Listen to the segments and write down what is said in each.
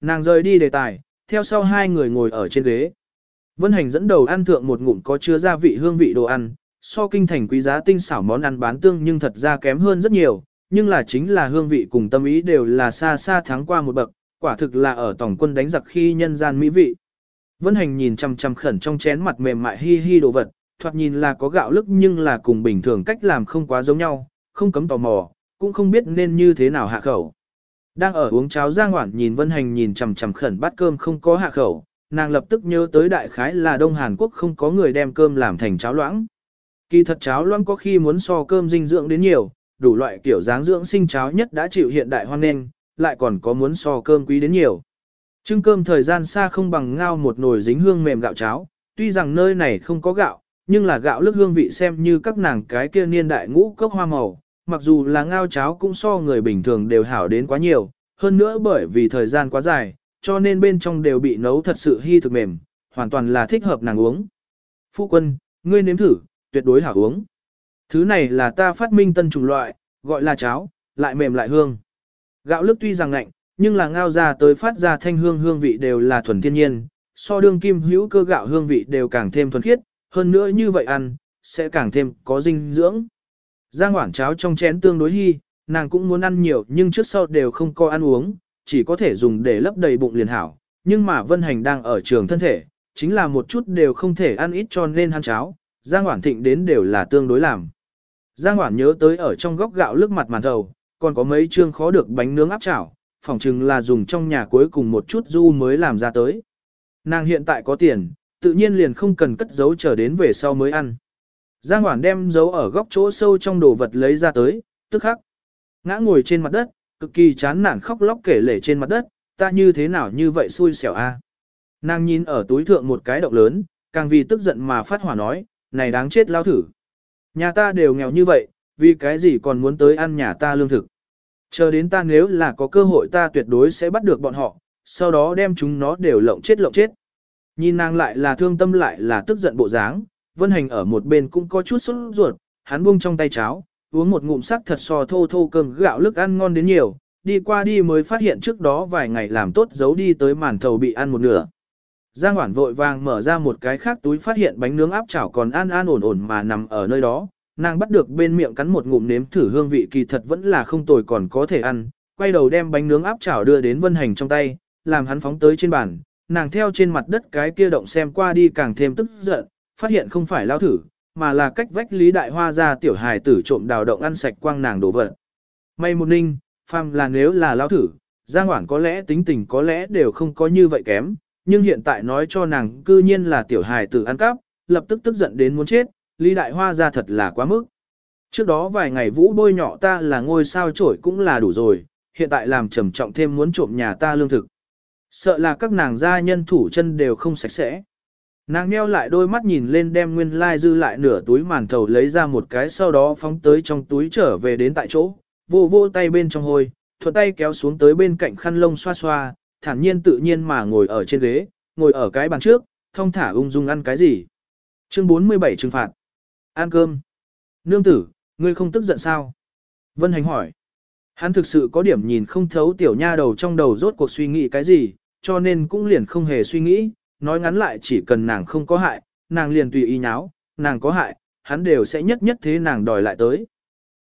Nàng rời đi đề tài, theo sau hai người ngồi ở trên ghế. Vân Hành dẫn đầu ăn thượng một ngụm có chứa gia vị hương vị đồ ăn, so kinh thành quý giá tinh xảo món ăn bán tương nhưng thật ra kém hơn rất nhiều, nhưng là chính là hương vị cùng tâm ý đều là xa xa thắng qua một bậc, quả thực là ở tổng quân đánh giặc khi nhân gian mỹ vị. Vân Hành nhìn chằm chằm khẩn trong chén mặt mềm mại hi hi đồ vật, thoạt nhìn là có gạo lức nhưng là cùng bình thường cách làm không quá giống nhau, không cấm tò mò, cũng không biết nên như thế nào hạ khẩu. Đang ở uống cháo Giang Hoản nhìn Vân Hành nhìn chằm chằm khẩn bát cơm không có hạ khẩu, nàng lập tức nhớ tới đại khái là Đông Hàn Quốc không có người đem cơm làm thành cháo loãng. Kỳ thật cháo loãng có khi muốn so cơm dinh dưỡng đến nhiều, đủ loại kiểu dáng dưỡng sinh cháo nhất đã chịu hiện đại hoan nghênh, lại còn có muốn so cơm quý đến nhiều. Trưng cơm thời gian xa không bằng ngao một nồi dính hương mềm gạo cháo, tuy rằng nơi này không có gạo, nhưng là gạo lức hương vị xem như các nàng cái kia niên đại ngũ cốc hoa màu, mặc dù là ngao cháo cũng so người bình thường đều hảo đến quá nhiều, hơn nữa bởi vì thời gian quá dài, cho nên bên trong đều bị nấu thật sự hy thực mềm, hoàn toàn là thích hợp nàng uống. Phu quân, ngươi nếm thử, tuyệt đối hảo uống. Thứ này là ta phát minh tân chủng loại, gọi là cháo, lại mềm lại hương. Gạo lức tuy rằng lạnh, nhưng là ngao ra tới phát ra thanh hương hương vị đều là thuần thiên nhiên, so đương kim hữu cơ gạo hương vị đều càng thêm thuần khiết, hơn nữa như vậy ăn, sẽ càng thêm có dinh dưỡng. Giang hoảng cháo trong chén tương đối hy, nàng cũng muốn ăn nhiều nhưng trước sau đều không có ăn uống, chỉ có thể dùng để lấp đầy bụng liền hảo. Nhưng mà Vân Hành đang ở trường thân thể, chính là một chút đều không thể ăn ít cho nên ăn cháo, Giang Hoảng thịnh đến đều là tương đối làm. Giang Hoảng nhớ tới ở trong góc gạo lức mặt màn thầu, còn có mấy chương khó được bánh nướng áp chảo, phỏng chừng là dùng trong nhà cuối cùng một chút du mới làm ra tới. Nàng hiện tại có tiền, tự nhiên liền không cần cất giấu chờ đến về sau mới ăn. Giang Hoản đem giấu ở góc chỗ sâu trong đồ vật lấy ra tới, tức khắc. Ngã ngồi trên mặt đất, cực kỳ chán nản khóc lóc kể lể trên mặt đất, ta như thế nào như vậy xui xẻo a. Nàng nhìn ở túi thượng một cái động lớn, càng vì tức giận mà phát hỏa nói, này đáng chết lao thử. Nhà ta đều nghèo như vậy, vì cái gì còn muốn tới ăn nhà ta lương thực. Chờ đến ta nếu là có cơ hội ta tuyệt đối sẽ bắt được bọn họ, sau đó đem chúng nó đều lộng chết lộng chết. Nhìn nàng lại là thương tâm lại là tức giận bộ dáng, Vân Hành ở một bên cũng có chút sốt ruột, hắn buông trong tay cháo, uống một ngụm sắc thật so thô thô cơm gạo lức ăn ngon đến nhiều, đi qua đi mới phát hiện trước đó vài ngày làm tốt giấu đi tới màn thầu bị ăn một nửa. Giang Hoản vội vàng mở ra một cái khác túi phát hiện bánh nướng áp chảo còn an an ổn ổn mà nằm ở nơi đó, nàng bắt được bên miệng cắn một ngụm nếm thử hương vị kỳ thật vẫn là không tồi còn có thể ăn, quay đầu đem bánh nướng áp chảo đưa đến Vân Hành trong tay, làm hắn phóng tới trên bàn, nàng theo trên mặt đất cái kia động xem qua đi càng thêm tức giận, phát hiện không phải lao thử, mà là cách vách Lý Đại Hoa ra tiểu hài tử trộm đào động ăn sạch quang nàng đổ vật. May một ninh, phàm là nếu là lao thử, Giang Hoản có lẽ tính tình có lẽ đều không có như vậy kém, nhưng hiện tại nói cho nàng cư nhiên là tiểu hài tử ăn cắp, lập tức tức giận đến muốn chết, Lý Đại Hoa ra thật là quá mức. Trước đó vài ngày vũ bôi nhỏ ta là ngôi sao trổi cũng là đủ rồi, hiện tại làm trầm trọng thêm muốn trộm nhà ta lương thực. Sợ là các nàng gia nhân thủ chân đều không sạch sẽ. Nàng nheo lại đôi mắt nhìn lên đem nguyên lai dư lại nửa túi màn thầu lấy ra một cái sau đó phóng tới trong túi trở về đến tại chỗ, vô vô tay bên trong hôi, thuận tay kéo xuống tới bên cạnh khăn lông xoa xoa, thản nhiên tự nhiên mà ngồi ở trên ghế, ngồi ở cái bàn trước, thông thả ung dung ăn cái gì. Chương 47 trừng phạt. Ăn cơm. Nương tử, ngươi không tức giận sao? Vân Hành hỏi. Hắn thực sự có điểm nhìn không thấu tiểu nha đầu trong đầu rốt cuộc suy nghĩ cái gì, cho nên cũng liền không hề suy nghĩ, nói ngắn lại chỉ cần nàng không có hại, nàng liền tùy ý nháo, nàng có hại, hắn đều sẽ nhất nhất thế nàng đòi lại tới.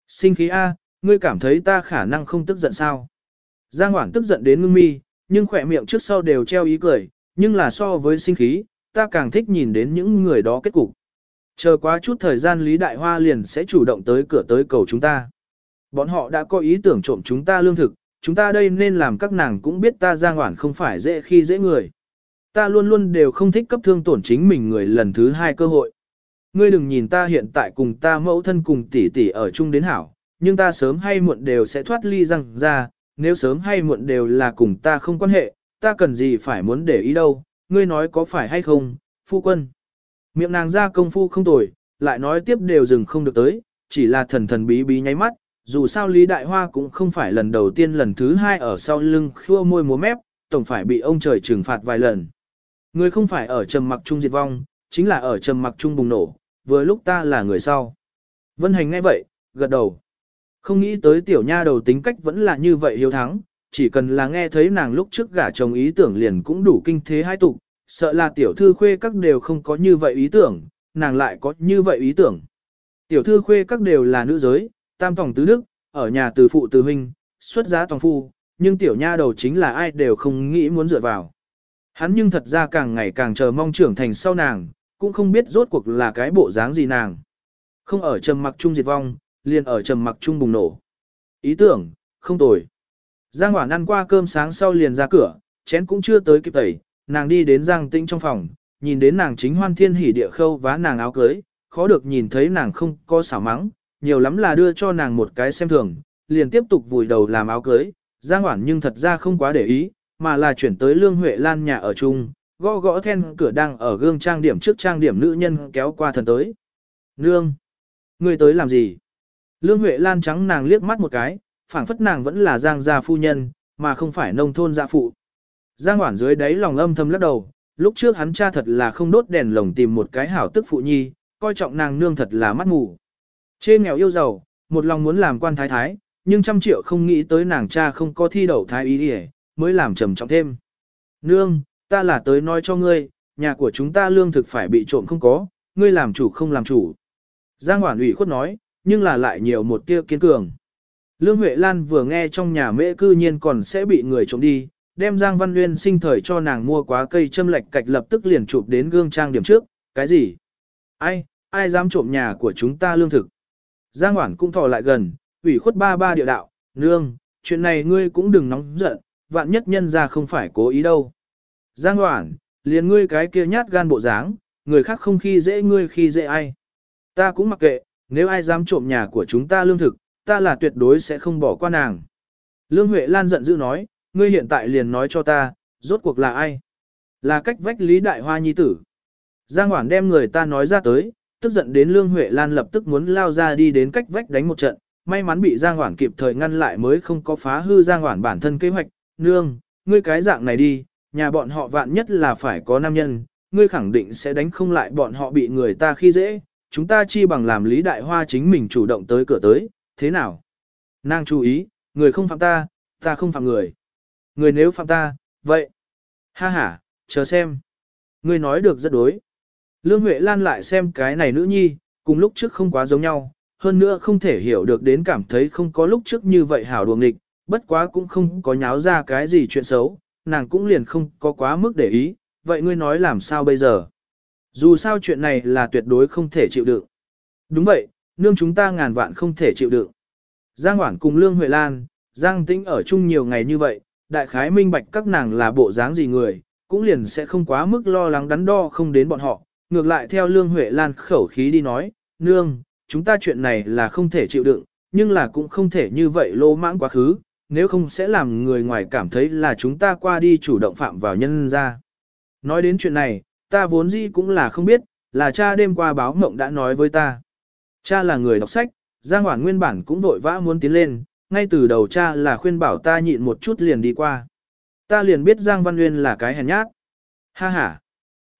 Sinh khí A, ngươi cảm thấy ta khả năng không tức giận sao? Giang Hoảng tức giận đến ngưng mi, nhưng khỏe miệng trước sau đều treo ý cười, nhưng là so với sinh khí, ta càng thích nhìn đến những người đó kết cục. Chờ quá chút thời gian Lý Đại Hoa liền sẽ chủ động tới cửa tới cầu chúng ta. Bọn họ đã có ý tưởng trộm chúng ta lương thực, chúng ta đây nên làm các nàng cũng biết ta Giang Hoảng không phải dễ khi dễ người. Ta luôn luôn đều không thích cấp thương tổn chính mình người lần thứ hai cơ hội. Ngươi đừng nhìn ta hiện tại cùng ta mẫu thân cùng tỷ tỷ ở chung đến hảo, nhưng ta sớm hay muộn đều sẽ thoát ly răng ra, nếu sớm hay muộn đều là cùng ta không quan hệ, ta cần gì phải muốn để ý đâu, ngươi nói có phải hay không, phu quân. Miệng nàng ra công phu không tồi, lại nói tiếp đều dừng không được tới, chỉ là thần thần bí bí nháy mắt, dù sao Lý Đại Hoa cũng không phải lần đầu tiên lần thứ hai ở sau lưng khua môi múa mép, tổng phải bị ông trời trừng phạt vài lần. Người không phải ở trầm mặc trung diệt vong, chính là ở trầm mặc trung bùng nổ, vừa lúc ta là người sau. Vân Hành ngay vậy, gật đầu. Không nghĩ tới tiểu nha đầu tính cách vẫn là như vậy hiếu thắng, chỉ cần là nghe thấy nàng lúc trước gả chồng ý tưởng liền cũng đủ kinh thế hai tục, sợ là tiểu thư khuê các đều không có như vậy ý tưởng, nàng lại có như vậy ý tưởng. Tiểu thư khuê các đều là nữ giới, tam tổng tứ đức, ở nhà từ phụ từ huynh, xuất giá toàn phu, nhưng tiểu nha đầu chính là ai đều không nghĩ muốn dựa vào. Hắn nhưng thật ra càng ngày càng chờ mong trưởng thành sau nàng, cũng không biết rốt cuộc là cái bộ dáng gì nàng. Không ở trầm mặc chung diệt vong, liền ở trầm mặc chung bùng nổ. Ý tưởng, không tồi. Giang Hoản ăn qua cơm sáng sau liền ra cửa, chén cũng chưa tới kịp tẩy, nàng đi đến Giang Tĩnh trong phòng, nhìn đến nàng chính hoan thiên hỉ địa khâu vá nàng áo cưới, khó được nhìn thấy nàng không có xảo mắng, nhiều lắm là đưa cho nàng một cái xem thường, liền tiếp tục vùi đầu làm áo cưới, Giang Hoản nhưng thật ra không quá để ý, mà là chuyển tới Lương Huệ Lan nhà ở chung, gõ gõ then cửa đang ở gương trang điểm trước trang điểm nữ nhân kéo qua thần tới. Nương! người tới làm gì? Lương Huệ Lan trắng nàng liếc mắt một cái, phảng phất nàng vẫn là Giang gia phu nhân, mà không phải nông thôn gia phụ. Giang Hoản dưới đáy lòng âm thầm lắc đầu, lúc trước hắn cha thật là không đốt đèn lồng tìm một cái hảo tức phụ nhi, coi trọng nàng nương thật là mắt ngủ. Chê nghèo yêu giàu, một lòng muốn làm quan thái thái, nhưng trăm triệu không nghĩ tới nàng cha không có thi đậu thái ý đi mới làm trầm trọng thêm. Nương, ta là tới nói cho ngươi, nhà của chúng ta lương thực phải bị trộm không có, ngươi làm chủ không làm chủ. Giang Hoản ủy khuất nói, nhưng là lại nhiều một tia kiên cường. Lương Huệ Lan vừa nghe trong nhà mễ cư nhiên còn sẽ bị người trộm đi, đem Giang Văn Nguyên sinh thời cho nàng mua quá cây châm lệch cạch lập tức liền chụp đến gương trang điểm trước, cái gì? Ai, ai dám trộm nhà của chúng ta lương thực? Giang Hoản cũng thò lại gần, ủy khuất ba ba địa đạo, nương, chuyện này ngươi cũng đừng nóng giận, vạn nhất nhân ra không phải cố ý đâu. Giang Hoản, liền ngươi cái kia nhát gan bộ dáng, người khác không khi dễ ngươi khi dễ ai. Ta cũng mặc kệ, nếu ai dám trộm nhà của chúng ta lương thực, ta là tuyệt đối sẽ không bỏ qua nàng. Lương Huệ Lan giận dữ nói, ngươi hiện tại liền nói cho ta, rốt cuộc là ai? Là cách vách Lý Đại Hoa Nhi tử. Giang Hoản đem người ta nói ra tới, tức giận đến Lương Huệ Lan lập tức muốn lao ra đi đến cách vách đánh một trận, may mắn bị Giang Hoản kịp thời ngăn lại mới không có phá hư Giang Hoản bản thân kế hoạch. Nương, ngươi cái dạng này đi, nhà bọn họ vạn nhất là phải có nam nhân, ngươi khẳng định sẽ đánh không lại bọn họ bị người ta khi dễ, chúng ta chi bằng làm Lý Đại Hoa chính mình chủ động tới cửa tới, thế nào? Nàng chú ý, người không phạm ta, ta không phạm người. Người nếu phạm ta, vậy. Ha ha, chờ xem. Ngươi nói được rất đối. Lương Huệ Lan lại xem cái này nữ nhi, cùng lúc trước không quá giống nhau, hơn nữa không thể hiểu được đến cảm thấy không có lúc trước như vậy hảo đuồng nghịch, bất quá cũng không có nháo ra cái gì chuyện xấu, nàng cũng liền không có quá mức để ý, vậy ngươi nói làm sao bây giờ? Dù sao chuyện này là tuyệt đối không thể chịu đựng. Đúng vậy, nương chúng ta ngàn vạn không thể chịu đựng. Giang Hoản cùng Lương Huệ Lan, Giang Tĩnh ở chung nhiều ngày như vậy, đại khái minh bạch các nàng là bộ dáng gì người, cũng liền sẽ không quá mức lo lắng đắn đo không đến bọn họ. Ngược lại theo Lương Huệ Lan khẩu khí đi nói, nương, chúng ta chuyện này là không thể chịu đựng, nhưng là cũng không thể như vậy lô mãng quá khứ, nếu không sẽ làm người ngoài cảm thấy là chúng ta qua đi chủ động phạm vào nhân ra. Nói đến chuyện này, ta vốn dĩ cũng là không biết, là cha đêm qua báo mộng đã nói với ta. Cha là người đọc sách, Giang Hoản nguyên bản cũng vội vã muốn tiến lên, ngay từ đầu cha là khuyên bảo ta nhịn một chút liền đi qua. Ta liền biết Giang Văn Nguyên là cái hèn nhát. Ha ha.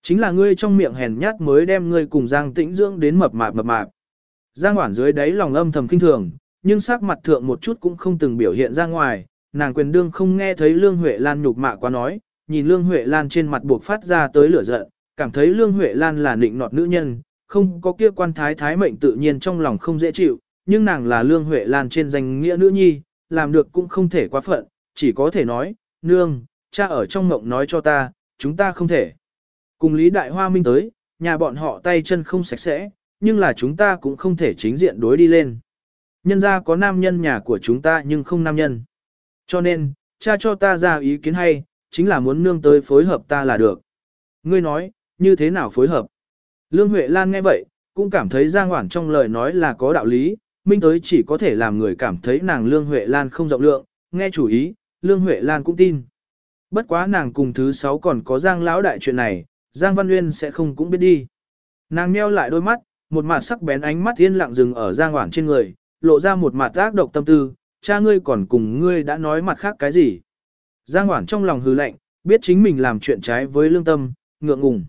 Chính là ngươi trong miệng hèn nhát mới đem ngươi cùng Giang Tĩnh dưỡng đến mập mạp mập mạp. Giang Hoản dưới đáy lòng âm thầm kinh thường, nhưng sắc mặt thượng một chút cũng không từng biểu hiện ra ngoài, nàng quyền đương không nghe thấy Lương Huệ Lan nhục mạ quá nói, nhìn Lương Huệ Lan trên mặt buộc phát ra tới lửa giận, cảm thấy Lương Huệ Lan là nịnh nọt nữ nhân, không có kia quan thái thái mệnh tự nhiên trong lòng không dễ chịu, nhưng nàng là Lương Huệ Lan trên danh nghĩa nữ nhi, làm được cũng không thể quá phận, chỉ có thể nói, nương, cha ở trong mộng nói cho ta, chúng ta không thể. Cùng Lý Đại Hoa Minh tới, nhà bọn họ tay chân không sạch sẽ, nhưng là chúng ta cũng không thể chính diện đối đi lên. Nhân ra có nam nhân nhà của chúng ta nhưng không nam nhân. Cho nên, cha cho ta ra ý kiến hay, chính là muốn nương tới phối hợp ta là được. Ngươi nói, như thế nào phối hợp? Lương Huệ Lan nghe vậy, cũng cảm thấy Giang Hoản trong lời nói là có đạo lý, minh tới chỉ có thể làm người cảm thấy nàng Lương Huệ Lan không rộng lượng, nghe chủ ý, Lương Huệ Lan cũng tin. Bất quá nàng cùng thứ sáu còn có Giang lão đại chuyện này, Giang Văn Nguyên sẽ không cũng biết đi. Nàng nheo lại đôi mắt, một mặt sắc bén ánh mắt yên lặng dừng ở Giang Hoản trên người, lộ ra một mặt ác độc tâm tư, cha ngươi còn cùng ngươi đã nói mặt khác cái gì. Giang Hoản trong lòng hư lạnh, biết chính mình làm chuyện trái với lương tâm, ngượng ngùng.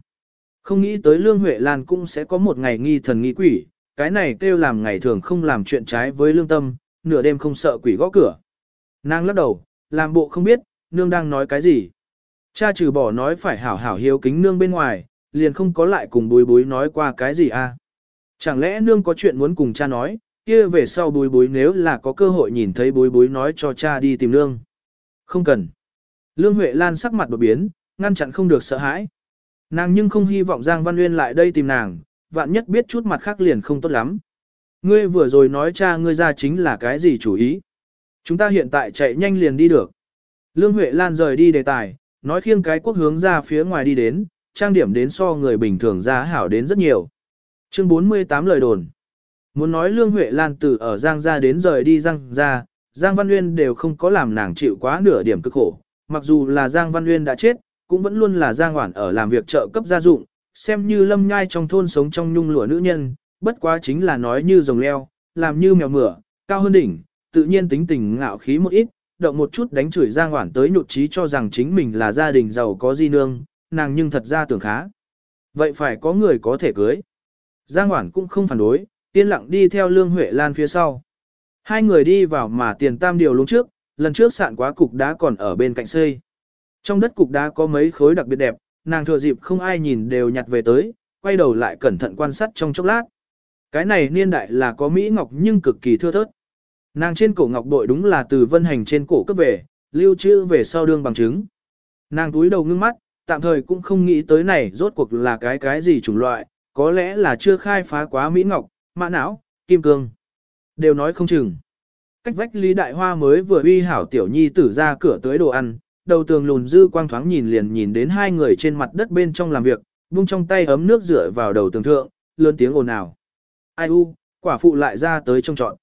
Không nghĩ tới Lương Huệ Lan cũng sẽ có một ngày nghi thần nghi quỷ, cái này kêu làm ngày thường không làm chuyện trái với lương tâm, nửa đêm không sợ quỷ gõ cửa. Nàng lắc đầu, làm bộ không biết, nương đang nói cái gì. Cha trừ bỏ nói phải hảo hảo hiếu kính nương bên ngoài, liền không có lại cùng bối bối nói qua cái gì à. Chẳng lẽ nương có chuyện muốn cùng cha nói, kia về sau bối bối nếu là có cơ hội nhìn thấy bối bối nói cho cha đi tìm lương Không cần. Lương Huệ Lan sắc mặt đột biến, ngăn chặn không được sợ hãi. Nàng nhưng không hy vọng Giang Văn Nguyên lại đây tìm nàng, vạn nhất biết chút mặt khác liền không tốt lắm. Ngươi vừa rồi nói cha ngươi ra chính là cái gì chủ ý. Chúng ta hiện tại chạy nhanh liền đi được. Lương Huệ Lan rời đi đề tài, nói khiêng cái quốc hướng ra phía ngoài đi đến, trang điểm đến so người bình thường ra hảo đến rất nhiều. Chương 48 lời đồn. Muốn nói Lương Huệ Lan từ ở Giang gia đến rời đi Giang gia Giang Văn uyên đều không có làm nàng chịu quá nửa điểm cực khổ. Mặc dù là Giang Văn uyên đã chết, cũng vẫn luôn là Giang Hoản ở làm việc trợ cấp gia dụng, xem như lâm nhai trong thôn sống trong nhung lụa nữ nhân, bất quá chính là nói như rồng leo, làm như mèo mửa, cao hơn đỉnh, tự nhiên tính tình ngạo khí một ít, động một chút đánh chửi Giang Hoản tới nhụt chí cho rằng chính mình là gia đình giàu có di nương, nàng nhưng thật ra tưởng khá. Vậy phải có người có thể cưới. Giang Hoản cũng không phản đối, yên lặng đi theo Lương Huệ Lan phía sau. Hai người đi vào mà tiền tam điều lúc trước, lần trước sạn quá cục đá còn ở bên cạnh xây. Trong đất cục đá có mấy khối đặc biệt đẹp, nàng thừa dịp không ai nhìn đều nhặt về tới, quay đầu lại cẩn thận quan sát trong chốc lát. Cái này niên đại là có Mỹ Ngọc nhưng cực kỳ thưa thớt. Nàng trên cổ ngọc bội đúng là từ vân hành trên cổ cấp về, lưu trữ về sau đương bằng chứng. Nàng túi đầu ngưng mắt, tạm thời cũng không nghĩ tới này rốt cuộc là cái cái gì chủng loại, có lẽ là chưa khai phá quá Mỹ Ngọc, mã não, kim cương. Đều nói không chừng. Cách vách Lý Đại Hoa mới vừa uy hảo tiểu nhi tử ra cửa tới đồ ăn, đầu tường lùn dư quang thoáng nhìn liền nhìn đến hai người trên mặt đất bên trong làm việc, vung trong tay ấm nước rửa vào đầu tường thượng, lớn tiếng ồn ào. Ai u, quả phụ lại ra tới trông trọn.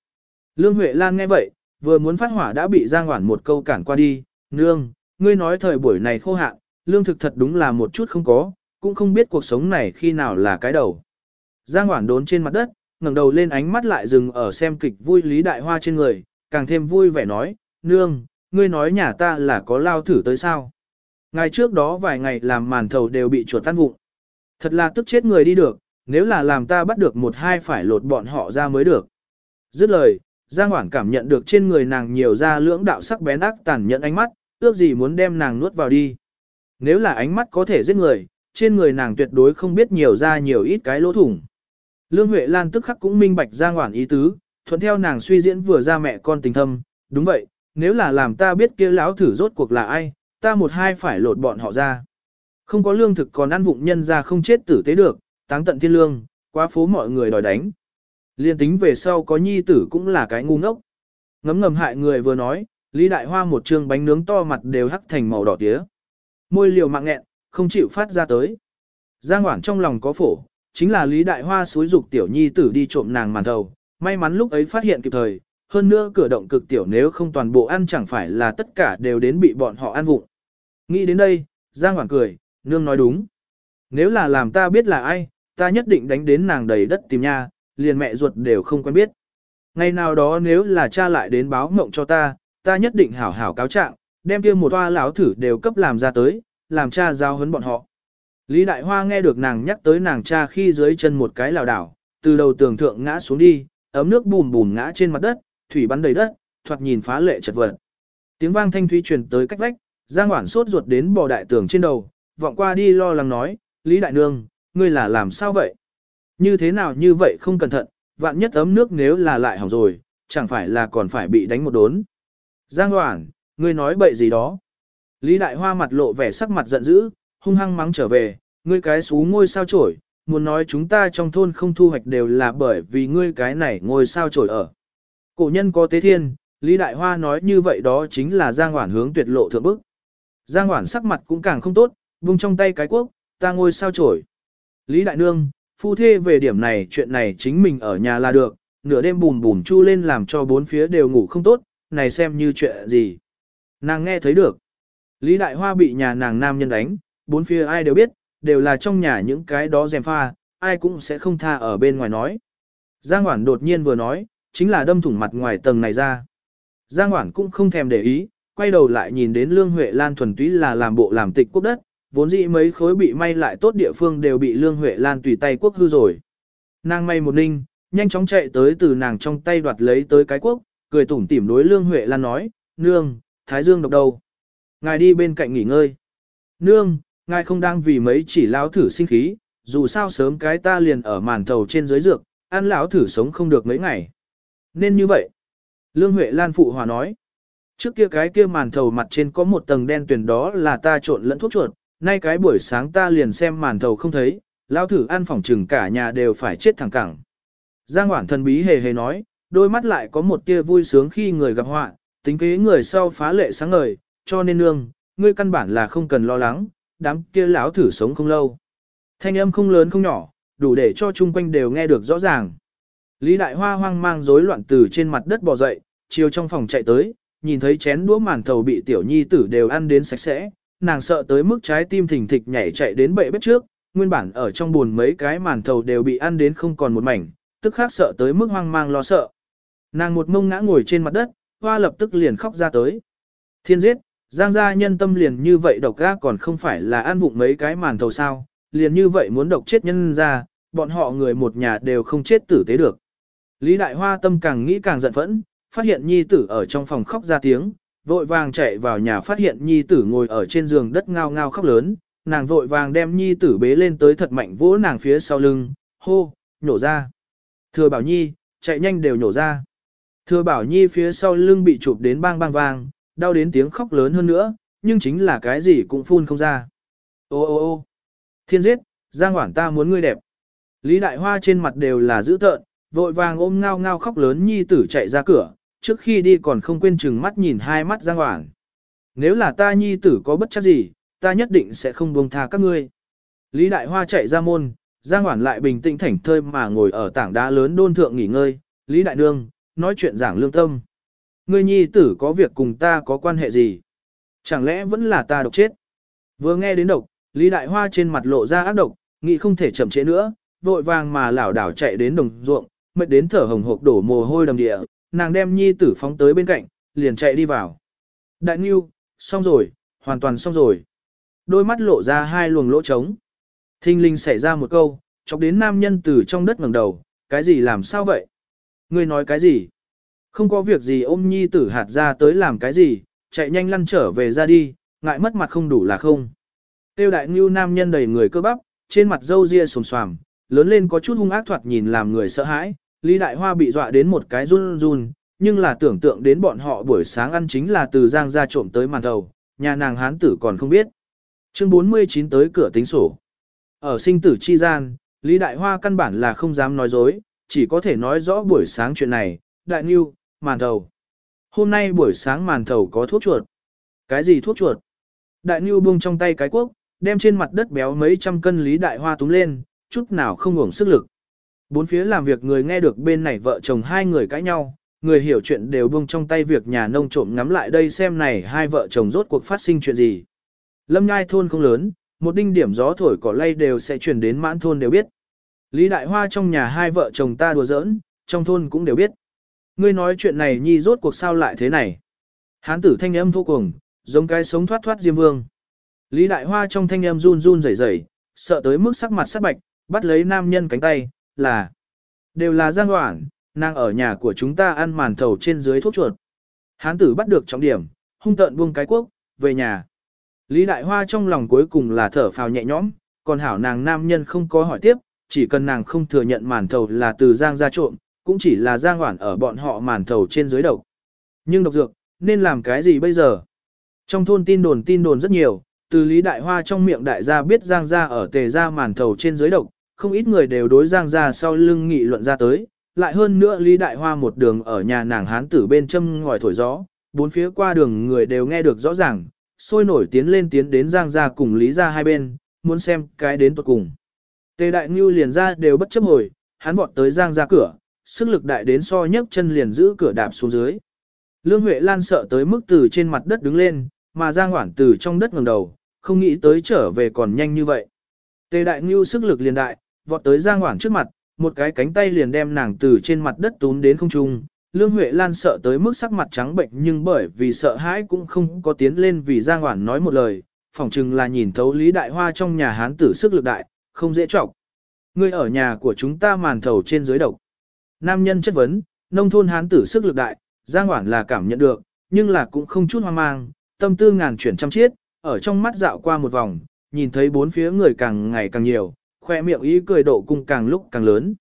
Lương Huệ Lan nghe vậy, vừa muốn phát hỏa đã bị Giang Hoản một câu cản qua đi, nương, ngươi nói thời buổi này khô hạn, lương thực thật đúng là một chút không có, cũng không biết cuộc sống này khi nào là cái đầu. Giang Hoản đốn trên mặt đất, ngẩng đầu lên ánh mắt lại dừng ở xem kịch vui Lý Đại Hoa trên người, càng thêm vui vẻ nói, nương, ngươi nói nhà ta là có lao thử tới sao. Ngày trước đó vài ngày làm màn thầu đều bị chuột tan vụn. Thật là tức chết người đi được, nếu là làm ta bắt được một hai phải lột bọn họ ra mới được. Dứt lời, Giang Hoảng cảm nhận được trên người nàng nhiều ra lưỡng đạo sắc bén ác tàn nhận ánh mắt, ước gì muốn đem nàng nuốt vào đi. Nếu là ánh mắt có thể giết người, trên người nàng tuyệt đối không biết nhiều ra nhiều ít cái lỗ thủng. Lương Huệ Lan tức khắc cũng minh bạch Giang Hoảng ý tứ, thuận theo nàng suy diễn vừa ra mẹ con tình thâm, đúng vậy, nếu là làm ta biết kia lão thử rốt cuộc là ai, ta một hai phải lột bọn họ ra. Không có lương thực còn ăn vụng nhân ra không chết tử tế được, táng tận thiên lương, quá phố mọi người đòi đánh. Liên tính về sau có nhi tử cũng là cái ngu ngốc. Ngấm ngầm hại người vừa nói, Lý Đại Hoa một trương bánh nướng to mặt đều hắc thành màu đỏ tía. Môi liều mạng nghẹn, không chịu phát ra tới. Giang Hoảng trong lòng có phổ, chính là Lý Đại Hoa xúi dục tiểu nhi tử đi trộm nàng màn thầu. May mắn lúc ấy phát hiện kịp thời, hơn nữa cửa động cực tiểu nếu không toàn bộ ăn chẳng phải là tất cả đều đến bị bọn họ ăn vụng. Nghĩ đến đây, Giang Hoảng cười, nương nói đúng. Nếu là làm ta biết là ai, ta nhất định đánh đến nàng đầy đất tìm nha, liền mẹ ruột đều không quen biết. Ngày nào đó nếu là cha lại đến báo mộng cho ta, ta nhất định hảo hảo cáo trạng, đem kia một toa lão thử đều cấp làm ra tới, làm cha giao hấn bọn họ. Lý Đại Hoa nghe được nàng nhắc tới nàng cha khi dưới chân một cái lảo đảo, từ đầu tường thượng ngã xuống đi, ấm nước bùn bùn ngã trên mặt đất, thủy bắn đầy đất, thoạt nhìn phá lệ chật vật. Tiếng vang thanh thúy truyền tới cách vách, Giang Hoản sốt ruột đến bò đại tường trên đầu, vọng qua đi lo lắng nói, Lý Đại Nương, ngươi là làm sao vậy? Như thế nào như vậy không cẩn thận, vạn nhất ấm nước nếu là lại hỏng rồi, chẳng phải là còn phải bị đánh một đốn. Giang Hoản, ngươi nói bậy gì đó? Lý Đại Hoa mặt lộ vẻ sắc mặt giận dữ, hung hăng mắng trở về, ngươi cái xú ngôi sao trổi, muốn nói chúng ta trong thôn không thu hoạch đều là bởi vì ngươi cái này ngôi sao trổi ở. Cổ nhân có tế thiên, Lý Đại Hoa nói như vậy đó chính là Giang Hoản hướng tuyệt lộ thượng bức. Giang Hoản sắc mặt cũng càng không tốt, vung trong tay cái quốc, ta ngôi sao trổi. Lý Đại Nương, phu thê về điểm này chuyện này chính mình ở nhà là được, nửa đêm bùm bùm chu lên làm cho bốn phía đều ngủ không tốt, này xem như chuyện gì. Nàng nghe thấy được. Lý Đại Hoa bị nhà nàng nam nhân đánh, bốn phía ai đều biết, đều là trong nhà những cái đó dèm pha, ai cũng sẽ không tha ở bên ngoài nói. Giang Hoản đột nhiên vừa nói, chính là đâm thủng mặt ngoài tầng này ra. Giang Hoản cũng không thèm để ý, quay đầu lại nhìn đến Lương Huệ Lan thuần túy là làm bộ làm tịch quốc đất, vốn dĩ mấy khối bị may lại tốt địa phương đều bị Lương Huệ Lan tùy tay quốc hư rồi. Nàng may một ninh, nhanh chóng chạy tới từ nàng trong tay đoạt lấy tới cái quốc, cười tủm tỉm đối Lương Huệ Lan nói, Nương, thái dương độc đầu. Ngài đi bên cạnh nghỉ ngơi. Nương, ngài không đang vì mấy chỉ lão thử sinh khí, dù sao sớm cái ta liền ở màn thầu trên dưới dược, ăn lão thử sống không được mấy ngày. Nên như vậy. Lương Huệ Lan phụ hòa nói. Trước kia cái kia màn thầu mặt trên có một tầng đen tuyển đó là ta trộn lẫn thuốc chuột, nay cái buổi sáng ta liền xem màn thầu không thấy, lão thử ăn phòng trừng cả nhà đều phải chết thẳng cẳng. Giang Hoản thần bí hề hề nói, đôi mắt lại có một tia vui sướng khi người gặp họa, tính kế người sau phá lệ sáng ngời, cho nên nương, ngươi căn bản là không cần lo lắng, đám kia lão thử sống không lâu. Thanh âm không lớn không nhỏ, đủ để cho chung quanh đều nghe được rõ ràng. Lý Đại Hoa hoang mang rối loạn từ trên mặt đất bò dậy, chiều trong phòng chạy tới, nhìn thấy chén đũa màn thầu bị tiểu nhi tử đều ăn đến sạch sẽ, nàng sợ tới mức trái tim thình thịch nhảy chạy đến bệ bếp trước, nguyên bản ở trong buồn mấy cái màn thầu đều bị ăn đến không còn một mảnh, tức khác sợ tới mức hoang mang lo sợ. Nàng một mông ngã ngồi trên mặt đất, hoa lập tức liền khóc ra tới. Thiên giết, giang gia nhân tâm liền như vậy độc ga còn không phải là ăn vụng mấy cái màn thầu sao, liền như vậy muốn độc chết nhân ra, bọn họ người một nhà đều không chết tử tế được. Lý Đại Hoa tâm càng nghĩ càng giận phẫn, phát hiện nhi tử ở trong phòng khóc ra tiếng, vội vàng chạy vào nhà phát hiện nhi tử ngồi ở trên giường đất ngao ngao khóc lớn, nàng vội vàng đem nhi tử bế lên tới thật mạnh vỗ nàng phía sau lưng, hô, nhổ ra. Thừa bảo nhi, chạy nhanh đều nhổ ra. Thừa bảo nhi phía sau lưng bị chụp đến bang bang vang, đau đến tiếng khóc lớn hơn nữa, nhưng chính là cái gì cũng phun không ra. Ô ô ô thiên giết, giang hoảng ta muốn ngươi đẹp. Lý đại hoa trên mặt đều là dữ tợn, vội vàng ôm ngao ngao khóc lớn nhi tử chạy ra cửa, trước khi đi còn không quên chừng mắt nhìn hai mắt giang hoảng. Nếu là ta nhi tử có bất chắc gì, ta nhất định sẽ không buông tha các ngươi. Lý đại hoa chạy ra môn, giang hoảng lại bình tĩnh thảnh thơi mà ngồi ở tảng đá lớn đôn thượng nghỉ ngơi, Lý đại nương, nói chuyện giảng lương tâm. Ngươi nhi tử có việc cùng ta có quan hệ gì? Chẳng lẽ vẫn là ta độc chết? Vừa nghe đến độc, Lý Đại Hoa trên mặt lộ ra ác độc, nghĩ không thể chậm trễ nữa, vội vàng mà lảo đảo chạy đến đồng ruộng, mệt đến thở hồng hộc đổ mồ hôi đầm địa, nàng đem nhi tử phóng tới bên cạnh, liền chạy đi vào. Đại Ngưu, xong rồi, hoàn toàn xong rồi. Đôi mắt lộ ra hai luồng lỗ trống. Thinh linh xảy ra một câu, chọc đến nam nhân từ trong đất ngẩng đầu, cái gì làm sao vậy? Ngươi nói cái gì? Không có việc gì ôm nhi tử hạt ra tới làm cái gì, chạy nhanh lăn trở về ra đi, ngại mất mặt không đủ là không. Tiêu đại ngưu nam nhân đầy người cơ bắp, trên mặt râu ria sồm xoàm, lớn lên có chút hung ác thoạt nhìn làm người sợ hãi, Lý Đại Hoa bị dọa đến một cái run run, nhưng là tưởng tượng đến bọn họ buổi sáng ăn chính là từ giang ra trộm tới màn đầu, nhà nàng hán tử còn không biết. Chương 49 tới cửa tính sổ. Ở sinh tử chi gian, Lý Đại Hoa căn bản là không dám nói dối, chỉ có thể nói rõ buổi sáng chuyện này, Đại Ngưu, màn thầu. Hôm nay buổi sáng màn thầu có thuốc chuột. Cái gì thuốc chuột? Đại Nhu buông trong tay cái cuốc, đem trên mặt đất béo mấy trăm cân lý đại hoa túm lên, chút nào không ngủng sức lực. Bốn phía làm việc người nghe được bên này vợ chồng hai người cãi nhau, người hiểu chuyện đều buông trong tay việc nhà nông trộm ngắm lại đây xem này hai vợ chồng rốt cuộc phát sinh chuyện gì. Lâm nhai thôn không lớn, một đinh điểm gió thổi cỏ lay đều sẽ truyền đến mãn thôn đều biết. Lý Đại Hoa trong nhà hai vợ chồng ta đùa giỡn, trong thôn cũng đều biết. Ngươi nói chuyện này nhi rốt cuộc sao lại thế này. Hán tử thanh âm vô cùng, giống cái sống thoát thoát diêm vương. Lý Đại Hoa trong thanh âm run run rẩy rẩy, sợ tới mức sắc mặt sắc bạch, bắt lấy nam nhân cánh tay, là đều là giang hoảng, nàng ở nhà của chúng ta ăn màn thầu trên dưới thuốc chuột. Hán tử bắt được trọng điểm, hung tợn buông cái quốc, về nhà. Lý Đại Hoa trong lòng cuối cùng là thở phào nhẹ nhõm, còn hảo nàng nam nhân không có hỏi tiếp, chỉ cần nàng không thừa nhận màn thầu là từ giang ra trộm, cũng chỉ là giang hoản ở bọn họ màn thầu trên dưới độc. Nhưng độc dược, nên làm cái gì bây giờ? Trong thôn tin đồn tin đồn rất nhiều, từ Lý Đại Hoa trong miệng đại gia biết giang gia ở tề gia màn thầu trên dưới độc, không ít người đều đối giang gia sau lưng nghị luận ra tới. Lại hơn nữa Lý Đại Hoa một đường ở nhà nàng hán tử bên châm ngòi thổi gió, bốn phía qua đường người đều nghe được rõ ràng, sôi nổi tiến lên tiến đến giang gia cùng Lý gia hai bên, muốn xem cái đến tuột cùng. Tề Đại Ngưu liền ra đều bất chấp hồi, hắn vọt tới giang gia cửa, sức lực đại đến so nhấc chân liền giữ cửa đạp xuống dưới. Lương Huệ Lan sợ tới mức từ trên mặt đất đứng lên, mà Giang Hoản từ trong đất ngẩng đầu, không nghĩ tới trở về còn nhanh như vậy. Tề Đại Ngưu sức lực liền đại, vọt tới Giang Hoản trước mặt, một cái cánh tay liền đem nàng từ trên mặt đất túm đến không trung. Lương Huệ Lan sợ tới mức sắc mặt trắng bệnh nhưng bởi vì sợ hãi cũng không có tiến lên vì Giang Hoản nói một lời, phỏng chừng là nhìn thấu Lý Đại Hoa trong nhà hán tử sức lực đại, không dễ trọng. Ngươi ở nhà của chúng ta màn thầu trên dưới độc. Nam nhân chất vấn, nông thôn hán tử sức lực đại, Giang Hoản là cảm nhận được, nhưng là cũng không chút hoang mang, tâm tư ngàn chuyển trăm chiết, ở trong mắt dạo qua một vòng, nhìn thấy bốn phía người càng ngày càng nhiều, khoe miệng ý cười độ cung càng lúc càng lớn.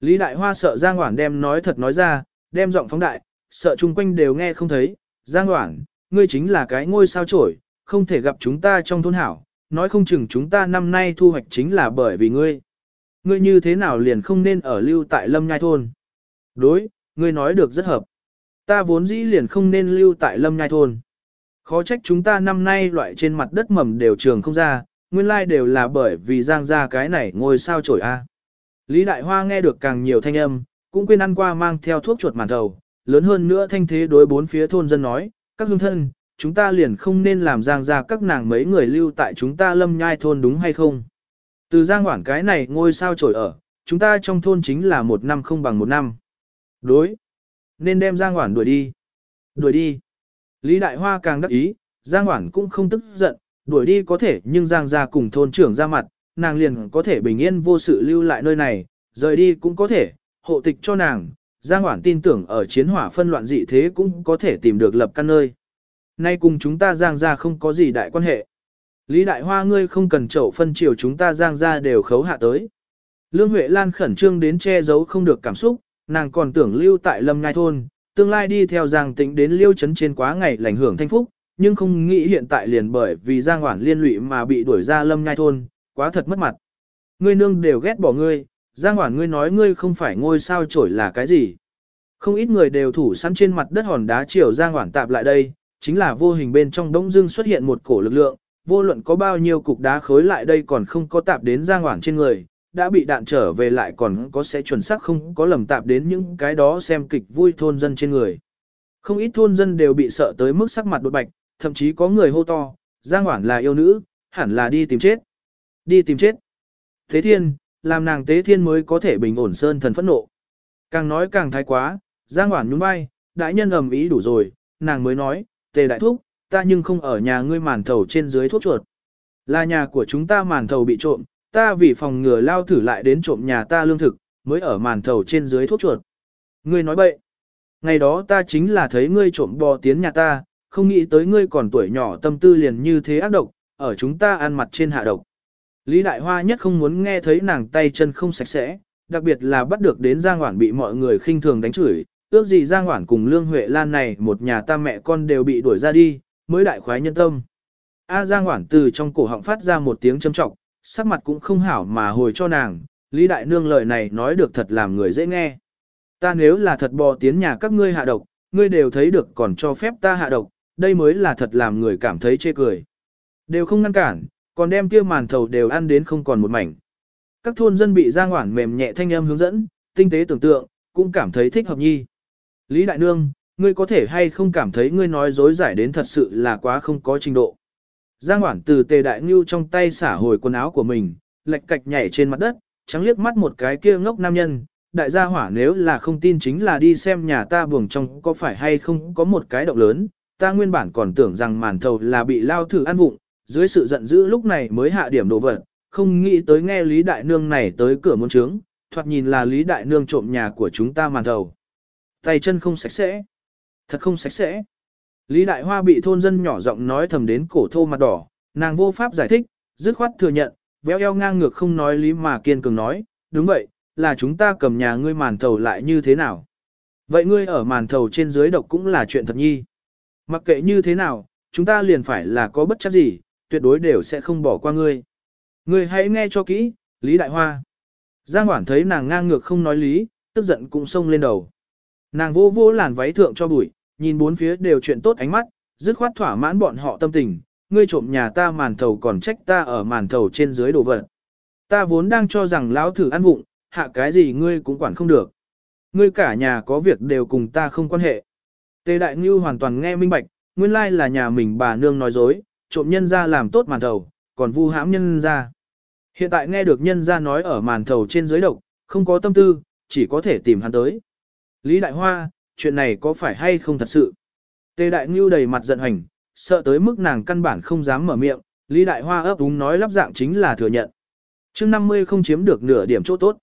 Lý Đại Hoa sợ Giang Hoản đem nói thật nói ra, đem giọng phóng đại, sợ chung quanh đều nghe không thấy. Giang Hoản, ngươi chính là cái ngôi sao trổi, không thể gặp chúng ta trong thôn hảo, nói không chừng chúng ta năm nay thu hoạch chính là bởi vì ngươi. Ngươi như thế nào liền không nên ở lưu tại Lâm Nhai Thôn? Đối, ngươi nói được rất hợp. Ta vốn dĩ liền không nên lưu tại Lâm Nhai Thôn. Khó trách chúng ta năm nay loại trên mặt đất mầm đều trường không ra, nguyên lai đều là bởi vì giang ra cái này ngôi sao trổi a. Lý Đại Hoa nghe được càng nhiều thanh âm, cũng quên ăn qua mang theo thuốc chuột màn thầu, lớn hơn nữa thanh thế đối bốn phía thôn dân nói, các hương thân, chúng ta liền không nên làm giang ra các nàng mấy người lưu tại chúng ta lâm nhai thôn đúng hay không. Từ giang hoảng cái này ngôi sao trổi ở, chúng ta trong thôn chính là một năm không bằng một năm. Đối. Nên đem giang hoảng đuổi đi. Đuổi đi. Lý Đại Hoa càng đắc ý, giang hoảng cũng không tức giận, đuổi đi có thể nhưng giang ra cùng thôn trưởng ra mặt, nàng liền có thể bình yên vô sự lưu lại nơi này, rời đi cũng có thể, hộ tịch cho nàng, Giang Hoản tin tưởng ở chiến hỏa phân loạn dị thế cũng có thể tìm được lập căn nơi. Nay cùng chúng ta Giang ra không có gì đại quan hệ. Lý Đại Hoa ngươi không cần chậu phân chiều chúng ta Giang ra đều khấu hạ tới. Lương Huệ Lan khẩn trương đến che giấu không được cảm xúc, nàng còn tưởng lưu tại Lâm Ngai Thôn, tương lai đi theo Giang Tĩnh đến liêu chấn trên quá ngày lành hưởng thanh phúc, nhưng không nghĩ hiện tại liền bởi vì Giang Hoản liên lụy mà bị đuổi ra Lâm Ngai Thôn, quá thật mất mặt. Ngươi nương đều ghét bỏ ngươi, Giang Hoản ngươi nói ngươi không phải ngôi sao trổi là cái gì. Không ít người đều thủ sẵn trên mặt đất hòn đá chiều Giang Hoản tạp lại đây, chính là vô hình bên trong đống dưng xuất hiện một cổ lực lượng, vô luận có bao nhiêu cục đá khối lại đây còn không có tạp đến Giang Hoảng trên người, đã bị đạn trở về lại còn có sẽ chuẩn xác không có lầm tạp đến những cái đó xem kịch vui thôn dân trên người. Không ít thôn dân đều bị sợ tới mức sắc mặt đột bạch, thậm chí có người hô to, Giang Hoảng là yêu nữ, hẳn là đi tìm chết. Đi tìm chết. Thế thiên, làm nàng tế thiên mới có thể bình ổn sơn thần phẫn nộ. Càng nói càng thái quá, Giang Hoảng nhún vai, đại nhân ầm ý đủ rồi, nàng mới nói, tề đại thúc, ta nhưng không ở nhà ngươi màn thầu trên dưới thuốc chuột. Là nhà của chúng ta màn thầu bị trộm, ta vì phòng ngừa lao thử lại đến trộm nhà ta lương thực, mới ở màn thầu trên dưới thuốc chuột. Ngươi nói bậy. Ngày đó ta chính là thấy ngươi trộm bò tiến nhà ta, không nghĩ tới ngươi còn tuổi nhỏ tâm tư liền như thế ác độc, ở chúng ta ăn mặt trên hạ độc. Lý Đại Hoa nhất không muốn nghe thấy nàng tay chân không sạch sẽ, đặc biệt là bắt được đến Giang Hoản bị mọi người khinh thường đánh chửi, ước gì Giang Hoản cùng Lương Huệ Lan này một nhà ta mẹ con đều bị đuổi ra đi, mới đại khoái nhân tâm. A Giang Hoản từ trong cổ họng phát ra một tiếng châm trọng, sắc mặt cũng không hảo mà hồi cho nàng, Lý Đại Nương lời này nói được thật làm người dễ nghe. Ta nếu là thật bò tiến nhà các ngươi hạ độc, ngươi đều thấy được còn cho phép ta hạ độc, đây mới là thật làm người cảm thấy chê cười. Đều không ngăn cản, còn đem kia màn thầu đều ăn đến không còn một mảnh. Các thôn dân bị Giang Hoản mềm nhẹ thanh âm hướng dẫn, tinh tế tưởng tượng, cũng cảm thấy thích hợp nhi. Lý Đại Nương, ngươi có thể hay không cảm thấy ngươi nói dối giải đến thật sự là quá không có trình độ. Giang Hoản từ tề đại ngưu trong tay xả hồi quần áo của mình, lệch cạch nhảy trên mặt đất, trắng liếc mắt một cái kia ngốc nam nhân. Đại gia hỏa nếu là không tin chính là đi xem nhà ta buồng trong có phải hay không có một cái động lớn, ta nguyên bản còn tưởng rằng màn thầu là bị lao thử ăn vụng, dưới sự giận dữ lúc này mới hạ điểm đồ vật, không nghĩ tới nghe Lý Đại Nương này tới cửa muốn trướng, thoạt nhìn là Lý Đại Nương trộm nhà của chúng ta màn thầu. Tay chân không sạch sẽ. Thật không sạch sẽ. Lý Đại Hoa bị thôn dân nhỏ giọng nói thầm đến cổ thô mặt đỏ, nàng vô pháp giải thích, dứt khoát thừa nhận, véo eo ngang ngược không nói lý mà kiên cường nói, đúng vậy, là chúng ta cầm nhà ngươi màn thầu lại như thế nào. Vậy ngươi ở màn thầu trên dưới độc cũng là chuyện thật nhi. Mặc kệ như thế nào, chúng ta liền phải là có bất chấp gì, tuyệt đối đều sẽ không bỏ qua ngươi. Ngươi hãy nghe cho kỹ, Lý Đại Hoa. Giang Hoản thấy nàng ngang ngược không nói lý, tức giận cũng xông lên đầu. Nàng vô vô làn váy thượng cho bụi, nhìn bốn phía đều chuyện tốt ánh mắt, dứt khoát thỏa mãn bọn họ tâm tình, ngươi trộm nhà ta màn thầu còn trách ta ở màn thầu trên dưới đồ vật. Ta vốn đang cho rằng lão thử ăn vụng, hạ cái gì ngươi cũng quản không được. Ngươi cả nhà có việc đều cùng ta không quan hệ. Tề Đại Ngưu hoàn toàn nghe minh bạch, nguyên lai là nhà mình bà nương nói dối, trộm nhân ra làm tốt màn thầu, còn vu hãm nhân ra. Hiện tại nghe được nhân ra nói ở màn thầu trên dưới độc, không có tâm tư, chỉ có thể tìm hắn tới. Lý Đại Hoa, chuyện này có phải hay không thật sự? Tề Đại Ngưu đầy mặt giận hành, sợ tới mức nàng căn bản không dám mở miệng, Lý Đại Hoa ấp úng nói lắp dạng chính là thừa nhận. chương 50 không chiếm được nửa điểm chỗ tốt.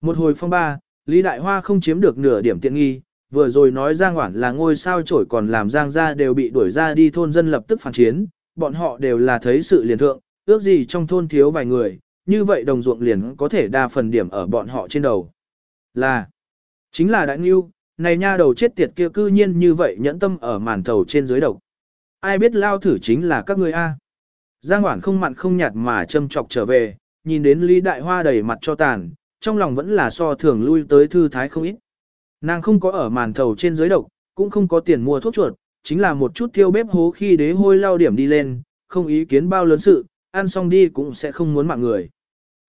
Một hồi phong ba, Lý Đại Hoa không chiếm được nửa điểm tiện nghi, vừa rồi nói Giang Hoản là ngôi sao trổi còn làm Giang gia đều bị đuổi ra đi thôn dân lập tức phản chiến, bọn họ đều là thấy sự liền thượng, ước gì trong thôn thiếu vài người, như vậy đồng ruộng liền có thể đa phần điểm ở bọn họ trên đầu. Là, chính là đại ngưu, này nha đầu chết tiệt kia cư nhiên như vậy nhẫn tâm ở màn thầu trên dưới độc. Ai biết lao thử chính là các ngươi a. Giang Hoản không mặn không nhạt mà châm chọc trở về, nhìn đến Lý Đại Hoa đầy mặt cho tàn, trong lòng vẫn là so thường lui tới thư thái không ít. Nàng không có ở màn thầu trên dưới độc, cũng không có tiền mua thuốc chuột, chính là một chút thiêu bếp hố khi đế hôi lao điểm đi lên, không ý kiến bao lớn sự, ăn xong đi cũng sẽ không muốn mạng người.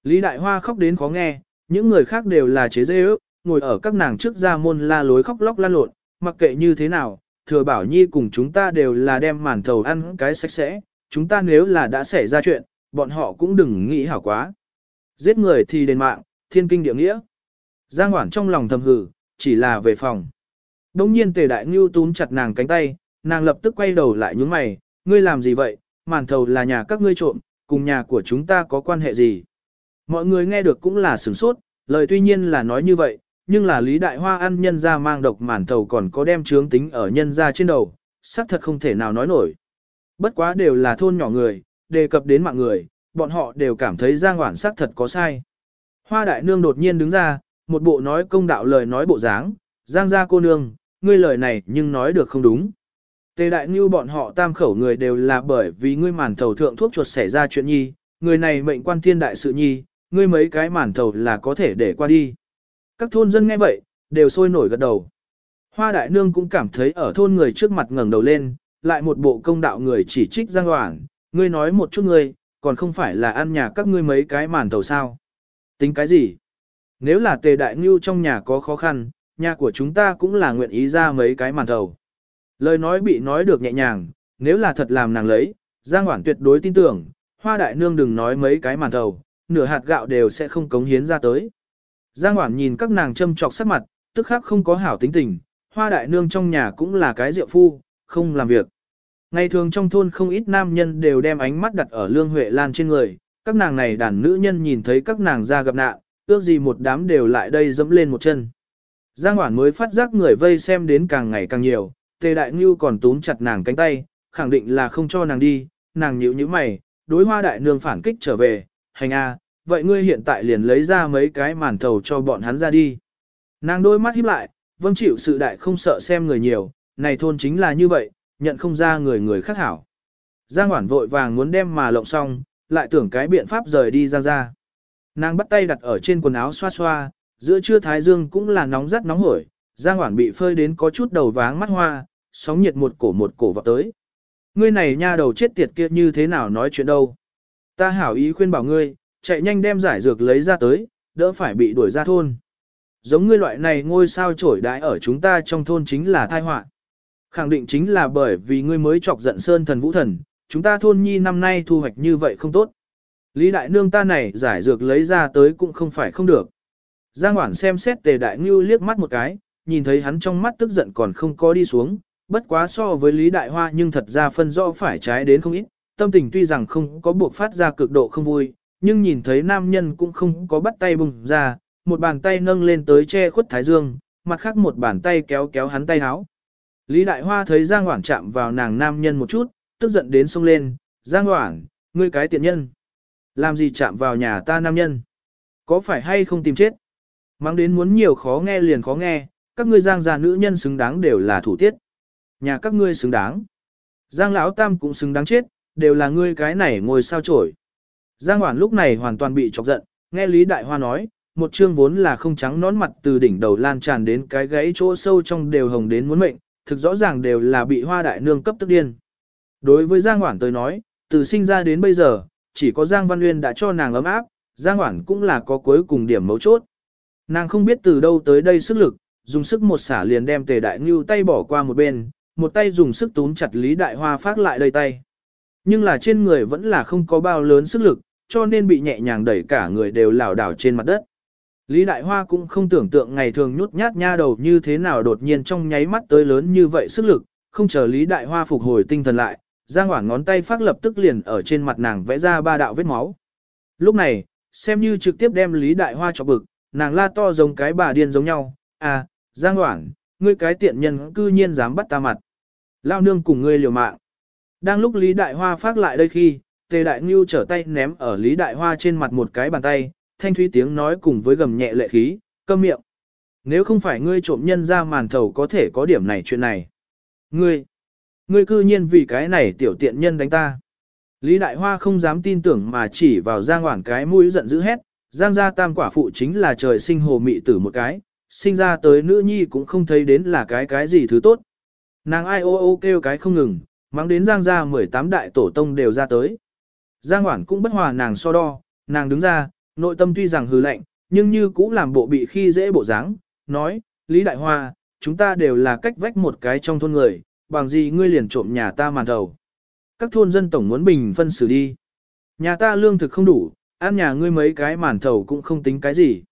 Lý Đại Hoa khóc đến khó nghe, những người khác đều là chế dê ước, ngồi ở các nàng trước ra môn la lối khóc lóc lan lộn, mặc kệ như thế nào, thừa bảo nhi cùng chúng ta đều là đem màn thầu ăn cái sạch sẽ, chúng ta nếu là đã xảy ra chuyện, bọn họ cũng đừng nghĩ hảo quá. Giết người thì đền mạng, thiên kinh địa nghĩa. Giang Hoản trong lòng thầm hử, chỉ là về phòng. Đông nhiên tề đại ngưu túm chặt nàng cánh tay, nàng lập tức quay đầu lại nhướng mày, ngươi làm gì vậy, màn thầu là nhà các ngươi trộm, cùng nhà của chúng ta có quan hệ gì. Mọi người nghe được cũng là sửng sốt, lời tuy nhiên là nói như vậy, nhưng là Lý Đại Hoa ăn nhân ra mang độc màn thầu còn có đem trướng tính ở nhân ra trên đầu, xác thật không thể nào nói nổi. Bất quá đều là thôn nhỏ người, đề cập đến mạng người, bọn họ đều cảm thấy Giang Hoản xác thật có sai. Hoa Đại Nương đột nhiên đứng ra, một bộ nói công đạo lời nói bộ dáng, Giang gia cô nương, ngươi lời này nhưng nói được không đúng. Tề Đại Ngưu bọn họ tam khẩu người đều là bởi vì ngươi màn thầu thượng thuốc chuột xảy ra chuyện nhi, người này mệnh quan thiên đại sự nhi, ngươi mấy cái màn thầu là có thể để qua đi. Các thôn dân nghe vậy, đều sôi nổi gật đầu. Hoa đại nương cũng cảm thấy ở thôn người trước mặt ngẩng đầu lên, lại một bộ công đạo người chỉ trích Giang Hoảng, ngươi nói một chút ngươi, còn không phải là ăn nhà các ngươi mấy cái màn tàu sao. Tính cái gì? Nếu là tề đại ngưu trong nhà có khó khăn, nhà của chúng ta cũng là nguyện ý ra mấy cái màn tàu. Lời nói bị nói được nhẹ nhàng, nếu là thật làm nàng lấy, Giang Hoảng tuyệt đối tin tưởng, hoa đại nương đừng nói mấy cái màn tàu, nửa hạt gạo đều sẽ không cống hiến ra tới. Giang Hoản nhìn các nàng châm trọc sắc mặt, tức khắc không có hảo tính tình, hoa đại nương trong nhà cũng là cái rượu phu, không làm việc. Ngày thường trong thôn không ít nam nhân đều đem ánh mắt đặt ở Lương Huệ Lan trên người, các nàng này đàn nữ nhân nhìn thấy các nàng ra gặp nạn, ước gì một đám đều lại đây dẫm lên một chân. Giang Hoản mới phát giác người vây xem đến càng ngày càng nhiều, Tề Đại Ngưu còn túm chặt nàng cánh tay, khẳng định là không cho nàng đi, nàng nhíu nhíu mày, đối hoa đại nương phản kích trở về, hành a, vậy ngươi hiện tại liền lấy ra mấy cái màn thầu cho bọn hắn ra đi. Nàng đôi mắt híp lại, vâng chịu sự đại không sợ xem người nhiều, này thôn chính là như vậy, nhận không ra người người khác hảo. Giang Hoản vội vàng muốn đem mà lộng xong, lại tưởng cái biện pháp rời đi Giang ra. Nàng bắt tay đặt ở trên quần áo xoa xoa, giữa trưa thái dương cũng là nóng rất nóng hổi, Giang Hoản bị phơi đến có chút đầu váng mắt hoa, sóng nhiệt một cổ một cổ vào tới. Ngươi này nha đầu chết tiệt kia như thế nào nói chuyện đâu. Ta hảo ý khuyên bảo ngươi, chạy nhanh đem giải dược lấy ra tới, đỡ phải bị đuổi ra thôn. Giống ngươi loại này ngôi sao trổi đãi ở chúng ta trong thôn chính là tai họa. Khẳng định chính là bởi vì ngươi mới chọc giận sơn thần vũ thần, chúng ta thôn nhi năm nay thu hoạch như vậy không tốt. Lý đại nương ta này giải dược lấy ra tới cũng không phải không được. Giang Hoản xem xét tề đại ngưu liếc mắt một cái, nhìn thấy hắn trong mắt tức giận còn không có đi xuống, bất quá so với Lý Đại Hoa nhưng thật ra phân rõ phải trái đến không ít, tâm tình tuy rằng không có buộc phát ra cực độ không vui, nhưng nhìn thấy nam nhân cũng không có bắt tay bùng ra, một bàn tay nâng lên tới che khuất thái dương, mặt khác một bàn tay kéo kéo hắn tay háo. Lý Đại Hoa thấy Giang Hoảng chạm vào nàng nam nhân một chút, tức giận đến sông lên, Giang Hoảng, ngươi cái tiện nhân. Làm gì chạm vào nhà ta nam nhân? Có phải hay không tìm chết? Mang đến muốn nhiều khó nghe liền khó nghe, các ngươi Giang già nữ nhân xứng đáng đều là thủ tiết. Nhà các ngươi xứng đáng. Giang Lão Tam cũng xứng đáng chết, đều là ngươi cái này ngồi sao trổi. Giang Hoản lúc này hoàn toàn bị chọc giận, nghe Lý Đại Hoa nói, một chương vốn là không trắng nón mặt từ đỉnh đầu lan tràn đến cái gãy chỗ sâu trong đều hồng đến muốn mệnh, thực rõ ràng đều là bị Hoa Đại Nương cấp tức điên. Đối với Giang Hoản tới nói, từ sinh ra đến bây giờ, chỉ có Giang Văn Uyên đã cho nàng ấm áp, Giang Hoản cũng là có cuối cùng điểm mấu chốt. Nàng không biết từ đâu tới đây sức lực, dùng sức một xả liền đem tề đại ngưu tay bỏ qua một bên, một tay dùng sức túm chặt Lý Đại Hoa phát lại đầy tay. Nhưng là trên người vẫn là không có bao lớn sức lực, cho nên bị nhẹ nhàng đẩy cả người đều lảo đảo trên mặt đất. Lý Đại Hoa cũng không tưởng tượng ngày thường nhút nhát nha đầu như thế nào đột nhiên trong nháy mắt tới lớn như vậy sức lực, không chờ Lý Đại Hoa phục hồi tinh thần lại, Giang Hoảng ngón tay phát lập tức liền ở trên mặt nàng vẽ ra ba đạo vết máu. Lúc này, xem như trực tiếp đem Lý Đại Hoa cho bực, nàng la to giống cái bà điên giống nhau, à, Giang Hoảng, ngươi cái tiện nhân cư nhiên dám bắt ta mặt. Lao nương cùng ngươi liều mạng. Đang lúc Lý Đại Hoa phát lại đây khi, Tề Đại Ngưu trở tay ném ở Lý Đại Hoa trên mặt một cái bàn tay, thanh thúy tiếng nói cùng với gầm nhẹ lệ khí, câm miệng. Nếu không phải ngươi trộm nhân ra màn thầu có thể có điểm này chuyện này. Ngươi, ngươi cư nhiên vì cái này tiểu tiện nhân đánh ta. Lý Đại Hoa không dám tin tưởng mà chỉ vào Giang Hoảng cái mũi giận dữ hét, Giang gia tam quả phụ chính là trời sinh hồ mị tử một cái, sinh ra tới nữ nhi cũng không thấy đến là cái cái gì thứ tốt. Nàng ai ô ô kêu cái không ngừng, mang đến Giang gia 18 đại tổ tông đều ra tới. Giang Hoảng cũng bất hòa nàng so đo, nàng đứng ra, nội tâm tuy rằng hừ lạnh, nhưng như cũng làm bộ bị khi dễ bộ dáng, nói, Lý Đại Hoa, chúng ta đều là cách vách một cái trong thôn người, bằng gì ngươi liền trộm nhà ta màn đầu. Các thôn dân tổng muốn bình phân xử đi. Nhà ta lương thực không đủ, ăn nhà ngươi mấy cái màn thầu cũng không tính cái gì.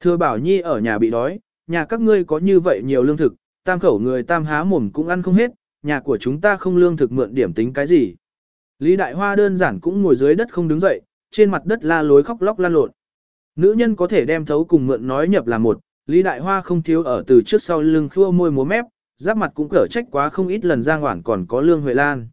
Thưa bảo nhi ở nhà bị đói, nhà các ngươi có như vậy nhiều lương thực, tam khẩu người tam há mồm cũng ăn không hết, nhà của chúng ta không lương thực mượn điểm tính cái gì. Lý Đại Hoa đơn giản cũng ngồi dưới đất không đứng dậy, trên mặt đất la lối khóc lóc lan lộn. Nữ nhân có thể đem thấu cùng mượn nói nhập là một, Lý Đại Hoa không thiếu ở từ trước sau lưng khua môi múa mép, giáp mặt cũng cở trách quá không ít lần Giang Hoản còn có Lương Huệ Lan.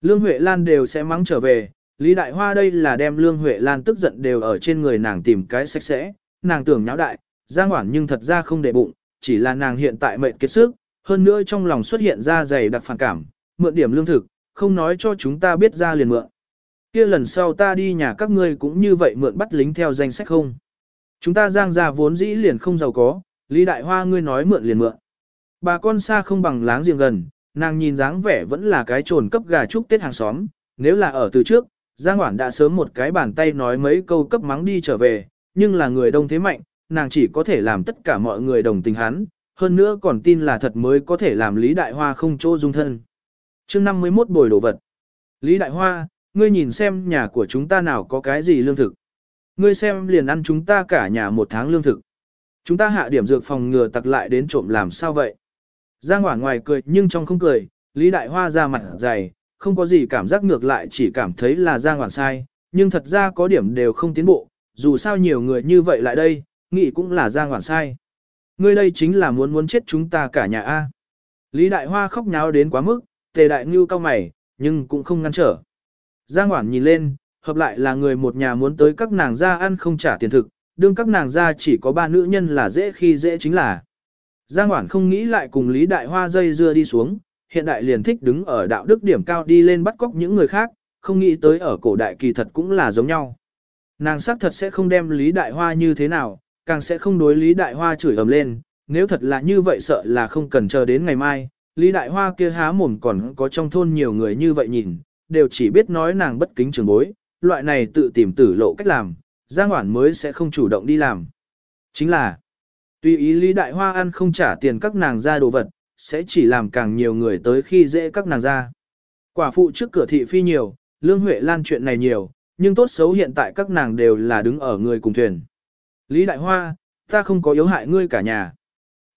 Lương Huệ Lan đều sẽ mắng trở về, Lý Đại Hoa đây là đem Lương Huệ Lan tức giận đều ở trên người nàng tìm cái sạch sẽ, nàng tưởng nháo đại, Giang Hoản nhưng thật ra không để bụng, chỉ là nàng hiện tại mệnh kết sức, hơn nữa trong lòng xuất hiện ra dày đặc phản cảm, mượn điểm lương thực, không nói cho chúng ta biết ra liền mượn. Kia lần sau ta đi nhà các ngươi cũng như vậy mượn bắt lính theo danh sách không. Chúng ta giang ra vốn dĩ liền không giàu có, Lý Đại Hoa ngươi nói mượn liền mượn. Bà con xa không bằng láng giềng gần, nàng nhìn dáng vẻ vẫn là cái trồn cấp gà chúc tết hàng xóm, nếu là ở từ trước, Giang Hoản đã sớm một cái bàn tay nói mấy câu cấp mắng đi trở về, nhưng là người đông thế mạnh, nàng chỉ có thể làm tất cả mọi người đồng tình hắn, hơn nữa còn tin là thật mới có thể làm Lý Đại Hoa không chỗ dung thân chương 51 bồi đồ vật. Lý Đại Hoa, ngươi nhìn xem nhà của chúng ta nào có cái gì lương thực. Ngươi xem liền ăn chúng ta cả nhà một tháng lương thực. Chúng ta hạ điểm dược phòng ngừa tặc lại đến trộm làm sao vậy? Giang Hoảng ngoài cười nhưng trong không cười, Lý Đại Hoa ra mặt dày, không có gì cảm giác ngược lại chỉ cảm thấy là Giang Hoảng sai, nhưng thật ra có điểm đều không tiến bộ, dù sao nhiều người như vậy lại đây, nghĩ cũng là Giang Hoảng sai. Ngươi đây chính là muốn muốn chết chúng ta cả nhà A. Lý Đại Hoa khóc nháo đến quá mức, tề đại ngưu cao mày, nhưng cũng không ngăn trở. Giang Hoảng nhìn lên, hợp lại là người một nhà muốn tới các nàng ra ăn không trả tiền thực, đương các nàng ra chỉ có ba nữ nhân là dễ khi dễ chính là. Giang Hoảng không nghĩ lại cùng Lý Đại Hoa dây dưa đi xuống, hiện đại liền thích đứng ở đạo đức điểm cao đi lên bắt cóc những người khác, không nghĩ tới ở cổ đại kỳ thật cũng là giống nhau. Nàng xác thật sẽ không đem Lý Đại Hoa như thế nào, càng sẽ không đối Lý Đại Hoa chửi ầm lên, nếu thật là như vậy sợ là không cần chờ đến ngày mai, Lý Đại Hoa kia há mồm còn có trong thôn nhiều người như vậy nhìn, đều chỉ biết nói nàng bất kính trường bối, loại này tự tìm tử lộ cách làm, Giang Hoản mới sẽ không chủ động đi làm. Chính là, tùy ý Lý Đại Hoa ăn không trả tiền các nàng ra đồ vật, sẽ chỉ làm càng nhiều người tới khi dễ các nàng ra. Quả phụ trước cửa thị phi nhiều, Lương Huệ Lan chuyện này nhiều, nhưng tốt xấu hiện tại các nàng đều là đứng ở người cùng thuyền. Lý Đại Hoa, ta không có yếu hại ngươi cả nhà.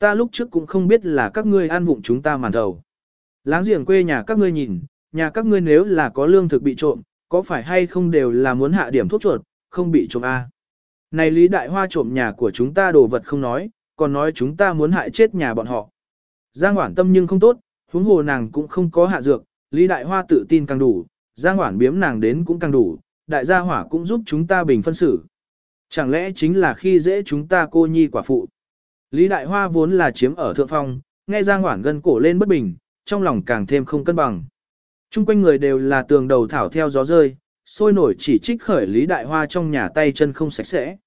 Ta lúc trước cũng không biết là các ngươi ăn vụng chúng ta màn thầu. Láng giềng quê nhà các ngươi nhìn, nhà các ngươi nếu là có lương thực bị trộm, có phải hay không đều là muốn hạ điểm thuốc chuột, không bị trộm a. Này Lý Đại Hoa trộm nhà của chúng ta đồ vật không nói, còn nói chúng ta muốn hại chết nhà bọn họ. Giang Hoản tâm nhưng không tốt, huống hồ nàng cũng không có hạ dược, Lý Đại Hoa tự tin càng đủ, Giang Hoản biếm nàng đến cũng càng đủ, đại gia hỏa cũng giúp chúng ta bình phân xử. Chẳng lẽ chính là khi dễ chúng ta cô nhi quả phụ. Lý Đại Hoa vốn là chiếm ở thượng phong, nghe Giang Hoản gân cổ lên bất bình, trong lòng càng thêm không cân bằng. Trung quanh người đều là tường đầu thảo theo gió rơi, sôi nổi chỉ trích khởi Lý Đại Hoa trong nhà tay chân không sạch sẽ.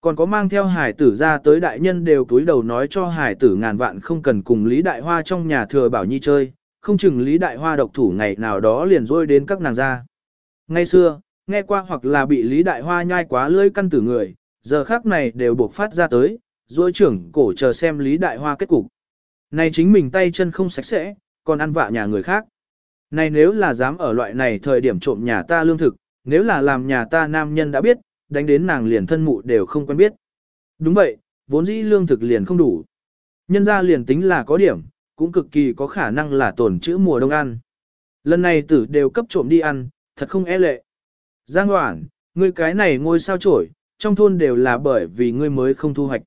Còn có mang theo hải tử ra tới đại nhân đều túi đầu nói cho hải tử ngàn vạn không cần cùng Lý Đại Hoa trong nhà thừa bảo nhi chơi, không chừng Lý Đại Hoa độc thủ ngày nào đó liền rôi đến các nàng ra. Ngay xưa, nghe qua hoặc là bị Lý Đại Hoa nhai quá lưỡi căn tử người, giờ khác này đều buộc phát ra tới, rồi trưởng cổ chờ xem Lý Đại Hoa kết cục. Này chính mình tay chân không sạch sẽ, còn ăn vạ nhà người khác. Này nếu là dám ở loại này thời điểm trộm nhà ta lương thực, nếu là làm nhà ta nam nhân đã biết, đánh đến nàng liền thân mụ đều không quen biết. Đúng vậy, vốn dĩ lương thực liền không đủ. Nhân ra liền tính là có điểm, cũng cực kỳ có khả năng là tổn chữ mùa đông ăn. Lần này tử đều cấp trộm đi ăn, thật không e lệ. Giang Hoảng, ngươi cái này ngôi sao trổi, trong thôn đều là bởi vì ngươi mới không thu hoạch.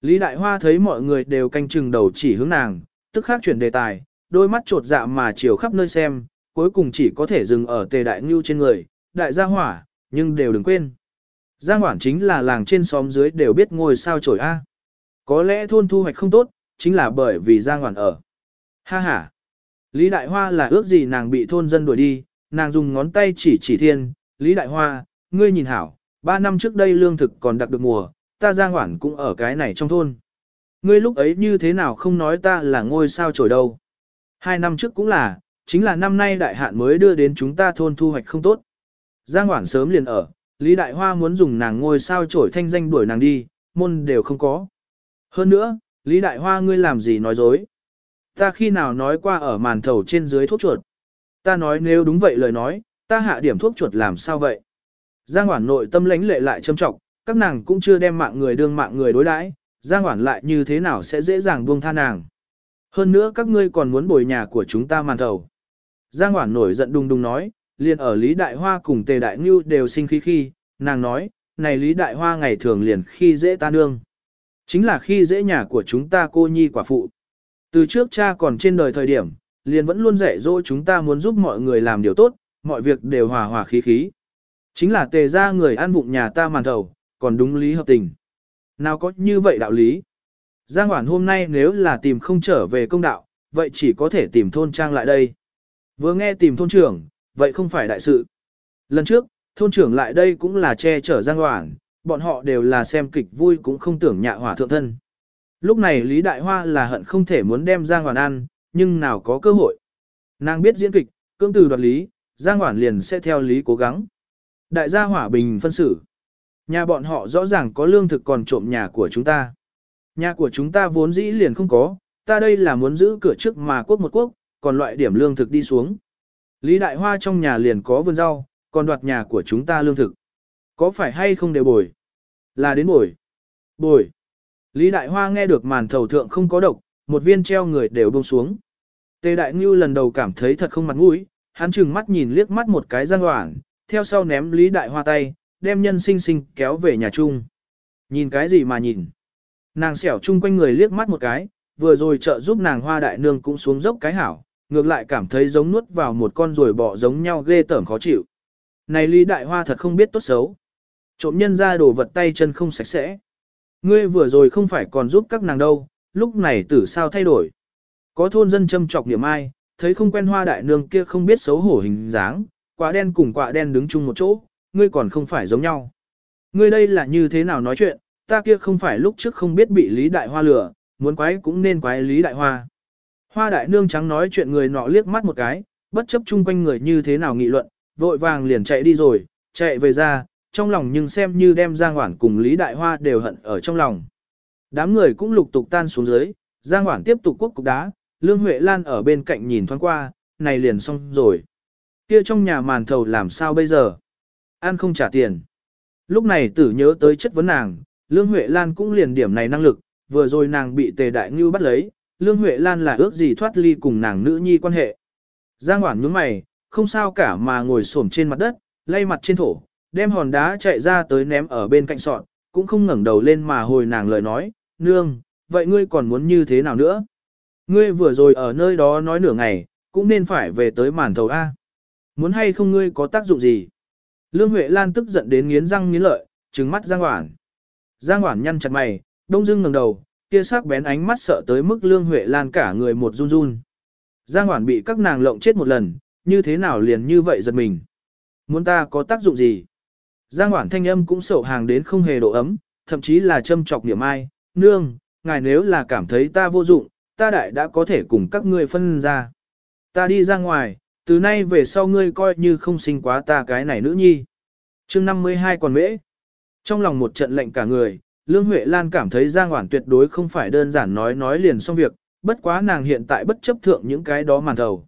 Lý Đại Hoa thấy mọi người đều canh chừng đầu chỉ hướng nàng, tức khắc chuyển đề tài, đôi mắt trột dạ mà chiều khắp nơi xem, cuối cùng chỉ có thể dừng ở tề đại ngưu trên người, đại gia hỏa, nhưng đều đừng quên. Giang Hoản chính là làng trên xóm dưới đều biết ngôi sao trổi A. Có lẽ thôn thu hoạch không tốt, chính là bởi vì Giang Hoản ở. Ha ha. Lý Đại Hoa là ước gì nàng bị thôn dân đuổi đi, nàng dùng ngón tay chỉ chỉ thiên, Lý Đại Hoa, ngươi nhìn hảo, ba năm trước đây lương thực còn đặc được mùa, ta Giang Hoản cũng ở cái này trong thôn. Ngươi lúc ấy như thế nào không nói ta là ngôi sao trổi đâu. Hai năm trước cũng là, chính là năm nay đại hạn mới đưa đến chúng ta thôn thu hoạch không tốt. Giang Hoản sớm liền ở, Lý Đại Hoa muốn dùng nàng ngôi sao trổi thanh danh đuổi nàng đi, môn đều không có. Hơn nữa, Lý Đại Hoa ngươi làm gì nói dối. Ta khi nào nói qua ở màn thầu trên dưới thuốc chuột. Ta nói nếu đúng vậy lời nói, ta hạ điểm thuốc chuột làm sao vậy. Giang Hoản nội tâm lãnh lệ lại châm trọng, các nàng cũng chưa đem mạng người đương mạng người đối đãi, Giang Hoản lại như thế nào sẽ dễ dàng buông tha nàng. Hơn nữa các ngươi còn muốn bồi nhà của chúng ta màn thầu. Giang Hoản nổi giận đùng đùng nói, liền ở Lý Đại Hoa cùng Tề Đại Ngưu đều sinh khí khi, nàng nói, này Lý Đại Hoa ngày thường liền khi dễ ta nương. Chính là khi dễ nhà của chúng ta cô nhi quả phụ. Từ trước cha còn trên đời thời điểm, liền vẫn luôn dạy dỗ chúng ta muốn giúp mọi người làm điều tốt, mọi việc đều hòa hòa khí khí. Chính là tề ra người ăn vụng nhà ta màn thầu, còn đúng lý hợp tình. Nào có như vậy đạo lý? Giang Hoản hôm nay nếu là tìm không trở về công đạo, vậy chỉ có thể tìm thôn trang lại đây. Vừa nghe tìm thôn trưởng, vậy không phải đại sự. Lần trước, thôn trưởng lại đây cũng là che chở Giang Hoản, bọn họ đều là xem kịch vui cũng không tưởng nhạ hỏa thượng thân. Lúc này Lý Đại Hoa là hận không thể muốn đem Giang Hoản ăn, nhưng nào có cơ hội. Nàng biết diễn kịch, cương từ đoạt lý, Giang Hoản liền sẽ theo lý cố gắng. Đại gia hỏa bình phân xử. Nhà bọn họ rõ ràng có lương thực còn trộm nhà của chúng ta. Nhà của chúng ta vốn dĩ liền không có, ta đây là muốn giữ cửa trước mà quốc một quốc, còn loại điểm lương thực đi xuống. Lý Đại Hoa trong nhà liền có vườn rau, còn đoạt nhà của chúng ta lương thực. Có phải hay không đều bồi? Là đến bồi. Bồi. Lý Đại Hoa nghe được màn thầu thượng không có độc, một viên treo người đều buông xuống. Tề Đại Ngưu lần đầu cảm thấy thật không mặt mũi, hắn chừng mắt nhìn liếc mắt một cái giang hoảng, theo sau ném Lý Đại Hoa tay, đem nhân sinh sinh kéo về nhà chung. Nhìn cái gì mà nhìn? Nàng xẻo chung quanh người liếc mắt một cái, vừa rồi trợ giúp nàng hoa đại nương cũng xuống dốc cái hảo, ngược lại cảm thấy giống nuốt vào một con ruồi bọ giống nhau ghê tởm khó chịu. Này Lý Đại Hoa thật không biết tốt xấu. Trộm nhân ra đồ vật tay chân không sạch sẽ. Ngươi vừa rồi không phải còn giúp các nàng đâu, lúc này tử sao thay đổi. Có thôn dân châm chọc niệm ai, thấy không quen hoa đại nương kia không biết xấu hổ hình dáng, quả đen cùng quả đen đứng chung một chỗ, ngươi còn không phải giống nhau. Ngươi đây là như thế nào nói chuyện, ta kia không phải lúc trước không biết bị Lý Đại Hoa lừa, muốn quái cũng nên quái Lý Đại Hoa. Hoa đại nương trắng nói chuyện người nọ liếc mắt một cái, bất chấp chung quanh người như thế nào nghị luận, vội vàng liền chạy đi rồi, chạy về ra, trong lòng nhưng xem như đem Giang Hoảng cùng Lý Đại Hoa đều hận ở trong lòng. Đám người cũng lục tục tan xuống dưới, Giang Hoảng tiếp tục quốc cục đá, Lương Huệ Lan ở bên cạnh nhìn thoáng qua, này liền xong rồi. Kia trong nhà màn thầu làm sao bây giờ? Ăn không trả tiền. Lúc này tử nhớ tới chất vấn nàng, Lương Huệ Lan cũng liền điểm này năng lực, vừa rồi nàng bị tề đại ngưu bắt lấy, Lương Huệ Lan là ước gì thoát ly cùng nàng nữ nhi quan hệ. Giang Hoản nhướng mày, không sao cả mà ngồi xổm trên mặt đất, lay mặt trên thổ, đem hòn đá chạy ra tới ném ở bên cạnh sọt, cũng không ngẩng đầu lên mà hồi nàng lời nói, nương, vậy ngươi còn muốn như thế nào nữa? Ngươi vừa rồi ở nơi đó nói nửa ngày, cũng nên phải về tới màn thầu A. Muốn hay không ngươi có tác dụng gì? Lương Huệ Lan tức giận đến nghiến răng nghiến lợi, trừng mắt Giang Hoản. Giang Hoản nhăn chặt mày, đông dưng ngẩng đầu, kia sắc bén ánh mắt sợ tới mức Lương Huệ Lan cả người một run run. Giang Hoản bị các nàng lộng chết một lần, như thế nào liền như vậy giật mình. Muốn ta có tác dụng gì? Giang Hoản thanh âm cũng sổ hàng đến không hề độ ấm, thậm chí là châm chọc niệm ai, nương, ngài nếu là cảm thấy ta vô dụng, ta đại đã có thể cùng các ngươi phân ra. Ta đi ra ngoài, từ nay về sau ngươi coi như không sinh quá ta cái này nữ nhi. chương 52 còn mễ. Trong lòng một trận lệnh cả người, Lương Huệ Lan cảm thấy Giang Hoản tuyệt đối không phải đơn giản nói nói liền xong việc, bất quá nàng hiện tại bất chấp thượng những cái đó màn thầu.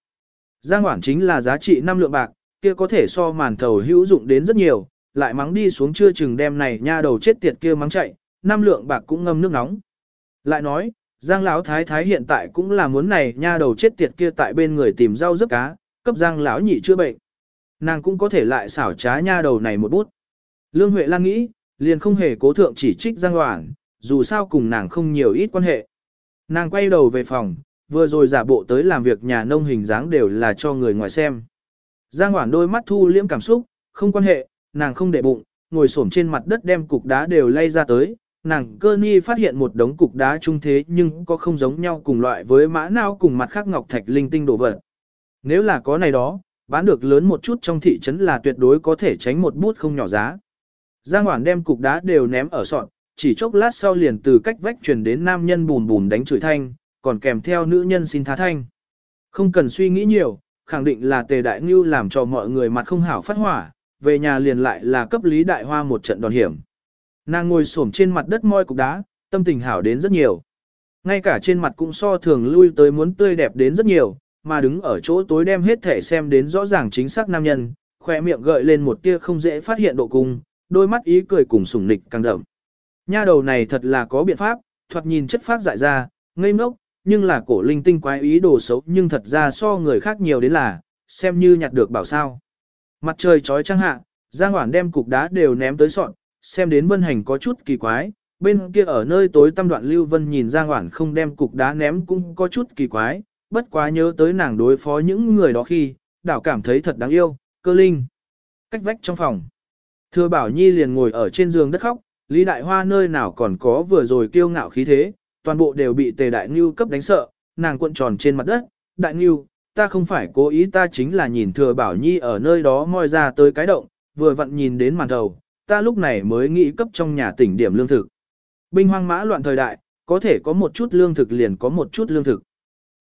Giang Hoản chính là giá trị 5 lượng bạc, kia có thể so màn thầu hữu dụng đến rất nhiều, lại mắng đi xuống chưa chừng đem này nha đầu chết tiệt kia mắng chạy, 5 lượng bạc cũng ngâm nước nóng. Lại nói, Giang Lão Thái Thái hiện tại cũng là muốn này nha đầu chết tiệt kia tại bên người tìm rau rớt cá, cấp Giang Lão nhị chữa bệnh. Nàng cũng có thể lại xảo trá nha đầu này một bút. Lương Huệ Lan nghĩ, liền không hề cố thượng chỉ trích Giang Hoảng, dù sao cùng nàng không nhiều ít quan hệ. Nàng quay đầu về phòng, vừa rồi giả bộ tới làm việc nhà nông hình dáng đều là cho người ngoài xem. Giang hoảng đôi mắt thu liễm cảm xúc, không quan hệ, nàng không để bụng, ngồi xổm trên mặt đất đem cục đá đều lay ra tới. Nàng cơ ni phát hiện một đống cục đá trung thế nhưng có không giống nhau cùng loại với mã nào cùng mặt khác ngọc thạch linh tinh đồ vật. Nếu là có này đó, bán được lớn một chút trong thị trấn là tuyệt đối có thể tránh một bút không nhỏ giá. Giang Hoàng đem cục đá đều ném ở sọt, chỉ chốc lát sau liền từ cách vách truyền đến nam nhân bùn bùn đánh chửi thanh, còn kèm theo nữ nhân xin thá thanh. Không cần suy nghĩ nhiều, khẳng định là tề đại ngưu làm cho mọi người mặt không hảo phát hỏa, về nhà liền lại là cấp lý đại hoa một trận đòn hiểm. Nàng ngồi xổm trên mặt đất moi cục đá, tâm tình hảo đến rất nhiều. Ngay cả trên mặt cũng so thường lui tới muốn tươi đẹp đến rất nhiều, mà đứng ở chỗ tối đem hết thể xem đến rõ ràng chính xác nam nhân, khỏe miệng gợi lên một tia không dễ phát hiện độ cung, đôi mắt ý cười cùng sủng nịch càng đậm. Nha đầu này thật là có biện pháp, thoạt nhìn chất phát dại ra, ngây ngốc, nhưng là cổ linh tinh quái ý đồ xấu nhưng thật ra so người khác nhiều đến là, xem như nhặt được bảo sao. Mặt trời trói trăng hạ, Giang Hoản đem cục đá đều ném tới sọn, xem đến Vân Hành có chút kỳ quái, bên kia ở nơi tối tâm đoạn Lưu Vân nhìn Giang Hoản không đem cục đá ném cũng có chút kỳ quái, bất quá nhớ tới nàng đối phó những người đó khi, đảo cảm thấy thật đáng yêu, cơ linh. Cách vách trong phòng. Thừa Bảo Nhi liền ngồi ở trên giường đất khóc, Lý Đại Hoa nơi nào còn có vừa rồi kiêu ngạo khí thế, toàn bộ đều bị Tề Đại Ngưu cấp đánh sợ, nàng cuộn tròn trên mặt đất, Đại Ngưu, ta không phải cố ý ta chính là nhìn Thừa Bảo Nhi ở nơi đó moi ra tới cái động, vừa vặn nhìn đến màn đầu, ta lúc này mới nghĩ cấp trong nhà tỉnh điểm lương thực. Binh hoang mã loạn thời đại, có thể có một chút lương thực liền có một chút lương thực.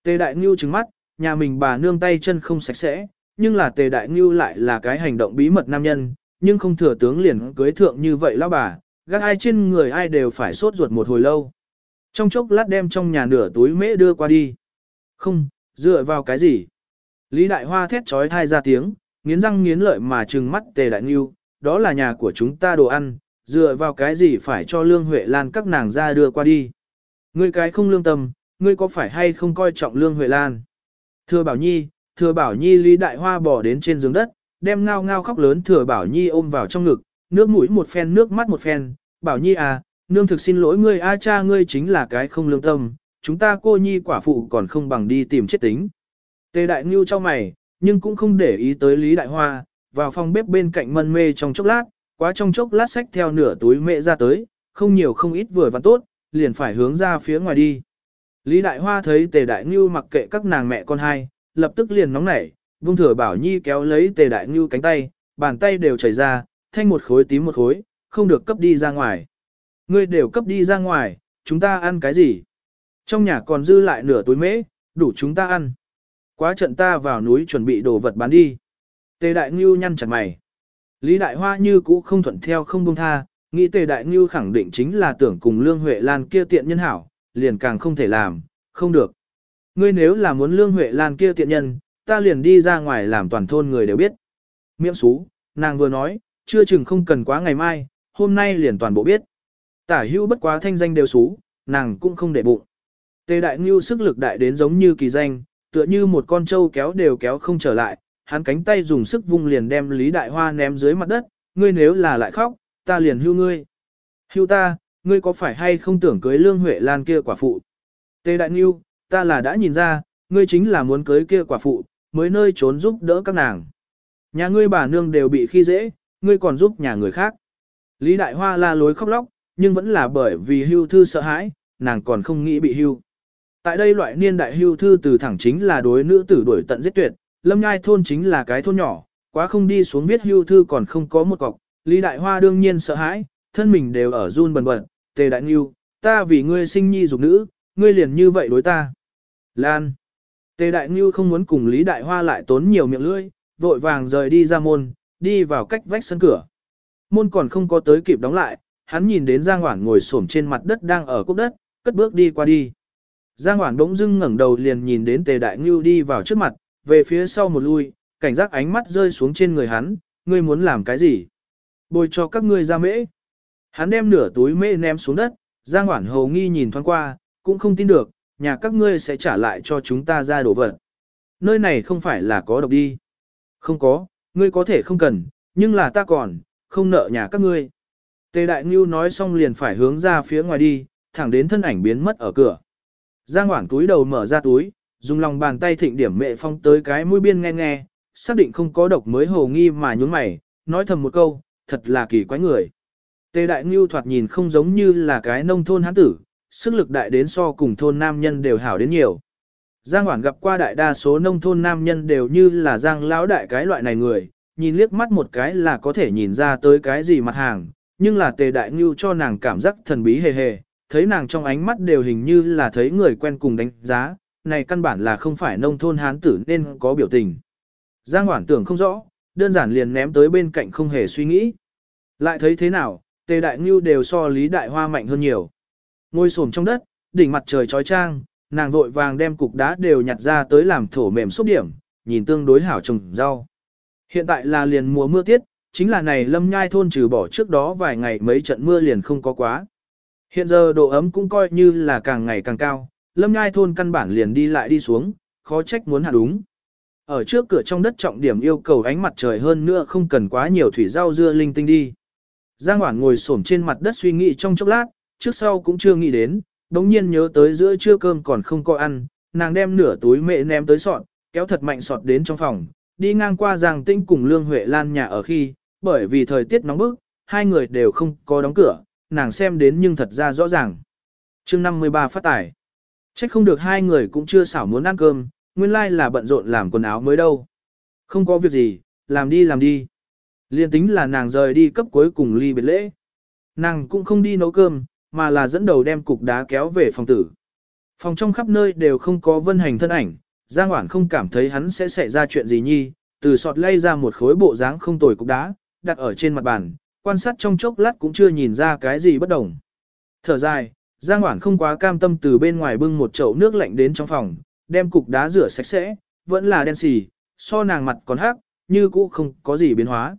Tề Đại Ngưu trừng mắt, nhà mình bà nương tay chân không sạch sẽ, nhưng là Tề Đại Ngưu lại là cái hành động bí mật nam nhân, nhưng không thừa tướng liền cưới thượng như vậy lão bà, gác ai trên người ai đều phải sốt ruột một hồi lâu. Trong chốc lát đem trong nhà nửa túi mễ đưa qua đi. Không, dựa vào cái gì? Lý Đại Hoa thét trói thai ra tiếng, nghiến răng nghiến lợi mà trừng mắt Tề Đại Ngưu, đó là nhà của chúng ta đồ ăn, dựa vào cái gì phải cho Lương Huệ Lan các nàng ra đưa qua đi. Ngươi cái không lương tâm, ngươi có phải hay không coi trọng Lương Huệ Lan? Thừa Bảo Nhi, Thừa Bảo Nhi Lý Đại Hoa bỏ đến trên giường đất, đem ngao ngao khóc lớn thừa Bảo Nhi ôm vào trong ngực, nước mũi một phen nước mắt một phen, Bảo Nhi à, nương thực xin lỗi ngươi a cha ngươi chính là cái không lương tâm, chúng ta cô nhi quả phụ còn không bằng đi tìm chết tính. Tề đại ngưu cho mày, nhưng cũng không để ý tới Lý Đại Hoa, vào phòng bếp bên cạnh mân mê trong chốc lát, quá trong chốc lát sách theo nửa túi mẹ ra tới, không nhiều không ít vừa và tốt, liền phải hướng ra phía ngoài đi. Lý Đại Hoa thấy Tề Đại Ngưu mặc kệ các nàng mẹ con hai, lập tức liền nóng nảy, vung thừa Bảo Nhi kéo lấy Tề Đại Ngưu cánh tay, bàn tay đều chảy ra, thanh một khối tím một khối, không được cấp đi ra ngoài. Ngươi đều cấp đi ra ngoài, chúng ta ăn cái gì? Trong nhà còn dư lại nửa túi mễ, đủ chúng ta ăn. Quá trận ta vào núi chuẩn bị đồ vật bán đi. Tề Đại Ngưu nhăn chặt mày. Lý Đại Hoa như cũ không thuận theo không buông tha, nghĩ Tề Đại Ngưu khẳng định chính là tưởng cùng Lương Huệ Lan kia tiện nhân hảo, liền càng không thể làm, không được. Ngươi nếu là muốn Lương Huệ Lan kia tiện nhân, ta liền đi ra ngoài làm toàn thôn người đều biết. Miệng xú, nàng vừa nói, chưa chừng không cần quá ngày mai, hôm nay liền toàn bộ biết. Tả hưu bất quá thanh danh đều xú, nàng cũng không để bụng. Tề đại ngưu sức lực đại đến giống như kỳ danh, tựa như một con trâu kéo đều kéo không trở lại, hắn cánh tay dùng sức vung liền đem Lý Đại Hoa ném dưới mặt đất, ngươi nếu là lại khóc, ta liền hưu ngươi. Hưu ta, ngươi có phải hay không tưởng cưới Lương Huệ Lan kia quả phụ? Tề đại ngưu, ta là đã nhìn ra, ngươi chính là muốn cưới kia quả phụ, mới nơi trốn giúp đỡ các nàng. Nhà ngươi bà nương đều bị khi dễ, ngươi còn giúp nhà người khác. Lý Đại Hoa la lối khóc lóc, nhưng vẫn là bởi vì hưu thư sợ hãi, nàng còn không nghĩ bị hưu. Tại đây loại niên đại hưu thư từ thẳng chính là đối nữ tử đuổi tận giết tuyệt, lâm nhai thôn chính là cái thôn nhỏ, quá không đi xuống viết hưu thư còn không có một cọc. Lý Đại Hoa đương nhiên sợ hãi, thân mình đều ở run bần bật, tề đại nghiêu, ta vì ngươi sinh nhi dục nữ, ngươi liền như vậy đối ta. Lan. Tề đại nghiêu không muốn cùng Lý Đại Hoa lại tốn nhiều miệng lưỡi, vội vàng rời đi ra môn, đi vào cách vách sân cửa. Môn còn không có tới kịp đóng lại, hắn nhìn đến Giang Hoản ngồi xổm trên mặt đất đang ở cốc đất, cất bước đi qua đi. Giang Hoản bỗng dưng ngẩng đầu liền nhìn đến Tề Đại Ngưu đi vào trước mặt, về phía sau một lui, cảnh giác ánh mắt rơi xuống trên người hắn, ngươi muốn làm cái gì? Bồi cho các ngươi ra mễ. Hắn đem nửa túi mê ném xuống đất, Giang Hoản hầu nghi nhìn thoáng qua, cũng không tin được, nhà các ngươi sẽ trả lại cho chúng ta ra đồ vật. Nơi này không phải là có độc đi. Không có, ngươi có thể không cần, nhưng là ta còn, không nợ nhà các ngươi. Tề Đại Ngưu nói xong liền phải hướng ra phía ngoài đi, thẳng đến thân ảnh biến mất ở cửa. Giang Hoản túi đầu mở ra túi, dùng lòng bàn tay thịnh điểm mẹ phong tới cái mũi biên nghe nghe, xác định không có độc mới hồ nghi mà nhún mày, nói thầm một câu, thật là kỳ quái người. Tề Đại Ngưu thoạt nhìn không giống như là cái nông thôn hán tử, sức lực đại đến so cùng thôn nam nhân đều hảo đến nhiều. Giang Hoảng gặp qua đại đa số nông thôn nam nhân đều như là Giang lão đại cái loại này người, nhìn liếc mắt một cái là có thể nhìn ra tới cái gì mặt hàng, nhưng là tề đại ngưu cho nàng cảm giác thần bí hề hề, thấy nàng trong ánh mắt đều hình như là thấy người quen cùng đánh giá, này căn bản là không phải nông thôn hán tử nên có biểu tình. Giang Hoảng tưởng không rõ, đơn giản liền ném tới bên cạnh không hề suy nghĩ. Lại thấy thế nào, tề đại ngưu đều so lý đại hoa mạnh hơn nhiều. Ngồi xổm trong đất, đỉnh mặt trời trói trang, nàng vội vàng đem cục đá đều nhặt ra tới làm thổ mềm xúc điểm, nhìn tương đối hảo trồng rau. Hiện tại là liền mùa mưa tiết, chính là này lâm nhai thôn trừ bỏ trước đó vài ngày mấy trận mưa liền không có quá. Hiện giờ độ ấm cũng coi như là càng ngày càng cao, lâm nhai thôn căn bản liền đi lại đi xuống, khó trách muốn hạ đúng. Ở trước cửa trong đất trọng điểm yêu cầu ánh mặt trời hơn nữa không cần quá nhiều thủy rau dưa linh tinh đi. Giang Hoảng ngồi xổm trên mặt đất suy nghĩ trong chốc lát, trước sau cũng chưa nghĩ đến, đống nhiên nhớ tới giữa trưa cơm còn không có ăn, nàng đem nửa túi mẹ ném tới sọt, kéo thật mạnh sọt đến trong phòng, đi ngang qua Giang Tinh cùng Lương Huệ Lan nhà ở khi, bởi vì thời tiết nóng bức, hai người đều không có đóng cửa, nàng xem đến nhưng thật ra rõ ràng. chương 53 phát tải. Trách không được hai người cũng chưa xảo muốn ăn cơm, nguyên lai là bận rộn làm quần áo mới đâu. Không có việc gì, làm đi làm đi. Liên tính là nàng rời đi cấp cuối cùng ly biệt lễ. Nàng cũng không đi nấu cơm, mà là dẫn đầu đem cục đá kéo về phòng tử. Phòng trong khắp nơi đều không có vân hành thân ảnh, Giang Hoảng không cảm thấy hắn sẽ xảy ra chuyện gì nhi, từ sọt lay ra một khối bộ dáng không tồi cục đá, đặt ở trên mặt bàn, quan sát trong chốc lát cũng chưa nhìn ra cái gì bất đồng. Thở dài, Giang Hoảng không quá cam tâm từ bên ngoài bưng một chậu nước lạnh đến trong phòng, đem cục đá rửa sạch sẽ, vẫn là đen xì, so nàng mặt còn hắc, như cũ không có gì biến hóa.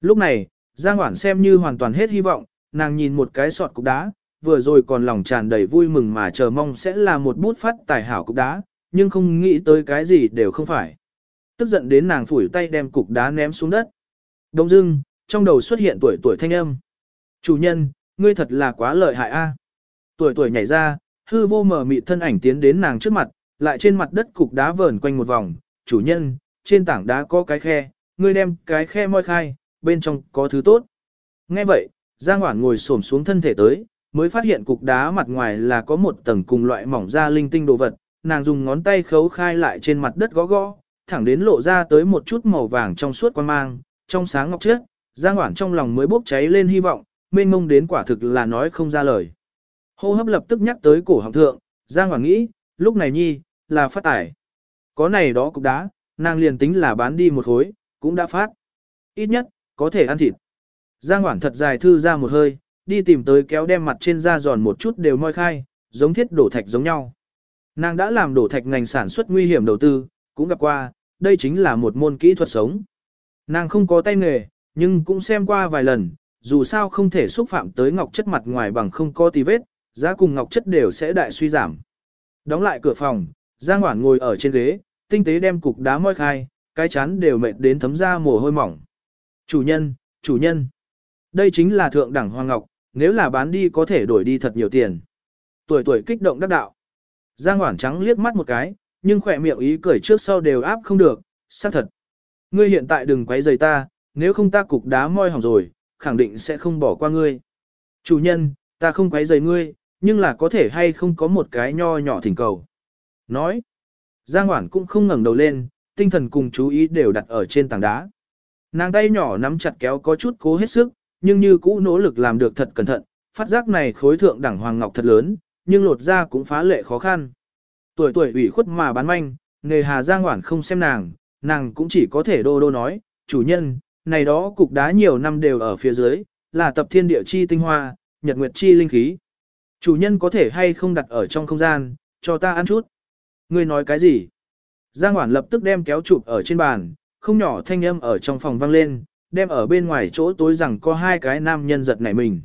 Lúc này, Giang Hoản xem như hoàn toàn hết hy vọng, nàng nhìn một cái sọt cục đá, vừa rồi còn lòng tràn đầy vui mừng mà chờ mong sẽ là một bút phát tài hảo cục đá, nhưng không nghĩ tới cái gì đều không phải. Tức giận đến nàng phủi tay đem cục đá ném xuống đất. Đông dưng, trong đầu xuất hiện tuổi tuổi thanh âm. Chủ nhân, ngươi thật là quá lợi hại a. Tuổi tuổi nhảy ra, hư vô mở mịt thân ảnh tiến đến nàng trước mặt, lại trên mặt đất cục đá vờn quanh một vòng. Chủ nhân, trên tảng đá có cái khe, ngươi đem cái khe moi khai, bên trong có thứ tốt. Nghe vậy, Giang Hoản ngồi xổm xuống thân thể tới, mới phát hiện cục đá mặt ngoài là có một tầng cùng loại mỏng da linh tinh đồ vật, nàng dùng ngón tay khấu khai lại trên mặt đất gõ gõ, thẳng đến lộ ra tới một chút màu vàng trong suốt quan mang, trong sáng ngọc trước, Giang Hoản trong lòng mới bốc cháy lên hy vọng, mênh mông đến quả thực là nói không ra lời. Hô hấp lập tức nhắc tới cổ họng thượng, Giang Hoản nghĩ, lúc này nhi, là phát tải. Có này đó cục đá, nàng liền tính là bán đi một khối, cũng đã phát. Ít nhất, có thể ăn thịt. Giang Hoản thật dài thư ra một hơi, đi tìm tới kéo đem mặt trên da giòn một chút đều moi khai, giống thiết đổ thạch giống nhau. Nàng đã làm đổ thạch ngành sản xuất nguy hiểm đầu tư, cũng gặp qua, đây chính là một môn kỹ thuật sống. Nàng không có tay nghề, nhưng cũng xem qua vài lần, dù sao không thể xúc phạm tới ngọc chất mặt ngoài bằng không có tì vết, giá cùng ngọc chất đều sẽ đại suy giảm. Đóng lại cửa phòng, Giang Hoản ngồi ở trên ghế, tinh tế đem cục đá moi khai, cái chán đều mệt đến thấm ra mồ hôi mỏng. Chủ nhân, chủ nhân. Đây chính là thượng đẳng hoa ngọc, nếu là bán đi có thể đổi đi thật nhiều tiền. Tuổi tuổi kích động đắc đạo. Giang Hoản trắng liếc mắt một cái, nhưng khỏe miệng ý cười trước sau đều áp không được, xác thật. Ngươi hiện tại đừng quấy rầy ta, nếu không ta cục đá moi hỏng rồi, khẳng định sẽ không bỏ qua ngươi. Chủ nhân, ta không quấy rầy ngươi, nhưng là có thể hay không có một cái nho nhỏ thỉnh cầu. Nói, Giang Hoản cũng không ngẩng đầu lên, tinh thần cùng chú ý đều đặt ở trên tảng đá. Nàng tay nhỏ nắm chặt kéo có chút cố hết sức, nhưng như cũ nỗ lực làm được thật cẩn thận, phát giác này khối thượng đẳng hoàng ngọc thật lớn, nhưng lột ra cũng phá lệ khó khăn. Tuổi tuổi ủy khuất mà bán manh, nghề hà giang hoảng không xem nàng, nàng cũng chỉ có thể đô đô nói, chủ nhân, này đó cục đá nhiều năm đều ở phía dưới, là tập thiên địa chi tinh hoa, nhật nguyệt chi linh khí. Chủ nhân có thể hay không đặt ở trong không gian, cho ta ăn chút. Ngươi nói cái gì? Giang Hoản lập tức đem kéo chụp ở trên bàn, không nhỏ thanh âm ở trong phòng vang lên, đem ở bên ngoài chỗ tối rằng có hai cái nam nhân giật nảy mình.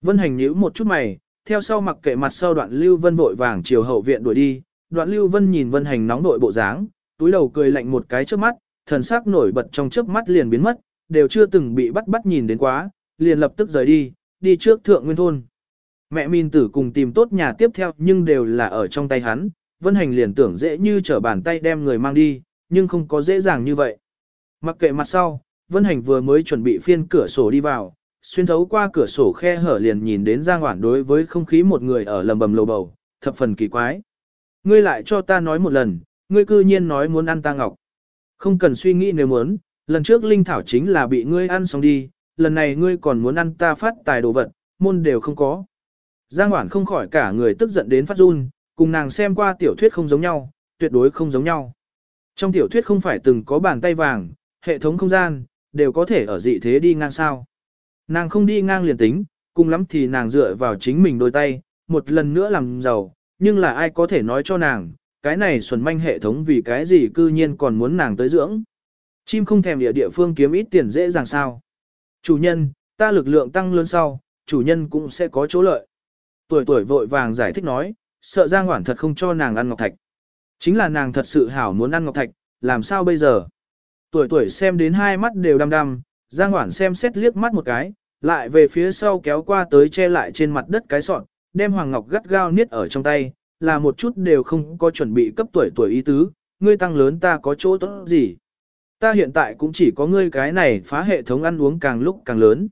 Vân hành nhíu một chút mày, theo sau mặc kệ mặt sau đoạn Lưu Vân vội vàng chiều hậu viện đuổi đi, đoạn Lưu Vân nhìn Vân hành nóng nội bộ dáng, túi đầu cười lạnh một cái trước mắt, thần sắc nổi bật trong trước mắt liền biến mất, đều chưa từng bị bắt bắt nhìn đến quá, liền lập tức rời đi, đi trước thượng nguyên thôn. Mẹ min tử cùng tìm tốt nhà tiếp theo nhưng đều là ở trong tay hắn, Vân Hành liền tưởng dễ như trở bàn tay đem người mang đi, nhưng không có dễ dàng như vậy. Mặc kệ mặt sau, Vân Hành vừa mới chuẩn bị phiên cửa sổ đi vào, xuyên thấu qua cửa sổ khe hở liền nhìn đến Giang Hoản đối với không khí một người ở lầm bầm lầu bầu, thập phần kỳ quái. Ngươi lại cho ta nói một lần, ngươi cư nhiên nói muốn ăn ta ngọc. Không cần suy nghĩ nếu muốn, lần trước Linh Thảo chính là bị ngươi ăn xong đi, lần này ngươi còn muốn ăn ta phát tài đồ vật, môn đều không có. Giang Hoản không khỏi cả người tức giận đến phát run, cùng nàng xem qua tiểu thuyết không giống nhau, tuyệt đối không giống nhau. Trong tiểu thuyết không phải từng có bàn tay vàng, hệ thống không gian, đều có thể ở dị thế đi ngang sao. Nàng không đi ngang liền tính, cùng lắm thì nàng dựa vào chính mình đôi tay, một lần nữa làm giàu, nhưng là ai có thể nói cho nàng, cái này xuẩn manh hệ thống vì cái gì cư nhiên còn muốn nàng tới dưỡng. Chim không thèm địa địa phương kiếm ít tiền dễ dàng sao. Chủ nhân, ta lực lượng tăng lớn sau, chủ nhân cũng sẽ có chỗ lợi. Tuổi tuổi vội vàng giải thích nói, sợ Giang Hoản thật không cho nàng ăn ngọc thạch. Chính là nàng thật sự hảo muốn ăn ngọc thạch, làm sao bây giờ? Tuổi tuổi xem đến hai mắt đều đăm đăm, Giang Hoản xem xét liếc mắt một cái, lại về phía sau kéo qua tới che lại trên mặt đất cái sọt, đem Hoàng Ngọc gắt gao niết ở trong tay, là một chút đều không có chuẩn bị cấp tuổi tuổi ý tứ, ngươi tăng lớn ta có chỗ tốt gì. Ta hiện tại cũng chỉ có ngươi cái này phá hệ thống ăn uống càng lúc càng lớn.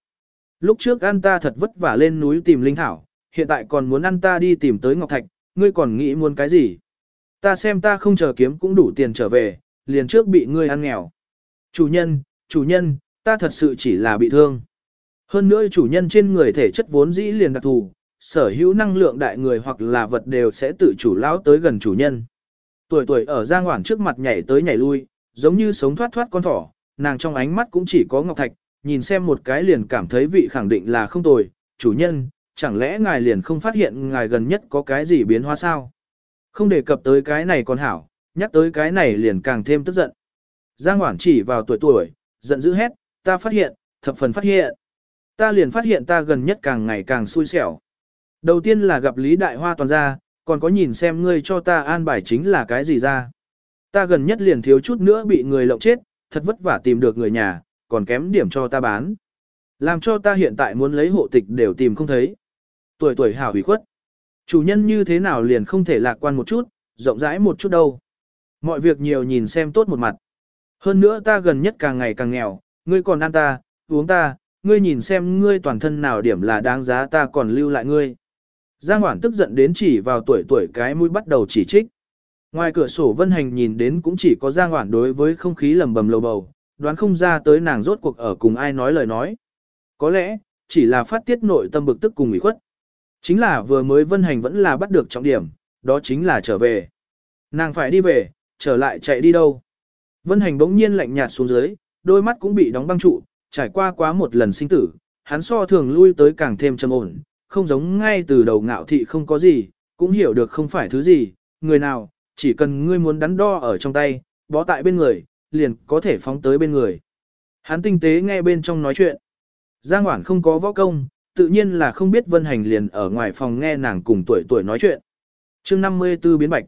Lúc trước ăn ta thật vất vả lên núi tìm linh thảo, hiện tại còn muốn ăn ta đi tìm tới Ngọc Thạch, ngươi còn nghĩ muốn cái gì? Ta xem ta không chờ kiếm cũng đủ tiền trở về, liền trước bị ngươi ăn nghèo. Chủ nhân, chủ nhân, ta thật sự chỉ là bị thương. Hơn nữa chủ nhân trên người thể chất vốn dĩ liền đặc thù, sở hữu năng lượng đại người hoặc là vật đều sẽ tự chủ lão tới gần chủ nhân. Tuổi tuổi ở Giang Hoảng trước mặt nhảy tới nhảy lui, giống như sống thoát thoát con thỏ, nàng trong ánh mắt cũng chỉ có ngọc thạch, nhìn xem một cái liền cảm thấy vị khẳng định là không tồi, chủ nhân, chẳng lẽ ngài liền không phát hiện ngài gần nhất có cái gì biến hóa sao? Không đề cập tới cái này còn hảo, nhắc tới cái này liền càng thêm tức giận. Giang Hoảng chỉ vào tuổi tuổi, giận dữ hét, ta phát hiện, thập phần phát hiện. Ta liền phát hiện ta gần nhất càng ngày càng xui xẻo. Đầu tiên là gặp Lý Đại Hoa toàn ra, còn có nhìn xem ngươi cho ta an bài chính là cái gì ra. Ta gần nhất liền thiếu chút nữa bị người lộng chết, thật vất vả tìm được người nhà, còn kém điểm cho ta bán. Làm cho ta hiện tại muốn lấy hộ tịch đều tìm không thấy. Tuổi tuổi hảo hủy khuất. Chủ nhân như thế nào liền không thể lạc quan một chút, rộng rãi một chút đâu. Mọi việc nhiều nhìn xem tốt một mặt. Hơn nữa ta gần nhất càng ngày càng nghèo, ngươi còn ăn ta, uống ta, ngươi nhìn xem ngươi toàn thân nào điểm là đáng giá ta còn lưu lại ngươi. Giang Hoản tức giận đến chỉ vào tuổi tuổi cái mũi bắt đầu chỉ trích. Ngoài cửa sổ Vân Hành nhìn đến cũng chỉ có Giang Hoản đối với không khí lầm bầm lầu bầu, đoán không ra tới nàng rốt cuộc ở cùng ai nói lời nói. Có lẽ, chỉ là phát tiết nội tâm bực tức cùng ủy khuất. Chính là vừa mới Vân Hành vẫn là bắt được trọng điểm, đó chính là trở về. Nàng phải đi về, trở lại chạy đi đâu. Vân Hành bỗng nhiên lạnh nhạt xuống dưới, đôi mắt cũng bị đóng băng trụ, trải qua quá một lần sinh tử, hắn so thường lui tới càng thêm trầm ổn, không giống ngay từ đầu ngạo thị không có gì, cũng hiểu được không phải thứ gì, người nào, chỉ cần ngươi muốn đắn đo ở trong tay, bó tại bên người, liền có thể phóng tới bên người. Hắn tinh tế nghe bên trong nói chuyện. Giang Hoản không có võ công, tự nhiên là không biết Vân Hành liền ở ngoài phòng nghe nàng cùng tuổi tuổi nói chuyện. chương 54 biến bạch.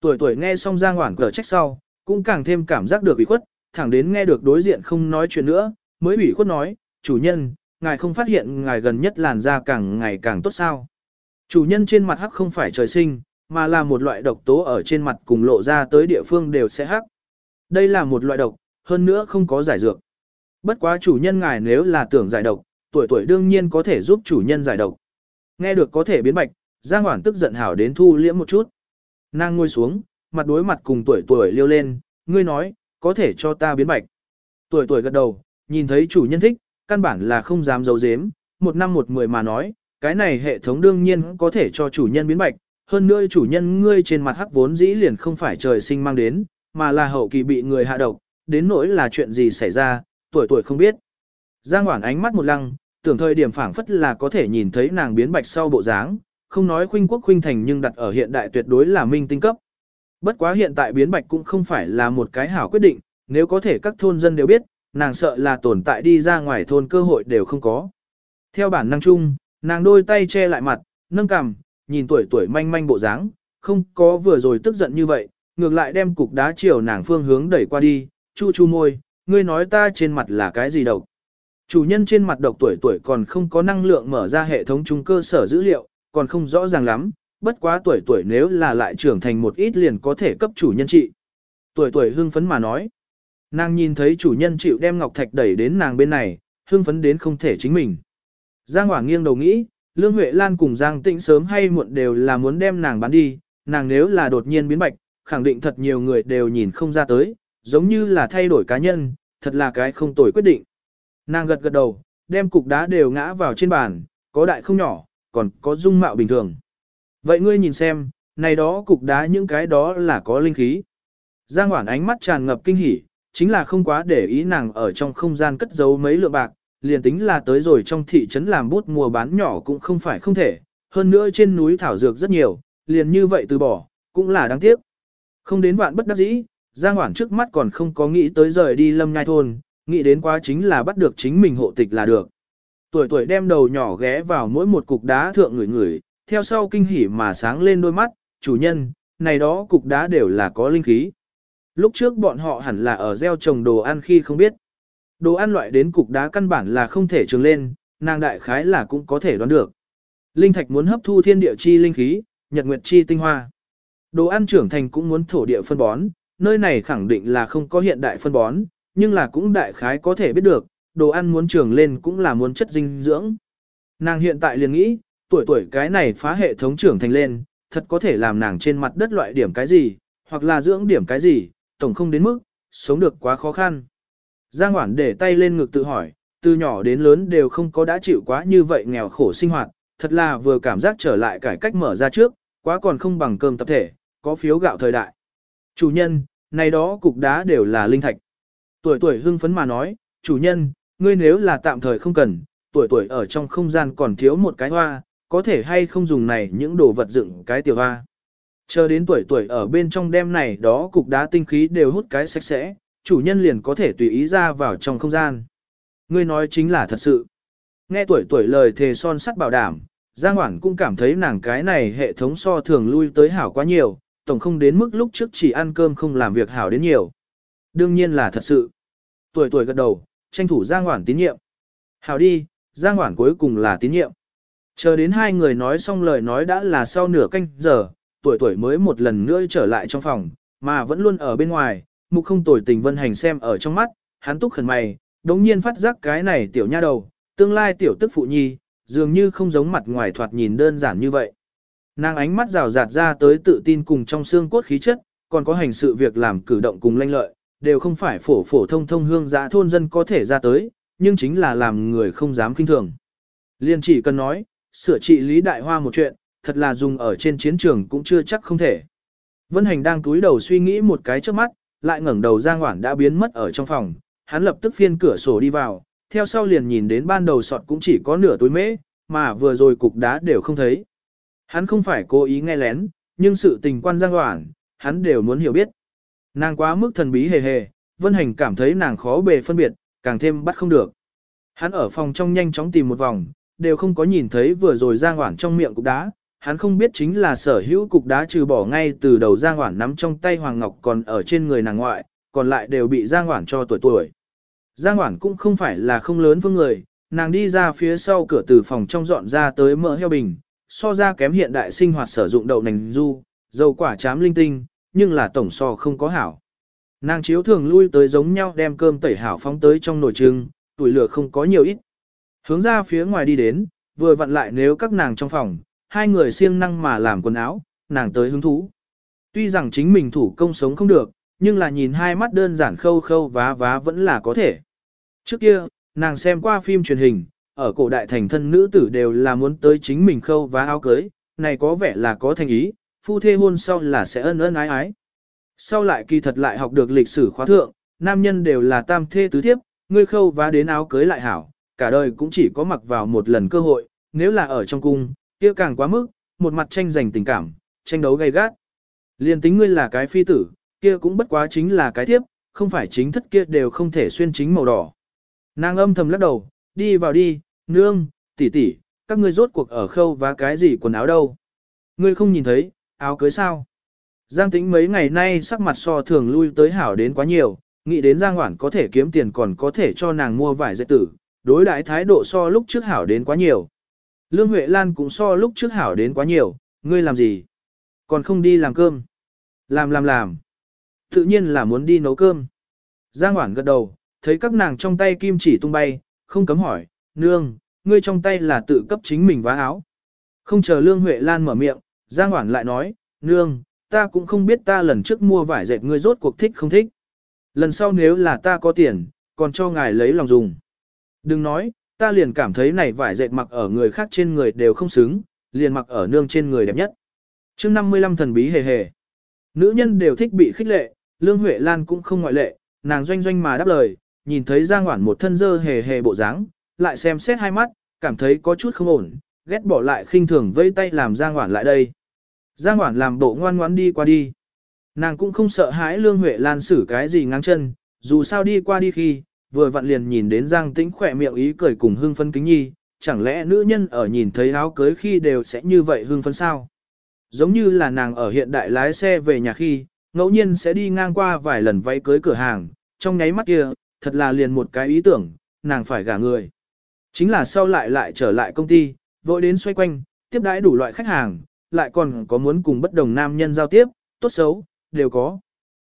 Tuổi tuổi nghe xong Giang Hoản cờ trách sau, cũng càng thêm cảm giác được ủy khuất, thẳng đến nghe được đối diện không nói chuyện nữa, mới ủy khuất nói, chủ nhân, ngài không phát hiện ngài gần nhất làn da càng ngày càng tốt sao. Chủ nhân trên mặt hắc không phải trời sinh, mà là một loại độc tố ở trên mặt cùng lộ ra tới địa phương đều sẽ hắc. Đây là một loại độc, hơn nữa không có giải dược. Bất quá chủ nhân ngài nếu là tưởng giải độc, tuổi tuổi đương nhiên có thể giúp chủ nhân giải độc. Nghe được có thể biến bạch, Giang Hoản tức giận hảo đến thu liễm một chút. Nàng ngồi xuống, mặt đối mặt cùng tuổi tuổi liêu lên, ngươi nói, có thể cho ta biến bạch. Tuổi tuổi gật đầu, nhìn thấy chủ nhân thích, căn bản là không dám giấu giếm, một năm một mười mà nói, cái này hệ thống đương nhiên có thể cho chủ nhân biến bạch, hơn nữa chủ nhân ngươi trên mặt hắc vốn dĩ liền không phải trời sinh mang đến, mà là hậu kỳ bị người hạ độc, đến nỗi là chuyện gì xảy ra, tuổi tuổi không biết. Giang Hoản ánh mắt một lăng, tưởng thời điểm phảng phất là có thể nhìn thấy nàng biến bạch sau bộ dáng, không nói khuynh quốc khuynh thành nhưng đặt ở hiện đại tuyệt đối là minh tinh cấp. Bất quá hiện tại biến bạch cũng không phải là một cái hảo quyết định, nếu có thể các thôn dân đều biết, nàng sợ là tồn tại đi ra ngoài thôn cơ hội đều không có. Theo bản năng chung, nàng đôi tay che lại mặt, nâng cằm, nhìn tuổi tuổi manh manh bộ dáng, không có vừa rồi tức giận như vậy, ngược lại đem cục đá chiều nàng phương hướng đẩy qua đi, chu chu môi, ngươi nói ta trên mặt là cái gì độc. Chủ nhân trên mặt độc tuổi tuổi còn không có năng lượng mở ra hệ thống trung cơ sở dữ liệu, còn không rõ ràng lắm, bất quá tuổi tuổi nếu là lại trưởng thành một ít liền có thể cấp chủ nhân trị. Tuổi tuổi hưng phấn mà nói. Nàng nhìn thấy chủ nhân chịu đem ngọc thạch đẩy đến nàng bên này, hưng phấn đến không thể chính mình. Giang Hoàng nghiêng đầu nghĩ, Lương Huệ Lan cùng Giang Tĩnh sớm hay muộn đều là muốn đem nàng bán đi, nàng nếu là đột nhiên biến bạch, khẳng định thật nhiều người đều nhìn không ra tới, giống như là thay đổi cá nhân, thật là cái không tồi quyết định. Nàng gật gật đầu, đem cục đá đều ngã vào trên bàn, có đại không nhỏ, còn có dung mạo bình thường. Vậy ngươi nhìn xem, này đó cục đá những cái đó là có linh khí. Giang Hoản ánh mắt tràn ngập kinh hỉ, chính là không quá để ý nàng ở trong không gian cất giấu mấy lượng bạc, liền tính là tới rồi trong thị trấn làm bút mua bán nhỏ cũng không phải không thể, hơn nữa trên núi thảo dược rất nhiều, liền như vậy từ bỏ, cũng là đáng tiếc. Không đến vạn bất đắc dĩ, Giang Hoản trước mắt còn không có nghĩ tới rời đi lâm nhai thôn, nghĩ đến quá chính là bắt được chính mình hộ tịch là được. Tuổi tuổi đem đầu nhỏ ghé vào mỗi một cục đá thượng người người, theo sau kinh hỉ mà sáng lên đôi mắt, chủ nhân, này đó cục đá đều là có linh khí. Lúc trước bọn họ hẳn là ở gieo trồng đồ ăn khi không biết. Đồ ăn loại đến cục đá căn bản là không thể trường lên, nàng đại khái là cũng có thể đoán được. Linh thạch muốn hấp thu thiên địa chi linh khí, nhật nguyệt chi tinh hoa. Đồ ăn trưởng thành cũng muốn thổ địa phân bón, nơi này khẳng định là không có hiện đại phân bón, nhưng là cũng đại khái có thể biết được, đồ ăn muốn trưởng lên cũng là muốn chất dinh dưỡng. Nàng hiện tại liền nghĩ, tuổi tuổi cái này phá hệ thống trưởng thành lên, thật có thể làm nàng trên mặt đất loại điểm cái gì, hoặc là dưỡng điểm cái gì, tổng không đến mức, sống được quá khó khăn. Giang Hoản để tay lên ngực tự hỏi, từ nhỏ đến lớn đều không có đã chịu quá như vậy nghèo khổ sinh hoạt, thật là vừa cảm giác trở lại cải cách mở ra trước, quá còn không bằng cơm tập thể, có phiếu gạo thời đại. Chủ nhân, này đó cục đá đều là linh thạch. Tuổi tuổi hưng phấn mà nói, chủ nhân, ngươi nếu là tạm thời không cần, tuổi tuổi ở trong không gian còn thiếu một cái hoa, có thể hay không dùng này những đồ vật dựng cái tiểu hoa. Chờ đến tuổi tuổi ở bên trong đêm này đó cục đá tinh khí đều hút cái sạch sẽ, chủ nhân liền có thể tùy ý ra vào trong không gian. Ngươi nói chính là thật sự. Nghe tuổi tuổi lời thề son sắt bảo đảm, Giang Hoảng cũng cảm thấy nàng cái này hệ thống so thường lui tới hảo quá nhiều, tổng không đến mức lúc trước chỉ ăn cơm không làm việc hảo đến nhiều. Đương nhiên là thật sự. Tuổi tuổi gật đầu, tranh thủ Giang Hoản tín nhiệm. Hảo đi, Giang Hoản cuối cùng là tín nhiệm. Chờ đến hai người nói xong lời nói đã là sau nửa canh giờ, tuổi tuổi mới một lần nữa trở lại trong phòng, mà vẫn luôn ở bên ngoài, mục không tồi tình vân hành xem ở trong mắt, hắn túc khẩn mày, đống nhiên phát giác cái này tiểu nha đầu, tương lai tiểu tức phụ nhi, dường như không giống mặt ngoài thoạt nhìn đơn giản như vậy. Nàng ánh mắt rào rạt ra tới tự tin cùng trong xương cốt khí chất, còn có hành sự việc làm cử động cùng lanh lợi, đều không phải phổ phổ thông thông hương giã thôn dân có thể ra tới, nhưng chính là làm người không dám kinh thường. Liên chỉ cần nói, sửa trị Lý Đại Hoa một chuyện, thật là dùng ở trên chiến trường cũng chưa chắc không thể. Vân Hành đang túi đầu suy nghĩ một cái trước mắt, lại ngẩng đầu Giang ngoản đã biến mất ở trong phòng, hắn lập tức phiên cửa sổ đi vào, theo sau liền nhìn đến ban đầu sọt cũng chỉ có nửa túi mễ, mà vừa rồi cục đá đều không thấy. Hắn không phải cố ý nghe lén, nhưng sự tình quan Giang Hoản, hắn đều muốn hiểu biết. Nàng quá mức thần bí hề hề, Vân Hành cảm thấy nàng khó bề phân biệt, càng thêm bắt không được. Hắn ở phòng trong nhanh chóng tìm một vòng, đều không có nhìn thấy vừa rồi Giang Hoản trong miệng cục đá, hắn không biết chính là sở hữu cục đá trừ bỏ ngay từ đầu Giang Hoản nắm trong tay Hoàng Ngọc còn ở trên người nàng ngoại, còn lại đều bị Giang Hoản cho tuổi tuổi. Giang Hoản cũng không phải là không lớn vương người, nàng đi ra phía sau cửa từ phòng trong dọn ra tới mỡ heo bình, so ra kém hiện đại sinh hoạt sử dụng đậu nành du, dầu quả chám linh tinh, nhưng là tổng so không có hảo. Nàng chiếu thường lui tới giống nhau đem cơm tẩy hảo phóng tới trong nồi trưng, tuổi lửa không có nhiều ít. Hướng ra phía ngoài đi đến, vừa vặn lại nếu các nàng trong phòng, hai người siêng năng mà làm quần áo, nàng tới hứng thú. Tuy rằng chính mình thủ công sống không được, nhưng là nhìn hai mắt đơn giản khâu khâu vá vá vẫn là có thể. Trước kia, nàng xem qua phim truyền hình, ở cổ đại thành thân nữ tử đều là muốn tới chính mình khâu vá áo cưới, này có vẻ là có thành ý, phu thê hôn sau là sẽ ân ân ái ái. Sau lại kỳ thật lại học được lịch sử khóa thượng, nam nhân đều là tam thê tứ thiếp, ngươi khâu vá đến áo cưới lại hảo, cả đời cũng chỉ có mặc vào một lần cơ hội, nếu là ở trong cung, kia càng quá mức, một mặt tranh giành tình cảm, tranh đấu gay gắt. Liên tính ngươi là cái phi tử, kia cũng bất quá chính là cái thiếp, không phải chính thất kia đều không thể xuyên chính màu đỏ. Nàng âm thầm lắc đầu, đi vào đi, nương, tỷ tỷ, các ngươi rốt cuộc ở khâu vá cái gì quần áo đâu. Ngươi không nhìn thấy, áo cưới sao. Giang tĩnh mấy ngày nay sắc mặt so thường lui tới hảo đến quá nhiều, nghĩ đến Giang Hoản có thể kiếm tiền còn có thể cho nàng mua vải dạy tử, đối đãi thái độ so lúc trước hảo đến quá nhiều. Lương Huệ Lan cũng so lúc trước hảo đến quá nhiều, ngươi làm gì? Còn không đi làm cơm. Làm làm làm. Tự nhiên là muốn đi nấu cơm. Giang Hoản gật đầu, thấy các nàng trong tay kim chỉ tung bay, không cấm hỏi, nương, ngươi trong tay là tự cấp chính mình vá áo. Không chờ Lương Huệ Lan mở miệng, Giang Hoản lại nói, nương, ta cũng không biết ta lần trước mua vải dệt ngươi rốt cuộc thích không thích. Lần sau nếu là ta có tiền, còn cho ngài lấy lòng dùng. Đừng nói, ta liền cảm thấy này vải dệt mặc ở người khác trên người đều không xứng, liền mặc ở nương trên người đẹp nhất. chương 55 thần bí hề hề. Nữ nhân đều thích bị khích lệ, Lương Huệ Lan cũng không ngoại lệ, nàng doanh doanh mà đáp lời, nhìn thấy Giang Hoản một thân dơ hề hề bộ dáng, lại xem xét hai mắt, cảm thấy có chút không ổn, ghét bỏ lại khinh thường vây tay làm Giang Hoản lại đây. Giang Hoản làm bộ ngoan ngoãn đi qua đi. Nàng cũng không sợ hãi Lương Huệ Lan xử cái gì ngang chân, dù sao đi qua đi khi, vừa vặn liền nhìn đến Giang Tĩnh khỏe miệng ý cười cùng hương phân kính nhi, chẳng lẽ nữ nhân ở nhìn thấy áo cưới khi đều sẽ như vậy hương phân sao? Giống như là nàng ở hiện đại lái xe về nhà khi, ngẫu nhiên sẽ đi ngang qua vài lần váy cưới cửa hàng, trong nháy mắt kia, thật là liền một cái ý tưởng, nàng phải gả người. Chính là sau lại lại trở lại công ty, vội đến xoay quanh, tiếp đãi đủ loại khách hàng, lại còn có muốn cùng bất đồng nam nhân giao tiếp, tốt xấu, đều có.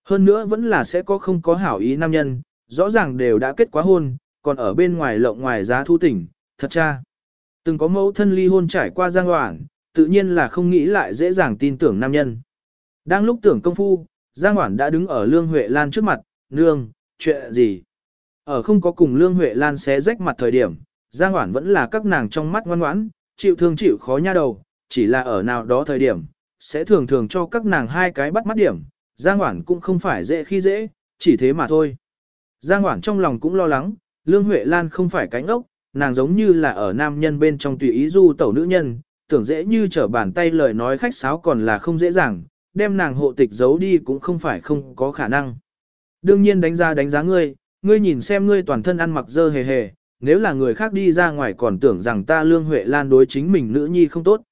Hơn nữa vẫn là sẽ có không có hảo ý nam nhân, rõ ràng đều đã kết quá hôn, còn ở bên ngoài lộng ngoài giá thu tỉnh, thật cha. Từng có mẫu thân ly hôn trải qua giang hoảng, tự nhiên là không nghĩ lại dễ dàng tin tưởng nam nhân. Đang lúc tưởng công phu, Giang Hoản đã đứng ở Lương Huệ Lan trước mặt, nương, chuyện gì? Ở không có cùng Lương Huệ Lan xé rách mặt thời điểm, Giang Hoản vẫn là các nàng trong mắt ngoan ngoãn, chịu thương chịu khó nha đầu, chỉ là ở nào đó thời điểm, sẽ thường thường cho các nàng hai cái bắt mắt điểm, Giang Hoản cũng không phải dễ khi dễ, chỉ thế mà thôi. Giang Hoản trong lòng cũng lo lắng, Lương Huệ Lan không phải cánh ốc, nàng giống như là ở nam nhân bên trong tùy ý du tẩu nữ nhân, tưởng dễ như trở bàn tay lời nói khách sáo còn là không dễ dàng, đem nàng hộ tịch giấu đi cũng không phải không có khả năng. Đương nhiên đánh giá đánh giá ngươi, ngươi nhìn xem ngươi toàn thân ăn mặc dơ hề hề, nếu là người khác đi ra ngoài còn tưởng rằng ta Lương Huệ Lan đối chính mình nữ nhi không tốt.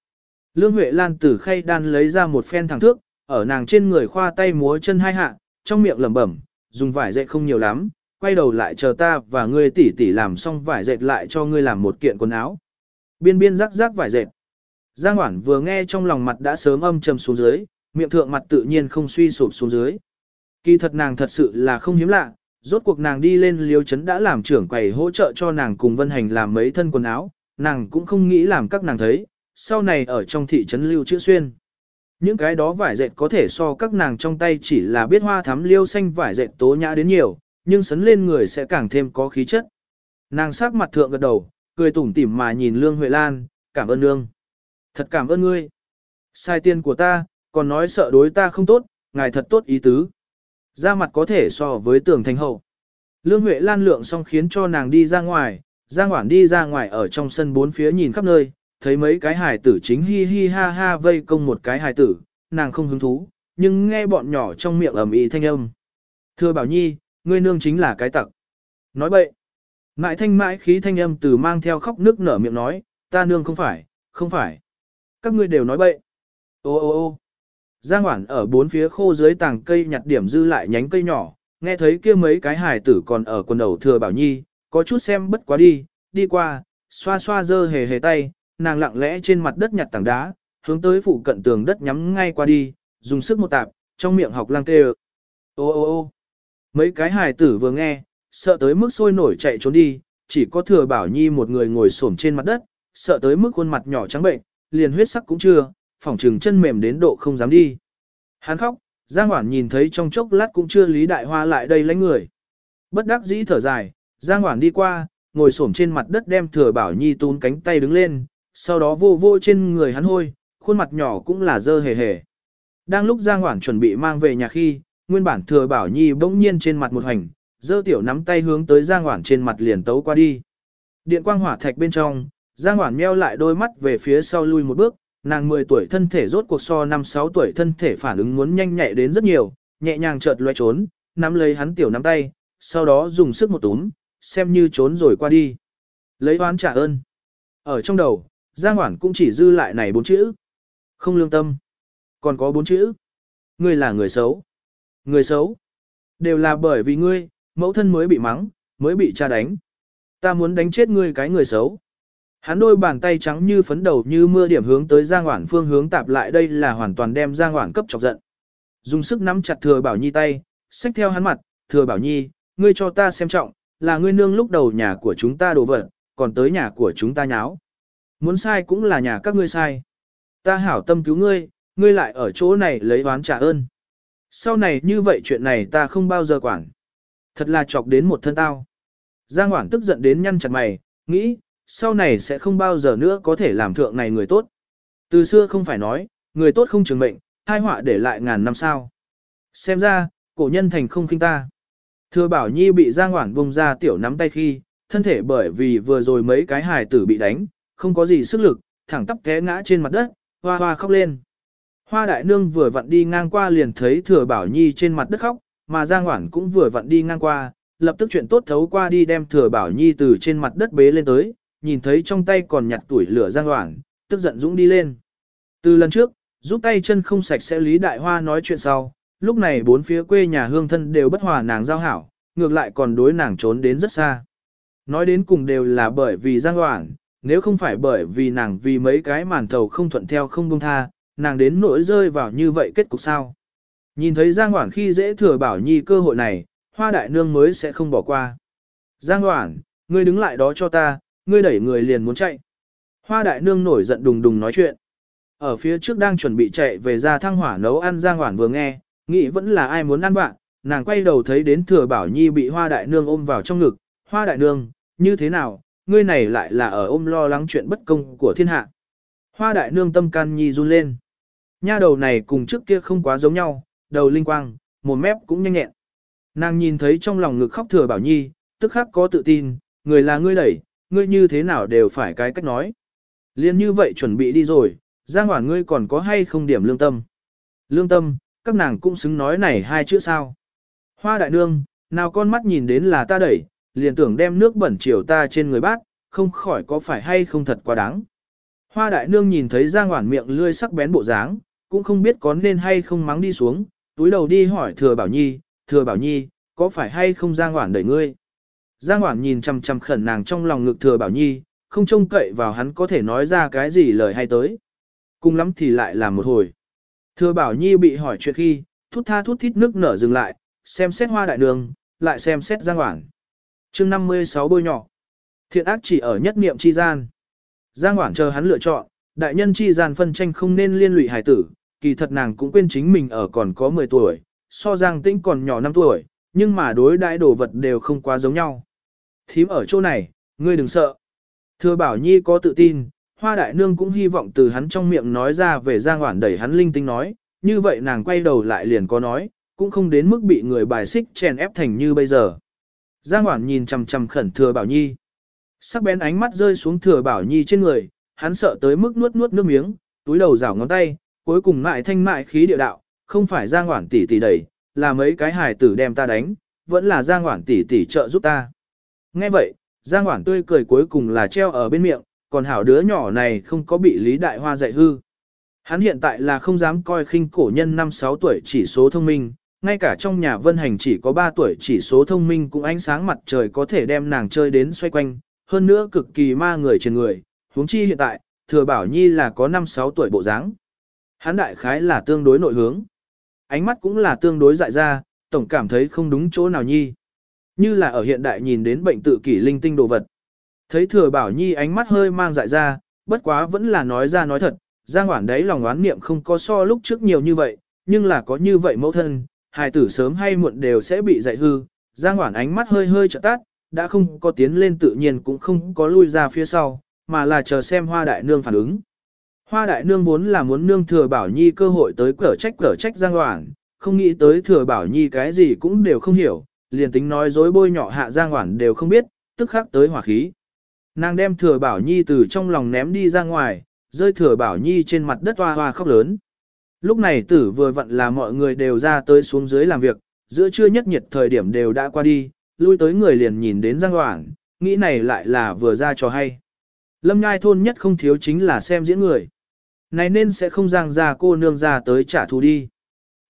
Lương Huệ Lan từ khay đan lấy ra một phen thẳng thước, ở nàng trên người khoa tay múa chân hai hạ, trong miệng lẩm bẩm, dùng vải dệt không nhiều lắm, quay đầu lại chờ ta và ngươi tỉ tỉ làm xong vải dệt lại cho ngươi làm một kiện quần áo. Biên biên rắc rắc vải dệt. Giang Hoản vừa nghe trong lòng mặt đã sớm âm trầm xuống dưới, miệng thượng mặt tự nhiên không suy sụp xuống dưới. Kỳ thật nàng thật sự là không hiếm lạ, rốt cuộc nàng đi lên liêu chấn đã làm trưởng quầy hỗ trợ cho nàng cùng Vân Hành làm mấy thân quần áo, nàng cũng không nghĩ làm các nàng thấy, sau này ở trong thị trấn lưu chữ xuyên. Những cái đó vải dệt có thể so các nàng trong tay chỉ là biết hoa thắm liêu xanh vải dệt tố nhã đến nhiều, nhưng sấn lên người sẽ càng thêm có khí chất. Nàng sắc mặt thượng gật đầu, cười tủm tỉm mà nhìn Lương Huệ Lan, cảm ơn Lương. Thật cảm ơn ngươi. Sai tiền của ta, còn nói sợ đối ta không tốt, ngài thật tốt ý tứ. Ra mặt có thể so với tường thành hậu. Lương Huệ Lan lượng xong khiến cho nàng đi ra ngoài, Giang Hoảng đi ra ngoài ở trong sân bốn phía nhìn khắp nơi, thấy mấy cái hài tử chính hi hi ha ha vây công một cái hài tử, nàng không hứng thú, nhưng nghe bọn nhỏ trong miệng ầm ĩ thanh âm. Thưa Bảo Nhi, ngươi nương chính là cái tặc. Nói bậy. Mãi thanh mãi khí thanh âm từ mang theo khóc nước nở miệng nói, ta nương không phải, không phải. Các ngươi đều nói bậy. Ô ô ô Giang Hoản ở bốn phía khô dưới tàng cây nhặt điểm dư lại nhánh cây nhỏ, nghe thấy kia mấy cái hài tử còn ở quần đầu thừa bảo nhi, có chút xem bất quá đi, đi qua, xoa xoa dơ hề hề tay, nàng lặng lẽ trên mặt đất nhặt tảng đá, hướng tới phụ cận tường đất nhắm ngay qua đi, dùng sức một tạp, trong miệng học lang kêu. Ô ô ô mấy cái hài tử vừa nghe, sợ tới mức sôi nổi chạy trốn đi, chỉ có thừa bảo nhi một người ngồi xổm trên mặt đất, sợ tới mức khuôn mặt nhỏ trắng bệnh, liền huyết sắc cũng chưa, phỏng trừng chân mềm đến độ không dám đi. Hắn khóc, Giang Hoản nhìn thấy trong chốc lát cũng chưa Lý Đại Hoa lại đây lấy người. Bất đắc dĩ thở dài, Giang Hoản đi qua, ngồi xổm trên mặt đất đem thừa bảo nhi tún cánh tay đứng lên, sau đó vô vô trên người hắn hôi, khuôn mặt nhỏ cũng là dơ hề hề. Đang lúc Giang Hoảng chuẩn bị mang về nhà khi, nguyên bản thừa bảo nhi bỗng nhiên trên mặt một hành, dơ tiểu nắm tay hướng tới Giang Hoảng trên mặt liền tấu qua đi. Điện quang hỏa thạch bên trong, Giang Hoảng meo lại đôi mắt về phía sau lui một bước, nàng 10 tuổi thân thể rốt cuộc so 5-6 tuổi thân thể phản ứng muốn nhanh nhạy đến rất nhiều, nhẹ nhàng chợt loe trốn, nắm lấy hắn tiểu nắm tay, sau đó dùng sức một túm, xem như trốn rồi qua đi. Lấy oán trả ơn. Ở trong đầu, Giang Hoản cũng chỉ dư lại này bốn chữ. Không lương tâm. Còn có bốn chữ. Ngươi là người xấu. Người xấu. Đều là bởi vì ngươi, mẫu thân mới bị mắng, mới bị cha đánh. Ta muốn đánh chết ngươi cái người xấu. Hắn đôi bàn tay trắng như phấn đầu như mưa điểm hướng tới Giang Hoản phương hướng tạp lại đây là hoàn toàn đem Giang Hoản cấp chọc giận. Dùng sức nắm chặt Thừa Bảo Nhi tay, xách theo hắn mặt, Thừa Bảo Nhi, ngươi cho ta xem trọng, là ngươi nương lúc đầu nhà của chúng ta đổ vật, còn tới nhà của chúng ta nháo. Muốn sai cũng là nhà các ngươi sai. Ta hảo tâm cứu ngươi, ngươi lại ở chỗ này lấy oán trả ơn. Sau này như vậy chuyện này ta không bao giờ quản. Thật là chọc đến một thân tao. Giang Hoảng tức giận đến nhăn chặt mày, nghĩ, sau này sẽ không bao giờ nữa có thể làm thượng này người tốt. Từ xưa không phải nói, người tốt không trường mệnh, hai họa để lại ngàn năm sao. Xem ra, cổ nhân thành không khinh ta. Thừa Bảo Nhi bị Giang Hoảng bông ra tiểu nắm tay khi, thân thể bởi vì vừa rồi mấy cái hài tử bị đánh, không có gì sức lực, thẳng tắp té ngã trên mặt đất, hoa hoa khóc lên. Hoa đại nương vừa vặn đi ngang qua liền thấy thừa bảo nhi trên mặt đất khóc, mà Giang Hoản cũng vừa vặn đi ngang qua, lập tức chuyện tốt thấu qua đi đem thừa bảo nhi từ trên mặt đất bế lên tới, nhìn thấy trong tay còn nhặt tuổi lửa Giang Hoản, tức giận dũng đi lên. Từ lần trước, giúp tay chân không sạch sẽ Lý Đại Hoa nói chuyện sau, lúc này bốn phía quê nhà hương thân đều bất hòa nàng giao hảo, ngược lại còn đối nàng trốn đến rất xa. Nói đến cùng đều là bởi vì Giang Hoản, nếu không phải bởi vì nàng vì mấy cái màn thầu không thuận theo không buông tha, nàng đến nỗi rơi vào như vậy kết cục sao. Nhìn thấy Giang Hoản khi dễ thừa bảo nhi cơ hội này, hoa đại nương mới sẽ không bỏ qua. Giang Hoản, ngươi đứng lại đó cho ta, ngươi đẩy người liền muốn chạy. Hoa đại nương nổi giận đùng đùng nói chuyện. Ở phía trước đang chuẩn bị chạy về ra thăng hỏa nấu ăn Giang Hoản vừa nghe, nghĩ vẫn là ai muốn ăn bạn, nàng quay đầu thấy đến thừa bảo nhi bị hoa đại nương ôm vào trong ngực. Hoa đại nương, như thế nào, ngươi này lại là ở ôm lo lắng chuyện bất công của thiên hạ. Hoa đại nương tâm can nhi run lên. Nha đầu này cùng trước kia không quá giống nhau, đầu linh quang, một mép cũng nhanh nhẹn. Nàng nhìn thấy trong lòng ngực khóc thừa bảo nhi, tức khắc có tự tin, người là ngươi đẩy, ngươi như thế nào đều phải cái cách nói. Liên như vậy chuẩn bị đi rồi, Giang Hoản ngươi còn có hay không điểm lương tâm. Lương tâm, các nàng cũng xứng nói này hai chữ sao. Hoa đại nương, nào con mắt nhìn đến là ta đẩy, liền tưởng đem nước bẩn chiều ta trên người bát, không khỏi có phải hay không thật quá đáng. Hoa đại nương nhìn thấy Giang Hoản miệng lươi sắc bén bộ dáng, cũng không biết có nên hay không mắng đi xuống, túi đầu đi hỏi thừa bảo nhi, thừa bảo nhi, có phải hay không Giang Hoản đẩy ngươi? Giang Hoản nhìn chằm chằm khẩn nàng trong lòng ngực thừa bảo nhi, không trông cậy vào hắn có thể nói ra cái gì lời hay tới. Cùng lắm thì lại làm một hồi. Thừa bảo nhi bị hỏi chuyện khi, thút tha thút thít nước nở dừng lại, xem xét hoa đại đường, lại xem xét Giang Hoản chương 56 bôi nhỏ. Thiện ác chỉ ở nhất niệm chi gian. Giang Hoảng chờ hắn lựa chọn, đại nhân chi gian phân tranh không nên liên lụy hải tử, kỳ thật nàng cũng quên chính mình ở còn có 10 tuổi, so Giang Tĩnh còn nhỏ 5 tuổi, nhưng mà đối đãi đồ vật đều không quá giống nhau. Thím ở chỗ này, ngươi đừng sợ. Thưa Bảo Nhi có tự tin, Hoa Đại Nương cũng hy vọng từ hắn trong miệng nói ra về Giang Hoảng đẩy hắn linh tinh nói, như vậy nàng quay đầu lại liền có nói, cũng không đến mức bị người bài xích chèn ép thành như bây giờ. Giang Hoản nhìn chằm chằm khẩn Thừa Bảo Nhi. Sắc bén ánh mắt rơi xuống Thừa Bảo Nhi trên người, hắn sợ tới mức nuốt nuốt nước miếng, túi đầu rảo ngón tay, cuối cùng mại thanh mại khí địa đạo, không phải Giang Hoản tỷ tỷ đẩy, là mấy cái hài tử đem ta đánh, vẫn là Giang Hoản tỷ tỷ trợ giúp ta. Nghe vậy, Giang Hoản tươi cười cuối cùng là treo ở bên miệng, còn hảo đứa nhỏ này không có bị Lý Đại Hoa dạy hư. Hắn hiện tại là không dám coi khinh cổ nhân 5-6 tuổi chỉ số thông minh, ngay cả trong nhà vân hành chỉ có 3 tuổi chỉ số thông minh cũng ánh sáng mặt trời có thể đem nàng chơi đến xoay quanh, hơn nữa cực kỳ ma người trên người, huống chi hiện tại, thừa bảo nhi là có 5-6 tuổi bộ dáng. hán đại khái là tương đối nội hướng. Ánh mắt cũng là tương đối dại ra, tổng cảm thấy không đúng chỗ nào nhi. Như là ở hiện đại nhìn đến bệnh tự kỷ linh tinh đồ vật. Thấy thừa bảo nhi ánh mắt hơi mang dại ra, bất quá vẫn là nói ra nói thật, Giang Hoản đấy lòng oán niệm không có so lúc trước nhiều như vậy, nhưng là có như vậy mẫu thân, hài tử sớm hay muộn đều sẽ bị dạy hư. Giang Hoản ánh mắt hơi hơi trợ tát, đã không có tiến lên tự nhiên cũng không có lui ra phía sau, mà là chờ xem hoa đại nương phản ứng. Hoa đại nương vốn là muốn nương thừa bảo nhi cơ hội tới cở trách cở trách giang Hoản, không nghĩ tới thừa bảo nhi cái gì cũng đều không hiểu, liền tính nói dối bôi nhọ hạ giang Hoản đều không biết, tức khắc tới hỏa khí. Nàng đem thừa bảo nhi từ trong lòng ném đi ra ngoài, rơi thừa bảo nhi trên mặt đất hoa hoa khóc lớn. Lúc này tử vừa vặn là mọi người đều ra tới xuống dưới làm việc, giữa trưa nhất nhiệt thời điểm đều đã qua đi, lui tới người liền nhìn đến giang hoảng, nghĩ này lại là vừa ra cho hay. Lâm nhai thôn nhất không thiếu chính là xem diễn người. Này nên sẽ không giang ra cô nương ra tới trả thù đi.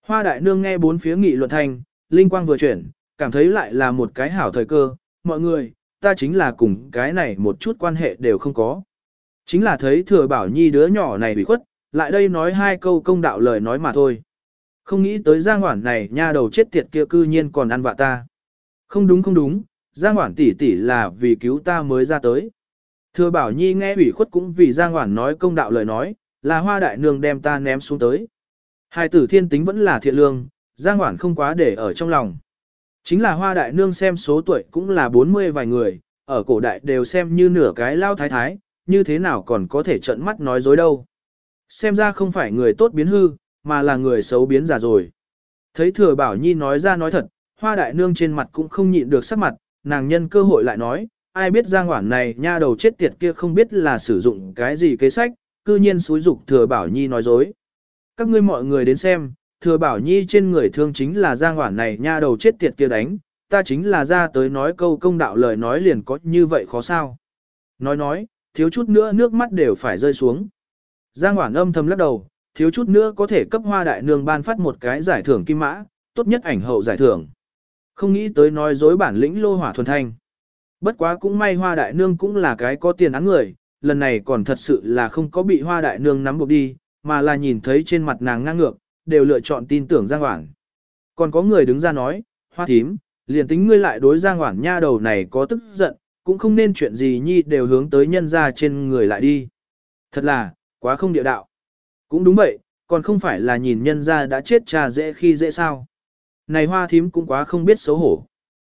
Hoa đại nương nghe bốn phía nghị luận thành, linh quang vừa chuyển, cảm thấy lại là một cái hảo thời cơ, mọi người, ta chính là cùng cái này một chút quan hệ đều không có. Chính là thấy thừa bảo nhi đứa nhỏ này bị khuất, lại đây nói hai câu công đạo lời nói mà thôi. Không nghĩ tới Giang Hoản này nha đầu chết tiệt kia cư nhiên còn ăn vạ ta. Không đúng không đúng, Giang Hoản tỷ tỷ là vì cứu ta mới ra tới. Thừa Bảo Nhi nghe ủy khuất cũng vì Giang Hoản nói công đạo lời nói, là hoa đại nương đem ta ném xuống tới. Hai tử thiên tính vẫn là thiện lương, Giang Hoản không quá để ở trong lòng. Chính là hoa đại nương xem số tuổi cũng là 40 vài người, ở cổ đại đều xem như nửa cái lao thái thái, như thế nào còn có thể trợn mắt nói dối đâu. Xem ra không phải người tốt biến hư, mà là người xấu biến già rồi. Thấy thừa bảo nhi nói ra nói thật, hoa đại nương trên mặt cũng không nhịn được sắc mặt, nàng nhân cơ hội lại nói, ai biết giang hoảng này nha đầu chết tiệt kia không biết là sử dụng cái gì kế sách, cư nhiên xúi dục thừa bảo nhi nói dối. Các ngươi mọi người đến xem, thừa bảo nhi trên người thương chính là giang hoảng này nha đầu chết tiệt kia đánh, ta chính là ra tới nói câu công đạo lời nói liền có như vậy khó sao. Nói nói, thiếu chút nữa nước mắt đều phải rơi xuống. Giang Hoảng âm thầm lắc đầu, thiếu chút nữa có thể cấp hoa đại nương ban phát một cái giải thưởng kim mã, tốt nhất ảnh hậu giải thưởng. Không nghĩ tới nói dối bản lĩnh lô hỏa thuần thanh. Bất quá cũng may hoa đại nương cũng là cái có tiền án người, lần này còn thật sự là không có bị hoa đại nương nắm buộc đi, mà là nhìn thấy trên mặt nàng ngang ngược, đều lựa chọn tin tưởng Giang Hoảng. Còn có người đứng ra nói, hoa thím, liền tính ngươi lại đối Giang Hoảng nha đầu này có tức giận, cũng không nên chuyện gì nhi đều hướng tới nhân ra trên người lại đi. Thật là, quá không địa đạo. Cũng đúng vậy, còn không phải là nhìn nhân ra đã chết trà dễ khi dễ sao. Này hoa thím cũng quá không biết xấu hổ.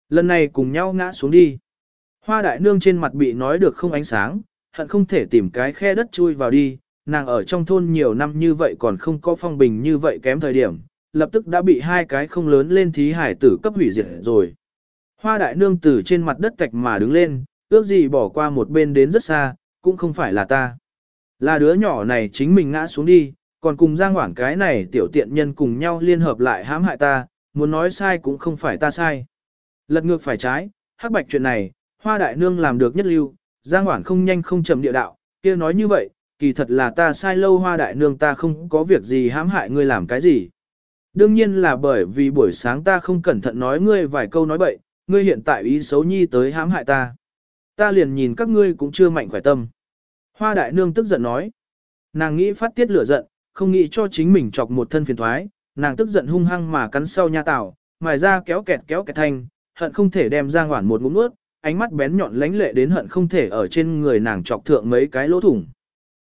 Lần này cùng nhau ngã xuống đi. Hoa đại nương trên mặt bị nói được không ánh sáng, hận không thể tìm cái khe đất chui vào đi, nàng ở trong thôn nhiều năm như vậy còn không có phong bình như vậy kém thời điểm, lập tức đã bị hai cái không lớn lên thí hải tử cấp hủy diệt rồi. Hoa đại nương từ trên mặt đất tạch mà đứng lên, ước gì bỏ qua một bên đến rất xa, cũng không phải là ta. Là đứa nhỏ này chính mình ngã xuống đi, còn cùng Giang Hoảng cái này tiểu tiện nhân cùng nhau liên hợp lại hãm hại ta, muốn nói sai cũng không phải ta sai. Lật ngược phải trái, hắc bạch chuyện này, hoa đại nương làm được nhất lưu, Giang Hoảng không nhanh không chậm địa đạo, kia nói như vậy, kỳ thật là ta sai lâu hoa đại nương ta không có việc gì hãm hại ngươi làm cái gì. Đương nhiên là bởi vì buổi sáng ta không cẩn thận nói ngươi vài câu nói bậy, ngươi hiện tại ý xấu nhi tới hãm hại ta. Ta liền nhìn các ngươi cũng chưa mạnh khỏe tâm. Hoa đại nương tức giận nói. Nàng nghĩ phát tiết lửa giận, không nghĩ cho chính mình chọc một thân phiền thoái, nàng tức giận hung hăng mà cắn sau nha tảo, mài ra kéo kẹt kéo kẹt thanh, hận không thể đem ra ngoản một ngụm nuốt, ánh mắt bén nhọn lánh lệ đến hận không thể ở trên người nàng chọc thượng mấy cái lỗ thủng.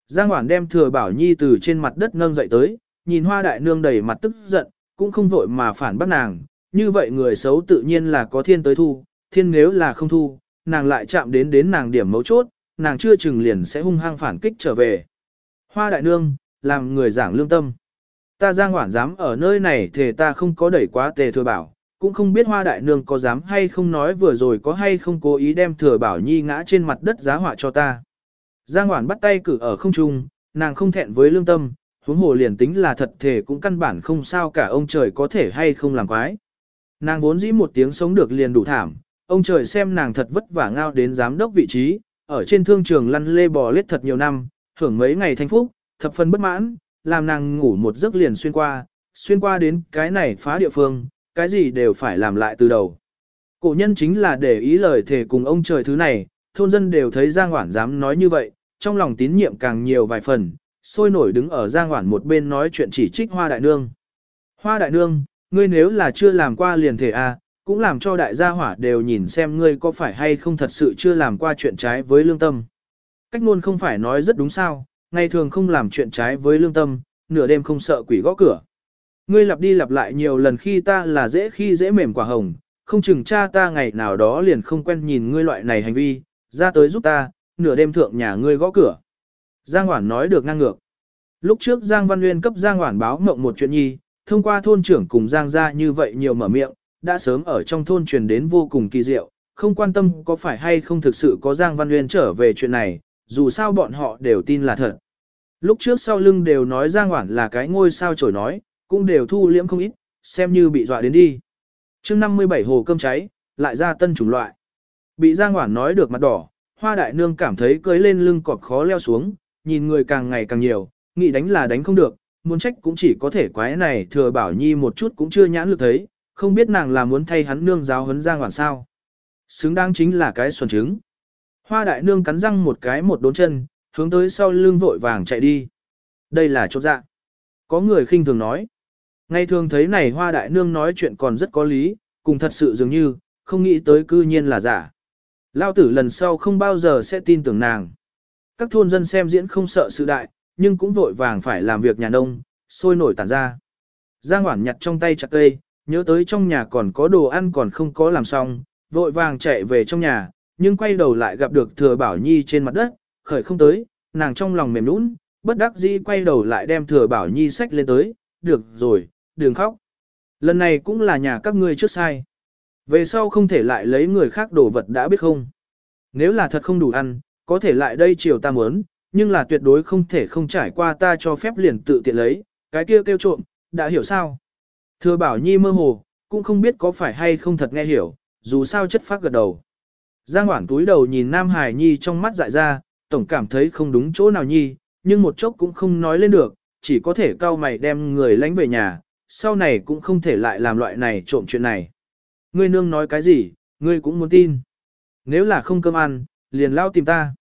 Giang Hoản đem thừa bảo nhi từ trên mặt đất nâng dậy tới, nhìn hoa đại nương đầy mặt tức giận, cũng không vội mà phản bác nàng, như vậy người xấu tự nhiên là có thiên tới thu, thiên nếu là không thu, nàng lại chạm đến đến nàng điểm mấu chốt, nàng chưa chừng liền sẽ hung hăng phản kích trở về. Hoa đại nương, làm người giảng lương tâm. Ta giang hoảng dám ở nơi này thì ta không có đẩy quá tề thừa bảo, cũng không biết hoa đại nương có dám hay không nói vừa rồi có hay không cố ý đem thừa bảo nhi ngã trên mặt đất giá họa cho ta. Giang hoảng bắt tay cử ở không trung, nàng không thẹn với lương tâm, huống hồ liền tính là thật thể cũng căn bản không sao cả ông trời có thể hay không làm quái. Nàng vốn dĩ một tiếng sống được liền đủ thảm, ông trời xem nàng thật vất vả ngao đến giám đốc vị trí, ở trên thương trường lăn lê bò lết thật nhiều năm, hưởng mấy ngày thanh phúc, thập phần bất mãn, làm nàng ngủ một giấc liền xuyên qua, xuyên qua đến cái này phá địa phương, cái gì đều phải làm lại từ đầu. Cổ nhân chính là để ý lời thề cùng ông trời thứ này, thôn dân đều thấy Giang Hoản dám nói như vậy, trong lòng tín nhiệm càng nhiều vài phần, sôi nổi đứng ở Giang Hoản một bên nói chuyện chỉ trích Hoa Đại Nương. Hoa Đại Nương, ngươi nếu là chưa làm qua liền thể a, à, cũng làm cho đại gia hỏa đều nhìn xem ngươi có phải hay không thật sự chưa làm qua chuyện trái với lương tâm. Cách luôn không phải nói rất đúng sao, ngày thường không làm chuyện trái với lương tâm, nửa đêm không sợ quỷ gõ cửa. Ngươi lặp đi lặp lại nhiều lần khi ta là dễ khi dễ mềm quả hồng, không chừng cha ta ngày nào đó liền không quen nhìn ngươi loại này hành vi, ra tới giúp ta, nửa đêm thượng nhà ngươi gõ cửa. Giang Hoản nói được ngang ngược. Lúc trước Giang Văn Nguyên cấp Giang Hoản báo mộng một chuyện nhi, thông qua thôn trưởng cùng Giang gia như vậy nhiều mở miệng, đã sớm ở trong thôn truyền đến vô cùng kỳ diệu, không quan tâm có phải hay không thực sự có Giang Văn Nguyên trở về chuyện này, dù sao bọn họ đều tin là thật. Lúc trước sau lưng đều nói Giang Hoản là cái ngôi sao trổi nói, cũng đều thu liễm không ít, xem như bị dọa đến đi. chương 57 hồ cơm cháy, lại ra tân chủng loại. Bị Giang Hoản nói được mặt đỏ, hoa đại nương cảm thấy cưới lên lưng cọp khó leo xuống, nhìn người càng ngày càng nhiều, nghĩ đánh là đánh không được, muốn trách cũng chỉ có thể quái này thừa bảo nhi một chút cũng chưa nhãn lực thấy, không biết nàng là muốn thay hắn nương giáo huấn Giang Hoản sao. Xứng đáng chính là cái xuẩn trứng. Hoa đại nương cắn răng một cái một đốn chân, hướng tới sau lưng vội vàng chạy đi. Đây là chỗ dạ. Có người khinh thường nói. Ngày thường thấy này hoa đại nương nói chuyện còn rất có lý, cùng thật sự dường như, không nghĩ tới cư nhiên là giả. Lao tử lần sau không bao giờ sẽ tin tưởng nàng. Các thôn dân xem diễn không sợ sự đại, nhưng cũng vội vàng phải làm việc nhà nông, sôi nổi tản ra. Giang Hoản nhặt trong tay chặt cây, nhớ tới trong nhà còn có đồ ăn còn không có làm xong, vội vàng chạy về trong nhà, nhưng quay đầu lại gặp được thừa bảo nhi trên mặt đất, khởi không tới, nàng trong lòng mềm nũng, bất đắc dĩ quay đầu lại đem thừa bảo nhi sách lên tới, được rồi, đừng khóc. Lần này cũng là nhà các ngươi trước sai. Về sau không thể lại lấy người khác đồ vật đã biết không. Nếu là thật không đủ ăn, có thể lại đây chiều ta muốn, nhưng là tuyệt đối không thể không trải qua ta cho phép liền tự tiện lấy, cái kia kêu trộm, đã hiểu sao? Thừa bảo nhi mơ hồ, cũng không biết có phải hay không thật nghe hiểu, dù sao chất phát gật đầu. Giang Hoảng túi đầu nhìn Nam Hải Nhi trong mắt dại ra, tổng cảm thấy không đúng chỗ nào Nhi, nhưng một chốc cũng không nói lên được, chỉ có thể cao mày đem người lánh về nhà, sau này cũng không thể lại làm loại này trộm chuyện này. Ngươi nương nói cái gì, ngươi cũng muốn tin. Nếu là không cơm ăn, liền lao tìm ta.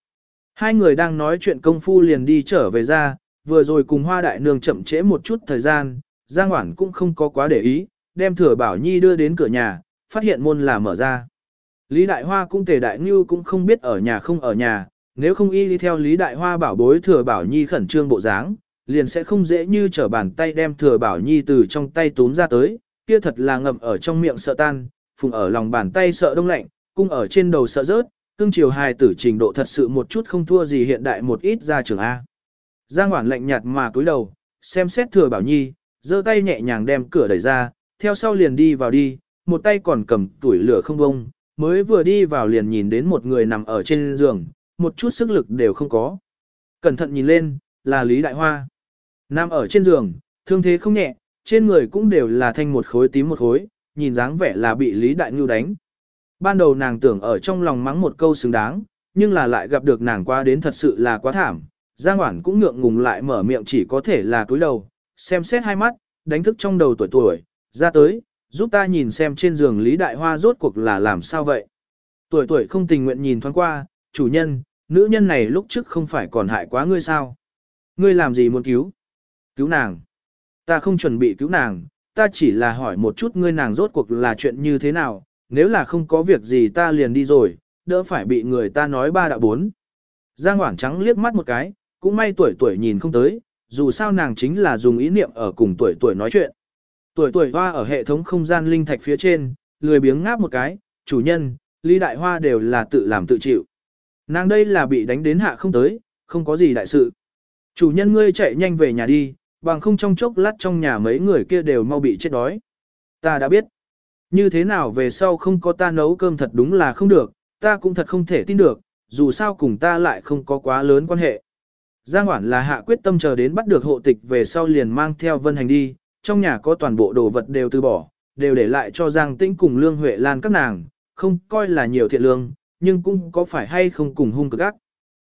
Hai người đang nói chuyện công phu liền đi trở về ra, vừa rồi cùng hoa đại nương chậm trễ một chút thời gian, Giang Hoản cũng không có quá để ý, đem thừa bảo nhi đưa đến cửa nhà, phát hiện môn là mở ra. Lý Đại Hoa cũng tề đại ngưu cũng không biết ở nhà không ở nhà, nếu không y đi theo Lý Đại Hoa bảo bối thừa bảo nhi khẩn trương bộ dáng, liền sẽ không dễ như trở bàn tay đem thừa bảo nhi từ trong tay túm ra tới, kia thật là ngậm ở trong miệng sợ tan, phùng ở lòng bàn tay sợ đông lạnh, cung ở trên đầu sợ rớt, cương chiều hài tử trình độ thật sự một chút không thua gì hiện đại một ít ra trường A. Giang Hoản lạnh nhạt mà cúi đầu, xem xét thừa bảo nhi, giơ tay nhẹ nhàng đem cửa đẩy ra, theo sau liền đi vào đi, một tay còn cầm tuổi lửa không bông, mới vừa đi vào liền nhìn đến một người nằm ở trên giường, một chút sức lực đều không có. Cẩn thận nhìn lên, là Lý Đại Hoa. Nằm ở trên giường, thương thế không nhẹ, trên người cũng đều là thanh một khối tím một khối, nhìn dáng vẻ là bị Lý Đại Ngưu đánh. Ban đầu nàng tưởng ở trong lòng mắng một câu xứng đáng, nhưng là lại gặp được nàng qua đến thật sự là quá thảm. Giang Hoản cũng ngượng ngùng lại mở miệng chỉ có thể là túi đầu, xem xét hai mắt, đánh thức trong đầu tuổi tuổi, ra tới, giúp ta nhìn xem trên giường Lý Đại Hoa rốt cuộc là làm sao vậy. Tuổi tuổi không tình nguyện nhìn thoáng qua, chủ nhân, nữ nhân này lúc trước không phải còn hại quá ngươi sao. Ngươi làm gì muốn cứu? Cứu nàng. Ta không chuẩn bị cứu nàng, ta chỉ là hỏi một chút ngươi nàng rốt cuộc là chuyện như thế nào, nếu là không có việc gì ta liền đi rồi, đỡ phải bị người ta nói ba đạo bốn. Giang Hoảng Trắng liếc mắt một cái, cũng may tuổi tuổi nhìn không tới, dù sao nàng chính là dùng ý niệm ở cùng tuổi tuổi nói chuyện. Tuổi tuổi hoa ở hệ thống không gian linh thạch phía trên, lười biếng ngáp một cái, chủ nhân, ly đại hoa đều là tự làm tự chịu. Nàng đây là bị đánh đến hạ không tới, không có gì đại sự. Chủ nhân ngươi chạy nhanh về nhà đi, bằng không trong chốc lát trong nhà mấy người kia đều mau bị chết đói. Ta đã biết. Như thế nào về sau không có ta nấu cơm thật đúng là không được, ta cũng thật không thể tin được, dù sao cùng ta lại không có quá lớn quan hệ. Giang Hoản là hạ quyết tâm chờ đến bắt được hộ tịch về sau liền mang theo vân hành đi, trong nhà có toàn bộ đồ vật đều từ bỏ, đều để lại cho Giang Tĩnh cùng Lương Huệ Lan các nàng, không coi là nhiều thiện lương, nhưng cũng có phải hay không cùng hung cực ác.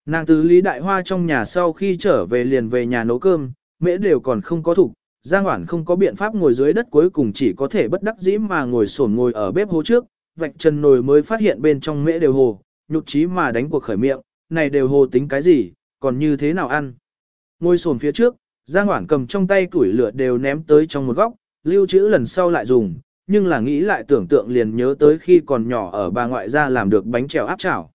Nàng từ Lý Đại Hoa trong nhà sau khi trở về liền về nhà nấu cơm, mễ đều còn không có thủ, Giang Hoản không có biện pháp ngồi dưới đất cuối cùng chỉ có thể bất đắc dĩ mà ngồi sổn ngồi ở bếp hố trước, vạch chân nồi mới phát hiện bên trong mễ đều hồ, nhục chí mà đánh cuộc khởi miệng, này đều hồ tính cái gì, còn như thế nào ăn. Ngồi sồn phía trước, Giang Hoảng cầm trong tay củi lửa đều ném tới trong một góc, lưu trữ lần sau lại dùng, nhưng là nghĩ lại tưởng tượng liền nhớ tới khi còn nhỏ ở bà ngoại gia làm được bánh trèo áp chảo.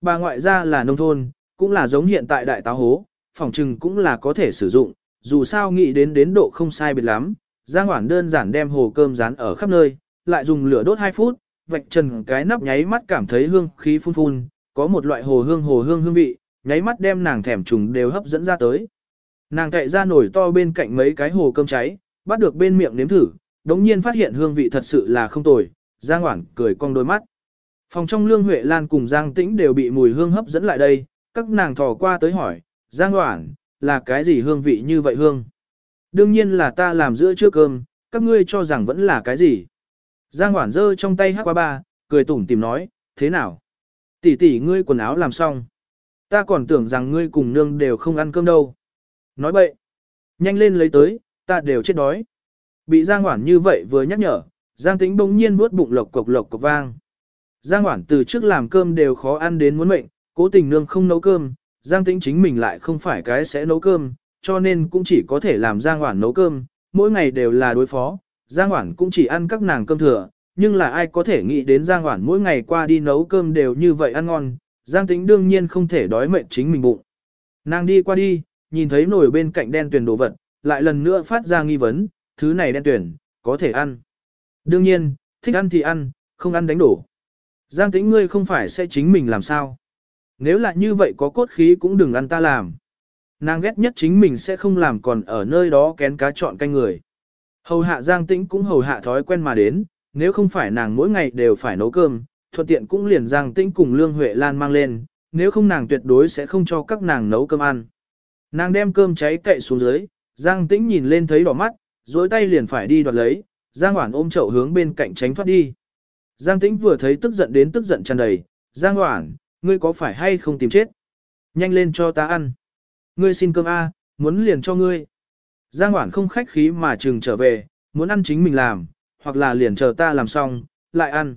Bà ngoại gia là nông thôn, cũng là giống hiện tại đại táo hố, phòng trừng cũng là có thể sử dụng, dù sao nghĩ đến đến độ không sai biệt lắm, Giang Hoảng đơn giản đem hồ cơm rán ở khắp nơi, lại dùng lửa đốt 2 phút, vạch trần cái nắp nháy mắt cảm thấy hương khí phun phun, có một loại hồ hương hồ hương hương vị, nháy mắt đem nàng thèm trùng đều hấp dẫn ra tới. Nàng cậy ra nổi to bên cạnh mấy cái hồ cơm cháy, bắt được bên miệng nếm thử, đống nhiên phát hiện hương vị thật sự là không tồi, Giang Hoảng cười cong đôi mắt. Phòng trong Lương Huệ Lan cùng Giang Tĩnh đều bị mùi hương hấp dẫn lại đây, các nàng thò qua tới hỏi, Giang Hoảng, là cái gì hương vị như vậy hương? Đương nhiên là ta làm giữa trước cơm, các ngươi cho rằng vẫn là cái gì? Giang Hoảng giơ trong tay hắc qua ba, cười tủm tìm nói, thế nào? Tỷ tỷ ngươi quần áo làm xong. Ta còn tưởng rằng ngươi cùng nương đều không ăn cơm đâu. Nói bậy. Nhanh lên lấy tới, ta đều chết đói. Bị Giang Hoản như vậy vừa nhắc nhở, Giang Tĩnh bỗng nhiên nuốt bụng lộc cộc lộc cộc vang. Giang Hoản từ trước làm cơm đều khó ăn đến muốn mệnh, cố tình nương không nấu cơm, Giang Tĩnh chính mình lại không phải cái sẽ nấu cơm, cho nên cũng chỉ có thể làm Giang Hoản nấu cơm, mỗi ngày đều là đối phó, Giang Hoản cũng chỉ ăn các nàng cơm thừa, nhưng là ai có thể nghĩ đến Giang Hoản mỗi ngày qua đi nấu cơm đều như vậy ăn ngon, Giang Tĩnh đương nhiên không thể đói mệt chính mình bụng. Nàng đi qua đi, nhìn thấy nồi bên cạnh đen tuyển đồ vật, lại lần nữa phát ra nghi vấn, thứ này đen tuyển, có thể ăn. Đương nhiên, thích ăn thì ăn, không ăn đánh đổ. Giang Tĩnh ngươi không phải sẽ chính mình làm sao. Nếu là như vậy có cốt khí cũng đừng ăn ta làm. Nàng ghét nhất chính mình sẽ không làm còn ở nơi đó kén cá chọn canh người. Hầu hạ Giang Tĩnh cũng hầu hạ thói quen mà đến, nếu không phải nàng mỗi ngày đều phải nấu cơm, thuận tiện cũng liền Giang Tĩnh cùng Lương Huệ Lan mang lên, nếu không nàng tuyệt đối sẽ không cho các nàng nấu cơm ăn. Nàng đem cơm cháy cậy xuống dưới, Giang Tĩnh nhìn lên thấy đỏ mắt, dối tay liền phải đi đoạt lấy, Giang Hoản ôm chậu hướng bên cạnh tránh thoát đi. Giang Tĩnh vừa thấy tức giận đến tức giận tràn đầy, Giang Hoản, ngươi có phải hay không tìm chết? Nhanh lên cho ta ăn. Ngươi xin cơm A, muốn liền cho ngươi. Giang Hoản không khách khí mà trừng trở về, muốn ăn chính mình làm, hoặc là liền chờ ta làm xong, lại ăn.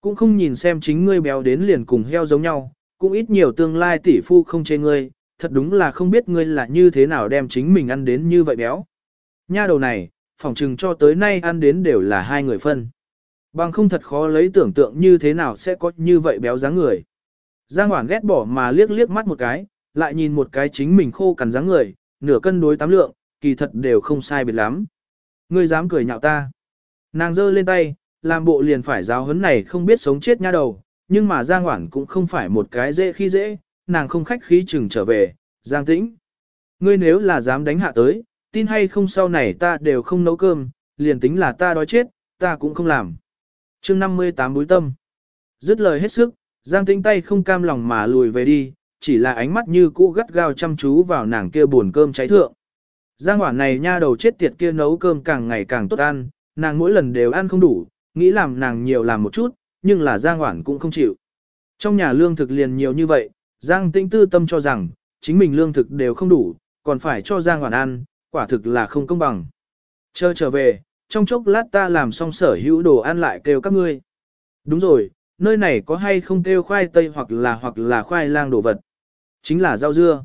Cũng không nhìn xem chính ngươi béo đến liền cùng heo giống nhau, cũng ít nhiều tương lai tỷ phu không chê ngươi, thật đúng là không biết ngươi là như thế nào đem chính mình ăn đến như vậy béo. Nha đầu này, phỏng chừng cho tới nay ăn đến đều là hai người phân. Bằng không thật khó lấy tưởng tượng như thế nào sẽ có như vậy béo dáng người. Giang Hoảng ghét bỏ mà liếc liếc mắt một cái, lại nhìn một cái chính mình khô cằn dáng người, nửa cân đối tám lượng, kỳ thật đều không sai biệt lắm. Ngươi dám cười nhạo ta. Nàng giơ lên tay, làm bộ liền phải giáo huấn này không biết sống chết nha đầu, nhưng mà Giang Hoảng cũng không phải một cái dễ khi dễ, nàng không khách khí chừng trở về, Giang Tĩnh. Ngươi nếu là dám đánh hạ tới, tin hay không sau này ta đều không nấu cơm, liền tính là ta đói chết, ta cũng không làm. chương 58 búi tâm. Dứt lời hết sức, Giang Tĩnh tay không cam lòng mà lùi về đi, chỉ là ánh mắt như cũ gắt gao chăm chú vào nàng kia buồn cơm cháy thượng. Giang Hoản này nha đầu chết tiệt kia nấu cơm càng ngày càng tốt ăn, nàng mỗi lần đều ăn không đủ, nghĩ làm nàng nhiều làm một chút, nhưng là Giang Hoản cũng không chịu. Trong nhà lương thực liền nhiều như vậy, Giang Tĩnh tư tâm cho rằng, chính mình lương thực đều không đủ, còn phải cho Giang Hoản ăn, quả thực là không công bằng. Chờ trở về, trong chốc lát ta làm xong sở hữu đồ ăn lại kêu các ngươi. Đúng rồi, nơi này có hay không kêu khoai tây hoặc là hoặc là khoai lang đồ vật. Chính là rau dưa.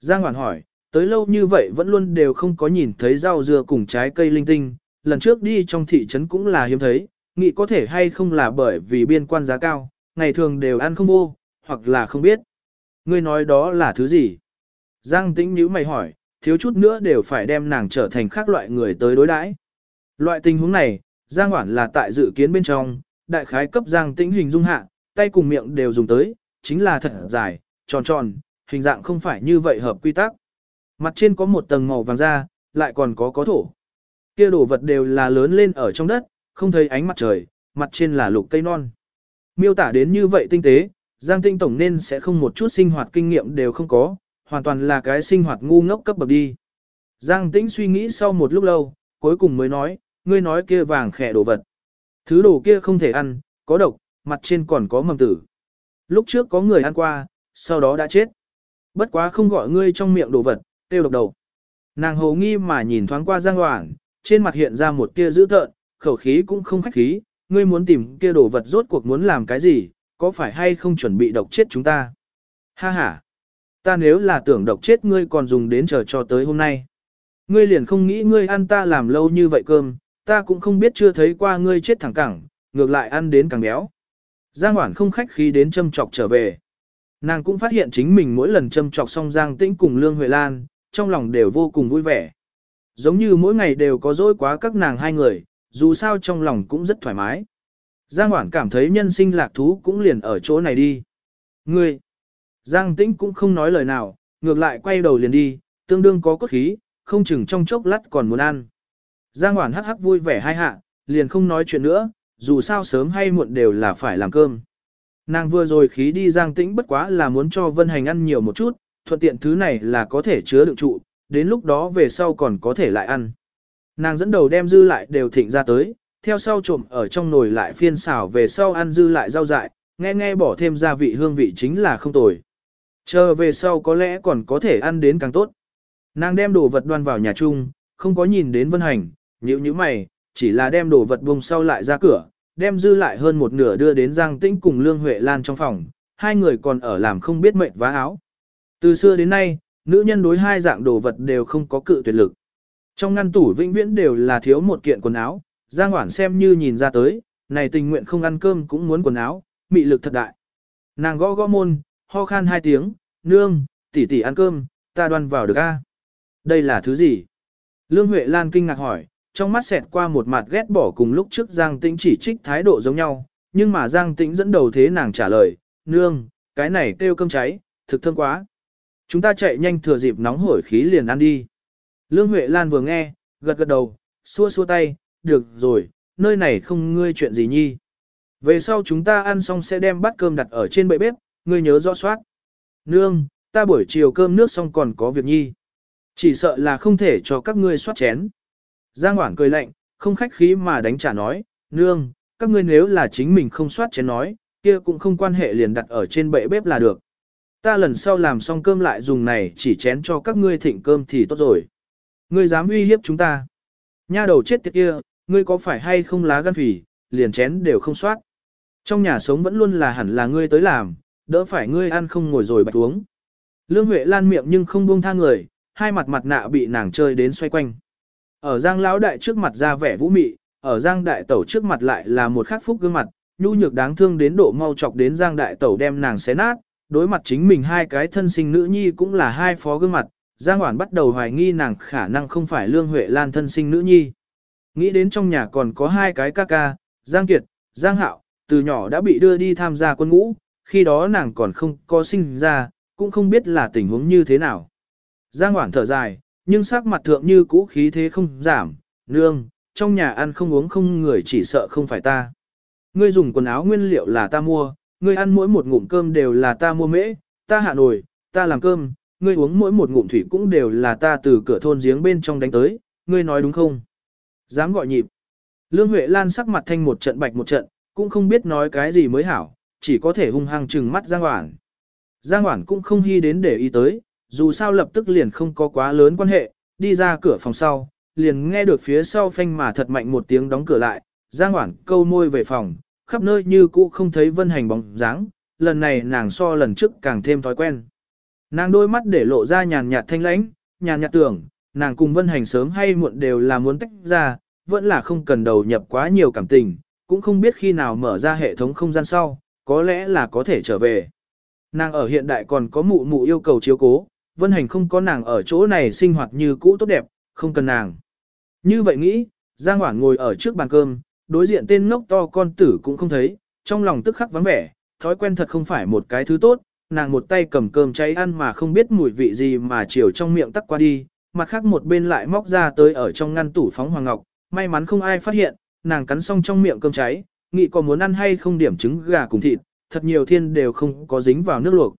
Giang Hoản hỏi, tới lâu như vậy vẫn luôn đều không có nhìn thấy rau dưa cùng trái cây linh tinh, lần trước đi trong thị trấn cũng là hiếm thấy, nghĩ có thể hay không là bởi vì biên quan giá cao, ngày thường đều ăn không vô, hoặc là không biết. Ngươi nói đó là thứ gì? Giang tĩnh nhíu mày hỏi, thiếu chút nữa đều phải đem nàng trở thành khác loại người tới đối đãi. Loại tình huống này, Giang Hoản là tại dự kiến bên trong, đại khái cấp Giang tĩnh hình dung hạ, tay cùng miệng đều dùng tới, chính là thật dài, tròn tròn, hình dạng không phải như vậy hợp quy tắc. Mặt trên có một tầng màu vàng da, lại còn có có thổ. Kia đồ vật đều là lớn lên ở trong đất, không thấy ánh mặt trời, mặt trên là lục cây non. Miêu tả đến như vậy tinh tế, Giang Tinh Tổng nên sẽ không một chút sinh hoạt kinh nghiệm đều không có, hoàn toàn là cái sinh hoạt ngu ngốc cấp bậc đi. Giang Tĩnh suy nghĩ sau một lúc lâu, cuối cùng mới nói, ngươi nói kia vàng khẻ đồ vật. Thứ đồ kia không thể ăn, có độc, mặt trên còn có mầm tử. Lúc trước có người ăn qua, sau đó đã chết. Bất quá không gọi ngươi trong miệng đồ vật, tiêu độc đầu. Nàng hồ nghi mà nhìn thoáng qua Giang Hoảng, trên mặt hiện ra một tia dữ tợn, khẩu khí cũng không khách khí, ngươi muốn tìm kia đồ vật rốt cuộc muốn làm cái gì, có phải hay không chuẩn bị độc chết chúng ta? Ha ha! Ta nếu là tưởng độc chết ngươi còn dùng đến chờ cho tới hôm nay. Ngươi liền không nghĩ ngươi ăn ta làm lâu như vậy cơm, ta cũng không biết chưa thấy qua ngươi chết thẳng cẳng, ngược lại ăn đến càng béo. Giang Hoản không khách khí đến châm chọc trở về. Nàng cũng phát hiện chính mình mỗi lần châm chọc xong Giang Tĩnh cùng Lương Huệ Lan, trong lòng đều vô cùng vui vẻ. Giống như mỗi ngày đều có dối quá các nàng hai người, dù sao trong lòng cũng rất thoải mái. Giang Hoản cảm thấy nhân sinh lạc thú cũng liền ở chỗ này đi. Ngươi! Giang Tĩnh cũng không nói lời nào, ngược lại quay đầu liền đi, tương đương có cốt khí, không chừng trong chốc lát còn muốn ăn. Giang Hoản hắc hắc vui vẻ hai hạ, liền không nói chuyện nữa, dù sao sớm hay muộn đều là phải làm cơm. Nàng vừa rồi khí đi Giang Tĩnh bất quá là muốn cho Vân Hành ăn nhiều một chút, thuận tiện thứ này là có thể chứa đựng trụ, đến lúc đó về sau còn có thể lại ăn. Nàng dẫn đầu đem dư lại đều thịnh ra tới, theo sau trộm ở trong nồi lại phiên xào về sau ăn dư lại rau dại, nghe nghe bỏ thêm gia vị hương vị chính là không tồi. Chờ về sau có lẽ còn có thể ăn đến càng tốt. Nàng đem đồ vật đoan vào nhà chung, không có nhìn đến vân hành, nhữ như mày, chỉ là đem đồ vật buông sau lại ra cửa, đem dư lại hơn một nửa đưa đến Giang Tĩnh cùng Lương Huệ Lan trong phòng, hai người còn ở làm không biết mệnh vá áo. Từ xưa đến nay, nữ nhân đối hai dạng đồ vật đều không có cự tuyệt lực. Trong ngăn tủ vĩnh viễn đều là thiếu một kiện quần áo, Giang Hoản xem như nhìn ra tới, này tình nguyện không ăn cơm cũng muốn quần áo, mị lực thật đại. Nàng gõ gõ môn, ho khan hai tiếng, nương, tỷ tỷ ăn cơm, ta đoan vào được a. Đây là thứ gì? Lương Huệ Lan kinh ngạc hỏi, trong mắt xẹt qua một mặt ghét bỏ cùng lúc trước Giang Tĩnh chỉ trích thái độ giống nhau, nhưng mà Giang Tĩnh dẫn đầu thế nàng trả lời, nương, cái này kêu cơm cháy, thực thơm quá. Chúng ta chạy nhanh thừa dịp nóng hổi khí liền ăn đi. Lương Huệ Lan vừa nghe, gật gật đầu, xua xua tay, được rồi, nơi này không ngươi chuyện gì nhi. Về sau chúng ta ăn xong sẽ đem bát cơm đặt ở trên bệ bếp, ngươi nhớ rõ soát. Nương, ta buổi chiều cơm nước xong còn có việc nhi. Chỉ sợ là không thể cho các ngươi soát chén. Giang Hoảng cười lạnh, không khách khí mà đánh trả nói, nương, các ngươi nếu là chính mình không soát chén nói, kia cũng không quan hệ liền đặt ở trên bệ bếp là được. Ta lần sau làm xong cơm lại dùng này chỉ chén cho các ngươi thịnh cơm thì tốt rồi. Ngươi dám uy hiếp chúng ta. Nha đầu chết tiệt kia, ngươi có phải hay không lá gan phỉ, liền chén đều không soát. Trong nhà sống vẫn luôn là hẳn là ngươi tới làm, đỡ phải ngươi ăn không ngồi rồi bạch uống. Lương Huệ lan miệng nhưng không buông tha người, hai mặt mặt nạ bị nàng chơi đến xoay quanh. Ở Giang lão đại trước mặt ra vẻ vũ mị, ở Giang đại tẩu trước mặt lại là một khắc phúc gương mặt, nhu nhược đáng thương đến độ mau chọc đến Giang đại tẩu đem nàng xé nát, đối mặt chính mình hai cái thân sinh nữ nhi cũng là hai phó gương mặt, Giang Hoản bắt đầu hoài nghi nàng khả năng không phải Lương Huệ Lan thân sinh nữ nhi. Nghĩ đến trong nhà còn có hai cái ca ca, Giang Kiệt, Giang Hạo, từ nhỏ đã bị đưa đi tham gia quân ngũ, khi đó nàng còn không có sinh ra, cũng không biết là tình huống như thế nào. Giang Hoản thở dài, nhưng sắc mặt thượng như cũ khí thế không giảm, nương, trong nhà ăn không uống không người chỉ sợ không phải ta. Ngươi dùng quần áo nguyên liệu là ta mua, ngươi ăn mỗi một ngụm cơm đều là ta mua mễ, ta hạ nồi, ta làm cơm, ngươi uống mỗi một ngụm thủy cũng đều là ta từ cửa thôn giếng bên trong đánh tới, ngươi nói đúng không? Dám gọi nhịp. Lương Huệ Lan sắc mặt thanh một trận bạch một trận, cũng không biết nói cái gì mới hảo, chỉ có thể hung hăng trừng mắt Giang Hoảng. Giang Hoảng cũng không hy đến để ý tới, dù sao lập tức liền không có quá lớn quan hệ, đi ra cửa phòng sau, liền nghe được phía sau phanh mà thật mạnh một tiếng đóng cửa lại, Giang Hoảng câu môi về phòng, khắp nơi như cũ không thấy vân hành bóng dáng, lần này nàng so lần trước càng thêm thói quen. Nàng đôi mắt để lộ ra nhàn nhạt thanh lãnh, nhàn nhạt tưởng, nàng cùng vân hành sớm hay muộn đều là muốn tách ra, vẫn là không cần đầu nhập quá nhiều cảm tình, cũng không biết khi nào mở ra hệ thống không gian sau, có lẽ là có thể trở về. Nàng ở hiện đại còn có mụ mụ yêu cầu chiếu cố, vân hành không có nàng ở chỗ này sinh hoạt như cũ tốt đẹp, không cần nàng. Như vậy nghĩ, Giang Hoảng ngồi ở trước bàn cơm, đối diện tên ngốc to con tử cũng không thấy, trong lòng tức khắc vắng vẻ, thói quen thật không phải một cái thứ tốt, nàng một tay cầm cơm cháy ăn mà không biết mùi vị gì mà chiều trong miệng tắc qua đi, mặt khác một bên lại móc ra tới ở trong ngăn tủ phóng hoàng ngọc, may mắn không ai phát hiện, nàng cắn xong trong miệng cơm cháy, nghĩ có muốn ăn hay không điểm trứng gà cùng thịt, thật nhiều thiên đều không có dính vào nước luộc.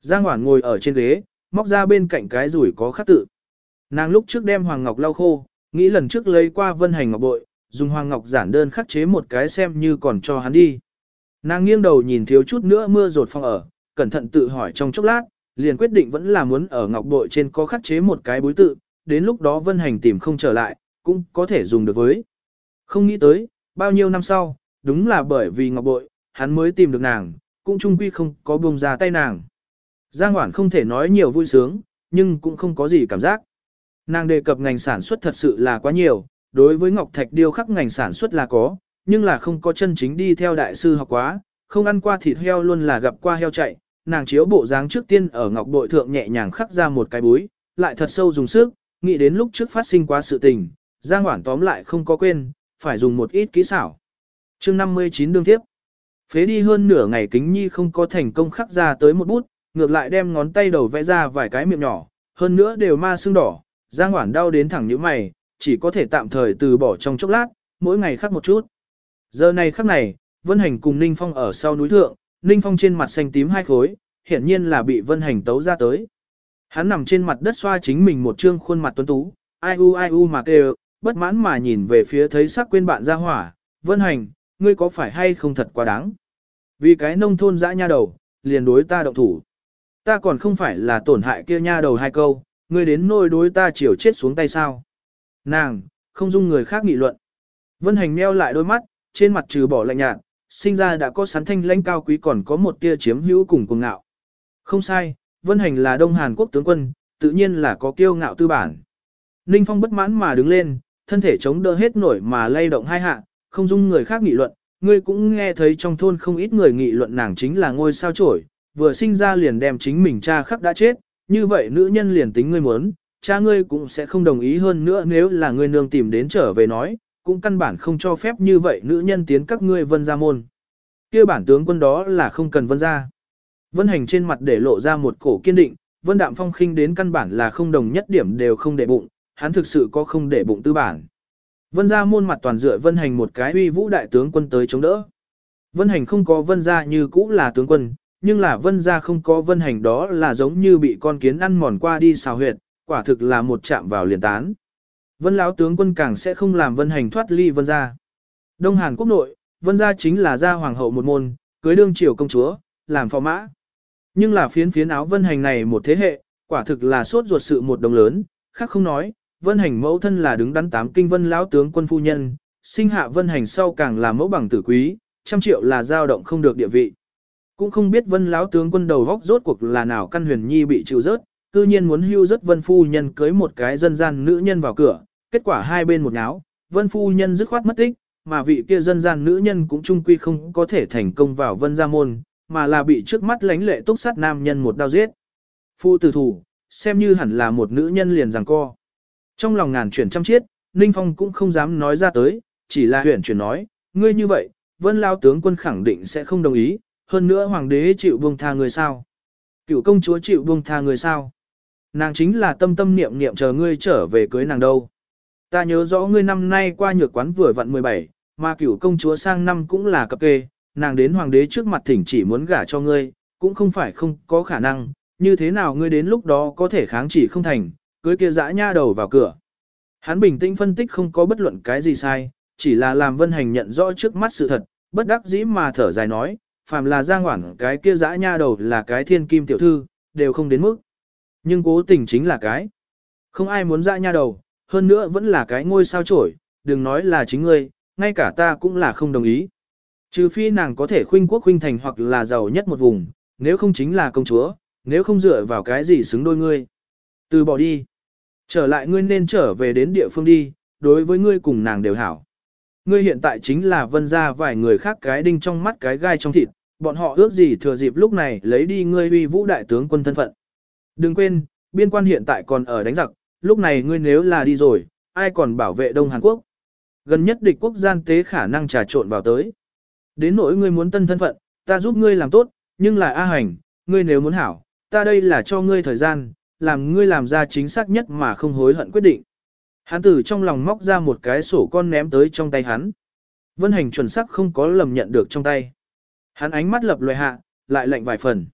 Giang Hoản ngồi ở trên ghế, móc ra bên cạnh cái rủi có khắc tự. Nàng lúc trước đem hoàng ngọc lau khô, nghĩ lần trước lấy qua vân hành ngọc bội, dùng hoàng ngọc giản đơn khắc chế một cái xem như còn cho hắn đi. Nàng nghiêng đầu nhìn thiếu chút nữa mưa rột phong ở, cẩn thận tự hỏi trong chốc lát, liền quyết định vẫn là muốn ở ngọc bội trên có khắc chế một cái bối tự, đến lúc đó vân hành tìm không trở lại, cũng có thể dùng được với. Không nghĩ tới, bao nhiêu năm sau, đúng là bởi vì ngọc bội, hắn mới tìm được nàng, cũng chung quy không có buông ra tay nàng. Giang Hoản không thể nói nhiều vui sướng, nhưng cũng không có gì cảm giác. Nàng đề cập ngành sản xuất thật sự là quá nhiều, đối với Ngọc Thạch điêu khắc ngành sản xuất là có, nhưng là không có chân chính đi theo đại sư học quá, không ăn qua thịt heo luôn là gặp qua heo chạy, nàng chiếu bộ dáng trước tiên ở ngọc bội thượng nhẹ nhàng khắc ra một cái búi, lại thật sâu dùng sức, nghĩ đến lúc trước phát sinh quá sự tình, Giang Hoản tóm lại không có quên, phải dùng một ít kỹ xảo. chương 59 đương tiếp, phế đi hơn nửa ngày kính nhi không có thành công khắc ra tới một bút, ngược lại đem ngón tay đầu vẽ ra vài cái miệng nhỏ, hơn nữa đều ma xương đỏ, Giang Hoản đau đến thẳng như mày, chỉ có thể tạm thời từ bỏ trong chốc lát, mỗi ngày khắc một chút. Giờ này khắc này, Vân Hành cùng Ninh Phong ở sau núi thượng, Ninh Phong trên mặt xanh tím hai khối, hiển nhiên là bị Vân Hành tấu ra tới. Hắn nằm trên mặt đất xoa chính mình một trương khuôn mặt tuấn tú, ai u ai u mà kêu, bất mãn mà nhìn về phía thấy sắc quên bạn ra hỏa, Vân Hành, ngươi có phải hay không thật quá đáng? Vì cái nông thôn dã nha đầu, liền đối ta động thủ. Ta còn không phải là tổn hại kia nha đầu hai câu, ngươi đến nôi đối ta chiều chết xuống tay sao? Nàng, không dung người khác nghị luận. Vân Hành meo lại đôi mắt, trên mặt trừ bỏ lạnh nhạt, sinh ra đã có sán thanh lãnh cao quý còn có một tia chiếm hữu cùng cuồng ngạo. Không sai, Vân Hành là Đông Hàn Quốc tướng quân, tự nhiên là có kiêu ngạo tư bản. Ninh Phong bất mãn mà đứng lên, thân thể chống đỡ hết nổi mà lay động hai hạ, không dung người khác nghị luận, ngươi cũng nghe thấy trong thôn không ít người nghị luận nàng chính là ngôi sao trổi, vừa sinh ra liền đem chính mình cha khắc đã chết, như vậy nữ nhân liền tính ngươi muốn, cha ngươi cũng sẽ không đồng ý hơn nữa nếu là ngươi nương tìm đến trở về nói, cũng căn bản không cho phép như vậy nữ nhân tiến các ngươi vân gia môn. kia bản tướng quân đó là không cần vân gia. Vân hành trên mặt để lộ ra một cổ kiên định, vân đạm phong khinh đến căn bản là không đồng nhất điểm đều không để bụng, hắn thực sự có không để bụng tư bản. Vân gia môn mặt toàn dựa vân hành một cái uy vũ đại tướng quân tới chống đỡ. Vân hành không có vân gia như cũ là tướng quân, nhưng là vân gia không có vân hành đó là giống như bị con kiến ăn mòn qua đi xào huyệt, quả thực là một chạm vào liền tán. Vân lão tướng quân càng sẽ không làm vân hành thoát ly vân gia. Đông Hàn quốc nội, vân gia chính là gia hoàng hậu một môn, cưới đương triều công chúa, làm phò mã. Nhưng là phiến phiến áo vân hành này một thế hệ, quả thực là suốt ruột sự một đồng lớn, khác không nói, vân hành mẫu thân là đứng đắn tám kinh vân lão tướng quân phu nhân, sinh hạ vân hành sau càng là mẫu bằng tử quý, trăm triệu là dao động không được địa vị. Cũng không biết vân lão tướng quân đầu góc rốt cuộc là nào căn huyền nhi bị chịu rớt, cư nhiên muốn hưu rất vân phu nhân cưới một cái dân gian nữ nhân vào cửa, kết quả hai bên một nháo, vân phu nhân dứt khoát mất tích, mà vị kia dân gian nữ nhân cũng trung quy không có thể thành công vào vân gia môn, mà là bị trước mắt lánh lệ túc sát nam nhân một đao giết. Phu tử thủ, xem như hẳn là một nữ nhân liền rằng co. Trong lòng ngàn chuyển trăm chiết, Ninh Phong cũng không dám nói ra tới, chỉ là huyện chuyển nói, ngươi như vậy, vân lao tướng quân khẳng định sẽ không đồng ý, hơn nữa hoàng đế chịu buông tha người sao. Cựu công chúa chịu buông tha người sao. Nàng chính là tâm tâm niệm niệm chờ ngươi trở về cưới nàng đâu. Ta nhớ rõ ngươi năm nay qua nhược quán vừa vặn 17, mà cửu công chúa sang năm cũng là cập kê, nàng đến hoàng đế trước mặt thỉnh chỉ muốn gả cho ngươi, cũng không phải không có khả năng, như thế nào ngươi đến lúc đó có thể kháng chỉ không thành, cưới kia dã nha đầu vào cửa. Hắn bình tĩnh phân tích không có bất luận cái gì sai, chỉ là làm vân hành nhận rõ trước mắt sự thật, bất đắc dĩ mà thở dài nói, phàm là giang hoảng cái kia dã nha đầu là cái thiên kim tiểu thư, đều không đến mức. Nhưng cố tình chính là cái. Không ai muốn dã nha đầu, hơn nữa vẫn là cái ngôi sao trổi, đừng nói là chính ngươi, ngay cả ta cũng là không đồng ý. Trừ phi nàng có thể khuynh quốc khuynh thành hoặc là giàu nhất một vùng, nếu không chính là công chúa, nếu không dựa vào cái gì xứng đôi ngươi. Từ bỏ đi. Trở lại ngươi nên trở về đến địa phương đi, đối với ngươi cùng nàng đều hảo. Ngươi hiện tại chính là vân ra vài người khác cái đinh trong mắt cái gai trong thịt, bọn họ ước gì thừa dịp lúc này lấy đi ngươi uy vũ đại tướng quân thân phận. Đừng quên, biên quan hiện tại còn ở đánh giặc, lúc này ngươi nếu là đi rồi, ai còn bảo vệ Đông Hàn Quốc. Gần nhất địch quốc gian tế khả năng trà trộn vào tới. Đến nỗi ngươi muốn tân thân phận, ta giúp ngươi làm tốt, nhưng là A hành, ngươi nếu muốn hảo, ta đây là cho ngươi thời gian, làm ngươi làm ra chính xác nhất mà không hối hận quyết định. Hắn từ trong lòng móc ra một cái sổ con ném tới trong tay hắn. Vân hành chuẩn xác không có lầm nhận được trong tay. Hắn ánh mắt lập loài hạ, lại lạnh vài phần.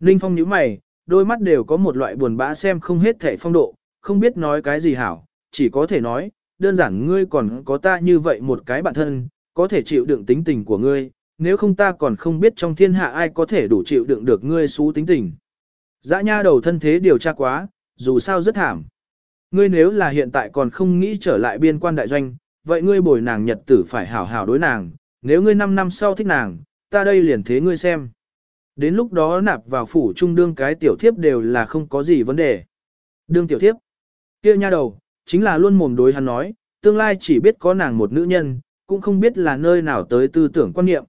Ninh Phong nhíu mày, đôi mắt đều có một loại buồn bã xem không hết thể phong độ, không biết nói cái gì hảo, chỉ có thể nói, đơn giản ngươi còn có ta như vậy một cái bạn thân, có thể chịu đựng tính tình của ngươi, nếu không ta còn không biết trong thiên hạ ai có thể đủ chịu đựng được ngươi xú tính tình. Dã nha đầu thân thế điều tra quá, dù sao rất thảm. Ngươi nếu là hiện tại còn không nghĩ trở lại biên quan đại doanh, vậy ngươi bồi nàng nhật tử phải hảo hảo đối nàng, nếu ngươi 5 năm sau thích nàng, ta đây liền thế ngươi xem. Đến lúc đó nạp vào phủ trung đương cái tiểu thiếp đều là không có gì vấn đề. Đương tiểu thiếp, kia nha đầu, chính là luôn mồm đối hắn nói, tương lai chỉ biết có nàng một nữ nhân, cũng không biết là nơi nào tới tư tưởng quan niệm.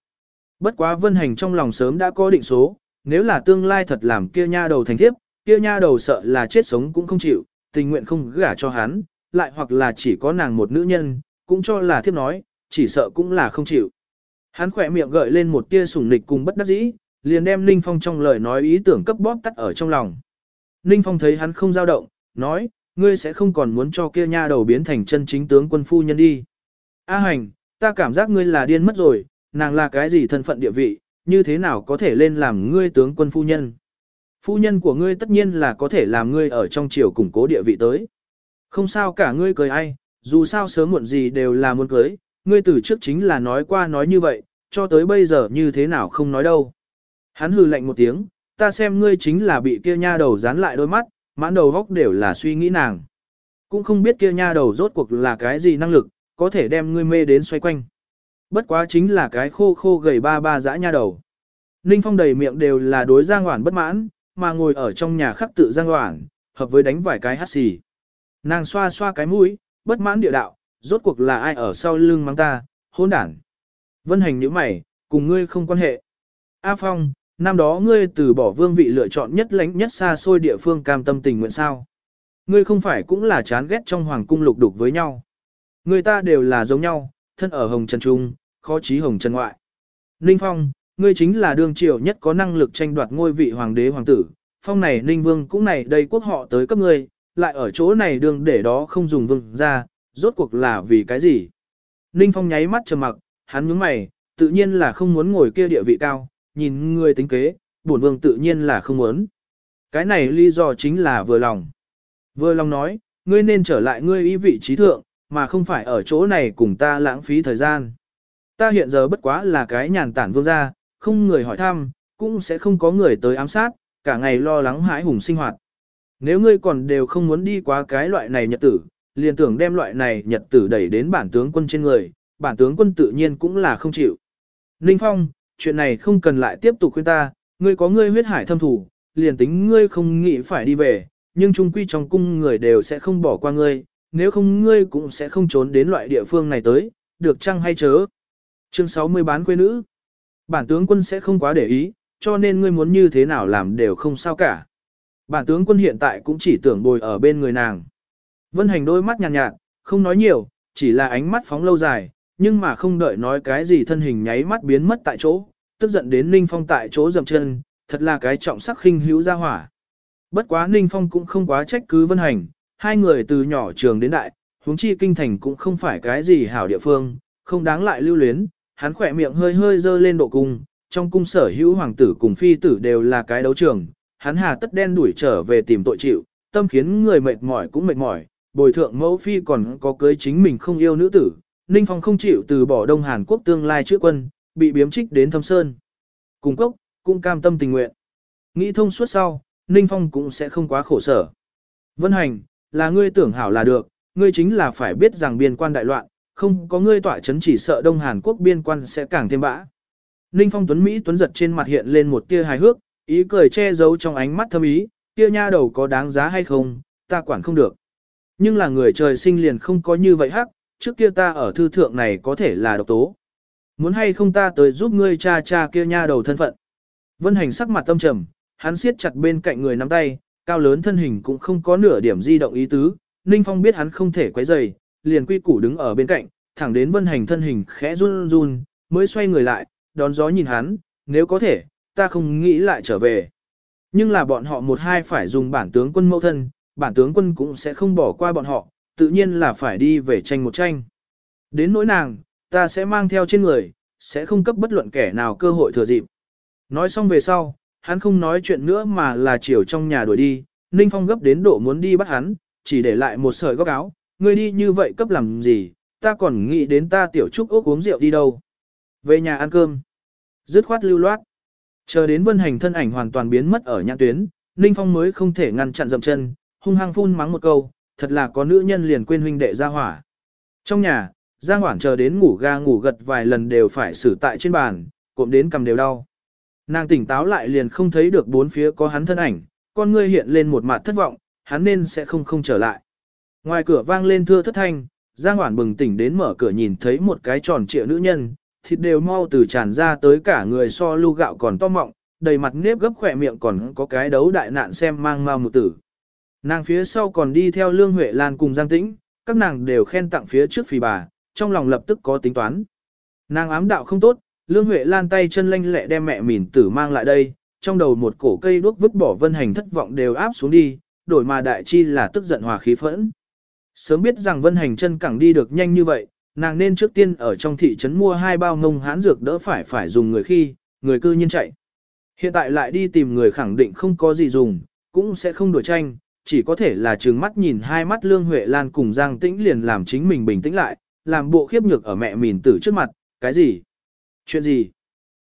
Bất quá vân hành trong lòng sớm đã có định số, nếu là tương lai thật làm kia nha đầu thành thiếp, kia nha đầu sợ là chết sống cũng không chịu, tình nguyện không gả cho hắn, lại hoặc là chỉ có nàng một nữ nhân, cũng cho là thiếp nói, chỉ sợ cũng là không chịu. Hắn khỏe miệng gợi lên một tia sủng nịch cùng bất đắc dĩ, liền đem Ninh Phong trong lời nói ý tưởng cấp bóp tắt ở trong lòng. Ninh Phong thấy hắn không dao động, nói, ngươi sẽ không còn muốn cho kia nha đầu biến thành chân chính tướng quân phu nhân đi. A hành, ta cảm giác ngươi là điên mất rồi, nàng là cái gì thân phận địa vị, như thế nào có thể lên làm ngươi tướng quân phu nhân. Phu nhân của ngươi tất nhiên là có thể làm ngươi ở trong triều củng cố địa vị tới. Không sao cả ngươi cười ai, dù sao sớm muộn gì đều là muốn cưới, ngươi từ trước chính là nói qua nói như vậy, cho tới bây giờ như thế nào không nói đâu. Hắn hừ lạnh một tiếng, ta xem ngươi chính là bị kia nha đầu dán lại đôi mắt, mãn đầu góc đều là suy nghĩ nàng. Cũng không biết kia nha đầu rốt cuộc là cái gì năng lực, có thể đem ngươi mê đến xoay quanh. Bất quá chính là cái khô khô gầy ba ba dã nha đầu. Ninh Phong đầy miệng đều là đối Giang Hoản bất mãn, mà ngồi ở trong nhà khắc tự Giang Hoản, hợp với đánh vài cái hát xì. Nàng xoa xoa cái mũi, bất mãn địa đạo, rốt cuộc là ai ở sau lưng mang ta, hôn đản. Vân hành nhíu mày, cùng ngươi không quan hệ. A Phong, năm đó ngươi từ bỏ vương vị lựa chọn nhất lãnh nhất xa xôi địa phương cam tâm tình nguyện sao. Ngươi không phải cũng là chán ghét trong hoàng cung lục đục với nhau. Người ta đều là giống nhau, thân ở hồng trần trung, khó chí hồng trần ngoại. Ninh Phong, ngươi chính là đương triều nhất có năng lực tranh đoạt ngôi vị hoàng đế hoàng tử. Phong này Ninh Vương cũng này đây quốc họ tới cấp ngươi, lại ở chỗ này đương để đó không dùng vương ra, rốt cuộc là vì cái gì? Ninh Phong nháy mắt trầm mặc, hắn nhướng mày, tự nhiên là không muốn ngồi kia địa vị cao, nhìn ngươi tính kế, bổn vương tự nhiên là không muốn. Cái này lý do chính là vừa lòng. Vừa lòng nói, ngươi nên trở lại ngươi ý vị trí thượng, mà không phải ở chỗ này cùng ta lãng phí thời gian. Ta hiện giờ bất quá là cái nhàn tản vương gia, không người hỏi thăm, cũng sẽ không có người tới ám sát, cả ngày lo lắng hãi hùng sinh hoạt. Nếu ngươi còn đều không muốn đi qua cái loại này nhật tử, liền tưởng đem loại này nhật tử đẩy đến bản tướng quân trên người, bản tướng quân tự nhiên cũng là không chịu. Ninh Phong, chuyện này không cần lại tiếp tục khuyên ta, ngươi có ngươi huyết hải thâm thủ, liền tính ngươi không nghĩ phải đi về, nhưng trung quy trong cung người đều sẽ không bỏ qua ngươi, nếu không ngươi cũng sẽ không trốn đến loại địa phương này tới, được chăng hay chớ. Chương 60 bán quê nữ. Bản tướng quân sẽ không quá để ý, cho nên ngươi muốn như thế nào làm đều không sao cả. Bản tướng quân hiện tại cũng chỉ tưởng bồi ở bên người nàng. Vân hành đôi mắt nhàn nhạt, nhạt, không nói nhiều, chỉ là ánh mắt phóng lâu dài, nhưng mà không đợi nói cái gì thân hình nháy mắt biến mất tại chỗ, tức giận đến Ninh Phong tại chỗ dầm chân, thật là cái trọng sắc khinh hữu ra hỏa. Bất quá Ninh Phong cũng không quá trách cứ Vân Hành, hai người từ nhỏ trường đến đại, huống chi kinh thành cũng không phải cái gì hảo địa phương, không đáng lại lưu luyến, hắn khỏe miệng hơi hơi dơ lên độ cung, trong cung sở hữu hoàng tử cùng phi tử đều là cái đấu trường, hắn hà tất đen đuổi trở về tìm tội chịu, tâm khiến người mệt mỏi cũng mệt mỏi, bồi thượng mẫu phi còn có cưới chính mình không yêu nữ tử, Ninh Phong không chịu từ bỏ Đông Hàn Quốc tương lai chữa quân, bị biếm trích đến thâm sơn. Cùng cốc, cũng cam tâm tình nguyện. Nghĩ thông suốt sau, Ninh Phong cũng sẽ không quá khổ sở. Vân hành, là ngươi tưởng hảo là được, ngươi chính là phải biết rằng biên quan đại loạn, không có ngươi tỏa chấn chỉ sợ Đông Hàn Quốc biên quan sẽ càng thêm bã. Ninh Phong Tuấn Mỹ Tuấn giật trên mặt hiện lên một tia hài hước, ý cười che giấu trong ánh mắt thâm ý, kia nha đầu có đáng giá hay không, ta quản không được. Nhưng là người trời sinh liền không có như vậy hắc, trước kia ta ở thư thượng này có thể là độc tố. Muốn hay không ta tới giúp ngươi cha cha kia nha đầu thân phận. Vân hành sắc mặt tâm trầm, hắn siết chặt bên cạnh người nắm tay, cao lớn thân hình cũng không có nửa điểm di động ý tứ. Ninh Phong biết hắn không thể quấy rầy, liền quy củ đứng ở bên cạnh, thẳng đến vân hành thân hình khẽ run run, mới xoay người lại, đón gió nhìn hắn, nếu có thể, ta không nghĩ lại trở về. Nhưng là bọn họ một hai phải dùng bản tướng quân mẫu thân, bản tướng quân cũng sẽ không bỏ qua bọn họ, tự nhiên là phải đi về tranh một tranh. Đến nỗi nàng, ta sẽ mang theo trên người, sẽ không cấp bất luận kẻ nào cơ hội thừa dịp. Nói xong về sau, hắn không nói chuyện nữa mà là chiều trong nhà đuổi đi, Ninh Phong gấp đến độ muốn đi bắt hắn, chỉ để lại một sợi góc áo, ngươi đi như vậy cấp làm gì, ta còn nghĩ đến ta tiểu trúc ốc uống rượu đi đâu. Về nhà ăn cơm. Dứt khoát lưu loát. Chờ đến vân hành thân ảnh hoàn toàn biến mất ở nhãn tuyến, Ninh Phong mới không thể ngăn chặn dậm chân, hung hăng phun mắng một câu, thật là có nữ nhân liền quên huynh đệ ra hỏa. Trong nhà, Giang Hoảng chờ đến ngủ ga ngủ gật vài lần đều phải xử tại trên bàn, cộm đến cầm đều đau. Nàng tỉnh táo lại liền không thấy được bốn phía có hắn thân ảnh, con ngươi hiện lên một mặt thất vọng, hắn nên sẽ không không trở lại. Ngoài cửa vang lên thưa thất thanh, Giang Hoảng bừng tỉnh đến mở cửa nhìn thấy một cái tròn trịa nữ nhân, thịt đều mau từ tràn ra tới cả người so lưu gạo còn to mọng, đầy mặt nếp gấp khỏe miệng còn có cái đấu đại nạn xem mang mau một tử. Nàng phía sau còn đi theo Lương Huệ Lan cùng Giang Tĩnh, các nàng đều khen tặng phía trước phì bà, trong lòng lập tức có tính toán. Nàng ám đạo không tốt, Lương Huệ Lan tay chân lanh lẹ đem mẹ mỉn tử mang lại đây, trong đầu một cổ cây đuốc vứt bỏ vân hành thất vọng đều áp xuống đi, đổi mà đại chi là tức giận hòa khí phẫn. Sớm biết rằng vân hành chân cẳng đi được nhanh như vậy, nàng nên trước tiên ở trong thị trấn mua hai bao ngông hãn dược đỡ phải phải dùng người khi, người cư nhiên chạy. Hiện tại lại đi tìm người khẳng định không có gì dùng, cũng sẽ không đổi tranh, chỉ có thể là trừng mắt nhìn hai mắt Lương Huệ Lan cùng Giang Tĩnh liền làm chính mình bình tĩnh lại, làm bộ khiếp nhược ở mẹ mìn tử trước mặt, cái gì? Chuyện gì?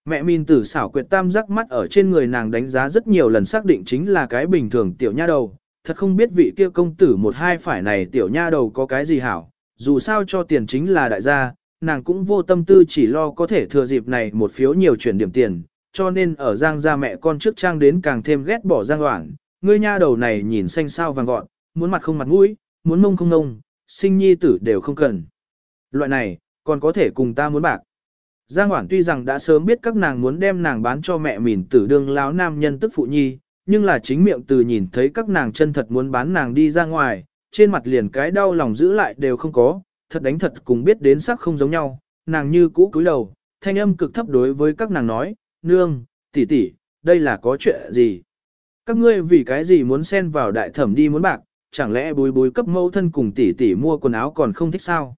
Mẹ mìn tử xảo quyệt tam giác mắt ở trên người nàng đánh giá rất nhiều lần xác định chính là cái bình thường tiểu nha đầu, thật không biết vị kia công tử một hai phải này tiểu nha đầu có cái gì hảo, dù sao cho tiền chính là đại gia, nàng cũng vô tâm tư chỉ lo có thể thừa dịp này một phiếu nhiều chuyển điểm tiền, cho nên ở Giang gia mẹ con trước trang đến càng thêm ghét bỏ Giang Hoảng, ngươi nha đầu này nhìn xanh sao vàng gọn, muốn mặt không mặt mũi, muốn mông không nông, sinh nhi tử đều không cần. Loại này, còn có thể cùng ta muốn bạc. Giang Hoảng tuy rằng đã sớm biết các nàng muốn đem nàng bán cho mẹ mình tử đương láo nam nhân tức phụ nhi, nhưng là chính miệng từ nhìn thấy các nàng chân thật muốn bán nàng đi ra ngoài, trên mặt liền cái đau lòng giữ lại đều không có, thật đánh thật cùng biết đến sắc không giống nhau, nàng như cũ cúi đầu, thanh âm cực thấp đối với các nàng nói, nương, tỷ tỷ, đây là có chuyện gì? Các ngươi vì cái gì muốn xen vào đại thẩm đi muốn bạc, chẳng lẽ bùi bùi cấp mẫu thân cùng tỷ tỷ mua quần áo còn không thích sao?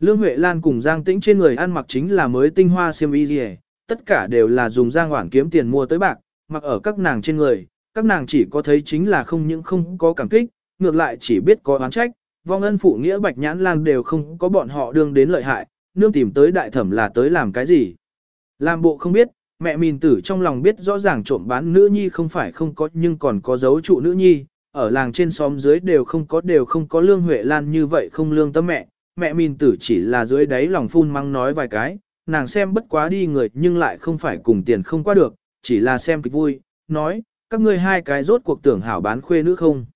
Lương Huệ Lan cùng Giang Tĩnh trên người ăn mặc chính là mới tinh hoa xiêm y gì, tất cả đều là dùng Giang Hoản kiếm tiền mua tới bạc, mặc ở các nàng trên người, các nàng chỉ có thấy chính là không những không có cảm kích, ngược lại chỉ biết có oán trách, vong ân phụ nghĩa bạch nhãn lang đều không có bọn họ đương đến lợi hại, nương tìm tới đại thẩm là tới làm cái gì. Làm bộ không biết, mẹ mìn tử trong lòng biết rõ ràng trộm bán nữ nhi không phải không có nhưng còn có dấu trụ nữ nhi, ở làng trên xóm dưới đều không có đều không có lương huệ lan như vậy không lương tâm mẹ, mẹ mìn tử chỉ là dưới đáy lòng phun mắng nói vài cái, nàng xem bất quá đi người nhưng lại không phải cùng tiền không qua được, chỉ là xem kịch vui, nói, các ngươi hai cái rốt cuộc tưởng hảo bán khuê nữ không.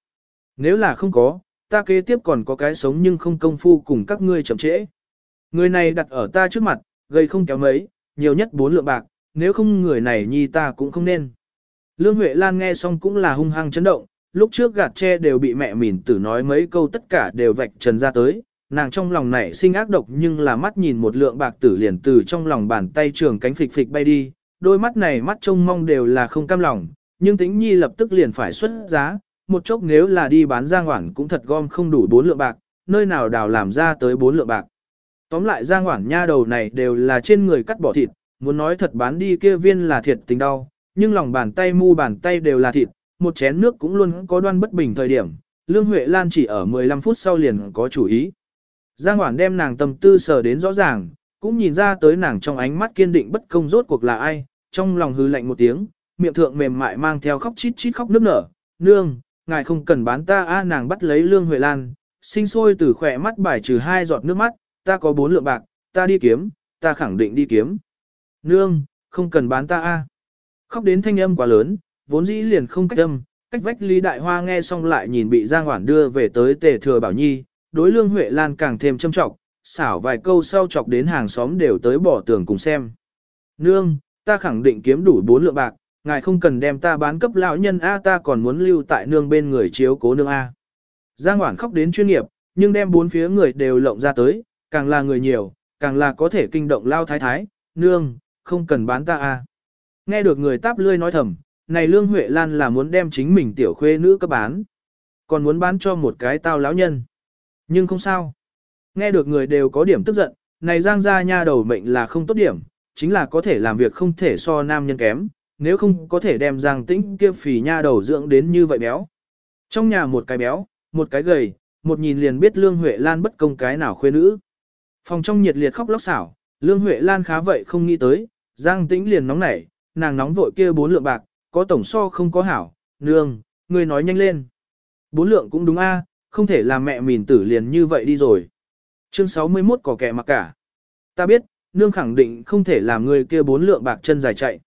Nếu là không có, ta kế tiếp còn có cái sống nhưng không công phu cùng các ngươi chậm trễ. Người này đặt ở ta trước mặt, gây không kéo mấy, nhiều nhất bốn lượng bạc, nếu không người này nhi ta cũng không nên. Lương Huệ Lan nghe xong cũng là hung hăng chấn động, lúc trước gạt tre đều bị mẹ mỉn tử nói mấy câu tất cả đều vạch trần ra tới, nàng trong lòng này sinh ác độc nhưng là mắt nhìn một lượng bạc tử liền từ trong lòng bàn tay trường cánh phịch phịch bay đi, đôi mắt này mắt trông mong đều là không cam lòng, nhưng tính nhi lập tức liền phải xuất giá, một chốc nếu là đi bán giang hoảng cũng thật gom không đủ bốn lượng bạc, nơi nào đào làm ra tới bốn lượng bạc. Tóm lại giang hoảng nha đầu này đều là trên người cắt bỏ thịt, muốn nói thật bán đi kia viên là thiệt tình đau, nhưng lòng bàn tay mu bàn tay đều là thịt, một chén nước cũng luôn có đoan bất bình thời điểm, Lương Huệ Lan chỉ ở 15 phút sau liền có chủ ý. Giang Hoảng đem nàng tâm tư sờ đến rõ ràng, cũng nhìn ra tới nàng trong ánh mắt kiên định bất công rốt cuộc là ai, trong lòng hư lạnh một tiếng, miệng thượng mềm mại mang theo khóc chít chít khóc nức nở, nương, ngài không cần bán ta a nàng bắt lấy Lương Huệ Lan, sinh sôi từ khỏe mắt bài trừ hai giọt nước mắt, ta có bốn lượng bạc, ta đi kiếm, ta khẳng định đi kiếm. Nương, không cần bán ta a. Khóc đến thanh âm quá lớn, vốn dĩ liền không cách âm, cách vách Lý Đại Hoa nghe xong lại nhìn bị Giang Hoản đưa về tới tề thừa Bảo Nhi, đối lương Huệ Lan càng thêm châm trọng, xảo vài câu sau chọc đến hàng xóm đều tới bỏ tường cùng xem. Nương, ta khẳng định kiếm đủ bốn lượng bạc, ngài không cần đem ta bán cấp lão nhân A ta còn muốn lưu tại nương bên người chiếu cố nương A. Giang Hoản khóc đến chuyên nghiệp, nhưng đem bốn phía người đều lộng ra tới, càng là người nhiều, càng là có thể kinh động lao thái thái, nương, không cần bán ta A. Nghe được người táp lươi nói thầm, này Lương Huệ Lan là muốn đem chính mình tiểu khuê nữ cấp bán, còn muốn bán cho một cái tao lão nhân. Nhưng không sao. Nghe được người đều có điểm tức giận, này Giang gia nha đầu mệnh là không tốt điểm, chính là có thể làm việc không thể so nam nhân kém, nếu không có thể đem Giang tĩnh kia phì nha đầu dưỡng đến như vậy béo. Trong nhà một cái béo, một cái gầy, một nhìn liền biết Lương Huệ Lan bất công cái nào khuê nữ. Phòng trong nhiệt liệt khóc lóc xảo, Lương Huệ Lan khá vậy không nghĩ tới, Giang tĩnh liền nóng nảy, nàng nóng vội kia bốn lượng bạc, có tổng so không có hảo, nương, người nói nhanh lên. Bốn lượng cũng đúng a, không thể làm mẹ mìn tử liền như vậy đi rồi. Chương 61 có kẻ mặc cả. Ta biết, nương khẳng định không thể làm người kia bốn lượng bạc chân dài chạy.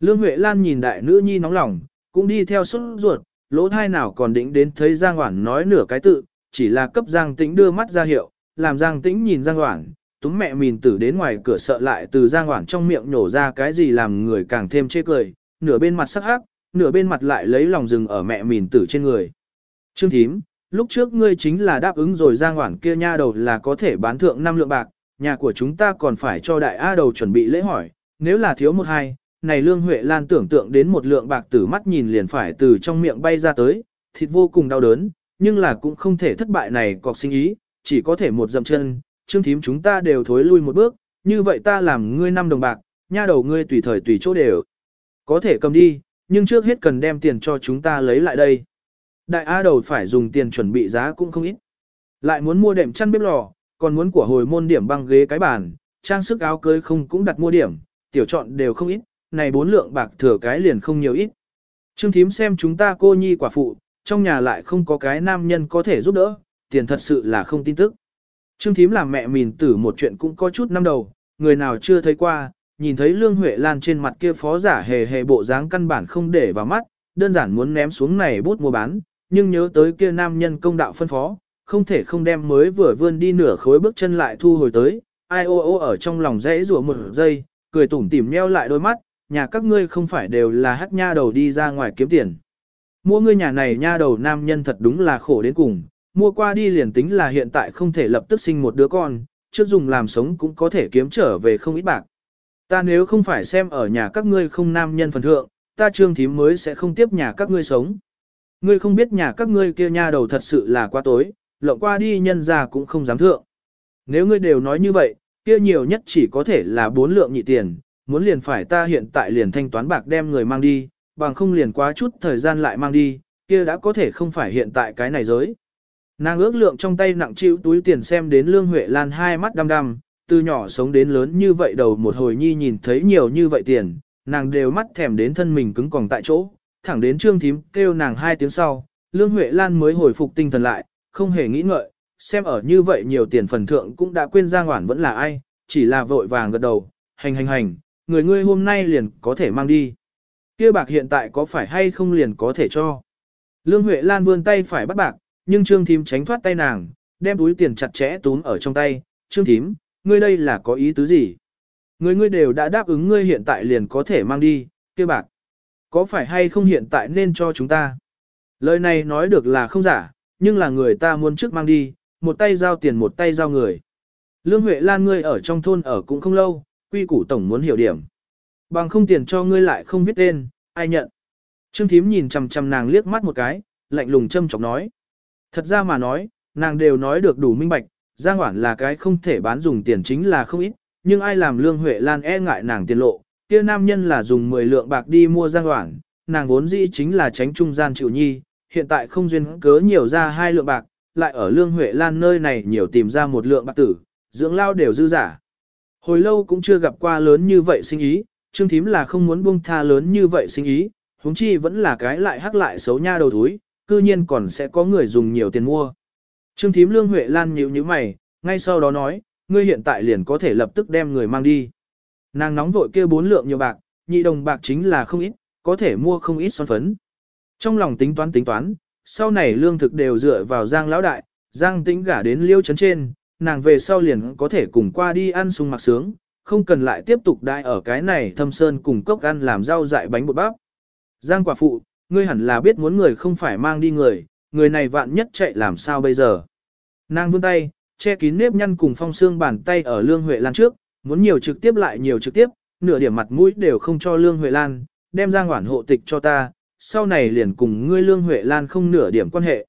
Lương Huệ Lan nhìn đại nữ nhi nóng lòng, cũng đi theo suốt ruột, lỗ thai nào còn định đến thấy Giang Hoản nói nửa cái tự, chỉ là cấp Giang Tĩnh đưa mắt ra hiệu, làm Giang Tĩnh nhìn Giang Hoản, túm mẹ mìn tử đến ngoài cửa sợ lại từ Giang Hoản trong miệng nhổ ra cái gì làm người càng thêm chê cười, nửa bên mặt sắc hắc, nửa bên mặt lại lấy lòng rừng ở mẹ mìn tử trên người. Trương thím, lúc trước ngươi chính là đáp ứng rồi Giang Hoản kia nha đầu là có thể bán thượng năm lượng bạc, nhà của chúng ta còn phải cho đại A đầu chuẩn bị lễ hỏi, nếu là thiếu một hai, này Lương Huệ Lan tưởng tượng đến một lượng bạc tử mắt nhìn liền phải từ trong miệng bay ra tới, thịt vô cùng đau đớn, nhưng là cũng không thể thất bại này cọc sinh ý, chỉ có thể một dậm chân, trương thím chúng ta đều thối lui một bước, như vậy ta làm ngươi năm đồng bạc, nha đầu ngươi tùy thời tùy chỗ đều. Có thể cầm đi, nhưng trước hết cần đem tiền cho chúng ta lấy lại đây. Đại A đầu phải dùng tiền chuẩn bị giá cũng không ít. Lại muốn mua đệm chăn bếp lò, còn muốn của hồi môn điểm băng ghế cái bàn, trang sức áo cưới không cũng đặt mua điểm, tiểu chọn đều không ít, này bốn lượng bạc thừa cái liền không nhiều ít. Trương thím xem chúng ta cô nhi quả phụ, trong nhà lại không có cái nam nhân có thể giúp đỡ, tiền thật sự là không tin tức. Trương thím làm mẹ mìn tử một chuyện cũng có chút năm đầu, người nào chưa thấy qua, nhìn thấy Lương Huệ Lan trên mặt kia phó giả hề hề bộ dáng căn bản không để vào mắt, đơn giản muốn ném xuống này bút mua bán, nhưng nhớ tới kia nam nhân công đạo phân phó, không thể không đem mới vừa vươn đi nửa khối bước chân lại thu hồi tới, ai ô ô ở trong lòng rẽ rủa một giây, cười tủm tỉm nheo lại đôi mắt, nhà các ngươi không phải đều là hắc nha đầu đi ra ngoài kiếm tiền. Mua ngươi nhà này nha đầu nam nhân thật đúng là khổ đến cùng, mua qua đi liền tính là hiện tại không thể lập tức sinh một đứa con, trước dùng làm sống cũng có thể kiếm trở về không ít bạc. Ta nếu không phải xem ở nhà các ngươi không nam nhân phần thượng, ta trương thím mới sẽ không tiếp nhà các ngươi sống. Ngươi không biết nhà các ngươi kia nha đầu thật sự là quá tối, lộng qua đi nhân ra cũng không dám thượng. Nếu ngươi đều nói như vậy, kia nhiều nhất chỉ có thể là bốn lượng nhị tiền, muốn liền phải ta hiện tại liền thanh toán bạc đem người mang đi, bằng không liền quá chút thời gian lại mang đi, kia đã có thể không phải hiện tại cái này giới. Nàng ước lượng trong tay nặng chịu túi tiền xem đến Lương Huệ Lan hai mắt đăm đăm, từ nhỏ sống đến lớn như vậy đầu một hồi nhi nhìn thấy nhiều như vậy tiền, nàng đều mắt thèm đến thân mình cứng còng tại chỗ, thẳng đến trương thím kêu nàng hai tiếng sau, Lương Huệ Lan mới hồi phục tinh thần lại, không hề nghĩ ngợi, xem ở như vậy nhiều tiền phần thượng cũng đã quên Giang Hoản vẫn là ai, chỉ là vội vàng gật đầu, hành hành hành, người ngươi hôm nay liền có thể mang đi. kia bạc hiện tại có phải hay không liền có thể cho. Lương Huệ Lan vươn tay phải bắt bạc, nhưng Trương Thím tránh thoát tay nàng, đem túi tiền chặt chẽ túm ở trong tay. Trương Thím, ngươi đây là có ý tứ gì? Người ngươi đều đã đáp ứng ngươi hiện tại liền có thể mang đi, kia bạc. Có phải hay không hiện tại nên cho chúng ta? Lời này nói được là không giả, nhưng là người ta muốn trước mang đi, một tay giao tiền một tay giao người. Lương Huệ Lan ngươi ở trong thôn ở cũng không lâu, quy củ tổng muốn hiểu điểm. Bằng không tiền cho ngươi lại không viết tên, ai nhận. Trương Thím nhìn chằm chằm nàng liếc mắt một cái, lạnh lùng châm chọc nói. Thật ra mà nói, nàng đều nói được đủ minh bạch, Giang Hoản là cái không thể bán dùng tiền chính là không ít, nhưng ai làm Lương Huệ Lan e ngại nàng tiền lộ, kia nam nhân là dùng 10 lượng bạc đi mua Giang Hoản, nàng vốn dĩ chính là tránh trung gian chịu nhi, hiện tại không duyên cớ nhiều ra hai lượng bạc, lại ở Lương Huệ Lan nơi này nhiều tìm ra một lượng bạc tử, dưỡng lao đều dư giả. Hồi lâu cũng chưa gặp qua lớn như vậy sinh ý, Trương Thím là không muốn buông tha lớn như vậy sinh ý, huống chi vẫn là cái lại hắc lại xấu nha đầu thúi, cư nhiên còn sẽ có người dùng nhiều tiền mua. Trương Thím Lương Huệ Lan nhíu nhíu mày, ngay sau đó nói, ngươi hiện tại liền có thể lập tức đem người mang đi. Nàng nóng vội kia bốn lượng nhiều bạc, nhị đồng bạc chính là không ít, có thể mua không ít son phấn. Trong lòng tính toán tính toán, sau này lương thực đều dựa vào Giang lão đại, Giang tĩnh gả đến liêu chấn trên, nàng về sau liền có thể cùng qua đi ăn sung mặc sướng, không cần lại tiếp tục đại ở cái này thâm sơn cùng cốc ăn làm rau dại bánh bột bắp. Giang quả phụ, ngươi hẳn là biết muốn người không phải mang đi người, người này vạn nhất chạy làm sao bây giờ. Nàng vươn tay, che kín nếp nhăn cùng phong xương bàn tay ở Lương Huệ Lan trước, muốn nhiều trực tiếp lại nhiều trực tiếp, nửa điểm mặt mũi đều không cho Lương Huệ Lan, đem Giang ngoản hộ tịch cho ta, sau này liền cùng ngươi Lương Huệ Lan không nửa điểm quan hệ.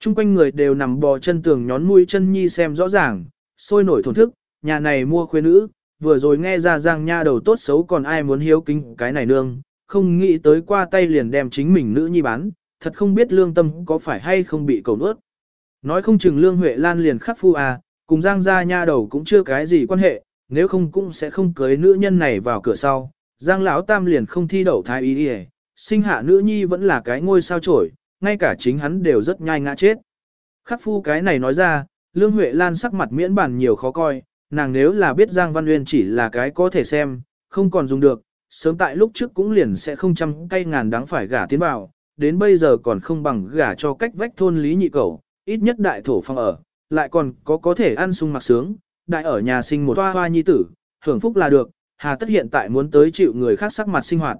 Trung quanh người đều nằm bò chân tường nhón mũi chân nhi xem rõ ràng, sôi nổi thổn thức, nhà này mua khuê nữ, vừa rồi nghe ra Giang nha đầu tốt xấu còn ai muốn hiếu kính cái này nương, không nghĩ tới qua tay liền đem chính mình nữ nhi bán, thật không biết lương tâm có phải hay không bị cầu nuốt. Nói không chừng lương Huệ Lan liền khắc phu à, cùng Giang gia nha đầu cũng chưa cái gì quan hệ, nếu không cũng sẽ không cưới nữ nhân này vào cửa sau. Giang lão tam liền không thi đậu thái y đi sinh hạ nữ nhi vẫn là cái ngôi sao trổi, ngay cả chính hắn đều rất nhai ngã chết. Khắc phu cái này nói ra, Lương Huệ Lan sắc mặt miễn bản nhiều khó coi, nàng nếu là biết Giang Văn Uyên chỉ là cái có thể xem, không còn dùng được, sớm tại lúc trước cũng liền sẽ không trăm cây ngàn đáng phải gả tiến vào, đến bây giờ còn không bằng gả cho cách vách thôn lý nhị cầu, ít nhất đại thổ phong ở, lại còn có có thể ăn sung mặc sướng, đại ở nhà sinh một toa hoa nhi tử, hưởng phúc là được, hà tất hiện tại muốn tới chịu người khác sắc mặt sinh hoạt.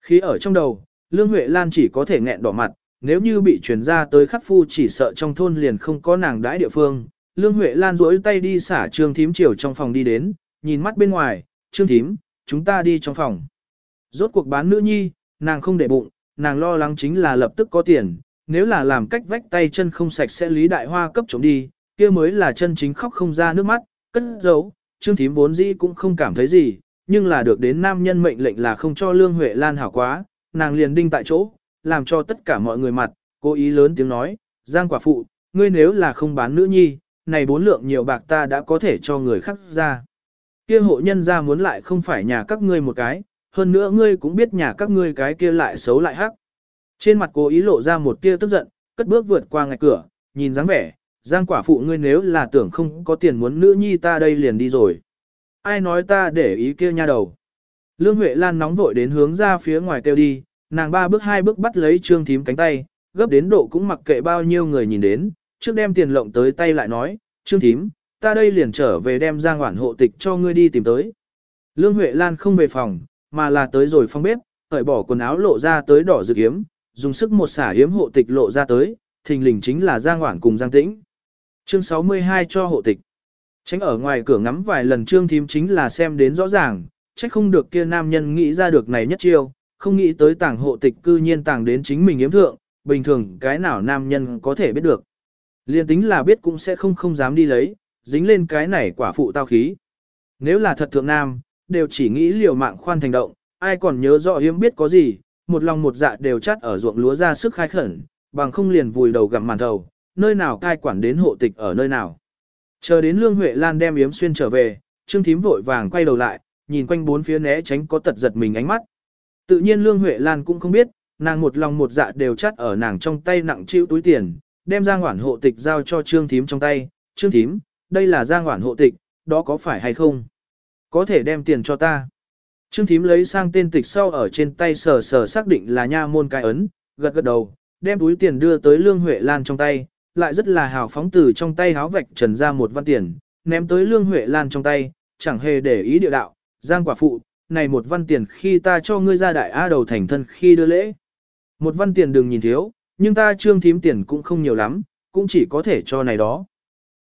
Khi ở trong đầu, Lương Huệ Lan chỉ có thể nghẹn đỏ mặt, nếu như bị truyền ra tới khắc phu chỉ sợ trong thôn liền không có nàng đãi địa phương. Lương Huệ Lan rỗi tay đi xả Trương Thím chiều trong phòng đi đến, nhìn mắt bên ngoài, Trương Thím, chúng ta đi trong phòng. Rốt cuộc bán nữ nhi, nàng không để bụng, nàng lo lắng chính là lập tức có tiền, nếu là làm cách vách tay chân không sạch sẽ lý đại hoa cấp chống đi, kia mới là chân chính khóc không ra nước mắt, cất giấu, Trương Thím vốn dĩ cũng không cảm thấy gì, nhưng là được đến nam nhân mệnh lệnh là không cho Lương Huệ Lan hảo quá, nàng liền đinh tại chỗ, làm cho tất cả mọi người mặt, cố ý lớn tiếng nói, Giang quả phụ, ngươi nếu là không bán nữ nhi, này bốn lượng nhiều bạc ta đã có thể cho người khác ra. Kia hộ nhân ra muốn lại không phải nhà các ngươi một cái, hơn nữa ngươi cũng biết nhà các ngươi cái kia lại xấu lại hắc. Trên mặt cố ý lộ ra một tia tức giận, cất bước vượt qua ngạch cửa, nhìn dáng vẻ, Giang quả phụ ngươi nếu là tưởng không có tiền muốn nữ nhi ta đây liền đi rồi. Ai nói ta để ý kia nha đầu. Lương Huệ Lan nóng vội đến hướng ra phía ngoài kêu đi, nàng ba bước hai bước bắt lấy trương thím cánh tay, gấp đến độ cũng mặc kệ bao nhiêu người nhìn đến, trước đem tiền lộng tới tay lại nói, trương thím, ta đây liền trở về đem Giang Hoản hộ tịch cho ngươi đi tìm tới. Lương Huệ Lan không về phòng, mà là tới rồi phòng bếp, cởi bỏ quần áo lộ ra tới đỏ rực hiếm, dùng sức một xả hiếm hộ tịch lộ ra tới, thình lình chính là Giang Hoản cùng Giang Tĩnh. Chương 62 cho hộ tịch. Tránh ở ngoài cửa ngắm vài lần trương thím chính là xem đến rõ ràng, trách không được kia nam nhân nghĩ ra được này nhất chiêu, không nghĩ tới tàng hộ tịch cư nhiên tàng đến chính mình yếm thượng, bình thường cái nào nam nhân có thể biết được. Liên tính là biết cũng sẽ không không dám đi lấy, dính lên cái này quả phụ tao khí. Nếu là thật thượng nam, đều chỉ nghĩ liều mạng khoan thành động, ai còn nhớ rõ hiếm biết có gì, một lòng một dạ đều chắt ở ruộng lúa ra sức khai khẩn, bằng không liền vùi đầu gặm màn thầu, nơi nào cai quản đến hộ tịch ở nơi nào. Chờ đến Lương Huệ Lan đem yếm xuyên trở về, Trương Thím vội vàng quay đầu lại, nhìn quanh bốn phía né tránh có tật giật mình ánh mắt. Tự nhiên Lương Huệ Lan cũng không biết, nàng một lòng một dạ đều chắt ở nàng trong tay nặng chịu túi tiền, đem ra ngoản hộ tịch giao cho Trương Thím trong tay. Trương Thím, đây là Giang Hoản hộ tịch, đó có phải hay không? Có thể đem tiền cho ta. Trương Thím lấy sang tên tịch sau ở trên tay sờ sờ xác định là nha môn cái ấn, gật gật đầu, đem túi tiền đưa tới Lương Huệ Lan trong tay, lại rất là hào phóng từ trong tay háo vạch trần ra một văn tiền, ném tới Lương Huệ Lan trong tay, chẳng hề để ý địa đạo, Giang quả phụ, này một văn tiền khi ta cho ngươi ra đại A đầu thành thân khi đưa lễ. Một văn tiền đừng nhìn thiếu, nhưng ta trương thím tiền cũng không nhiều lắm, cũng chỉ có thể cho này đó.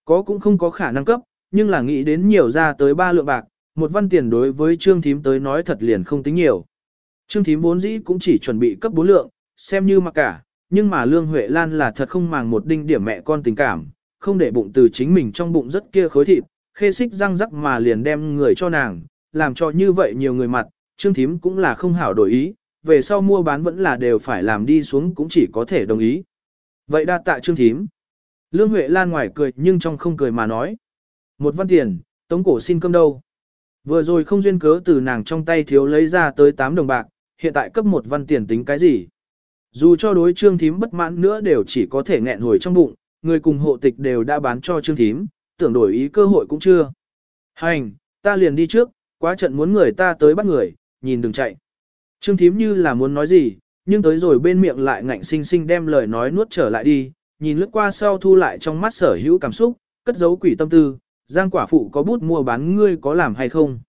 Có cũng không có khả năng cấp, nhưng là nghĩ đến nhiều ra tới ba lượng bạc, một văn tiền đối với trương thím tới nói thật liền không tính nhiều. Trương thím vốn dĩ cũng chỉ chuẩn bị cấp bốn lượng, xem như mặc cả, nhưng mà Lương Huệ Lan là thật không màng một đinh điểm mẹ con tình cảm, không để bụng từ chính mình trong bụng rất kia khối thịt, khê xích răng rắc mà liền đem người cho nàng, làm cho như vậy nhiều người mặt, Trương Thím cũng là không hảo đổi ý, về sau mua bán vẫn là đều phải làm đi xuống cũng chỉ có thể đồng ý. Vậy đa tạ Trương Thím. Lương Huệ Lan ngoài cười nhưng trong không cười mà nói. Một văn tiền, tống cổ xin cơm đâu. Vừa rồi không duyên cớ từ nàng trong tay thiếu lấy ra tới 8 đồng bạc, hiện tại cấp một văn tiền tính cái gì. Dù cho đối trương thím bất mãn nữa đều chỉ có thể nghẹn hồi trong bụng, người cùng hộ tịch đều đã bán cho trương thím, tưởng đổi ý cơ hội cũng chưa. Hành, ta liền đi trước, quá trận muốn người ta tới bắt người, nhìn đừng chạy. Trương thím như là muốn nói gì, nhưng tới rồi bên miệng lại ngạnh sinh sinh đem lời nói nuốt trở lại đi, nhìn lướt qua sau thu lại trong mắt sở hữu cảm xúc, cất giấu quỷ tâm tư, giang quả phụ có bút mua bán ngươi có làm hay không.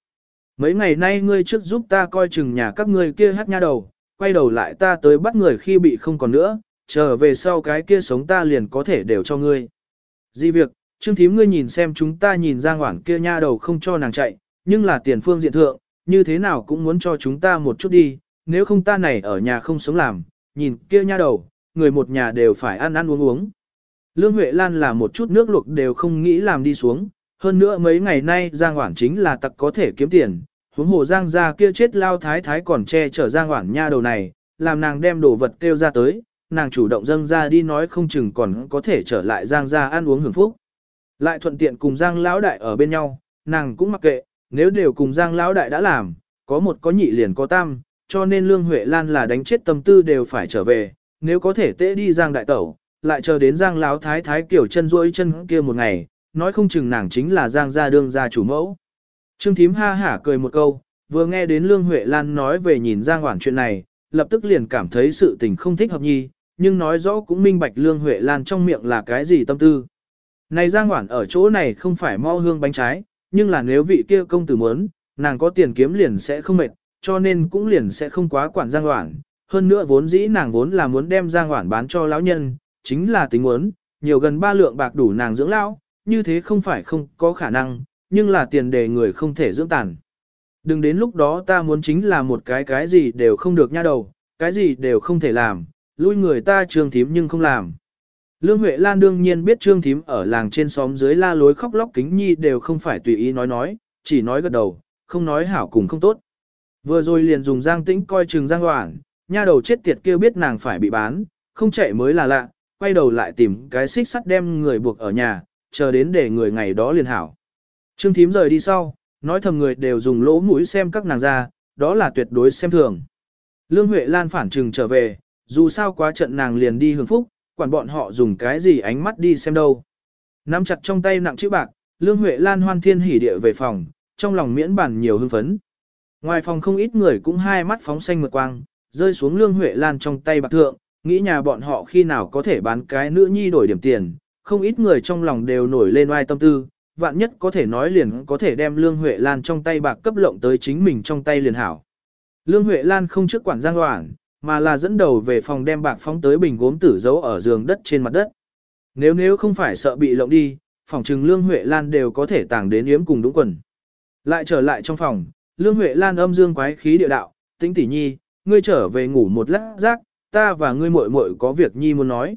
Mấy ngày nay ngươi trước giúp ta coi chừng nhà các ngươi kia hát nha đầu, quay đầu lại ta tới bắt người khi bị không còn nữa, trở về sau cái kia sống ta liền có thể đều cho ngươi. Di việc, Trương Thím ngươi nhìn xem chúng ta nhìn Giang Hoảng kia nha đầu không cho nàng chạy, nhưng là tiền phương diện thượng, như thế nào cũng muốn cho chúng ta một chút đi, nếu không ta này ở nhà không sống làm, nhìn kia nha đầu, người một nhà đều phải ăn ăn uống uống. Lương Huệ Lan là một chút nước luộc đều không nghĩ làm đi xuống, hơn nữa mấy ngày nay Giang Hoảng chính là tặc có thể kiếm tiền, huống hồ Giang gia kia chết lao thái thái còn che chở Giang Hoảng nha đầu này, làm nàng đem đồ vật kêu ra tới, nàng chủ động dâng ra đi nói không chừng còn có thể trở lại Giang gia ăn uống hưởng phúc. Lại thuận tiện cùng Giang lão đại ở bên nhau, nàng cũng mặc kệ, nếu đều cùng Giang lão đại đã làm, có một có nhị liền có tam, cho nên Lương Huệ Lan là đánh chết tâm tư đều phải trở về, nếu có thể tễ đi Giang đại tẩu, lại chờ đến Giang lão thái thái kiểu chân duỗi chân kia một ngày, nói không chừng nàng chính là Giang gia đương gia chủ mẫu. Trương Thím ha hả cười một câu, vừa nghe đến Lương Huệ Lan nói về nhìn Giang Hoản chuyện này, lập tức liền cảm thấy sự tình không thích hợp nhi, nhưng nói rõ cũng minh bạch Lương Huệ Lan trong miệng là cái gì tâm tư. Này Giang Hoản ở chỗ này không phải mo hương bánh trái, nhưng là nếu vị kia công tử muốn, nàng có tiền kiếm liền sẽ không mệt, cho nên cũng liền sẽ không quá quản Giang Hoản. Hơn nữa vốn dĩ nàng vốn là muốn đem Giang Hoản bán cho lão nhân, chính là tính muốn, nhiều gần ba lượng bạc đủ nàng dưỡng lão, như thế không phải không có khả năng, nhưng là tiền đề người không thể dưỡng tàn. Đừng đến lúc đó ta muốn chính là một cái cái gì đều không được nha đầu, cái gì đều không thể làm, lui người ta trương thím nhưng không làm. Lương Huệ Lan đương nhiên biết trương thím ở làng trên xóm dưới la lối khóc lóc kính nhi đều không phải tùy ý nói nói, chỉ nói gật đầu, không nói hảo cùng không tốt. Vừa rồi liền dùng giang tĩnh coi chừng giang hoảng, nha đầu chết tiệt kêu biết nàng phải bị bán, không chạy mới là lạ, quay đầu lại tìm cái xích sắt đem người buộc ở nhà, chờ đến để người ngày đó liền hảo. Trương thím rời đi sau, nói thầm người đều dùng lỗ mũi xem các nàng ra, đó là tuyệt đối xem thường. Lương Huệ Lan phản trừng trở về, dù sao quá trận nàng liền đi hưởng phúc, quản bọn họ dùng cái gì ánh mắt đi xem đâu. Nắm chặt trong tay nặng chữ bạc, Lương Huệ Lan hoan thiên hỉ địa về phòng, trong lòng miễn bản nhiều hưng phấn. Ngoài phòng không ít người cũng hai mắt phóng xanh mượt quang, rơi xuống Lương Huệ Lan trong tay bạc thượng, nghĩ nhà bọn họ khi nào có thể bán cái nữ nhi đổi điểm tiền, không ít người trong lòng đều nổi lên oai tâm tư, vạn nhất có thể nói liền có thể đem Lương Huệ Lan trong tay bạc cấp lộng tới chính mình trong tay liền hảo. Lương Huệ Lan không trước quản giang hoảng, mà là dẫn đầu về phòng đem bạc phóng tới bình gốm tử giấu ở giường đất trên mặt đất. Nếu nếu không phải sợ bị lộng đi, phòng trừng Lương Huệ Lan đều có thể tàng đến yếm cùng đúng quần. Lại trở lại trong phòng, Lương Huệ Lan âm dương quái khí địa đạo, tĩnh tỷ nhi, ngươi trở về ngủ một lát rác, ta và ngươi muội muội có việc nhi muốn nói.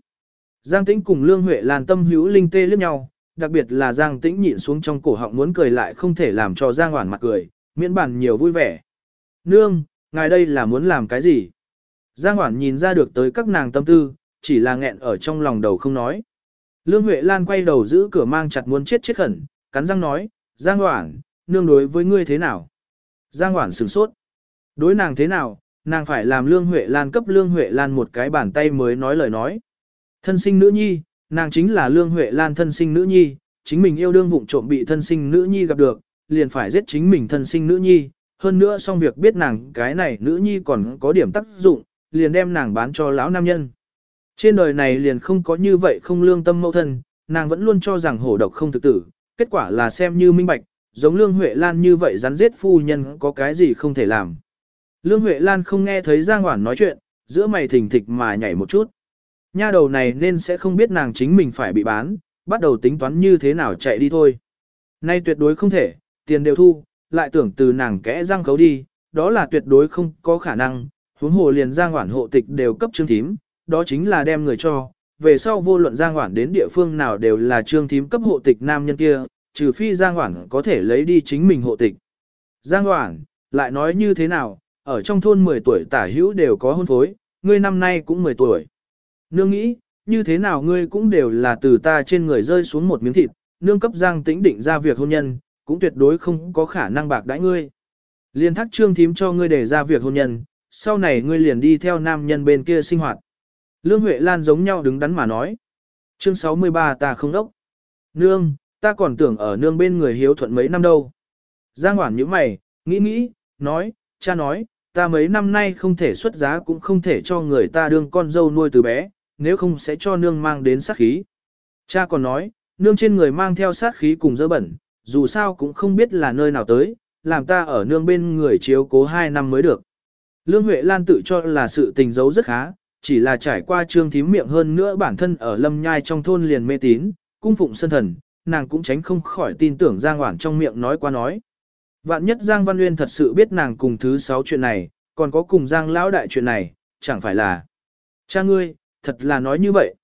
Giang tĩnh cùng Lương Huệ Lan tâm hữu linh tê liếc nhau, đặc biệt là Giang tĩnh nhịn xuống trong cổ họng muốn cười lại không thể làm cho Giang Hoản mặt cười, miễn bản nhiều vui vẻ. Nương, ngài đây là muốn làm cái gì? Giang Hoản nhìn ra được tới các nàng tâm tư, chỉ là nghẹn ở trong lòng đầu không nói. Lương Huệ Lan quay đầu giữ cửa mang chặt muốn chết chết khẩn, cắn răng nói, Giang Hoản, nương đối với ngươi thế nào? Giang Hoản sửng sốt. Đối nàng thế nào, nàng phải làm Lương Huệ Lan cấp Lương Huệ Lan một cái bàn tay mới nói lời nói. Thân sinh nữ nhi, nàng chính là Lương Huệ Lan thân sinh nữ nhi, chính mình yêu đương vụng trộm bị thân sinh nữ nhi gặp được, liền phải giết chính mình thân sinh nữ nhi, hơn nữa xong việc biết nàng cái này nữ nhi còn có điểm tác dụng, liền đem nàng bán cho lão nam nhân. Trên đời này liền không có như vậy không lương tâm mẫu thân, nàng vẫn luôn cho rằng hổ độc không thực tử, kết quả là xem như minh bạch, giống Lương Huệ Lan như vậy rắn giết phu nhân có cái gì không thể làm. Lương Huệ Lan không nghe thấy Giang Hoản nói chuyện, giữa mày thình thịch mà nhảy một chút. Nha đầu này nên sẽ không biết nàng chính mình phải bị bán, bắt đầu tính toán như thế nào chạy đi thôi. Nay tuyệt đối không thể, tiền đều thu, lại tưởng từ nàng kẽ răng khấu đi, đó là tuyệt đối không có khả năng, huống hồ liền Giang Hoản hộ tịch đều cấp trương thím, đó chính là đem người cho, về sau vô luận Giang Hoản đến địa phương nào đều là trương thím cấp hộ tịch nam nhân kia, trừ phi Giang Hoản có thể lấy đi chính mình hộ tịch. Giang Hoản, lại nói như thế nào, ở trong thôn 10 tuổi tả hữu đều có hôn phối, ngươi năm nay cũng 10 tuổi. Nương nghĩ, như thế nào ngươi cũng đều là từ ta trên người rơi xuống một miếng thịt, nương cấp Giang tĩnh định ra việc hôn nhân, cũng tuyệt đối không có khả năng bạc đãi ngươi. Liên thác trương thím cho ngươi để ra việc hôn nhân, sau này ngươi liền đi theo nam nhân bên kia sinh hoạt. Lương Huệ Lan giống nhau đứng đắn mà nói. Chương 63 ta không đốc. Nương, ta còn tưởng ở nương bên người hiếu thuận mấy năm đâu. Giang Hoản như mày, nghĩ nghĩ, nói, cha nói, ta mấy năm nay không thể xuất giá cũng không thể cho người ta đương con dâu nuôi từ bé, nếu không sẽ cho nương mang đến sát khí. Cha còn nói, nương trên người mang theo sát khí cùng dơ bẩn, dù sao cũng không biết là nơi nào tới, làm ta ở nương bên người chiếu cố hai năm mới được. Lương Huệ Lan tự cho là sự tình giấu rất khá, chỉ là trải qua trương thím miệng hơn nữa bản thân ở lâm nhai trong thôn liền mê tín, cung phụng sân thần, nàng cũng tránh không khỏi tin tưởng Giang Hoản trong miệng nói qua nói. Vạn nhất Giang Văn Nguyên thật sự biết nàng cùng thứ sáu chuyện này, còn có cùng Giang Lão Đại chuyện này, chẳng phải là. Cha ngươi, thật là nói như vậy.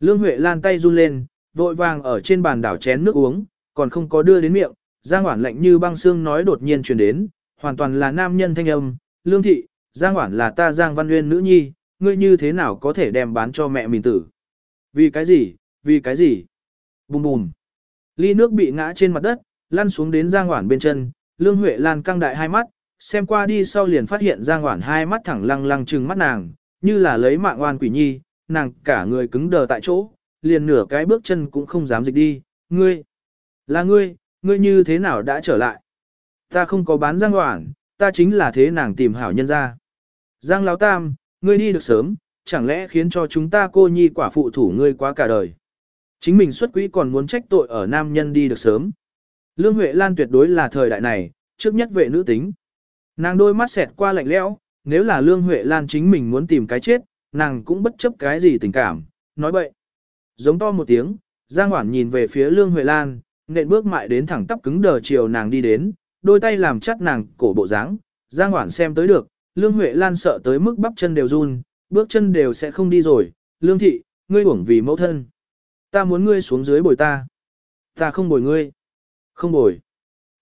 Lương Huệ Lan tay run lên, vội vàng ở trên bàn đảo chén nước uống, còn không có đưa đến miệng, Giang Hoản lạnh như băng xương nói đột nhiên truyền đến, hoàn toàn là nam nhân thanh âm, Lương Thị, Giang Hoản là ta Giang Văn Nguyên nữ nhi, ngươi như thế nào có thể đem bán cho mẹ mình tử? Vì cái gì? Vì cái gì? Bùm bùm. Ly nước bị ngã trên mặt đất, lăn xuống đến Giang Hoản bên chân, Lương Huệ Lan căng đại hai mắt, xem qua đi sau liền phát hiện Giang Hoản hai mắt thẳng lăng lăng trừng mắt nàng, như là lấy mạng oan quỷ nhi, nàng cả người cứng đờ tại chỗ, liền nửa cái bước chân cũng không dám dịch đi, ngươi, là ngươi, ngươi như thế nào đã trở lại? Ta không có bán Giang Hoản, ta chính là thế nàng tìm hảo nhân ra. Giang Lão Tam, ngươi đi được sớm, chẳng lẽ khiến cho chúng ta cô nhi quả phụ thủ ngươi quá cả đời. Chính mình xuất quỹ còn muốn trách tội ở nam nhân đi được sớm. Lương Huệ Lan tuyệt đối là thời đại này, trước nhất vệ nữ tính. Nàng đôi mắt xẹt qua lạnh lẽo, nếu là Lương Huệ Lan chính mình muốn tìm cái chết, nàng cũng bất chấp cái gì tình cảm, nói bậy. Giống to một tiếng, Giang Hoản nhìn về phía Lương Huệ Lan, nện bước mại đến thẳng tắp cứng đờ chiều nàng đi đến, đôi tay làm chắt nàng cổ bộ dáng. Giang Hoản xem tới được, Lương Huệ Lan sợ tới mức bắp chân đều run, bước chân đều sẽ không đi rồi. Lương thị, ngươi uổng vì mẫu thân. Ta muốn ngươi xuống dưới bồi ta. Ta không bồi ngươi. Không bồi.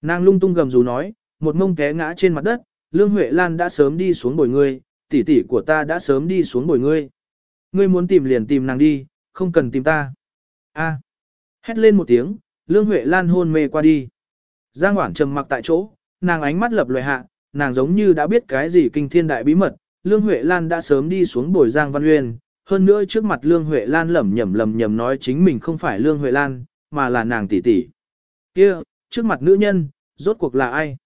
Nàng lung tung gầm rú nói, một mông té ngã trên mặt đất, Lương Huệ Lan đã sớm đi xuống bồi ngươi, tỷ tỷ của ta đã sớm đi xuống bồi ngươi. Ngươi muốn tìm liền tìm nàng đi, không cần tìm ta. A. Hét lên một tiếng, Lương Huệ Lan hôn mê qua đi. Giang Hoảng trầm mặc tại chỗ, nàng ánh mắt lập loè hạ, nàng giống như đã biết cái gì kinh thiên đại bí mật. Lương Huệ Lan đã sớm đi xuống bồi Giang Văn Uyên, hơn nữa trước mặt Lương Huệ Lan lẩm nhẩm lẩm nhẩm nói chính mình không phải Lương Huệ Lan, mà là nàng tỷ tỷ. Kia, trước mặt nữ nhân, rốt cuộc là ai?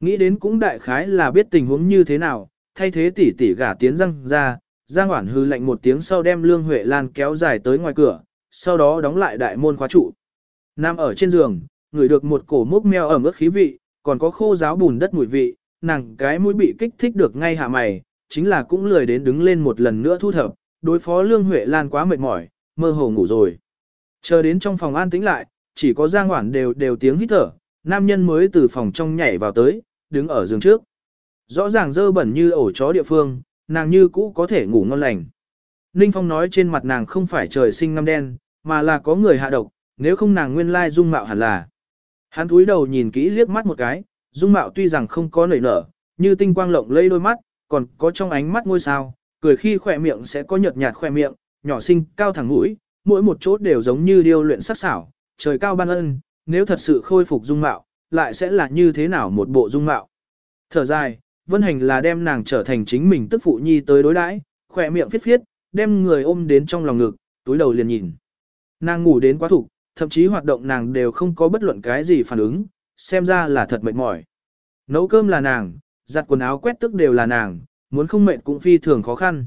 Nghĩ đến cũng đại khái là biết tình huống như thế nào, thay thế tỷ tỷ gả tiến răng ra, Giang Hoản hư lạnh một tiếng sau đem Lương Huệ Lan kéo dài tới ngoài cửa, sau đó đóng lại đại môn khóa trụ. Nam ở trên giường, ngửi được một cổ mốc meo ẩm ướt khí vị, còn có khô giáo bùn đất mùi vị, nàng cái mũi bị kích thích được ngay hạ mày, chính là cũng lười đến đứng lên một lần nữa thu thập, đối phó Lương Huệ Lan quá mệt mỏi, mơ hồ ngủ rồi. Chờ đến trong phòng an tĩnh lại, chỉ có Giang Hoản đều đều tiếng hít thở, nam nhân mới từ phòng trong nhảy vào tới, đứng ở giường trước. Rõ ràng dơ bẩn như ổ chó địa phương, nàng như cũ có thể ngủ ngon lành. Ninh Phong nói trên mặt nàng không phải trời sinh ngăm đen, mà là có người hạ độc, nếu không nàng nguyên lai dung mạo hẳn là. Hắn túi đầu nhìn kỹ liếc mắt một cái, dung mạo tuy rằng không có nảy nở, như tinh quang lộng lây đôi mắt, còn có trong ánh mắt ngôi sao, cười khi khỏe miệng sẽ có nhợt nhạt khỏe miệng, nhỏ xinh, cao thẳng mũi, mỗi một chỗ đều giống như điêu luyện sắc xảo, trời cao ban ân, nếu thật sự khôi phục dung mạo, lại sẽ là như thế nào một bộ dung mạo. Thở dài, Vân Hành là đem nàng trở thành chính mình tức phụ nhi tới đối đãi, khỏe miệng phiết phiết, đem người ôm đến trong lòng ngực, túi đầu liền nhìn. Nàng ngủ đến quá thục, thậm chí hoạt động nàng đều không có bất luận cái gì phản ứng, xem ra là thật mệt mỏi. Nấu cơm là nàng, giặt quần áo quét tức đều là nàng, muốn không mệt cũng phi thường khó khăn.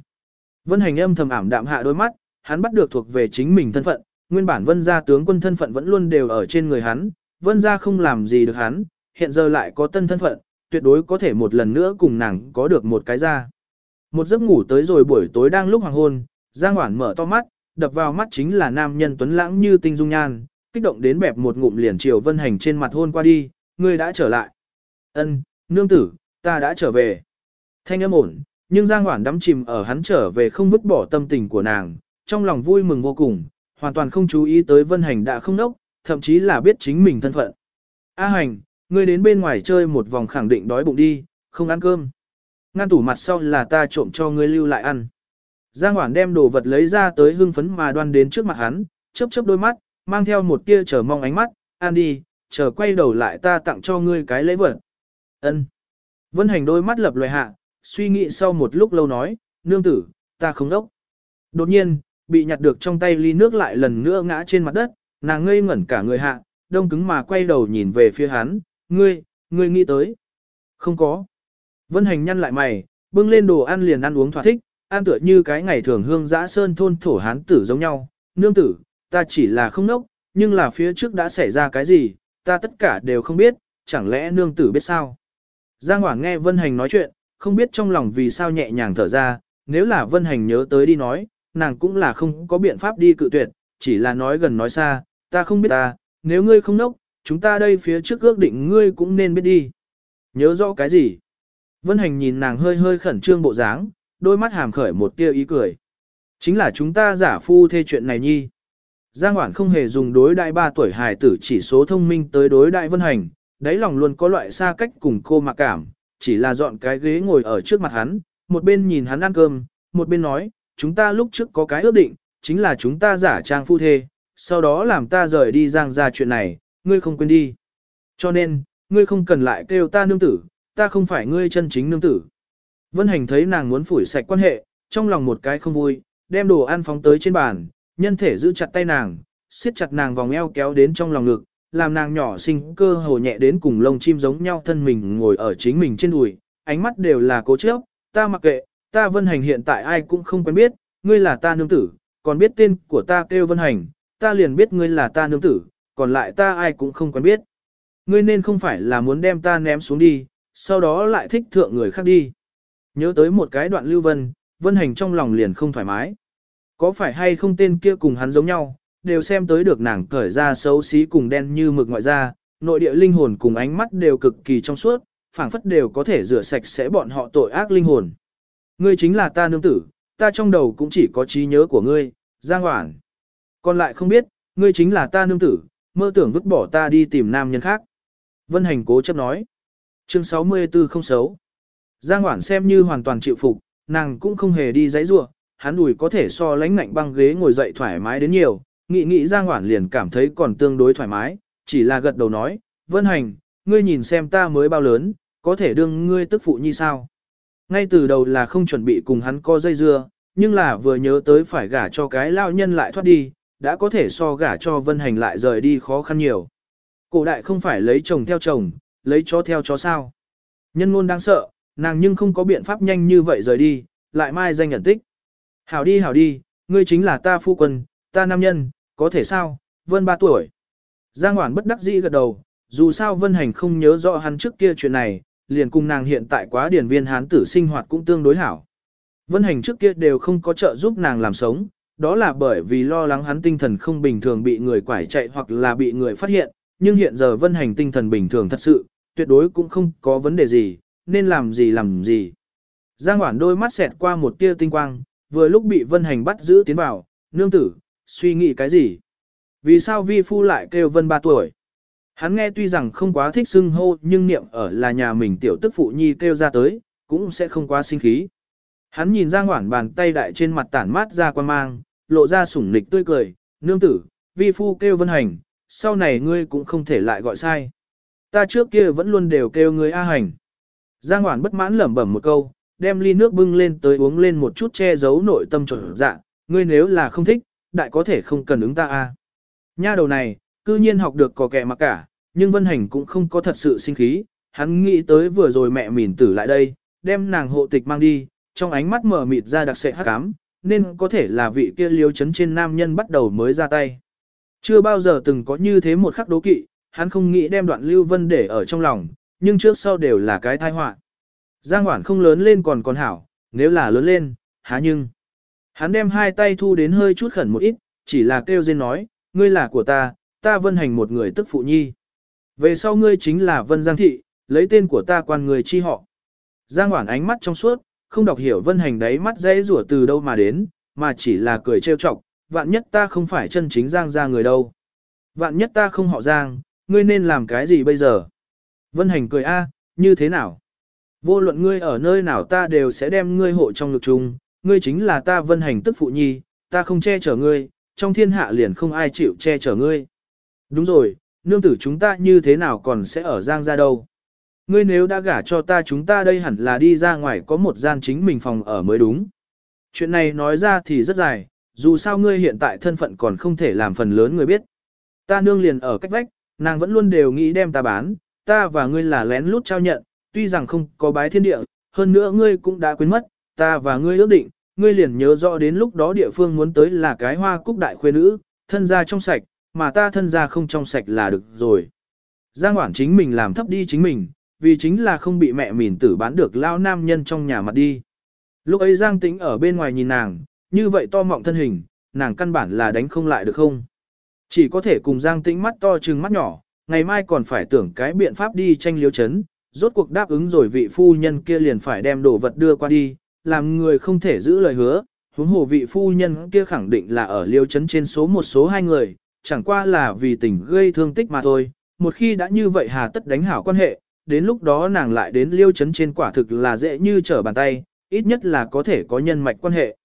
Vân Hành âm thầm ảm đạm hạ đôi mắt, hắn bắt được thuộc về chính mình thân phận, nguyên bản Vân gia tướng quân thân phận vẫn luôn đều ở trên người hắn, Vân gia không làm gì được hắn, hiện giờ lại có tân thân phận, tuyệt đối có thể một lần nữa cùng nàng có được một cái ra. Một giấc ngủ tới rồi buổi tối đang lúc hoàng hôn, Giang Hoản mở to mắt, đập vào mắt chính là nam nhân tuấn lãng như tinh dung nhan, kích động đến bẹp một ngụm liền chiều Vân Hành trên mặt hôn qua đi, ngươi đã trở lại. Ân, nương tử, ta đã trở về. Thanh âm ổn, nhưng Giang Hoản đắm chìm ở hắn trở về không vứt bỏ tâm tình của nàng, trong lòng vui mừng vô cùng, hoàn toàn không chú ý tới Vân Hành đã không nốc, thậm chí là biết chính mình thân phận. A Hành, ngươi đến bên ngoài chơi một vòng khẳng định đói bụng đi, không ăn cơm. Ngăn tủ mặt sau là ta trộm cho ngươi lưu lại ăn. Giang Hoản đem đồ vật lấy ra tới hưng phấn mà đoan đến trước mặt hắn, chớp chớp đôi mắt, mang theo một tia chờ mong ánh mắt, ăn đi, chờ quay đầu lại ta tặng cho ngươi cái lễ vật. Ân. Vân Hành đôi mắt lập loè hạ, suy nghĩ sau một lúc lâu nói, nương tử, ta không đốc. Đột nhiên, bị nhặt được trong tay ly nước lại lần nữa ngã trên mặt đất, nàng ngây ngẩn cả người hạ, đông cứng mà quay đầu nhìn về phía hắn, ngươi, ngươi nghĩ tới. Không có. Vân hành nhăn lại mày, bưng lên đồ ăn liền ăn uống thỏa thích, ăn tựa như cái ngày thường hương dã sơn thôn thổ hán tử giống nhau. Nương tử, ta chỉ là không nốc, nhưng là phía trước đã xảy ra cái gì, ta tất cả đều không biết, chẳng lẽ nương tử biết sao? Giang Hoảng nghe Vân Hành nói chuyện, không biết trong lòng vì sao nhẹ nhàng thở ra, nếu là Vân Hành nhớ tới đi nói, nàng cũng là không có biện pháp đi cự tuyệt, chỉ là nói gần nói xa, ta không biết ta, nếu ngươi không nốc, chúng ta đây phía trước ước định ngươi cũng nên biết đi. Nhớ rõ cái gì? Vân Hành nhìn nàng hơi hơi khẩn trương bộ dáng, đôi mắt hàm khởi một tia ý cười. Chính là chúng ta giả phu thê chuyện này nhi. Giang Hoản không hề dùng đối đại ba tuổi hài tử chỉ số thông minh tới đối đại Vân Hành, đáy lòng luôn có loại xa cách cùng cô mặc cảm, chỉ là dọn cái ghế ngồi ở trước mặt hắn, một bên nhìn hắn ăn cơm, một bên nói, chúng ta lúc trước có cái ước định, chính là chúng ta giả trang phu thê, sau đó làm ta rời đi giang ra chuyện này, ngươi không quên đi. Cho nên, ngươi không cần lại kêu ta nương tử, ta không phải ngươi chân chính nương tử. Vân Hành thấy nàng muốn phủi sạch quan hệ, trong lòng một cái không vui, đem đồ ăn phóng tới trên bàn, nhân thể giữ chặt tay nàng, siết chặt nàng vòng eo kéo đến trong lòng ngực, làm nàng nhỏ sinh cơ hồ nhẹ đến cùng lông chim giống nhau thân mình ngồi ở chính mình trên đùi, ánh mắt đều là cố chấp, ta mặc kệ, ta Vân Hành hiện tại ai cũng không quen biết, ngươi là ta nương tử, còn biết tên của ta kêu Vân Hành, ta liền biết ngươi là ta nương tử, còn lại ta ai cũng không quen biết. Ngươi nên không phải là muốn đem ta ném xuống đi, sau đó lại thích thượng người khác đi. Nhớ tới một cái đoạn lưu vân, Vân Hành trong lòng liền không thoải mái. Có phải hay không tên kia cùng hắn giống nhau, đều xem tới được nàng cởi ra xấu xí cùng đen như mực ngoại da, nội địa linh hồn cùng ánh mắt đều cực kỳ trong suốt, phảng phất đều có thể rửa sạch sẽ bọn họ tội ác linh hồn. Ngươi chính là ta nương tử, ta trong đầu cũng chỉ có trí nhớ của ngươi, Giang Hoản. Còn lại không biết, ngươi chính là ta nương tử, mơ tưởng vứt bỏ ta đi tìm nam nhân khác. Vân Hành cố chấp nói. Chương 64 không xấu. Giang Hoản xem như hoàn toàn chịu phục, nàng cũng không hề đi giấy rua, hắn đùi có thể so lánh ngạnh băng ghế ngồi dậy thoải mái đến nhiều, nghĩ nghĩ Giang Hoản liền cảm thấy còn tương đối thoải mái, chỉ là gật đầu nói, Vân Hành, ngươi nhìn xem ta mới bao lớn, có thể đương ngươi tức phụ như sao. Ngay từ đầu là không chuẩn bị cùng hắn co dây dưa, nhưng là vừa nhớ tới phải gả cho cái lao nhân lại thoát đi, đã có thể so gả cho vân hành lại rời đi khó khăn nhiều. Cổ đại không phải lấy chồng theo chồng, lấy chó theo chó sao. Nhân ngôn đang sợ, nàng nhưng không có biện pháp nhanh như vậy rời đi, lại mai danh nhận tích. Hảo đi hảo đi, ngươi chính là ta phu quân, ta nam nhân, có thể sao, vân ba tuổi. Giang Hoản bất đắc dĩ gật đầu, dù sao vân hành không nhớ rõ hắn trước kia chuyện này, liền cùng nàng hiện tại quá điển viên hán tử sinh hoạt cũng tương đối hảo. Vân hành trước kia đều không có trợ giúp nàng làm sống, đó là bởi vì lo lắng hắn tinh thần không bình thường bị người quải chạy hoặc là bị người phát hiện, nhưng hiện giờ vân hành tinh thần bình thường thật sự, tuyệt đối cũng không có vấn đề gì, nên làm gì làm gì. Giang Hoản đôi mắt xẹt qua một tia tinh quang, vừa lúc bị vân hành bắt giữ tiến vào, nương tử, suy nghĩ cái gì? Vì sao vi phu lại kêu vân ba tuổi? Hắn nghe tuy rằng không quá thích xưng hô nhưng niệm ở là nhà mình tiểu tức phụ nhi kêu ra tới, cũng sẽ không quá sinh khí. Hắn nhìn ra Hoản bàn tay đại trên mặt tản mát ra quan mang, lộ ra sủng nịch tươi cười, nương tử, vi phu kêu vân hành, sau này ngươi cũng không thể lại gọi sai. Ta trước kia vẫn luôn đều kêu ngươi A hành. Giang Hoản bất mãn lẩm bẩm một câu, đem ly nước bưng lên tới uống lên một chút che giấu nội tâm trộn dạ, ngươi nếu là không thích, đại có thể không cần ứng ta A. Nha đầu này, cư nhiên học được có kẻ mà cả, nhưng Vân Hành cũng không có thật sự sinh khí, hắn nghĩ tới vừa rồi mẹ mỉn tử lại đây, đem nàng hộ tịch mang đi, trong ánh mắt mở mịt ra đặc sệ hắc ám, nên có thể là vị kia liếu chấn trên nam nhân bắt đầu mới ra tay. Chưa bao giờ từng có như thế một khắc đố kỵ, hắn không nghĩ đem đoạn lưu vân để ở trong lòng, nhưng trước sau đều là cái tai họa. Giang Hoản không lớn lên còn còn hảo, nếu là lớn lên, há nhưng. Hắn đem hai tay thu đến hơi chút khẩn một ít, chỉ là kêu dên nói, ngươi là của ta, ta vân hành một người tức phụ nhi. Về sau ngươi chính là vân giang thị, lấy tên của ta quan người chi họ. Giang Hoản ánh mắt trong suốt, không đọc hiểu vân hành đấy mắt dễ rủa từ đâu mà đến, mà chỉ là cười trêu chọc, vạn nhất ta không phải chân chính Giang ra người đâu. Vạn nhất ta không họ Giang, ngươi nên làm cái gì bây giờ? Vân hành cười a, như thế nào? Vô luận ngươi ở nơi nào ta đều sẽ đem ngươi hộ trong lực chung, ngươi chính là ta vân hành tức phụ nhi, ta không che chở ngươi, trong thiên hạ liền không ai chịu che chở ngươi. Đúng rồi, nương tử chúng ta như thế nào còn sẽ ở Giang ra đâu? Ngươi nếu đã gả cho ta chúng ta đây hẳn là đi ra ngoài có một gian chính mình phòng ở mới đúng. Chuyện này nói ra thì rất dài, dù sao ngươi hiện tại thân phận còn không thể làm phần lớn người biết. Ta nương liền ở cách vách, nàng vẫn luôn đều nghĩ đem ta bán, ta và ngươi là lén lút trao nhận, tuy rằng không có bái thiên địa, hơn nữa ngươi cũng đã quên mất, ta và ngươi ước định, ngươi liền nhớ rõ đến lúc đó địa phương muốn tới là cái hoa cúc đại khuê nữ, thân gia trong sạch, mà ta thân gia không trong sạch là được rồi. Giang Hoản chính mình làm thấp đi chính mình, vì chính là không bị mẹ mỉn tử bán được lao nam nhân trong nhà mặt đi. Lúc ấy Giang Tĩnh ở bên ngoài nhìn nàng, như vậy to mọng thân hình, nàng căn bản là đánh không lại được không. Chỉ có thể cùng Giang Tĩnh mắt to trừng mắt nhỏ, ngày mai còn phải tưởng cái biện pháp đi tranh liếu chấn, rốt cuộc đáp ứng rồi vị phu nhân kia liền phải đem đồ vật đưa qua đi, làm người không thể giữ lời hứa, huống hồ vị phu nhân kia khẳng định là ở liêu chấn trên số một số hai người, chẳng qua là vì tình gây thương tích mà thôi, một khi đã như vậy hà tất đánh hảo quan hệ, đến lúc đó nàng lại đến liêu chấn trên quả thực là dễ như trở bàn tay, ít nhất là có thể có nhân mạch quan hệ.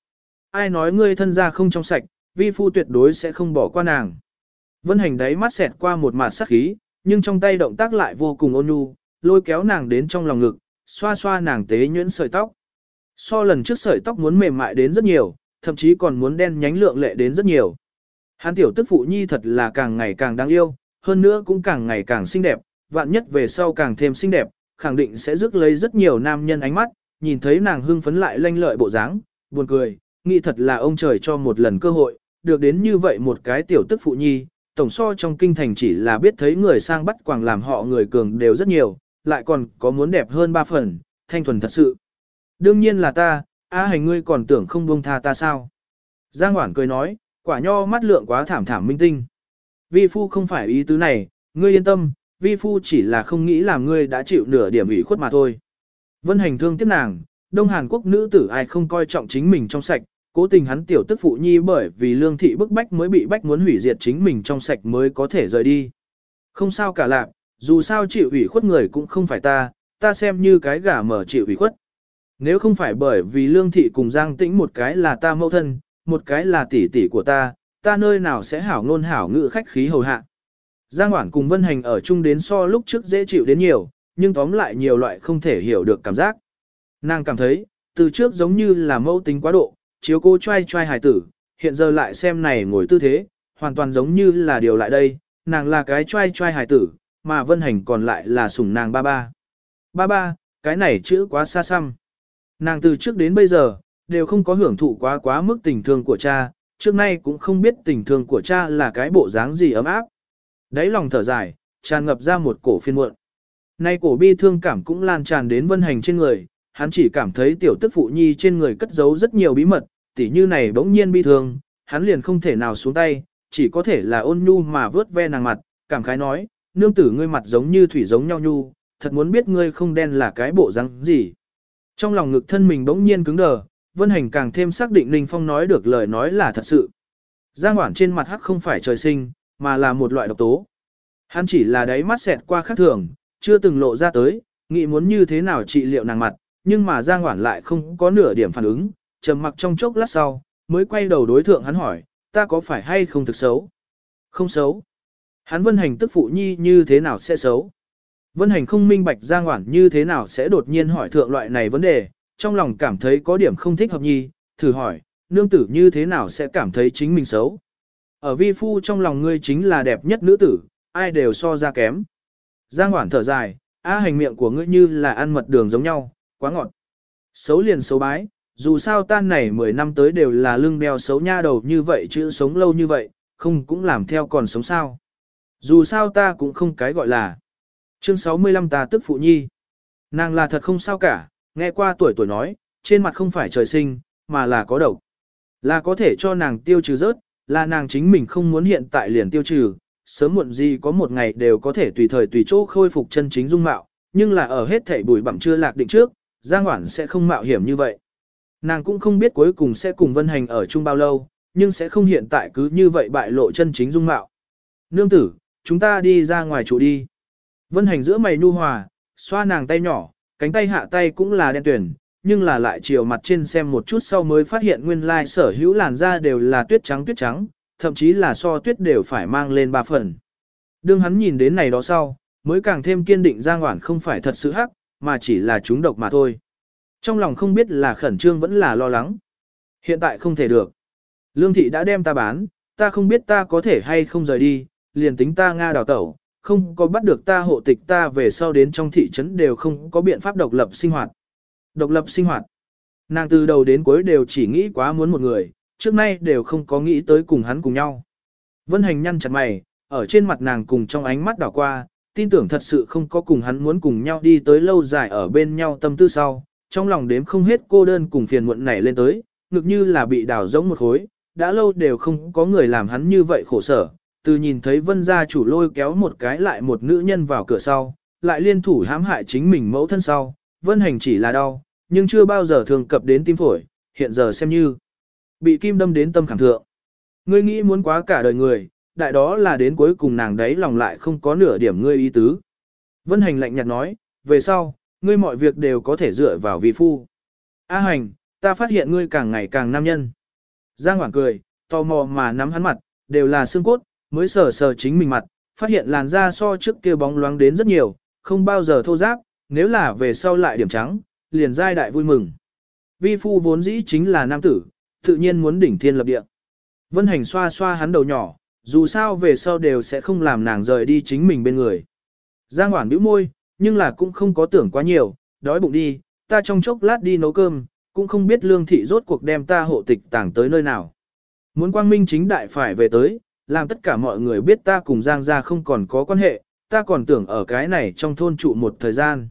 Ai nói ngươi thân gia không trong sạch, vi phu tuyệt đối sẽ không bỏ qua nàng. Vân hành đấy mắt xẹt qua một mạt sắc khí, nhưng trong tay động tác lại vô cùng ôn nhu, lôi kéo nàng đến trong lòng ngực, xoa xoa nàng tế nhuyễn sợi tóc. So lần trước sợi tóc muốn mềm mại đến rất nhiều, thậm chí còn muốn đen nhánh lượng lệ đến rất nhiều. Hắn tiểu tức phụ nhi thật là càng ngày càng đáng yêu, hơn nữa cũng càng ngày càng xinh đẹp, vạn nhất về sau càng thêm xinh đẹp, khẳng định sẽ rước lấy rất nhiều nam nhân ánh mắt, nhìn thấy nàng hưng phấn lại lanh lợi bộ dáng, buồn cười, nghĩ thật là ông trời cho một lần cơ hội, được đến như vậy một cái tiểu tức phụ nhi, tổng so trong kinh thành chỉ là biết thấy người sang bắt quàng làm họ người cường đều rất nhiều, lại còn có muốn đẹp hơn ba phần, thanh thuần thật sự. Đương nhiên là ta, á hành ngươi còn tưởng không buông tha ta sao. Giang Hoản cười nói, quả nho mắt lượng quá thảm thảm minh tinh. Vi phu không phải ý tứ này, ngươi yên tâm, vi phu chỉ là không nghĩ làm ngươi đã chịu nửa điểm ủy khuất mà thôi. Vân hành thương tiếp nàng, Đông Hàn Quốc nữ tử ai không coi trọng chính mình trong sạch, cố tình hắn tiểu tức phụ nhi bởi vì lương thị bức bách mới bị bách muốn hủy diệt chính mình trong sạch mới có thể rời đi. Không sao cả lạc, dù sao chịu ủy khuất người cũng không phải ta, ta xem như cái gà mở chịu ủy khuất. Nếu không phải bởi vì lương thị cùng Giang Tĩnh một cái là ta mẫu thân, một cái là tỷ tỷ của ta, ta nơi nào sẽ hảo ngôn hảo ngữ khách khí hầu hạ. Giang Hoảng cùng Vân Hành ở chung đến so lúc trước dễ chịu đến nhiều, nhưng tóm lại nhiều loại không thể hiểu được cảm giác. Nàng cảm thấy, từ trước giống như là mẫu tính quá độ, chiếu cô trai trai hài tử, hiện giờ lại xem này ngồi tư thế, hoàn toàn giống như là điều lại đây, nàng là cái trai trai hài tử, mà Vân Hành còn lại là sủng nàng ba ba. Ba ba, cái này chữ quá xa xăm. Nàng từ trước đến bây giờ, đều không có hưởng thụ quá quá mức tình thương của cha, trước nay cũng không biết tình thương của cha là cái bộ dáng gì ấm áp. Đấy lòng thở dài, tràn ngập ra một cổ phiên muộn. Nay cổ bi thương cảm cũng lan tràn đến vân hành trên người, hắn chỉ cảm thấy tiểu tức phụ nhi trên người cất giấu rất nhiều bí mật, tỉ như này bỗng nhiên bi thương, hắn liền không thể nào xuống tay, chỉ có thể là ôn nhu mà vớt ve nàng mặt, cảm khái nói, nương tử ngươi mặt giống như thủy giống nhau nhu, thật muốn biết ngươi không đen là cái bộ răng gì. Trong lòng ngực thân mình bỗng nhiên cứng đờ, Vân Hành càng thêm xác định Ninh Phong nói được lời nói là thật sự. Giang Hoản trên mặt hắc không phải trời sinh, mà là một loại độc tố. Hắn chỉ là đáy mắt xẹt qua khác thường, chưa từng lộ ra tới, nghĩ muốn như thế nào trị liệu nàng mặt, nhưng mà Giang Hoản lại không có nửa điểm phản ứng, trầm mặc trong chốc lát sau, mới quay đầu đối thượng hắn hỏi, ta có phải hay không thực xấu? Không xấu. Hắn Vân Hành tức phụ nhi như thế nào sẽ xấu? Vân Hành không minh bạch Giang Hoản như thế nào sẽ đột nhiên hỏi thượng loại này vấn đề, trong lòng cảm thấy có điểm không thích hợp nhi, thử hỏi, nương tử như thế nào sẽ cảm thấy chính mình xấu. Ở vi phu trong lòng ngươi chính là đẹp nhất nữ tử, ai đều so ra kém. Giang Hoản thở dài, á hành miệng của ngươi như là ăn mật đường giống nhau, quá ngọt. Xấu liền xấu bái, dù sao tan này 10 năm tới đều là lưng đeo xấu nha đầu như vậy chứ sống lâu như vậy, không cũng làm theo còn sống sao. Dù sao ta cũng không cái gọi là. Chương 65 ta tức phụ nhi. Nàng là thật không sao cả, nghe qua tuổi tuổi nói, trên mặt không phải trời sinh, mà là có độc. Là có thể cho nàng tiêu trừ rớt, là nàng chính mình không muốn hiện tại liền tiêu trừ, sớm muộn gì có một ngày đều có thể tùy thời tùy chỗ khôi phục chân chính dung mạo, nhưng là ở hết thảy bùi bặm chưa lạc định trước, Giang Hoản sẽ không mạo hiểm như vậy. Nàng cũng không biết cuối cùng sẽ cùng Vân Hành ở chung bao lâu, nhưng sẽ không hiện tại cứ như vậy bại lộ chân chính dung mạo. Nương tử, chúng ta đi ra ngoài trụ đi. Vân Hành giữa mày nu hòa, xoa nàng tay nhỏ, cánh tay hạ tay cũng là đen tuyển, nhưng là lại chiều mặt trên xem một chút sau mới phát hiện nguyên lai sở hữu làn da đều là tuyết trắng tuyết trắng, thậm chí là so tuyết đều phải mang lên ba phần. Đương hắn nhìn đến này đó sau, mới càng thêm kiên định Giang Hoản không phải thật sự hắc, mà chỉ là chúng độc mà thôi. Trong lòng không biết là khẩn trương vẫn là lo lắng. Hiện tại không thể được. Lương thị đã đem ta bán, ta không biết ta có thể hay không rời đi, liền tính ta Nga đào tẩu, không có bắt được ta hộ tịch ta về sau đến trong thị trấn đều không có biện pháp độc lập sinh hoạt. Độc lập sinh hoạt. Nàng từ đầu đến cuối đều chỉ nghĩ quá muốn một người, trước nay đều không có nghĩ tới cùng hắn cùng nhau. Vân hành nhăn chặt mày, ở trên mặt nàng cùng trong ánh mắt đảo qua, tin tưởng thật sự không có cùng hắn muốn cùng nhau đi tới lâu dài ở bên nhau tâm tư sau, trong lòng đếm không hết cô đơn cùng phiền muộn nảy lên tới, ngực như là bị đào giống một khối, đã lâu đều không có người làm hắn như vậy khổ sở, từ nhìn thấy vân gia chủ lôi kéo một cái lại một nữ nhân vào cửa sau, lại liên thủ hãm hại chính mình mẫu thân sau, vân hành chỉ là đau, nhưng chưa bao giờ thường cập đến tim phổi, hiện giờ xem như bị kim đâm đến tâm khảm thượng. Ngươi nghĩ muốn quá cả đời người, đại đó là đến cuối cùng nàng đấy lòng lại không có nửa điểm ngươi ý tứ. Vân hành lạnh nhạt nói, về sau, ngươi mọi việc đều có thể dựa vào vị phu. A hành, ta phát hiện ngươi càng ngày càng nam nhân. Giang Hoảng cười, tò mò mà nắm hắn mặt, đều là xương cốt, mới sờ sờ chính mình mặt, phát hiện làn da so trước kia bóng loáng đến rất nhiều, không bao giờ thô ráp, nếu là về sau lại điểm trắng, liền giai đại vui mừng. Vi phu vốn dĩ chính là nam tử, tự nhiên muốn đỉnh thiên lập địa. Vân hành xoa xoa hắn đầu nhỏ, dù sao về sau đều sẽ không làm nàng rời đi chính mình bên người. Giang Hoản bĩu môi, nhưng là cũng không có tưởng quá nhiều, đói bụng đi, ta trong chốc lát đi nấu cơm, cũng không biết lương thị rốt cuộc đem ta hộ tịch tàng tới nơi nào. Muốn quang minh chính đại phải về tới, làm tất cả mọi người biết ta cùng Giang gia không còn có quan hệ, ta còn tưởng ở cái này trong thôn trụ một thời gian.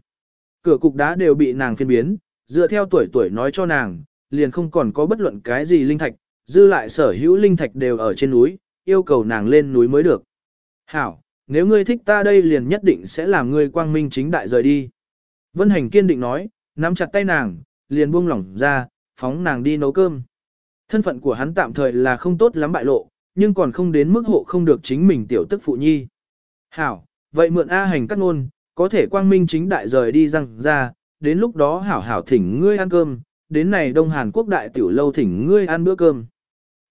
Cửa cục đá đều bị nàng phiên biến, dựa theo tuổi tuổi nói cho nàng, liền không còn có bất luận cái gì linh thạch, dư lại sở hữu linh thạch đều ở trên núi, yêu cầu nàng lên núi mới được. Hảo, nếu ngươi thích ta đây liền nhất định sẽ làm ngươi quang minh chính đại rời đi. Vân Hành kiên định nói, nắm chặt tay nàng, liền buông lỏng ra, phóng nàng đi nấu cơm. Thân phận của hắn tạm thời là không tốt lắm bại lộ, nhưng còn không đến mức hộ không được chính mình tiểu tức phụ nhi. Hảo, vậy mượn A hành cắt ngôn, có thể quang minh chính đại rời đi răng ra, đến lúc đó hảo hảo thỉnh ngươi ăn cơm, đến này Đông Hàn Quốc đại tiểu lâu thỉnh ngươi ăn bữa cơm.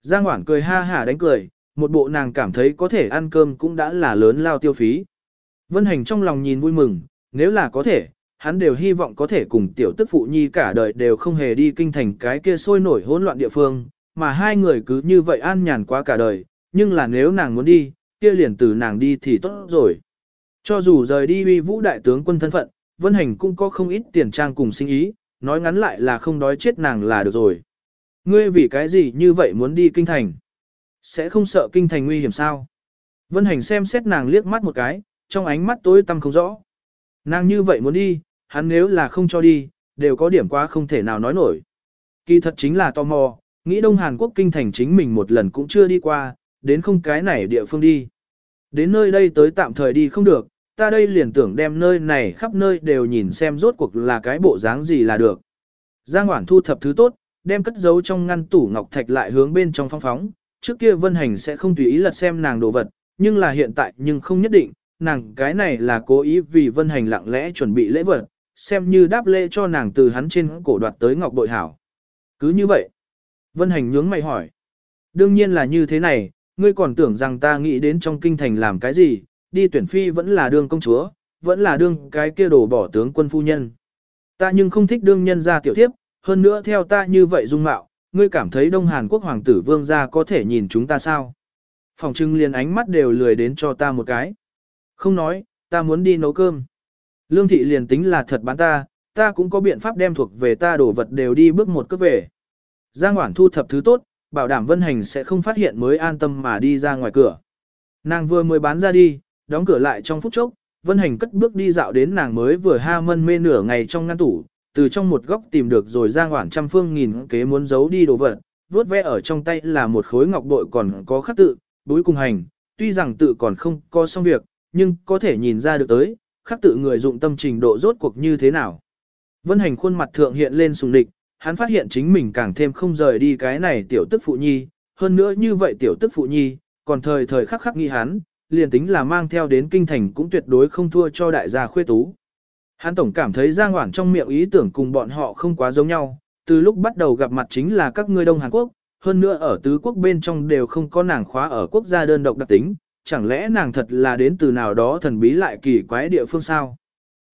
Giang Hoảng cười ha hả đánh cười, một bộ nàng cảm thấy có thể ăn cơm cũng đã là lớn lao tiêu phí. Vân Hành trong lòng nhìn vui mừng, nếu là có thể, hắn đều hy vọng có thể cùng tiểu tức phụ nhi cả đời đều không hề đi kinh thành cái kia sôi nổi hỗn loạn địa phương, mà hai người cứ như vậy an nhàn quá cả đời, nhưng là nếu nàng muốn đi, kia liền từ nàng đi thì tốt rồi. Cho dù rời đi uy vũ đại tướng quân thân phận, Vân Hành cũng có không ít tiền trang cùng sinh ý, nói ngắn lại là không đói chết nàng là được rồi. Ngươi vì cái gì như vậy muốn đi kinh thành? Sẽ không sợ kinh thành nguy hiểm sao? Vân Hành xem xét nàng liếc mắt một cái, trong ánh mắt tối tăm không rõ. Nàng như vậy muốn đi, hắn nếu là không cho đi, đều có điểm quá không thể nào nói nổi. Kỳ thật chính là tò mò, nghĩ Đông Hàn Quốc kinh thành chính mình một lần cũng chưa đi qua, đến không cái này địa phương đi. Đến nơi đây tới tạm thời đi không được, ta đây liền tưởng đem nơi này khắp nơi đều nhìn xem rốt cuộc là cái bộ dáng gì là được. Giang Hoản thu thập thứ tốt, đem cất giấu trong ngăn tủ ngọc thạch lại hướng bên trong phong phóng, trước kia Vân Hành sẽ không tùy ý lật xem nàng đồ vật, nhưng là hiện tại nhưng không nhất định, nàng cái này là cố ý vì Vân Hành lặng lẽ chuẩn bị lễ vật, xem như đáp lễ cho nàng từ hắn trên cổ đoạt tới ngọc bội hảo. Cứ như vậy, Vân Hành nhướng mày hỏi, đương nhiên là như thế này, ngươi còn tưởng rằng ta nghĩ đến trong kinh thành làm cái gì, đi tuyển phi vẫn là đương công chúa, vẫn là đương cái kia đổ bỏ tướng quân phu nhân. Ta nhưng không thích đương nhân gia tiểu thiếp, hơn nữa theo ta như vậy dung mạo, ngươi cảm thấy Đông Hàn Quốc hoàng tử vương gia có thể nhìn chúng ta sao? Phòng trưng liền ánh mắt đều lười đến cho ta một cái. Không nói, ta muốn đi nấu cơm. Lương thị liền tính là thật bán ta, ta cũng có biện pháp đem thuộc về ta đổ vật đều đi bước một cấp về. Giang Hoản thu thập thứ tốt, bảo đảm Vân Hành sẽ không phát hiện mới an tâm mà đi ra ngoài cửa. Nàng vừa mới bán ra đi, đóng cửa lại trong phút chốc, Vân Hành cất bước đi dạo đến nàng mới vừa ha mân mê nửa ngày trong ngăn tủ, từ trong một góc tìm được rồi Giang Hoản trăm phương nghìn kế muốn giấu đi đồ vật, vuốt ve ở trong tay là một khối ngọc bội còn có khắc tự, bối cùng hành, tuy rằng tự còn không có xong việc, nhưng có thể nhìn ra được tới, khắc tự người dụng tâm trình độ rốt cuộc như thế nào. Vân hành khuôn mặt thượng hiện lên sùng địch, hắn phát hiện chính mình càng thêm không rời đi cái này tiểu tức phụ nhi, hơn nữa như vậy tiểu tức phụ nhi, còn thời thời khắc khắc nghi hắn, liền tính là mang theo đến kinh thành cũng tuyệt đối không thua cho đại gia khuê tú. Hắn tổng cảm thấy Giang Hoảng trong miệng ý tưởng cùng bọn họ không quá giống nhau, từ lúc bắt đầu gặp mặt chính là các ngươi Đông Hàn Quốc, hơn nữa ở tứ quốc bên trong đều không có nàng khóa ở quốc gia đơn độc đặc tính, chẳng lẽ nàng thật là đến từ nào đó thần bí lại kỳ quái địa phương sao?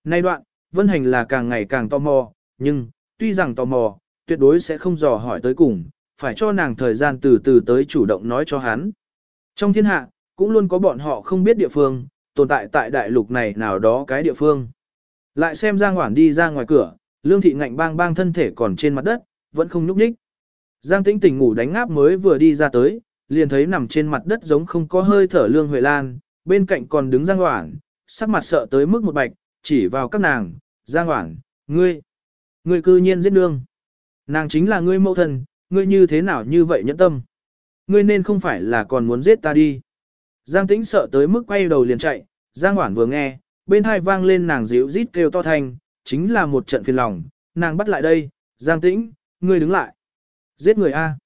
Nay đoạn, Vân Hành là càng ngày càng tò mò, nhưng, tuy rằng tò mò, tuyệt đối sẽ không dò hỏi tới cùng, phải cho nàng thời gian từ từ tới chủ động nói cho hắn. Trong thiên hạ, cũng luôn có bọn họ không biết địa phương, tồn tại tại đại lục này nào đó cái địa phương. Lại xem Giang Hoản đi ra ngoài cửa, Lương Thị ngạnh bang bang thân thể còn trên mặt đất, vẫn không nhúc nhích. Giang Tĩnh tỉnh ngủ đánh ngáp mới vừa đi ra tới, liền thấy nằm trên mặt đất giống không có hơi thở Lương Huệ Lan, bên cạnh còn đứng Giang Hoản, sắc mặt sợ tới mức một bạch, chỉ vào các nàng, Giang Hoản, ngươi, ngươi cư nhiên giết nương. Nàng chính là ngươi mẫu thân, ngươi như thế nào như vậy nhẫn tâm. Ngươi nên không phải là còn muốn giết ta đi. Giang Tĩnh sợ tới mức quay đầu liền chạy, Giang Hoản vừa nghe, bên hai vang lên nàng dịu rít kêu to thanh, chính là một trận phiền lòng, nàng bắt lại đây, Giang Tĩnh, ngươi đứng lại. Giết người A.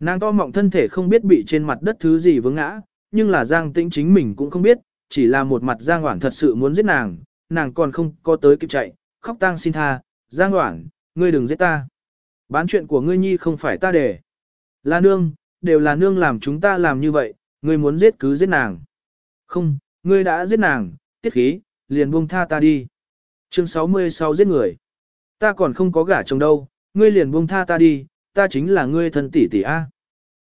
Nàng to mọng thân thể không biết bị trên mặt đất thứ gì vướng ngã, nhưng là Giang Tĩnh chính mình cũng không biết, chỉ là một mặt Giang Hoản thật sự muốn giết nàng, nàng còn không có tới kịp chạy, khóc tang xin tha, Giang Hoản, ngươi đừng giết ta. Bán chuyện của ngươi nhi không phải ta để. Là nương, đều là nương làm chúng ta làm như vậy, ngươi muốn giết cứ giết nàng. Không, ngươi đã giết nàng, tiết khí, liền buông tha ta đi. Chương 66 giết người. Ta còn không có gả chồng đâu, ngươi liền buông tha ta đi, ta chính là ngươi thân tỷ tỷ A.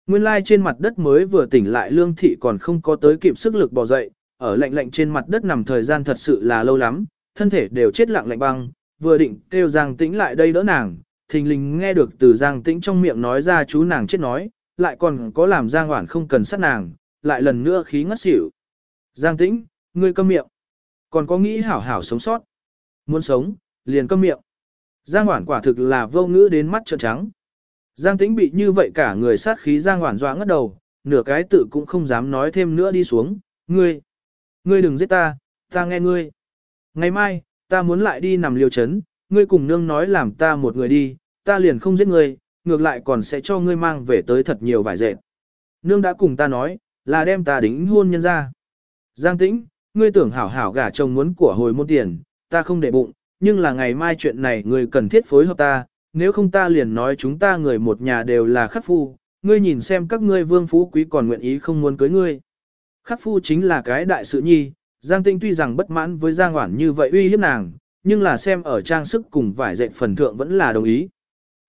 Nguyên lai trên mặt đất mới vừa tỉnh lại lương thị còn không có tới kịp sức lực bò dậy, ở lạnh lạnh trên mặt đất nằm thời gian thật sự là lâu lắm, thân thể đều chết lặng lạnh băng, vừa định kêu Giang Tĩnh lại đây đỡ nàng, thình lình nghe được từ Giang Tĩnh trong miệng nói ra chú nàng chết nói, lại còn có làm Giang Hoản không cần sát nàng, lại lần nữa khí ngất xỉu. Giang Tĩnh, ngươi câm miệng, còn có nghĩ hảo hảo sống sót. Muốn sống, liền câm miệng. Giang Hoản quả thực là vô ngữ đến mắt trợn trắng. Giang Tĩnh bị như vậy cả người sát khí Giang Hoản dọa ngất đầu, nửa cái tự cũng không dám nói thêm nữa đi xuống, ngươi, ngươi đừng giết ta, ta nghe ngươi. Ngày mai, ta muốn lại đi nằm liều chấn, ngươi cùng nương nói làm ta một người đi, ta liền không giết ngươi, ngược lại còn sẽ cho ngươi mang về tới thật nhiều vải dệt. Nương đã cùng ta nói, là đem ta đính hôn nhân ra. Giang Tĩnh, ngươi tưởng hảo hảo gả chồng muốn của hồi môn tiền, ta không để bụng, nhưng là ngày mai chuyện này ngươi cần thiết phối hợp ta, nếu không ta liền nói chúng ta người một nhà đều là khắc phu, ngươi nhìn xem các ngươi vương phú quý còn nguyện ý không muốn cưới ngươi. Khắc phu chính là cái đại sự nhi, Giang Tinh tuy rằng bất mãn với Giang Hoản như vậy uy hiếp nàng, nhưng là xem ở trang sức cùng vải dệt phần thượng vẫn là đồng ý.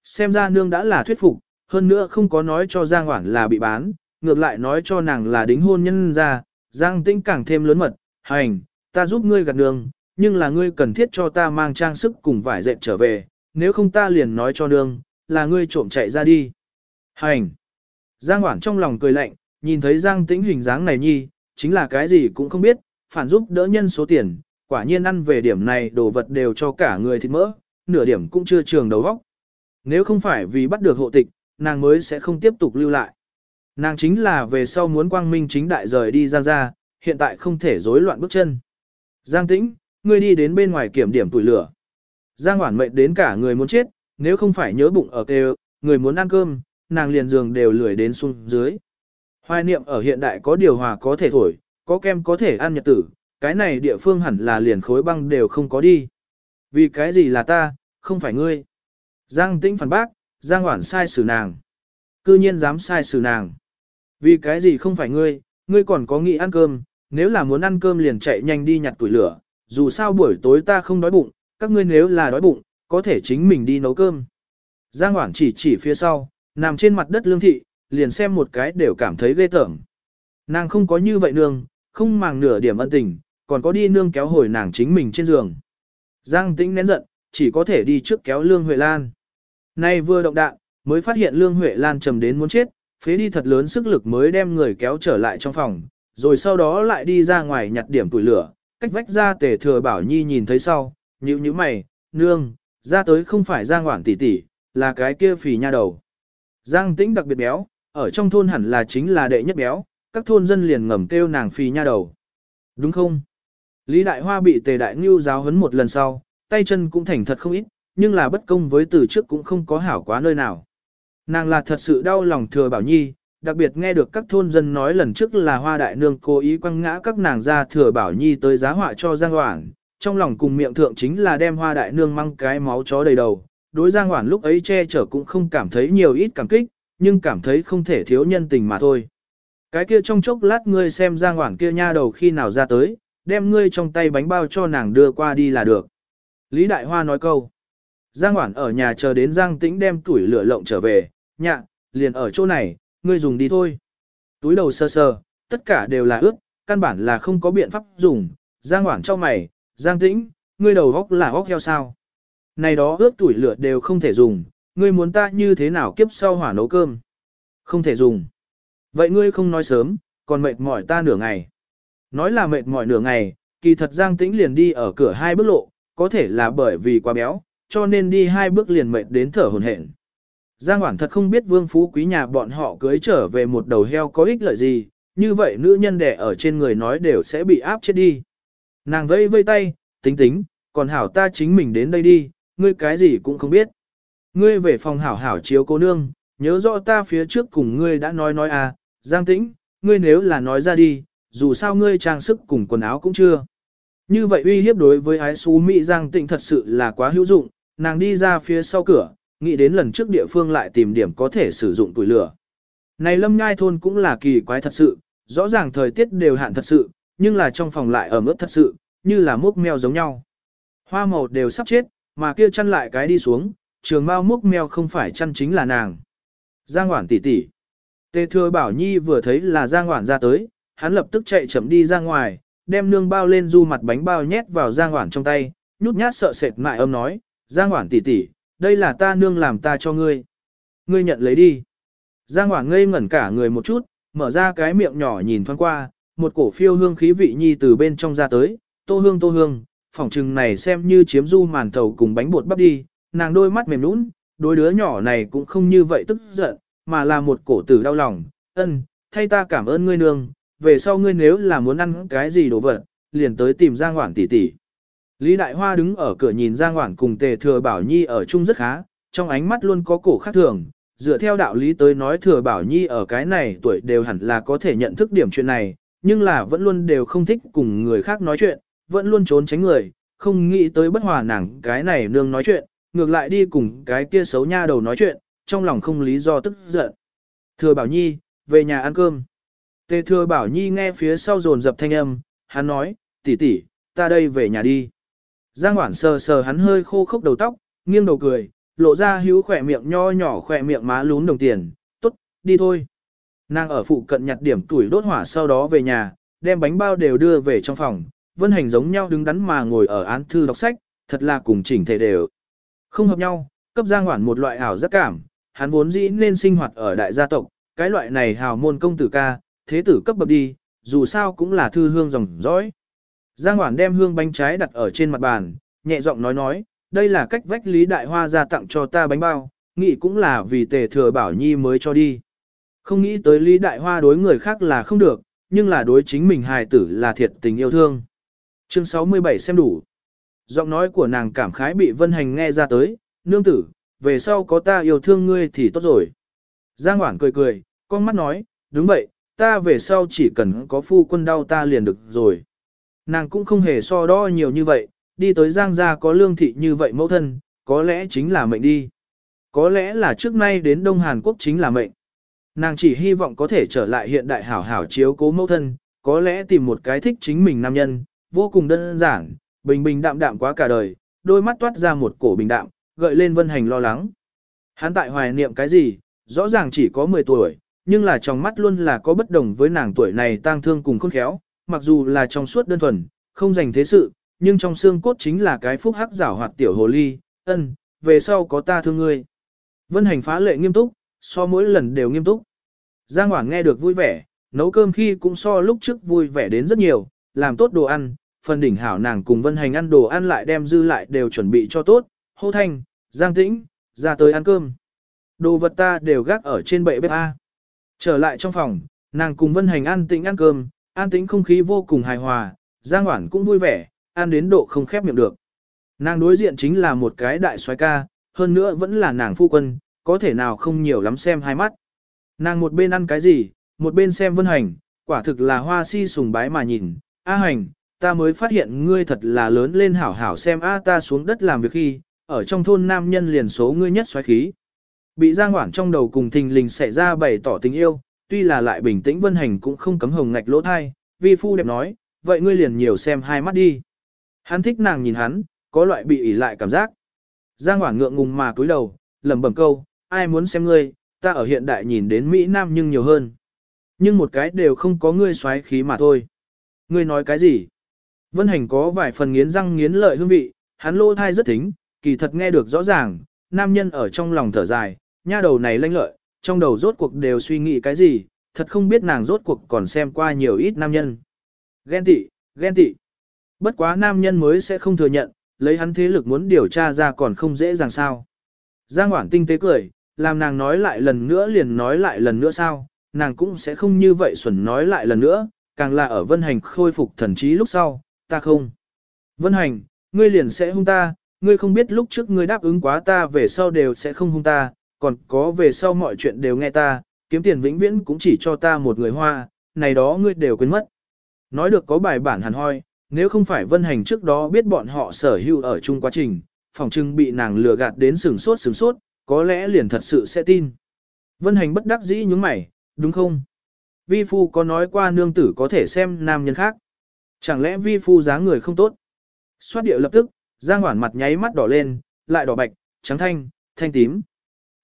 Xem ra nương đã là thuyết phục, hơn nữa không có nói cho Giang Hoản là bị bán, ngược lại nói cho nàng là đính hôn nhân ra, Giang Tĩnh càng thêm lớn mật, hành, ta giúp ngươi gặt nương, nhưng là ngươi cần thiết cho ta mang trang sức cùng vải dệt trở về, nếu không ta liền nói cho nương, là ngươi trộm chạy ra đi. Hành! Giang Hoản trong lòng cười lạnh, nhìn thấy Giang Tĩnh hình dáng này nhi, chính là cái gì cũng không biết, phản giúp đỡ nhân số tiền, quả nhiên ăn về điểm này đồ vật đều cho cả người thịt mỡ, nửa điểm cũng chưa trường đầu óc. Nếu không phải vì bắt được hộ tịch, nàng mới sẽ không tiếp tục lưu lại. Nàng chính là về sau muốn quang minh chính đại rời đi Giang ra, hiện tại không thể rối loạn bước chân. Giang tĩnh, ngươi đi đến bên ngoài kiểm điểm tuổi lửa. Giang hoảng mệnh đến cả người muốn chết, nếu không phải nhớ bụng ở kêu, người muốn ăn cơm, nàng liền giường đều lười đến xuống dưới. Hoài niệm ở hiện đại có điều hòa có thể thổi, có kem có thể ăn nhật tử, cái này địa phương hẳn là liền khối băng đều không có đi. Vì cái gì là ta, không phải ngươi. Giang tĩnh phản bác, Giang hoản sai xử nàng. Cư nhiên dám sai xử nàng. Vì cái gì không phải ngươi, ngươi còn có nghĩ ăn cơm, nếu là muốn ăn cơm liền chạy nhanh đi nhặt tuổi lửa, dù sao buổi tối ta không đói bụng, các ngươi nếu là đói bụng, có thể chính mình đi nấu cơm. Giang Hoảng chỉ chỉ phía sau, nằm trên mặt đất lương thị, liền xem một cái đều cảm thấy ghê tởm. Nàng không có như vậy nương, không màng nửa điểm ân tình, còn có đi nương kéo hồi nàng chính mình trên giường. Giang tĩnh nén giận, chỉ có thể đi trước kéo Lương Huệ Lan. Nay vừa động đạn, mới phát hiện Lương Huệ Lan trầm đến muốn chết, phế đi thật lớn sức lực mới đem người kéo trở lại trong phòng, rồi sau đó lại đi ra ngoài nhặt điểm tuổi lửa, cách vách ra tề thừa bảo nhi nhìn thấy sau, nhíu nhíu mày, nương, ra tới không phải Giang Hoảng tỷ tỷ, là cái kia phì nha đầu. Giang tĩnh đặc biệt béo, ở trong thôn hẳn là chính là đệ nhất béo, các thôn dân liền ngầm kêu nàng phì nha đầu. Đúng không? Lý Đại Hoa bị tề đại ngưu giáo huấn một lần sau, tay chân cũng thành thật không ít, nhưng là bất công với từ trước cũng không có hảo quá nơi nào. Nàng là thật sự đau lòng thừa bảo nhi, đặc biệt nghe được các thôn dân nói lần trước là hoa đại nương cố ý quăng ngã các nàng ra thừa bảo nhi tới giá họa cho Giang Hoảng, trong lòng cùng miệng thượng chính là đem hoa đại nương mang cái máu chó đầy đầu. Đối Giang Hoảng lúc ấy che chở cũng không cảm thấy nhiều ít cảm kích, nhưng cảm thấy không thể thiếu nhân tình mà thôi. Cái kia trong chốc lát ngươi xem Giang Hoảng kia nha đầu khi nào ra tới, đem ngươi trong tay bánh bao cho nàng đưa qua đi là được. Lý Đại Hoa nói câu. Giang Hoảng ở nhà chờ đến Giang Tĩnh đem tuổi lửa lộng trở về, nhạ, liền ở chỗ này, ngươi dùng đi thôi. Túi đầu sơ sơ, tất cả đều là ướt, căn bản là không có biện pháp dùng. Giang Hoảng cho mày, Giang Tĩnh, ngươi đầu góc là góc heo sao. Này đó ướt tuổi lửa đều không thể dùng, ngươi muốn ta như thế nào kiếp sau hỏa nấu cơm. Không thể dùng. Vậy ngươi không nói sớm, còn mệt mỏi ta nửa ngày. Nói là mệt mỏi nửa ngày, kỳ thật Giang Tĩnh liền đi ở cửa hai bước lộ, có thể là bởi vì quá béo, cho nên đi hai bước liền mệt đến thở hổn hển. Giang Hoảng thật không biết vương phú quý nhà bọn họ cưới trở về một đầu heo có ích lợi gì, như vậy nữ nhân đẻ ở trên người nói đều sẽ bị áp chết đi. Nàng vây vây tay, tính tính, còn hảo ta chính mình đến đây đi, ngươi cái gì cũng không biết. Ngươi về phòng hảo hảo chiếu cô nương, nhớ rõ ta phía trước cùng ngươi đã nói nói à, Giang tĩnh, ngươi nếu là nói ra đi, dù sao ngươi trang sức cùng quần áo cũng chưa. Như vậy uy hiếp đối với ái xú Mỹ Giang tĩnh thật sự là quá hữu dụng, nàng đi ra phía sau cửa, nghĩ đến lần trước địa phương lại tìm điểm có thể sử dụng tuổi lửa. Này lâm nhai thôn cũng là kỳ quái thật sự, rõ ràng thời tiết đều hạn thật sự, nhưng là trong phòng lại ẩm ướt thật sự, như là mốc mèo giống nhau. Hoa màu đều sắp chết, mà kia chăn lại cái đi xuống, trường mau mốc mèo không phải chăn chính là nàng. Giang Hoản tỷ tỷ. Tề thừa bảo nhi vừa thấy là Giang Hoản ra tới, hắn lập tức chạy chậm đi ra ngoài, đem nương bao lên du mặt bánh bao nhét vào Giang Hoản trong tay, nhút nhát sợ sệt mại âm nói, Giang Hoản tỷ tỷ, đây là ta nương làm ta cho ngươi. Ngươi nhận lấy đi. Giang Hoảng ngây ngẩn cả người một chút, mở ra cái miệng nhỏ nhìn thoáng qua, một cổ phiêu hương khí vị nhi từ bên trong ra tới, tô hương tô hương, phỏng trừng này xem như chiếm du màn thầu cùng bánh bột bắp đi, nàng đôi mắt mềm nũng, đôi đứa nhỏ này cũng không như vậy tức giận, mà là một cổ tử đau lòng, ân, thay ta cảm ơn ngươi nương, về sau ngươi nếu là muốn ăn cái gì đồ vật, liền tới tìm Giang Hoảng tỷ tỷ. Lý Đại Hoa đứng ở cửa nhìn Giang Hoảng cùng Tề Thừa Bảo Nhi ở chung rất khá, trong ánh mắt luôn có cổ khác thường, dựa theo đạo lý tới nói Thừa Bảo Nhi ở cái này tuổi đều hẳn là có thể nhận thức điểm chuyện này, nhưng là vẫn luôn đều không thích cùng người khác nói chuyện, vẫn luôn trốn tránh người, không nghĩ tới bất hòa nàng cái này nương nói chuyện, ngược lại đi cùng cái kia xấu nha đầu nói chuyện, trong lòng không lý do tức giận. Thừa Bảo Nhi, về nhà ăn cơm. Tề Thừa Bảo Nhi nghe phía sau rồn dập thanh âm, hắn nói, tỷ tỷ, ta đây về nhà đi. Giang Hoản sờ sờ hắn hơi khô khốc đầu tóc, nghiêng đầu cười, lộ ra hữu khỏe miệng nho nhỏ khỏe miệng má lún đồng tiền, tốt, đi thôi. Nàng ở phụ cận nhặt điểm tuổi đốt hỏa sau đó về nhà, đem bánh bao đều đưa về trong phòng, Vân Hành giống nhau đứng đắn mà ngồi ở án thư đọc sách, thật là cùng chỉnh thể đều. Không hợp nhau, cấp Giang Hoản một loại ảo giác cảm, hắn vốn dĩ nên sinh hoạt ở đại gia tộc, cái loại này hào môn công tử ca, thế tử cấp bậc đi, dù sao cũng là thư hương dòng dõi. Giang Hoản đem hương bánh trái đặt ở trên mặt bàn, nhẹ giọng nói nói, đây là cách vách Lý Đại Hoa ra tặng cho ta bánh bao, nghĩ cũng là vì tề thừa bảo nhi mới cho đi. Không nghĩ tới Lý Đại Hoa đối người khác là không được, nhưng là đối chính mình hài tử là thiệt tình yêu thương. Chương 67 xem đủ. Giọng nói của nàng cảm khái bị Vân Hành nghe ra tới, nương tử, về sau có ta yêu thương ngươi thì tốt rồi. Giang Hoảng cười cười, con mắt nói, đúng vậy, ta về sau chỉ cần có phu quân đau ta liền được rồi. Nàng cũng không hề so đo nhiều như vậy, đi tới Giang gia có lương thị như vậy mẫu thân, có lẽ chính là mệnh đi. Có lẽ là trước nay đến Đông Hàn Quốc chính là mệnh. Nàng chỉ hy vọng có thể trở lại hiện đại hảo hảo chiếu cố mẫu thân, có lẽ tìm một cái thích chính mình nam nhân, vô cùng đơn giản, bình bình đạm đạm quá cả đời, đôi mắt toát ra một cổ bình đạm, gợi lên vân hành lo lắng. Hắn tại hoài niệm cái gì, rõ ràng chỉ có 10 tuổi, nhưng là trong mắt luôn là có bất đồng với nàng tuổi này tang thương cùng khôn khéo, mặc dù là trong suốt đơn thuần, không dành thế sự, nhưng trong xương cốt chính là cái phúc hắc giảo hoạt tiểu hồ ly, ân, về sau có ta thương ngươi. Vân hành phá lệ nghiêm túc, so mỗi lần đều nghiêm túc. Giang Hoảng nghe được vui vẻ, nấu cơm khi cũng so lúc trước vui vẻ đến rất nhiều, làm tốt đồ ăn, phần đỉnh hảo nàng cùng Vân Hành ăn đồ ăn lại đem dư lại đều chuẩn bị cho tốt, hô thanh, Giang Tĩnh, ra tới ăn cơm. Đồ vật ta đều gác ở trên bệ bếp A. Trở lại trong phòng, nàng cùng Vân Hành ăn tĩnh ăn cơm, an tĩnh không khí vô cùng hài hòa, Giang Hoảng cũng vui vẻ, ăn đến độ không khép miệng được. Nàng đối diện chính là một cái đại soái ca, hơn nữa vẫn là nàng phu quân, có thể nào không nhiều lắm xem hai mắt. Nàng một bên ăn cái gì, một bên xem vân hành, quả thực là hoa si sùng bái mà nhìn, A hành, ta mới phát hiện ngươi thật là lớn lên hảo hảo xem A ta xuống đất làm việc khi, ở trong thôn nam nhân liền số ngươi nhất xoáy khí. Bị giang hoảng trong đầu cùng thình lình xảy ra bày tỏ tình yêu, tuy là lại bình tĩnh vân hành cũng không cấm hồng ngạch lỗ thai, vi phu đẹp nói, vậy ngươi liền nhiều xem hai mắt đi. Hắn thích nàng nhìn hắn, có loại bị ỉ lại cảm giác. Giang hoảng ngượng ngùng mà cúi đầu, lẩm bẩm câu, ai muốn xem ngươi, ta ở hiện đại nhìn đến Mỹ Nam nhưng nhiều hơn. Nhưng một cái đều không có ngươi xoáy khí mà thôi. Ngươi nói cái gì? Vân Hành có vài phần nghiến răng nghiến lợi hương vị, hắn lô thai rất thính, kỳ thật nghe được rõ ràng, nam nhân ở trong lòng thở dài, nha đầu này lanh lợi, trong đầu rốt cuộc đều suy nghĩ cái gì, thật không biết nàng rốt cuộc còn xem qua nhiều ít nam nhân. Ghen tị, ghen tị. Bất quá nam nhân mới sẽ không thừa nhận, lấy hắn thế lực muốn điều tra ra còn không dễ dàng sao. Giang Hoảng tinh tế cười, làm nàng nói lại lần nữa liền nói lại lần nữa sao, nàng cũng sẽ không như vậy xuẩn nói lại lần nữa, càng là ở vân hành khôi phục thần trí lúc sau, ta không. Vân hành, ngươi liền sẽ hung ta, ngươi không biết lúc trước ngươi đáp ứng quá ta về sau đều sẽ không hung ta, còn có về sau mọi chuyện đều nghe ta, kiếm tiền vĩnh viễn cũng chỉ cho ta một người hoa, này đó ngươi đều quên mất. Nói được có bài bản hẳn hoi, nếu không phải vân hành trước đó biết bọn họ sở hữu ở chung quá trình, phòng trưng bị nàng lừa gạt đến sừng sốt sừng sốt, có lẽ liền thật sự sẽ tin. Vân hành bất đắc dĩ nhúng mày, đúng không? Vi phu có nói qua nương tử có thể xem nam nhân khác. Chẳng lẽ vi phu giá người không tốt? Xoát điệu lập tức, Giang Hoản mặt nháy mắt đỏ lên, lại đỏ bạch, trắng thanh, thanh tím.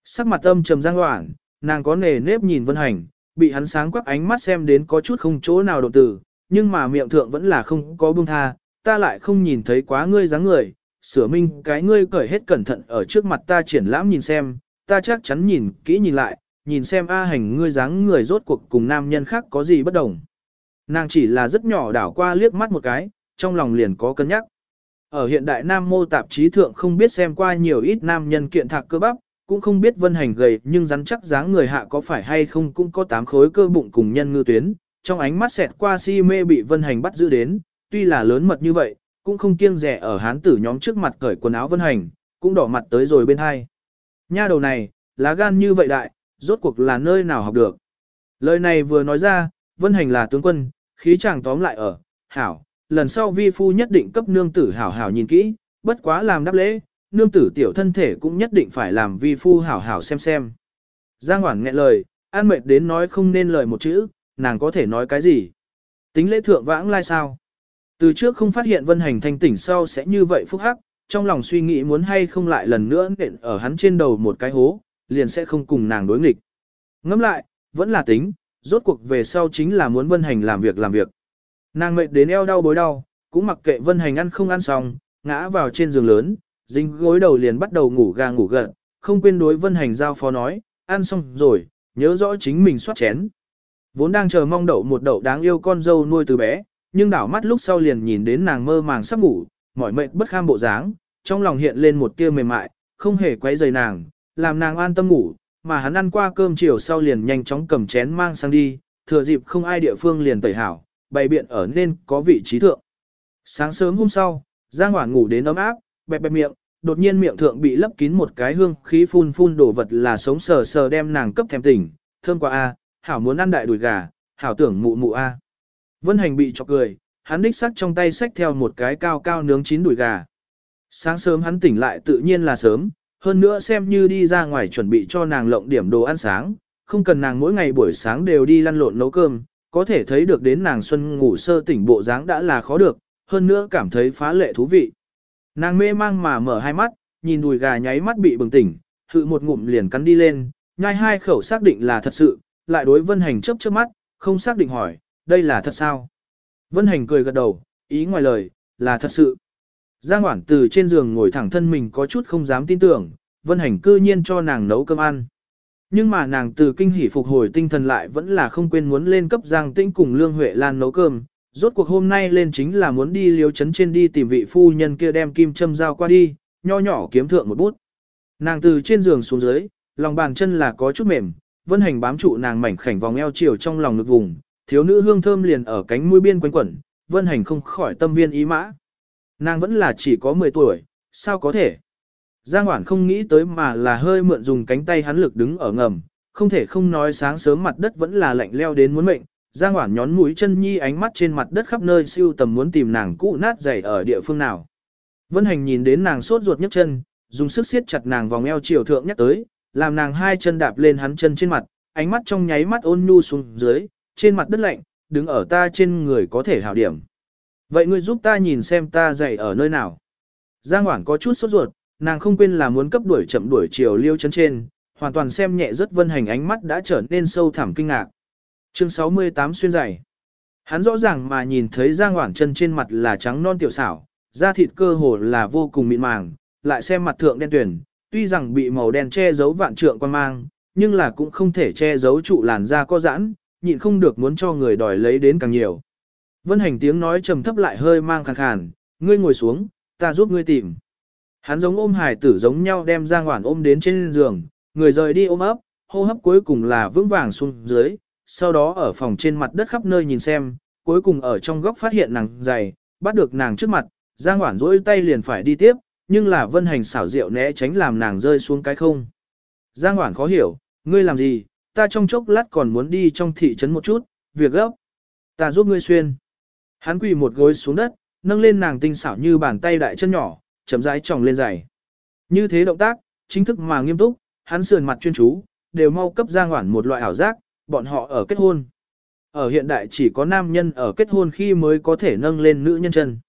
Sắc mặt âm trầm Giang Hoản, nàng có nề nếp nhìn Vân Hành, bị hắn sáng quắc ánh mắt xem đến có chút không chỗ nào đột tử, nhưng mà miệng thượng vẫn là không có buông tha, ta lại không nhìn thấy quá ngươi dáng người, sửa minh cái ngươi cởi hết cẩn thận ở trước mặt ta triển lãm nhìn xem, ta chắc chắn nhìn kỹ nhìn lại, nhìn xem A hành ngươi dáng người rốt cuộc cùng nam nhân khác có gì bất đồng. Nàng chỉ là rất nhỏ đảo qua liếc mắt một cái, trong lòng liền có cân nhắc. Ở hiện đại nam mô tạp chí thượng không biết xem qua nhiều ít nam nhân kiện thạc cơ bắp, cũng không biết vân hành gầy nhưng rắn chắc dáng người hạ có phải hay không cũng có tám khối cơ bụng cùng nhân ngư tuyến, trong ánh mắt xẹt qua si mê bị vân hành bắt giữ đến, tuy là lớn mật như vậy, cũng không kiêng rẻ ở hán tử nhóm trước mặt cởi quần áo vân hành, cũng đỏ mặt tới rồi bên hai. Nha đầu này, lá gan như vậy đại, rốt cuộc là nơi nào học được. Lời này vừa nói ra, vân hành là tướng quân, khí chàng tóm lại ở, hảo, lần sau vi phu nhất định cấp nương tử hảo hảo nhìn kỹ, bất quá làm đáp lễ, nương tử tiểu thân thể cũng nhất định phải làm vi phu hảo hảo xem xem. Giang Hoảng nghẹn lời, an mệt đến nói không nên lời một chữ, nàng có thể nói cái gì. Tính lễ thượng vãng lai sao? Từ trước không phát hiện vân hành thanh tỉnh sau sẽ như vậy phúc hắc, trong lòng suy nghĩ muốn hay không lại lần nữa nện ở hắn trên đầu một cái hố, liền sẽ không cùng nàng đối nghịch. Ngẫm lại, vẫn là tính, rốt cuộc về sau chính là muốn Vân Hành làm việc làm việc. Nàng mệt đến eo đau bối đau, cũng mặc kệ Vân Hành ăn không ăn xong, ngã vào trên giường lớn, dính gối đầu liền bắt đầu ngủ gà ngủ gật, không quên đối Vân Hành giao phó nói, ăn xong rồi, nhớ rõ chính mình soát chén. Vốn đang chờ mong đậu một đậu đáng yêu con dâu nuôi từ bé, nhưng đảo mắt lúc sau liền nhìn đến nàng mơ màng sắp ngủ, mỏi mệt bất kham bộ dáng, trong lòng hiện lên một tia mềm mại, không hề quấy rầy nàng, làm nàng an tâm ngủ, mà hắn ăn qua cơm chiều sau liền nhanh chóng cầm chén mang sang đi, thừa dịp không ai địa phương liền tẩy hảo, bày biện ở nên có vị trí thượng. Sáng sớm hôm sau, Giang Hoảng ngủ đến ấm áp, bẹp bẹp miệng, đột nhiên miệng thượng bị lấp kín một cái hương khí phun phun đổ vật là sống sờ sờ đem nàng cấp thèm tỉnh, thơm quá a, hảo muốn ăn đại đùi gà, hảo tưởng mụ mụ a. Vân Hành bị chọc cười, hắn đích sắc trong tay xách theo một cái cao cao nướng chín đùi gà. Sáng sớm hắn tỉnh lại tự nhiên là sớm, hơn nữa xem như đi ra ngoài chuẩn bị cho nàng lộng điểm đồ ăn sáng, không cần nàng mỗi ngày buổi sáng đều đi lăn lộn nấu cơm, có thể thấy được đến nàng xuân ngủ sơ tỉnh bộ dáng đã là khó được, hơn nữa cảm thấy phá lệ thú vị. Nàng mê mang mà mở hai mắt, nhìn đùi gà nháy mắt bị bừng tỉnh, hự một ngụm liền cắn đi lên, nhai hai khẩu xác định là thật sự, lại đối vân hành chớp chớp mắt, không xác định hỏi, đây là thật sao? Vân hành cười gật đầu, ý ngoài lời, là thật sự. Giang Hoản từ trên giường ngồi thẳng thân mình có chút không dám tin tưởng, Vân Hành cư nhiên cho nàng nấu cơm ăn. Nhưng mà nàng từ kinh hỉ phục hồi tinh thần lại vẫn là không quên muốn lên cấp Giang Tĩnh cùng Lương Huệ Lan nấu cơm. Rốt cuộc hôm nay lên chính là muốn đi liếu chấn trên đi tìm vị phu nhân kia đem kim châm dao qua đi, nho nhỏ kiếm thượng một bút. Nàng từ trên giường xuống dưới, lòng bàn chân là có chút mềm, Vân Hành bám trụ nàng mảnh khảnh vòng eo chiều trong lòng ngực vùng, thiếu nữ hương thơm liền ở cánh mũi biên quanh quẩn, Vân Hành không khỏi tâm viên ý mã. Nàng vẫn là chỉ có 10 tuổi, sao có thể? Giang Hoản không nghĩ tới mà là hơi mượn dùng cánh tay hắn lực đứng ở ngầm, không thể không nói sáng sớm mặt đất vẫn là lạnh leo đến muốn mệnh. Giang Hoản nhón mũi chân nhi ánh mắt trên mặt đất khắp nơi siêu tầm muốn tìm nàng cũ nát dày ở địa phương nào. Vân Hành nhìn đến nàng sốt ruột nhấc chân, dùng sức siết chặt nàng vòng eo chiều thượng nhắc tới, làm nàng hai chân đạp lên hắn chân trên mặt, ánh mắt trong nháy mắt ôn nhu xuống dưới, trên mặt đất lạnh, đứng ở ta trên người có thể hảo điểm. Vậy ngươi giúp ta nhìn xem ta dày ở nơi nào. Giang Hoảng có chút sốt ruột, nàng không quên là muốn cấp đuổi chậm đuổi chiều liêu chân trên, hoàn toàn xem nhẹ rất vân hành ánh mắt đã trở nên sâu thẳm kinh ngạc. Chương 68 xuyên dày. Hắn rõ ràng mà nhìn thấy Giang Hoảng chân trên mặt là trắng non tiểu xảo, da thịt cơ hồ là vô cùng mịn màng, lại xem mặt thượng đen tuyển, tuy rằng bị màu đen che giấu vạn trượng quan mang, nhưng là cũng không thể che giấu trụ làn da có giãn, nhịn không được muốn cho người đòi lấy đến càng nhiều. Vân hành tiếng nói trầm thấp lại hơi mang khàn khàn, ngươi ngồi xuống, ta giúp ngươi tìm. Hắn giống ôm hải tử giống nhau đem Giang Hoản ôm đến trên giường, người rời đi ôm ấp, hô hấp cuối cùng là vững vàng xuống dưới, sau đó ở phòng trên mặt đất khắp nơi nhìn xem, cuối cùng ở trong góc phát hiện nàng dày, bắt được nàng trước mặt, Giang Hoản rỗi tay liền phải đi tiếp, nhưng là vân hành xảo diệu né tránh làm nàng rơi xuống cái không. Giang Hoản khó hiểu, ngươi làm gì, ta trong chốc lát còn muốn đi trong thị trấn một chút, việc gấp. Ta giúp ngươi xuyên. Hắn quỳ một gối xuống đất, nâng lên nàng tinh xảo như bàn tay đại chân nhỏ, chậm rãi tròng lên giày. Như thế động tác, chính thức mà nghiêm túc, hắn sườn mặt chuyên chú, đều mau cấp Giang Hoản một loại ảo giác, bọn họ ở kết hôn. Ở hiện đại chỉ có nam nhân ở kết hôn khi mới có thể nâng lên nữ nhân chân.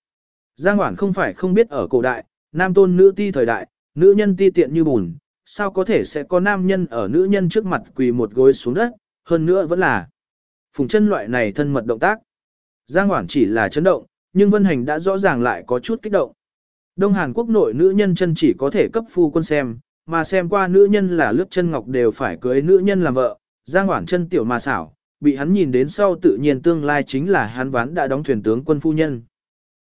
Giang Hoản không phải không biết ở cổ đại, nam tôn nữ ti thời đại, nữ nhân ti tiện như bùn, sao có thể sẽ có nam nhân ở nữ nhân trước mặt quỳ một gối xuống đất, hơn nữa vẫn là phùng chân loại này thân mật động tác. Giang Hoản chỉ là chấn động, nhưng Vân Hành đã rõ ràng lại có chút kích động. Đông Hàn Quốc nội nữ nhân chân chỉ có thể cấp phu quân xem, mà xem qua nữ nhân là lướt chân ngọc đều phải cưới nữ nhân làm vợ, Giang hoảng chân tiểu mà xảo, bị hắn nhìn đến sau tự nhiên tương lai chính là hắn ván đã đóng thuyền tướng quân phu nhân.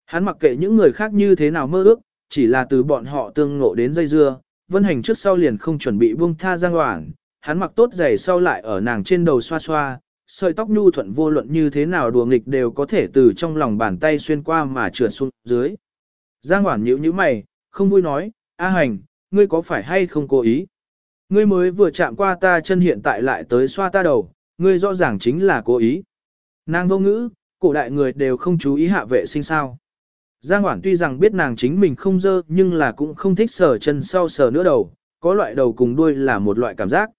Hắn mặc kệ những người khác như thế nào mơ ước, chỉ là từ bọn họ tương ngộ đến dây dưa, Vân Hành trước sau liền không chuẩn bị buông tha Giang hoảng, hắn mặc tốt giày sau lại ở nàng trên đầu xoa xoa, sợi tóc nhu thuận vô luận như thế nào đùa nghịch đều có thể từ trong lòng bàn tay xuyên qua mà trượt xuống dưới. Giang Hoản nhíu nhíu mày, không vui nói, A Hành, ngươi có phải hay không cố ý? Ngươi mới vừa chạm qua ta chân hiện tại lại tới xoa ta đầu, ngươi rõ ràng chính là cố ý. Nàng vô ngữ, cổ đại người đều không chú ý hạ vệ sinh sao. Giang Hoản tuy rằng biết nàng chính mình không dơ nhưng là cũng không thích sờ chân sau sờ nữa đầu, có loại đầu cùng đuôi là một loại cảm giác.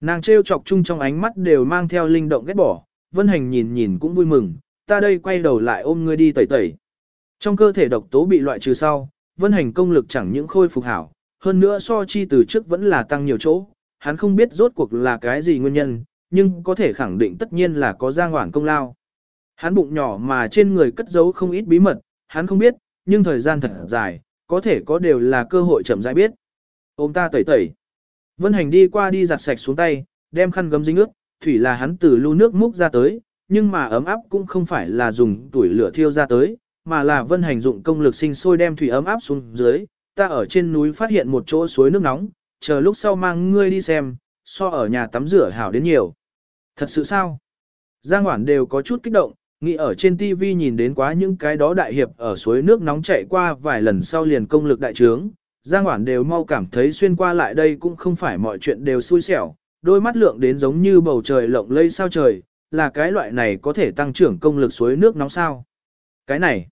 Nàng trêu chọc chung trong ánh mắt đều mang theo linh động ghét bỏ, Vân Hành nhìn nhìn cũng vui mừng, ta đây quay đầu lại ôm ngươi đi tẩy tẩy. Trong cơ thể độc tố bị loại trừ sau, Vân Hành công lực chẳng những khôi phục hảo, hơn nữa so chi từ trước vẫn là tăng nhiều chỗ, hắn không biết rốt cuộc là cái gì nguyên nhân, nhưng có thể khẳng định tất nhiên là có Giang hoảng công lao. Hắn bụng nhỏ mà trên người cất giấu không ít bí mật, hắn không biết, nhưng thời gian thật dài, có thể có đều là cơ hội chậm rãi biết. Ôm ta tẩy tẩy. Vân Hành đi qua đi giặt sạch xuống tay, đem khăn gấm dính ướt, thủy là hắn từ lưu nước múc ra tới, nhưng mà ấm áp cũng không phải là dùng tuổi lửa thiêu ra tới, mà là Vân Hành dụng công lực sinh sôi đem thủy ấm áp xuống dưới. Ta ở trên núi phát hiện một chỗ suối nước nóng, chờ lúc sau mang ngươi đi xem, so ở nhà tắm rửa hảo đến nhiều. Thật sự sao? Giang Hoản đều có chút kích động, nghĩ ở trên TV nhìn đến quá những cái đó đại hiệp ở suối nước nóng chạy qua vài lần sau liền công lực đại trướng. Giang Hoản đều mau cảm thấy xuyên qua lại đây cũng không phải mọi chuyện đều xui xẻo, đôi mắt lượng đến giống như bầu trời lộng lây sao trời, là cái loại này có thể tăng trưởng công lực suối nước nóng sao. Cái này,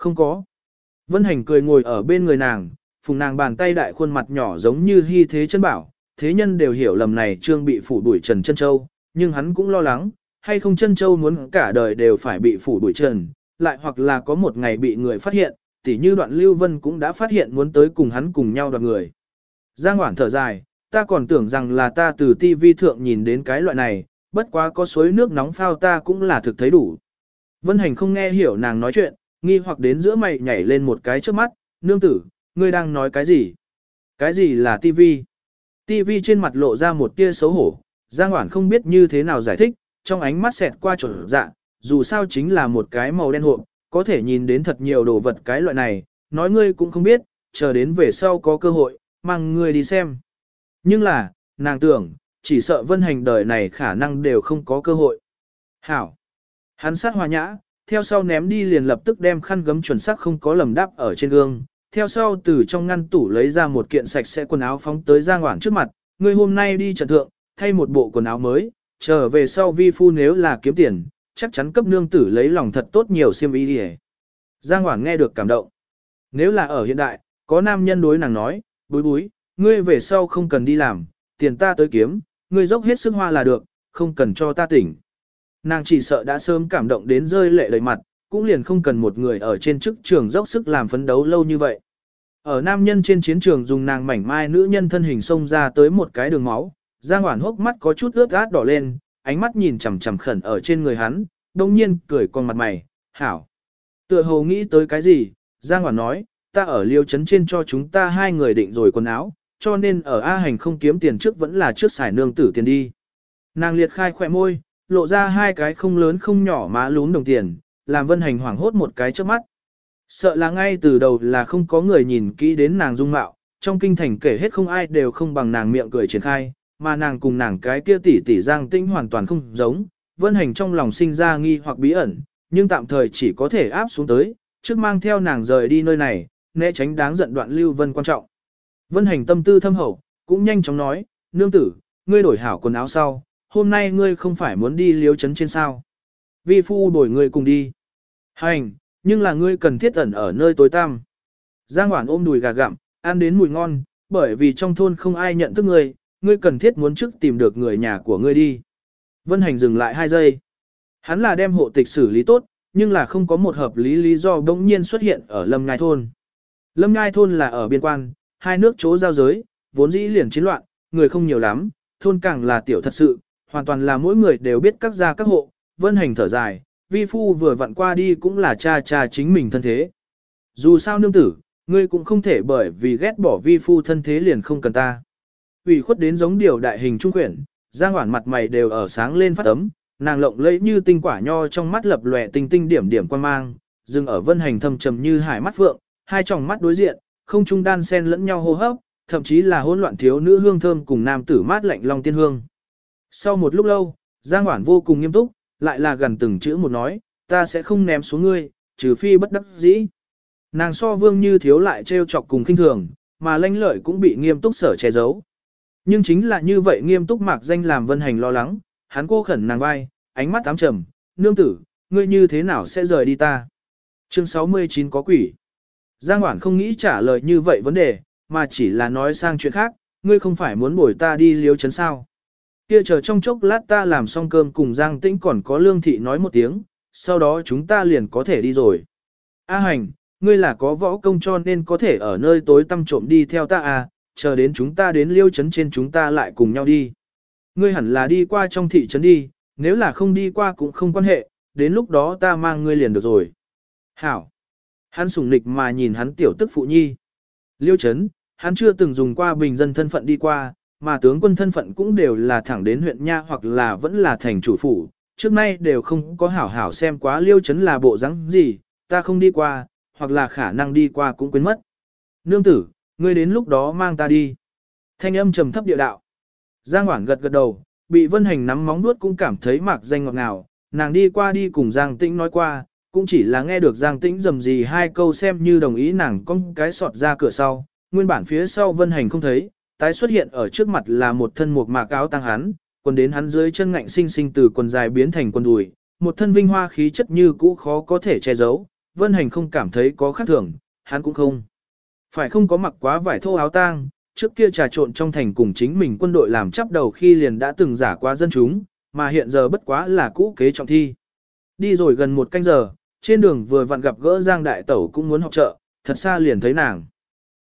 không có. Vân Hành cười ngồi ở bên người nàng, phùng nàng bàn tay đại khuôn mặt nhỏ giống như hy thế chân bảo, thế nhân đều hiểu lầm này trương bị phủ đuổi trần chân châu, nhưng hắn cũng lo lắng, hay không chân châu muốn cả đời đều phải bị phủ đuổi trần, lại hoặc là có một ngày bị người phát hiện, tỉ như đoạn lưu vân cũng đã phát hiện muốn tới cùng hắn cùng nhau đoạt người. Giang Hoảng thở dài, ta còn tưởng rằng là ta từ tivi thượng nhìn đến cái loại này, bất quá có suối nước nóng phao ta cũng là thực thấy đủ. Vân Hành không nghe hiểu nàng nói chuyện, nghi hoặc đến giữa mày nhảy lên một cái trước mắt, nương tử, ngươi đang nói cái gì? Cái gì là tivi? Tivi trên mặt lộ ra một tia xấu hổ, Giang Hoản không biết như thế nào giải thích, trong ánh mắt xẹt qua trở dạ, dù sao chính là một cái màu đen hộp, có thể nhìn đến thật nhiều đồ vật cái loại này, nói ngươi cũng không biết, chờ đến về sau có cơ hội, mang ngươi đi xem. Nhưng là, nàng tưởng, chỉ sợ vân hành đời này khả năng đều không có cơ hội. Hảo! Hắn sát hòa nhã, theo sau ném đi liền lập tức đem khăn gấm chuẩn xác không có lầm đáp ở trên gương, theo sau từ trong ngăn tủ lấy ra một kiện sạch sẽ quần áo phóng tới Giang Hoảng trước mặt, ngươi hôm nay đi trận thượng, thay một bộ quần áo mới, trở về sau vi phu nếu là kiếm tiền, chắc chắn cấp nương tử lấy lòng thật tốt nhiều xiêm y đi Giang Hoảng nghe được cảm động. Nếu là ở hiện đại, có nam nhân đối nàng nói, búi búi, ngươi về sau không cần đi làm, tiền ta tới kiếm, ngươi dốc hết sức hoa là được, không cần cho ta tỉnh. Nàng chỉ sợ đã sớm cảm động đến rơi lệ đầy mặt, cũng liền không cần một người ở trên chức trường dốc sức làm phấn đấu lâu như vậy. Ở nam nhân trên chiến trường dùng nàng mảnh mai nữ nhân thân hình xông ra tới một cái đường máu, Giang Hoản hốc mắt có chút ướt át đỏ lên, ánh mắt nhìn chằm chằm khẩn ở trên người hắn, đồng nhiên cười con mặt mày, hảo. Tựa hồ nghĩ tới cái gì, Giang Hoản nói, ta ở liêu chấn trên cho chúng ta hai người định rồi quần áo, cho nên ở A hành không kiếm tiền trước vẫn là trước xài nương tử tiền đi. Nàng liệt khai khỏe môi, lộ ra hai cái không lớn không nhỏ má lún đồng tiền, làm vân hành hoảng hốt một cái trước mắt. Sợ là ngay từ đầu là không có người nhìn kỹ đến nàng dung mạo, trong kinh thành kể hết không ai đều không bằng nàng miệng cười triển khai, mà nàng cùng nàng cái kia tỷ tỷ giang tĩnh hoàn toàn không giống, vân hành trong lòng sinh ra nghi hoặc bí ẩn, nhưng tạm thời chỉ có thể áp xuống tới, trước mang theo nàng rời đi nơi này, né tránh đáng giận đoạn lưu vân quan trọng. Vân hành tâm tư thâm hậu, cũng nhanh chóng nói, nương tử, ngươi đổi hảo quần áo sau, hôm nay ngươi không phải muốn đi liếu chấn trên sao. Vi phu đổi ngươi cùng đi. Hành, nhưng là ngươi cần thiết ẩn ở nơi tối tăm. Giang Hoản ôm đùi gà gặm, ăn đến mùi ngon, bởi vì trong thôn không ai nhận thức ngươi, ngươi cần thiết muốn trước tìm được người nhà của ngươi đi. Vân Hành dừng lại hai giây. Hắn là đem hộ tịch xử lý tốt, nhưng là không có một hợp lý lý do bỗng nhiên xuất hiện ở Lâm Ngai Thôn. Lâm Ngai Thôn là ở biên quan, hai nước chỗ giao giới, vốn dĩ liền chiến loạn, người không nhiều lắm, thôn càng là tiểu thật sự, hoàn toàn là mỗi người đều biết các gia các hộ, Vân Hành thở dài, vi phu vừa vặn qua đi cũng là cha cha chính mình thân thế. Dù sao nương tử, ngươi cũng không thể bởi vì ghét bỏ vi phu thân thế liền không cần ta. ủy khuất đến giống điều đại hình trung quyển, giang hoản mặt mày đều ở sáng lên phát ấm, nàng lộng lẫy như tinh quả nho trong mắt lập lòe tinh tinh điểm điểm quan mang, dừng ở vân hành thâm trầm như hải mắt phượng, hai tròng mắt đối diện, không trung đan xen lẫn nhau hô hấp, thậm chí là hỗn loạn thiếu nữ hương thơm cùng nam tử mát lạnh long tiên hương. Sau một lúc lâu, Giang Hoản vô cùng nghiêm túc, lại là gần từng chữ một nói, ta sẽ không ném xuống ngươi, trừ phi bất đắc dĩ. Nàng so vương như thiếu lại trêu chọc cùng khinh thường, mà lanh lợi cũng bị nghiêm túc sở che giấu. Nhưng chính là như vậy nghiêm túc mạc danh làm vân hành lo lắng, hắn cô khẩn nàng vai, ánh mắt ám trầm, nương tử, ngươi như thế nào sẽ rời đi ta. Chương 69 có quỷ. Giang Hoản không nghĩ trả lời như vậy vấn đề, mà chỉ là nói sang chuyện khác, ngươi không phải muốn bồi ta đi liếu chấn sao. Kia chờ trong chốc lát ta làm xong cơm cùng Giang Tĩnh còn có lương thị nói một tiếng, sau đó chúng ta liền có thể đi rồi. A hành, ngươi là có võ công cho nên có thể ở nơi tối tăm trộm đi theo ta à, chờ đến chúng ta đến liêu chấn trên chúng ta lại cùng nhau đi. Ngươi hẳn là đi qua trong thị trấn đi, nếu là không đi qua cũng không quan hệ, đến lúc đó ta mang ngươi liền được rồi. Hảo. Hắn sùng nịch mà nhìn hắn tiểu tức phụ nhi. Liêu chấn, hắn chưa từng dùng qua bình dân thân phận đi qua, mà tướng quân thân phận cũng đều là thẳng đến huyện nha hoặc là vẫn là thành chủ phủ, trước nay đều không có hảo hảo xem quá liêu chấn là bộ dáng gì, ta không đi qua, hoặc là khả năng đi qua cũng quên mất. Nương tử, ngươi đến lúc đó mang ta đi. Thanh âm trầm thấp địa đạo. Giang Hoảng gật gật đầu, bị Vân Hành nắm móng nuốt cũng cảm thấy mạc danh ngọt ngào, nàng đi qua đi cùng Giang Tĩnh nói qua, cũng chỉ là nghe được Giang Tĩnh dầm gì hai câu xem như đồng ý nàng con cái sọt ra cửa sau, nguyên bản phía sau Vân Hành không thấy, tái xuất hiện ở trước mặt là một thân một mạc áo tăng hắn, quần đến hắn dưới chân ngạnh sinh sinh từ quần dài biến thành quần đùi, một thân vinh hoa khí chất như cũ khó có thể che giấu, Vân Hành không cảm thấy có khác thường, hắn cũng không. Phải không có mặc quá vải thô áo tang, trước kia trà trộn trong thành cùng chính mình quân đội làm chấp đầu khi liền đã từng giả qua dân chúng, mà hiện giờ bất quá là cũ kế trọng thi. Đi rồi gần một canh giờ, trên đường vừa vặn gặp gỡ Giang Đại Tẩu cũng muốn học trợ, thật xa liền thấy nàng.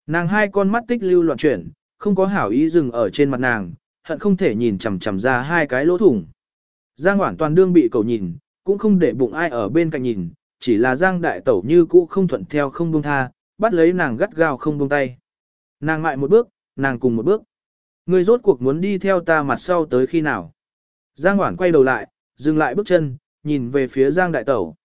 Nàng hai con mắt tích lưu loạn chuyển, không có hảo ý dừng ở trên mặt nàng, hận không thể nhìn chằm chằm ra hai cái lỗ thủng. Giang Hoản toàn đương bị cầu nhìn, cũng không để bụng ai ở bên cạnh nhìn, chỉ là Giang Đại Tẩu như cũ không thuận theo không buông tha, bắt lấy nàng gắt gao không buông tay. Nàng mại một bước, nàng cùng một bước. Ngươi rốt cuộc muốn đi theo ta mặt sau tới khi nào? Giang Hoản quay đầu lại, dừng lại bước chân, nhìn về phía Giang Đại Tẩu.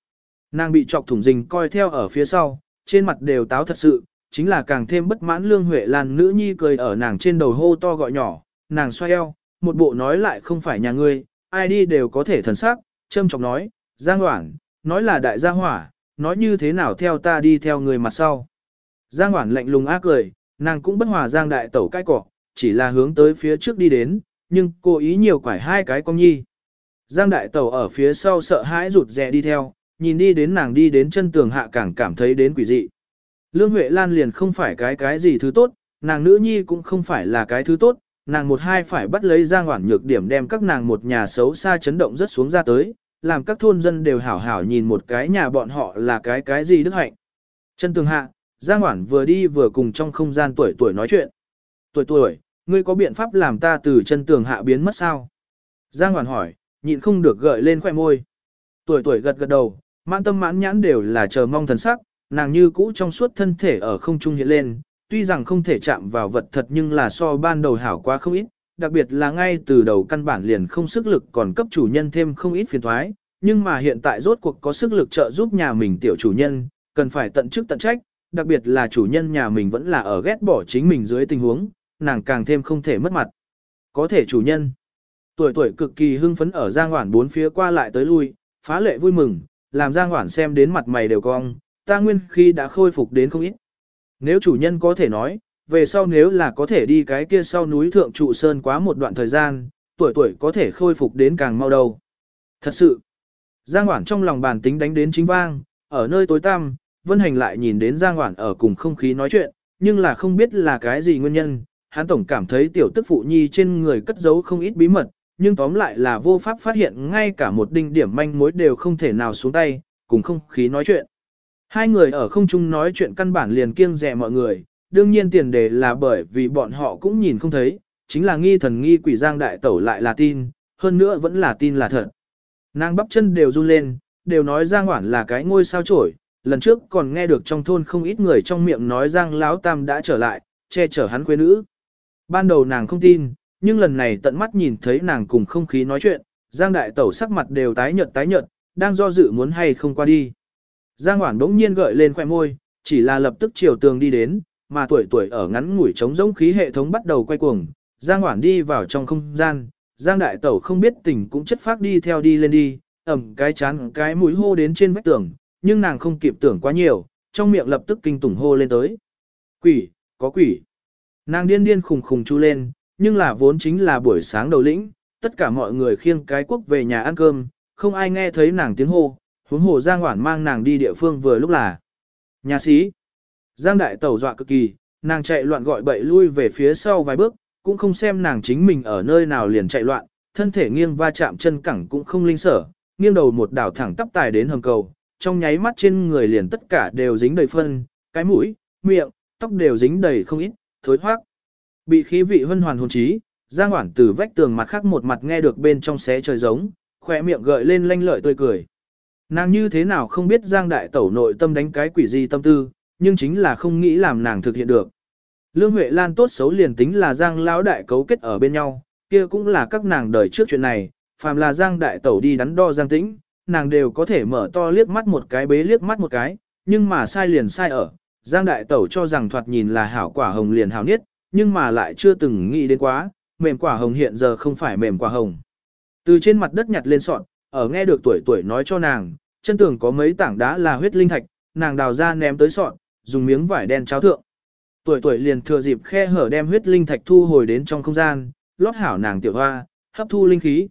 Nàng bị chọc thủng rình coi theo ở phía sau, trên mặt đều táo thật sự, chính là càng thêm bất mãn Lương Huệ Lan nữ nhi cười ở nàng trên đầu hô to gọi nhỏ, nàng xoay eo, một bộ nói lại không phải nhà ngươi, ai đi đều có thể thần sắc, châm chọc nói, Giang Hoảng, nói là đại gia hỏa, nói như thế nào theo ta đi theo người mặt sau. Giang Hoảng lạnh lùng ác cười, nàng cũng bất hòa Giang Đại Tẩu cái cỏ, chỉ là hướng tới phía trước đi đến, nhưng cố ý nhiều quải hai cái con nhi. Giang Đại Tẩu ở phía sau sợ hãi rụt rè đi theo, nhìn đi đến nàng đi đến chân tường hạ càng cảm thấy đến quỷ dị. Lương Huệ Lan liền không phải cái cái gì thứ tốt, nàng nữ nhi cũng không phải là cái thứ tốt, nàng một hai phải bắt lấy Giang Hoản nhược điểm đem các nàng một nhà xấu xa chấn động rất xuống ra tới, làm các thôn dân đều hảo hảo nhìn một cái nhà bọn họ là cái cái gì đức hạnh. Chân tường hạ, Giang Hoản vừa đi vừa cùng trong không gian tuổi tuổi nói chuyện. Tuổi tuổi, ngươi có biện pháp làm ta từ chân tường hạ biến mất sao? Giang Hoản hỏi, nhịn không được gợi lên khoẻ môi. Tuổi tuổi gật gật đầu, mãn tâm mãn nhãn đều là chờ mong thần sắc, nàng như cũ trong suốt thân thể ở không trung hiện lên, tuy rằng không thể chạm vào vật thật nhưng là so ban đầu hảo quá không ít, đặc biệt là ngay từ đầu căn bản liền không sức lực còn cấp chủ nhân thêm không ít phiền thoái, nhưng mà hiện tại rốt cuộc có sức lực trợ giúp nhà mình tiểu chủ nhân, cần phải tận chức tận trách, đặc biệt là chủ nhân nhà mình vẫn là ở ghét bỏ chính mình dưới tình huống, nàng càng thêm không thể mất mặt. Có thể chủ nhân, tuổi tuổi cực kỳ hưng phấn ở Giang Hoản bốn phía qua lại tới lui, phá lệ vui mừng, làm Giang Hoản xem đến mặt mày đều cong, ta nguyên khi đã khôi phục đến không ít. Nếu chủ nhân có thể nói, về sau nếu là có thể đi cái kia sau núi thượng trụ sơn quá một đoạn thời gian, tuổi tuổi có thể khôi phục đến càng mau đầu. Thật sự, Giang Hoản trong lòng bàn tính đánh đến chính vang, ở nơi tối tăm, Vân Hành lại nhìn đến Giang Hoản ở cùng không khí nói chuyện, nhưng là không biết là cái gì nguyên nhân, hắn tổng cảm thấy tiểu tức phụ nhi trên người cất giấu không ít bí mật, nhưng tóm lại là vô pháp phát hiện ngay cả một đinh điểm manh mối đều không thể nào xuống tay, cùng không khí nói chuyện. Hai người ở không trung nói chuyện căn bản liền kiêng rẻ mọi người, đương nhiên tiền đề là bởi vì bọn họ cũng nhìn không thấy, chính là nghi thần nghi quỷ giang đại tẩu lại là tin, hơn nữa vẫn là tin là thật. Nàng bắp chân đều run lên, đều nói giang hoản là cái ngôi sao trổi, lần trước còn nghe được trong thôn không ít người trong miệng nói giang lão tam đã trở lại, che chở hắn quê nữ. Ban đầu nàng không tin, nhưng lần này tận mắt nhìn thấy nàng cùng không khí nói chuyện, giang đại tẩu sắc mặt đều tái nhợt tái nhợt, đang do dự muốn hay không qua đi. Giang Hoản đống nhiên gợi lên khoẻ môi, chỉ là lập tức chiều tường đi đến, mà tuổi tuổi ở ngắn ngủi trống rỗng khí hệ thống bắt đầu quay cuồng. Giang Hoản đi vào trong không gian, Giang Đại Tẩu không biết tình cũng chất phát đi theo đi lên đi, ẩm cái chán cái mũi hô đến trên vách tường, nhưng nàng không kịp tưởng quá nhiều, trong miệng lập tức kinh tủng hô lên tới. Quỷ, có quỷ. Nàng điên điên khùng khùng chu lên, nhưng là vốn chính là buổi sáng đầu lĩnh, tất cả mọi người khiêng cái quốc về nhà ăn cơm, không ai nghe thấy nàng tiếng hô, huống hồ Giang Hoản mang nàng đi địa phương vừa lúc là nhà sĩ. Giang Đại Tẩu dọa cực kỳ, nàng chạy loạn gọi bậy lui về phía sau vài bước, cũng không xem nàng chính mình ở nơi nào liền chạy loạn, thân thể nghiêng va chạm chân cẳng cũng không linh sở, nghiêng đầu một đảo thẳng tắp tài đến hầm cầu, trong nháy mắt trên người liền tất cả đều dính đầy phân, cái mũi, miệng, tóc đều dính đầy không ít, thối thoát. Bị khí vị hân hoàn hồn trí, Giang Hoản từ vách tường mặt khác một mặt nghe được bên trong xé trời giống, khỏe miệng gợi lên lanh lợi tươi cười. Nàng như thế nào không biết Giang Đại Tẩu nội tâm đánh cái quỷ gì tâm tư, nhưng chính là không nghĩ làm nàng thực hiện được. Lương Huệ Lan tốt xấu liền tính là Giang Lão Đại cấu kết ở bên nhau, kia cũng là các nàng đời trước chuyện này, phàm là Giang Đại Tẩu đi đắn đo Giang Tĩnh, nàng đều có thể mở to liếc mắt một cái bế liếc mắt một cái, nhưng mà sai liền sai ở, Giang Đại Tẩu cho rằng thoạt nhìn là hảo quả hồng liền hảo niết, nhưng mà lại chưa từng nghĩ đến quá, mềm quả hồng hiện giờ không phải mềm quả hồng. Từ trên mặt đất nhặt lên sọn, ở nghe được tuổi tuổi nói cho nàng, chân tường có mấy tảng đá là huyết linh thạch, nàng đào ra ném tới sọn, dùng miếng vải đen cháo thượng. Tuổi tuổi liền thừa dịp khe hở đem huyết linh thạch thu hồi đến trong không gian, lót hảo nàng tiểu hoa, hấp thu linh khí.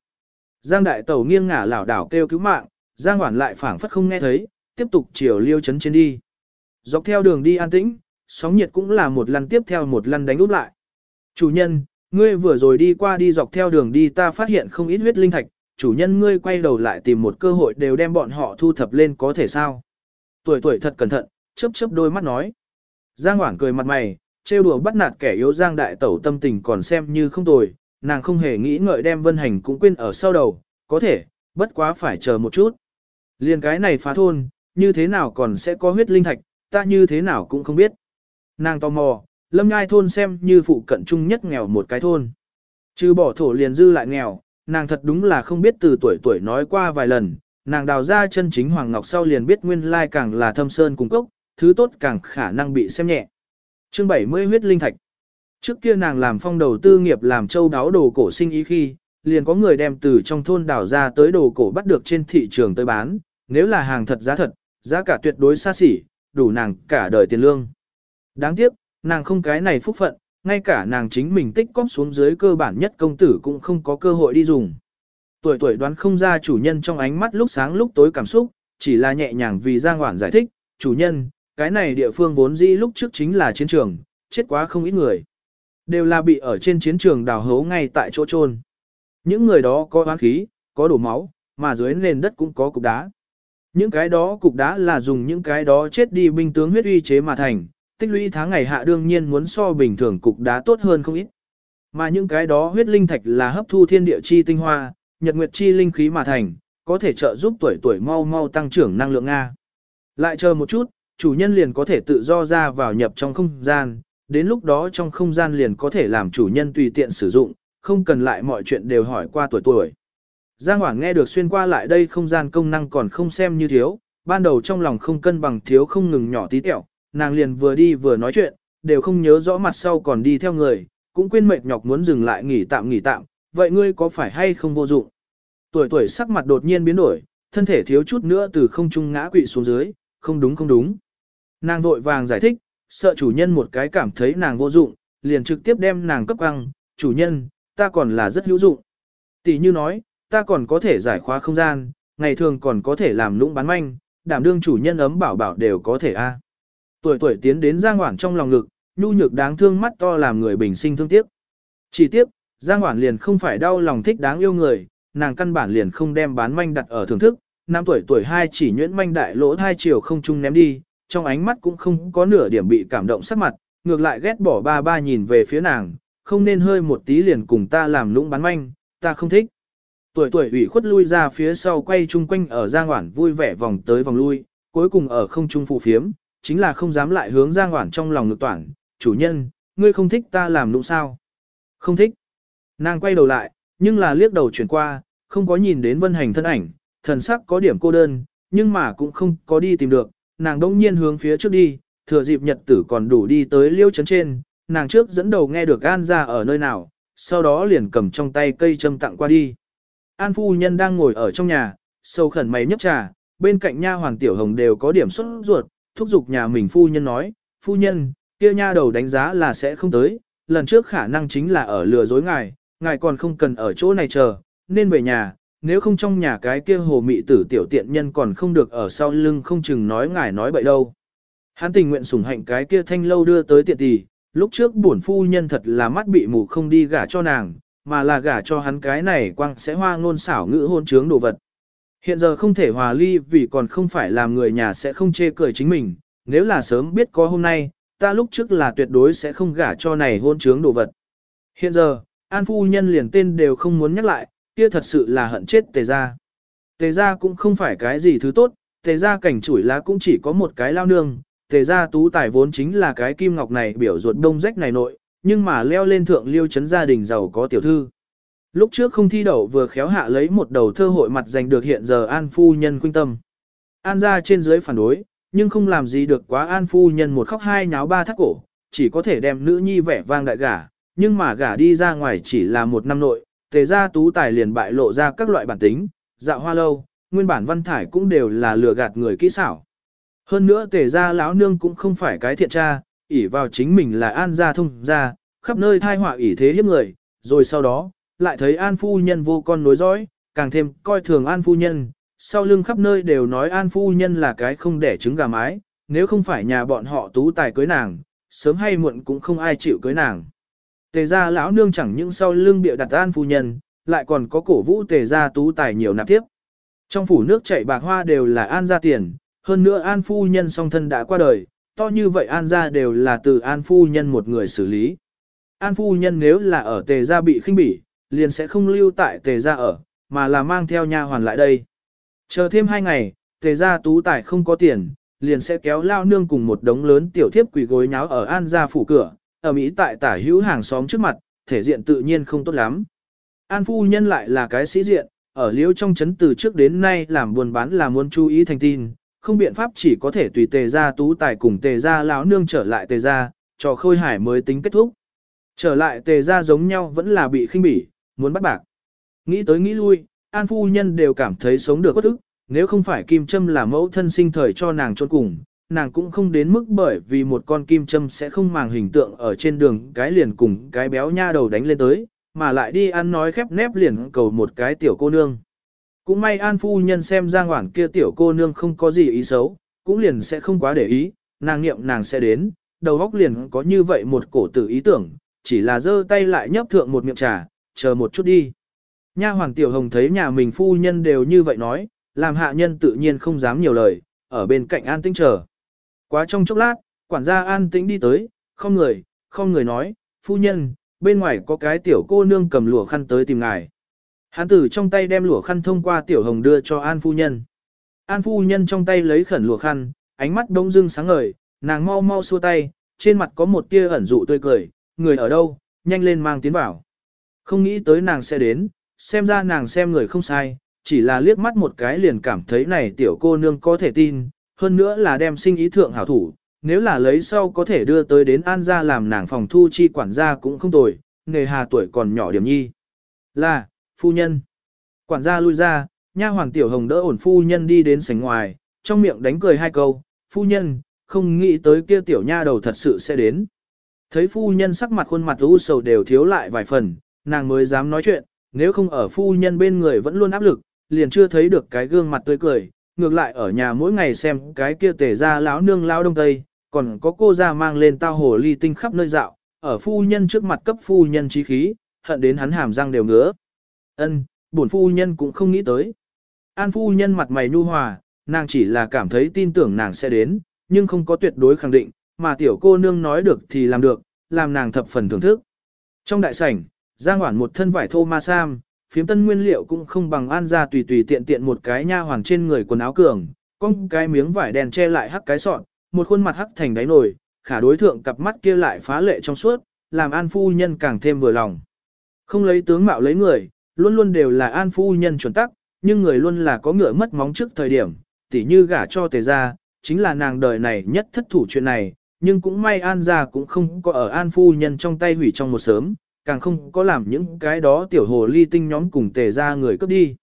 Giang đại tẩu nghiêng ngả lảo đảo kêu cứu mạng, Giang Hoản lại phảng phất không nghe thấy, tiếp tục chiều liêu chấn trên đi. Dọc theo đường đi an tĩnh, sóng nhiệt cũng là một lần tiếp theo một lần đánh úp lại. Chủ nhân, ngươi vừa rồi đi qua đi dọc theo đường đi ta phát hiện không ít huyết linh thạch, chủ nhân ngươi quay đầu lại tìm một cơ hội đều đem bọn họ thu thập lên có thể sao. Tuổi tuổi thật cẩn thận, chớp chớp đôi mắt nói. Giang Hoảng cười mặt mày, trêu đùa bắt nạt kẻ yếu Giang đại tẩu tâm tình còn xem như không tồi, nàng không hề nghĩ ngợi đem vân hành cũng quên ở sau đầu, có thể, bất quá phải chờ một chút. Liên cái này phá thôn, như thế nào còn sẽ có huyết linh thạch, ta như thế nào cũng không biết. Nàng tò mò, lâm nhai thôn xem như phụ cận chung nhất nghèo một cái thôn. Trừ bỏ thổ liền dư lại nghèo, nàng thật đúng là không biết từ tuổi tuổi nói qua vài lần, nàng đào ra chân chính Hoàng Ngọc sau liền biết nguyên lai càng là thâm sơn cung cốc, thứ tốt càng khả năng bị xem nhẹ. Chương 70 huyết linh thạch. Trước kia nàng làm phong đầu tư nghiệp làm châu đáo đồ cổ sinh ý khi, liền có người đem từ trong thôn đào ra tới đồ cổ bắt được trên thị trường tới bán, nếu là hàng thật giá thật, giá cả tuyệt đối xa xỉ, đủ nàng cả đời tiền lương. Đáng tiếc, nàng không cái này phúc phận, ngay cả nàng chính mình tích cóp xuống dưới cơ bản nhất công tử cũng không có cơ hội đi dùng. Tuổi tuổi đoán không ra chủ nhân trong ánh mắt lúc sáng lúc tối cảm xúc, chỉ là nhẹ nhàng vì Giang Hoản giải thích, chủ nhân, cái này địa phương vốn dĩ lúc trước chính là chiến trường, chết quá không ít người. Đều là bị ở trên chiến trường đào hấu ngay tại chỗ trôn. Những người đó có oán khí, có đổ máu, mà dưới nền đất cũng có cục đá. Những cái đó cục đá là dùng những cái đó chết đi binh tướng huyết uy chế mà thành, tích lũy tháng ngày hạ đương nhiên muốn so bình thường cục đá tốt hơn không ít. Mà những cái đó huyết linh thạch là hấp thu thiên địa chi tinh hoa, nhật nguyệt chi linh khí mà thành, có thể trợ giúp tuổi tuổi mau mau tăng trưởng năng lượng Nga. Lại chờ một chút, chủ nhân liền có thể tự do ra vào nhập trong không gian, đến lúc đó trong không gian liền có thể làm chủ nhân tùy tiện sử dụng, không cần lại mọi chuyện đều hỏi qua tuổi tuổi. Giang Hoảng nghe được xuyên qua lại đây không gian công năng còn không xem như thiếu, ban đầu trong lòng không cân bằng thiếu không ngừng nhỏ tí tẹo, nàng liền vừa đi vừa nói chuyện, đều không nhớ rõ mặt sau còn đi theo người, cũng quên mệt nhọc muốn dừng lại nghỉ tạm nghỉ tạm, vậy ngươi có phải hay không vô dụng? Tuổi tuổi sắc mặt đột nhiên biến đổi, thân thể thiếu chút nữa từ không trung ngã quỵ xuống dưới, không đúng không đúng. Nàng vội vàng giải thích, sợ chủ nhân một cái cảm thấy nàng vô dụng, liền trực tiếp đem nàng cấp căng, chủ nhân, ta còn là rất hữu dụng. Tỷ như nói, ta còn có thể giải khóa không gian, ngày thường còn có thể làm lũng bán manh, đảm đương chủ nhân ấm bảo bảo đều có thể a. Tuổi tuổi tiến đến Giang Hoản trong lòng ngực, nhu nhược đáng thương mắt to làm người bình sinh thương tiếc. Chỉ tiếc, Giang Hoản liền không phải đau lòng thích đáng yêu người, nàng căn bản liền không đem bán manh đặt ở thưởng thức, năm tuổi tuổi hai chỉ nhuyễn manh đại lỗ hai chiều không chung ném đi, trong ánh mắt cũng không có nửa điểm bị cảm động sắc mặt, ngược lại ghét bỏ ba ba nhìn về phía nàng, không nên hơi một tí liền cùng ta làm lũng bán manh, ta không thích. Tuổi tuổi ủy khuất lui ra phía sau quay chung quanh ở Giang Hoản vui vẻ vòng tới vòng lui, cuối cùng ở không trung phụ phiếm, chính là không dám lại hướng Giang Hoản trong lòng ngực toàn chủ nhân, ngươi không thích ta làm nụ sao? Không thích. Nàng quay đầu lại, nhưng là liếc đầu chuyển qua, không có nhìn đến vân hành thân ảnh, thần sắc có điểm cô đơn, nhưng mà cũng không có đi tìm được, nàng đông nhiên hướng phía trước đi, thừa dịp nhật tử còn đủ đi tới liêu chấn trên, nàng trước dẫn đầu nghe được An ra ở nơi nào, sau đó liền cầm trong tay cây châm tặng qua đi. An phu nhân đang ngồi ở trong nhà, sâu khẩn mày nhấp trà, bên cạnh nha hoàng tiểu hồng đều có điểm xuất ruột, thúc giục nhà mình phu nhân nói, phu nhân, kia nha đầu đánh giá là sẽ không tới, lần trước khả năng chính là ở lừa dối ngài, ngài còn không cần ở chỗ này chờ, nên về nhà, nếu không trong nhà cái kia hồ mị tử tiểu tiện nhân còn không được ở sau lưng không chừng nói ngài nói bậy đâu. Hắn tình nguyện sủng hạnh cái kia thanh lâu đưa tới tiện tỷ, lúc trước bổn phu nhân thật là mắt bị mù không đi gả cho nàng, mà là gả cho hắn cái này quang sẽ hoa ngôn xảo ngữ hôn trướng đồ vật. Hiện giờ không thể hòa ly vì còn không phải làm người nhà sẽ không chê cười chính mình, nếu là sớm biết có hôm nay, ta lúc trước là tuyệt đối sẽ không gả cho này hôn trướng đồ vật. Hiện giờ, An phu nhân liền tên đều không muốn nhắc lại, kia thật sự là hận chết tề gia. Tề gia cũng không phải cái gì thứ tốt, tề gia cảnh chủi lá cũng chỉ có một cái lao nương, tề gia tú tài vốn chính là cái kim ngọc này biểu ruột đông rách này nội, nhưng mà leo lên thượng liêu chấn gia đình giàu có tiểu thư. Lúc trước không thi đậu vừa khéo hạ lấy một đầu thơ hội mặt giành được hiện giờ An phu nhân khuynh tâm. An gia trên dưới phản đối, nhưng không làm gì được quá An phu nhân một khóc hai nháo ba thắt cổ, chỉ có thể đem nữ nhi vẻ vang đại gả, nhưng mà gả đi ra ngoài chỉ là một năm nội, tề gia tú tài liền bại lộ ra các loại bản tính, dạo hoa lâu, nguyên bản văn thải cũng đều là lừa gạt người kỹ xảo. Hơn nữa tề gia lão nương cũng không phải cái thiện tra, ỷ vào chính mình là an gia thông gia, khắp nơi thai họa ỷ thế hiếp người, rồi sau đó, lại thấy an phu nhân vô con nối dõi, càng thêm coi thường an phu nhân, sau lưng khắp nơi đều nói an phu nhân là cái không đẻ trứng gà mái, nếu không phải nhà bọn họ tú tài cưới nàng, sớm hay muộn cũng không ai chịu cưới nàng. Tề gia lão nương chẳng những sau lưng bịa đặt an phu nhân, lại còn có cổ vũ tề gia tú tài nhiều nạp tiếp. Trong phủ nước chảy bạc hoa đều là an gia tiền, hơn nữa an phu nhân song thân đã qua đời, to như vậy an gia đều là từ an phu nhân một người xử lý. An phu nhân nếu là ở tề gia bị khinh bỉ, liền sẽ không lưu tại tề gia ở, mà là mang theo nha hoàn lại đây. Chờ thêm hai ngày, tề gia tú tài không có tiền, liền sẽ kéo lao nương cùng một đống lớn tiểu thiếp quỷ gối nháo ở an gia phủ cửa, ở Mỹ tại tả hữu hàng xóm trước mặt, thể diện tự nhiên không tốt lắm. An phu nhân lại là cái sĩ diện, ở liễu trong chấn từ trước đến nay làm buồn bán là muốn chú ý thành tin, không biện pháp chỉ có thể tùy tề gia tú tài cùng tề gia lão nương trở lại tề gia, cho khôi hải mới tính kết thúc. Trở lại tề gia giống nhau vẫn là bị khinh bỉ, muốn bắt bạc. Nghĩ tới nghĩ lui, an phu nhân đều cảm thấy sống được bất ức, nếu không phải kim trâm là mẫu thân sinh thời cho nàng trốn cùng, nàng cũng không đến mức bởi vì một con kim trâm sẽ không màng hình tượng ở trên đường cái liền cùng cái béo nha đầu đánh lên tới, mà lại đi ăn nói khép nép liền cầu một cái tiểu cô nương. Cũng may an phu nhân xem ra ngoản kia tiểu cô nương không có gì ý xấu, cũng liền sẽ không quá để ý, nàng niệm nàng sẽ đến, đầu óc liền có như vậy một cổ tử ý tưởng, chỉ là giơ tay lại nhấp thượng một miệng trà, chờ một chút đi. Nha hoàng tiểu hồng thấy nhà mình phu nhân đều như vậy nói, làm hạ nhân tự nhiên không dám nhiều lời, ở bên cạnh an tĩnh chờ. Quá trong chốc lát, quản gia an tĩnh đi tới, không người, không người nói, phu nhân, bên ngoài có cái tiểu cô nương cầm lụa khăn tới tìm ngài. Hán tử trong tay đem lụa khăn thông qua tiểu hồng đưa cho an phu nhân. An phu nhân trong tay lấy khẩn lụa khăn, ánh mắt đông dưng sáng ngời, nàng mau mau xua tay, trên mặt có một tia ẩn dụ tươi cười, người ở đâu, nhanh lên mang tiến vào. Không nghĩ tới nàng sẽ đến, xem ra nàng xem người không sai, chỉ là liếc mắt một cái liền cảm thấy này tiểu cô nương có thể tin, hơn nữa là đem sinh ý thượng hảo thủ, nếu là lấy sau có thể đưa tới đến An gia làm nàng phòng thu chi quản gia cũng không tồi, nghề hà tuổi còn nhỏ điểm nhi. Là, phu nhân. Quản gia lui ra, nha hoàng tiểu hồng đỡ ổn phu nhân đi đến sảnh ngoài, trong miệng đánh cười hai câu, phu nhân, không nghĩ tới kia tiểu nha đầu thật sự sẽ đến. Thấy phu nhân sắc mặt khuôn mặt u sầu đều thiếu lại vài phần, nàng mới dám nói chuyện, nếu không ở phu nhân bên người vẫn luôn áp lực, liền chưa thấy được cái gương mặt tươi cười, ngược lại ở nhà mỗi ngày xem cái kia tề ra lão nương lão đông tây, còn có cô ra mang lên tao hồ ly tinh khắp nơi dạo, ở phu nhân trước mặt cấp phu nhân trí khí, hận đến hắn hàm răng đều ngứa. Ân, bổn phu nhân cũng không nghĩ tới. An phu nhân mặt mày nhu hòa, nàng chỉ là cảm thấy tin tưởng nàng sẽ đến, nhưng không có tuyệt đối khẳng định, mà tiểu cô nương nói được thì làm được, làm nàng thập phần thưởng thức. Trong đại sảnh, Giang Hoản một thân vải thô ma sam, phiếm tân nguyên liệu cũng không bằng an ra tùy tùy tiện tiện một cái nha hoàn trên người quần áo cường, con cái miếng vải đèn che lại hắc cái sọn, một khuôn mặt hắc thành đáy nồi, khả đối thượng cặp mắt kia lại phá lệ trong suốt, làm an phu nhân càng thêm vừa lòng. Không lấy tướng mạo lấy người, luôn luôn đều là an phu nhân chuẩn tắc, nhưng người luôn là có ngựa mất móng trước thời điểm, tỉ như gả cho tề ra, chính là nàng đời này nhất thất thủ chuyện này, nhưng cũng may an ra cũng không có ở an phu nhân trong tay hủy trong một sớm, càng không có làm những cái đó tiểu hồ ly tinh nhóm cùng tề ra người cướp đi.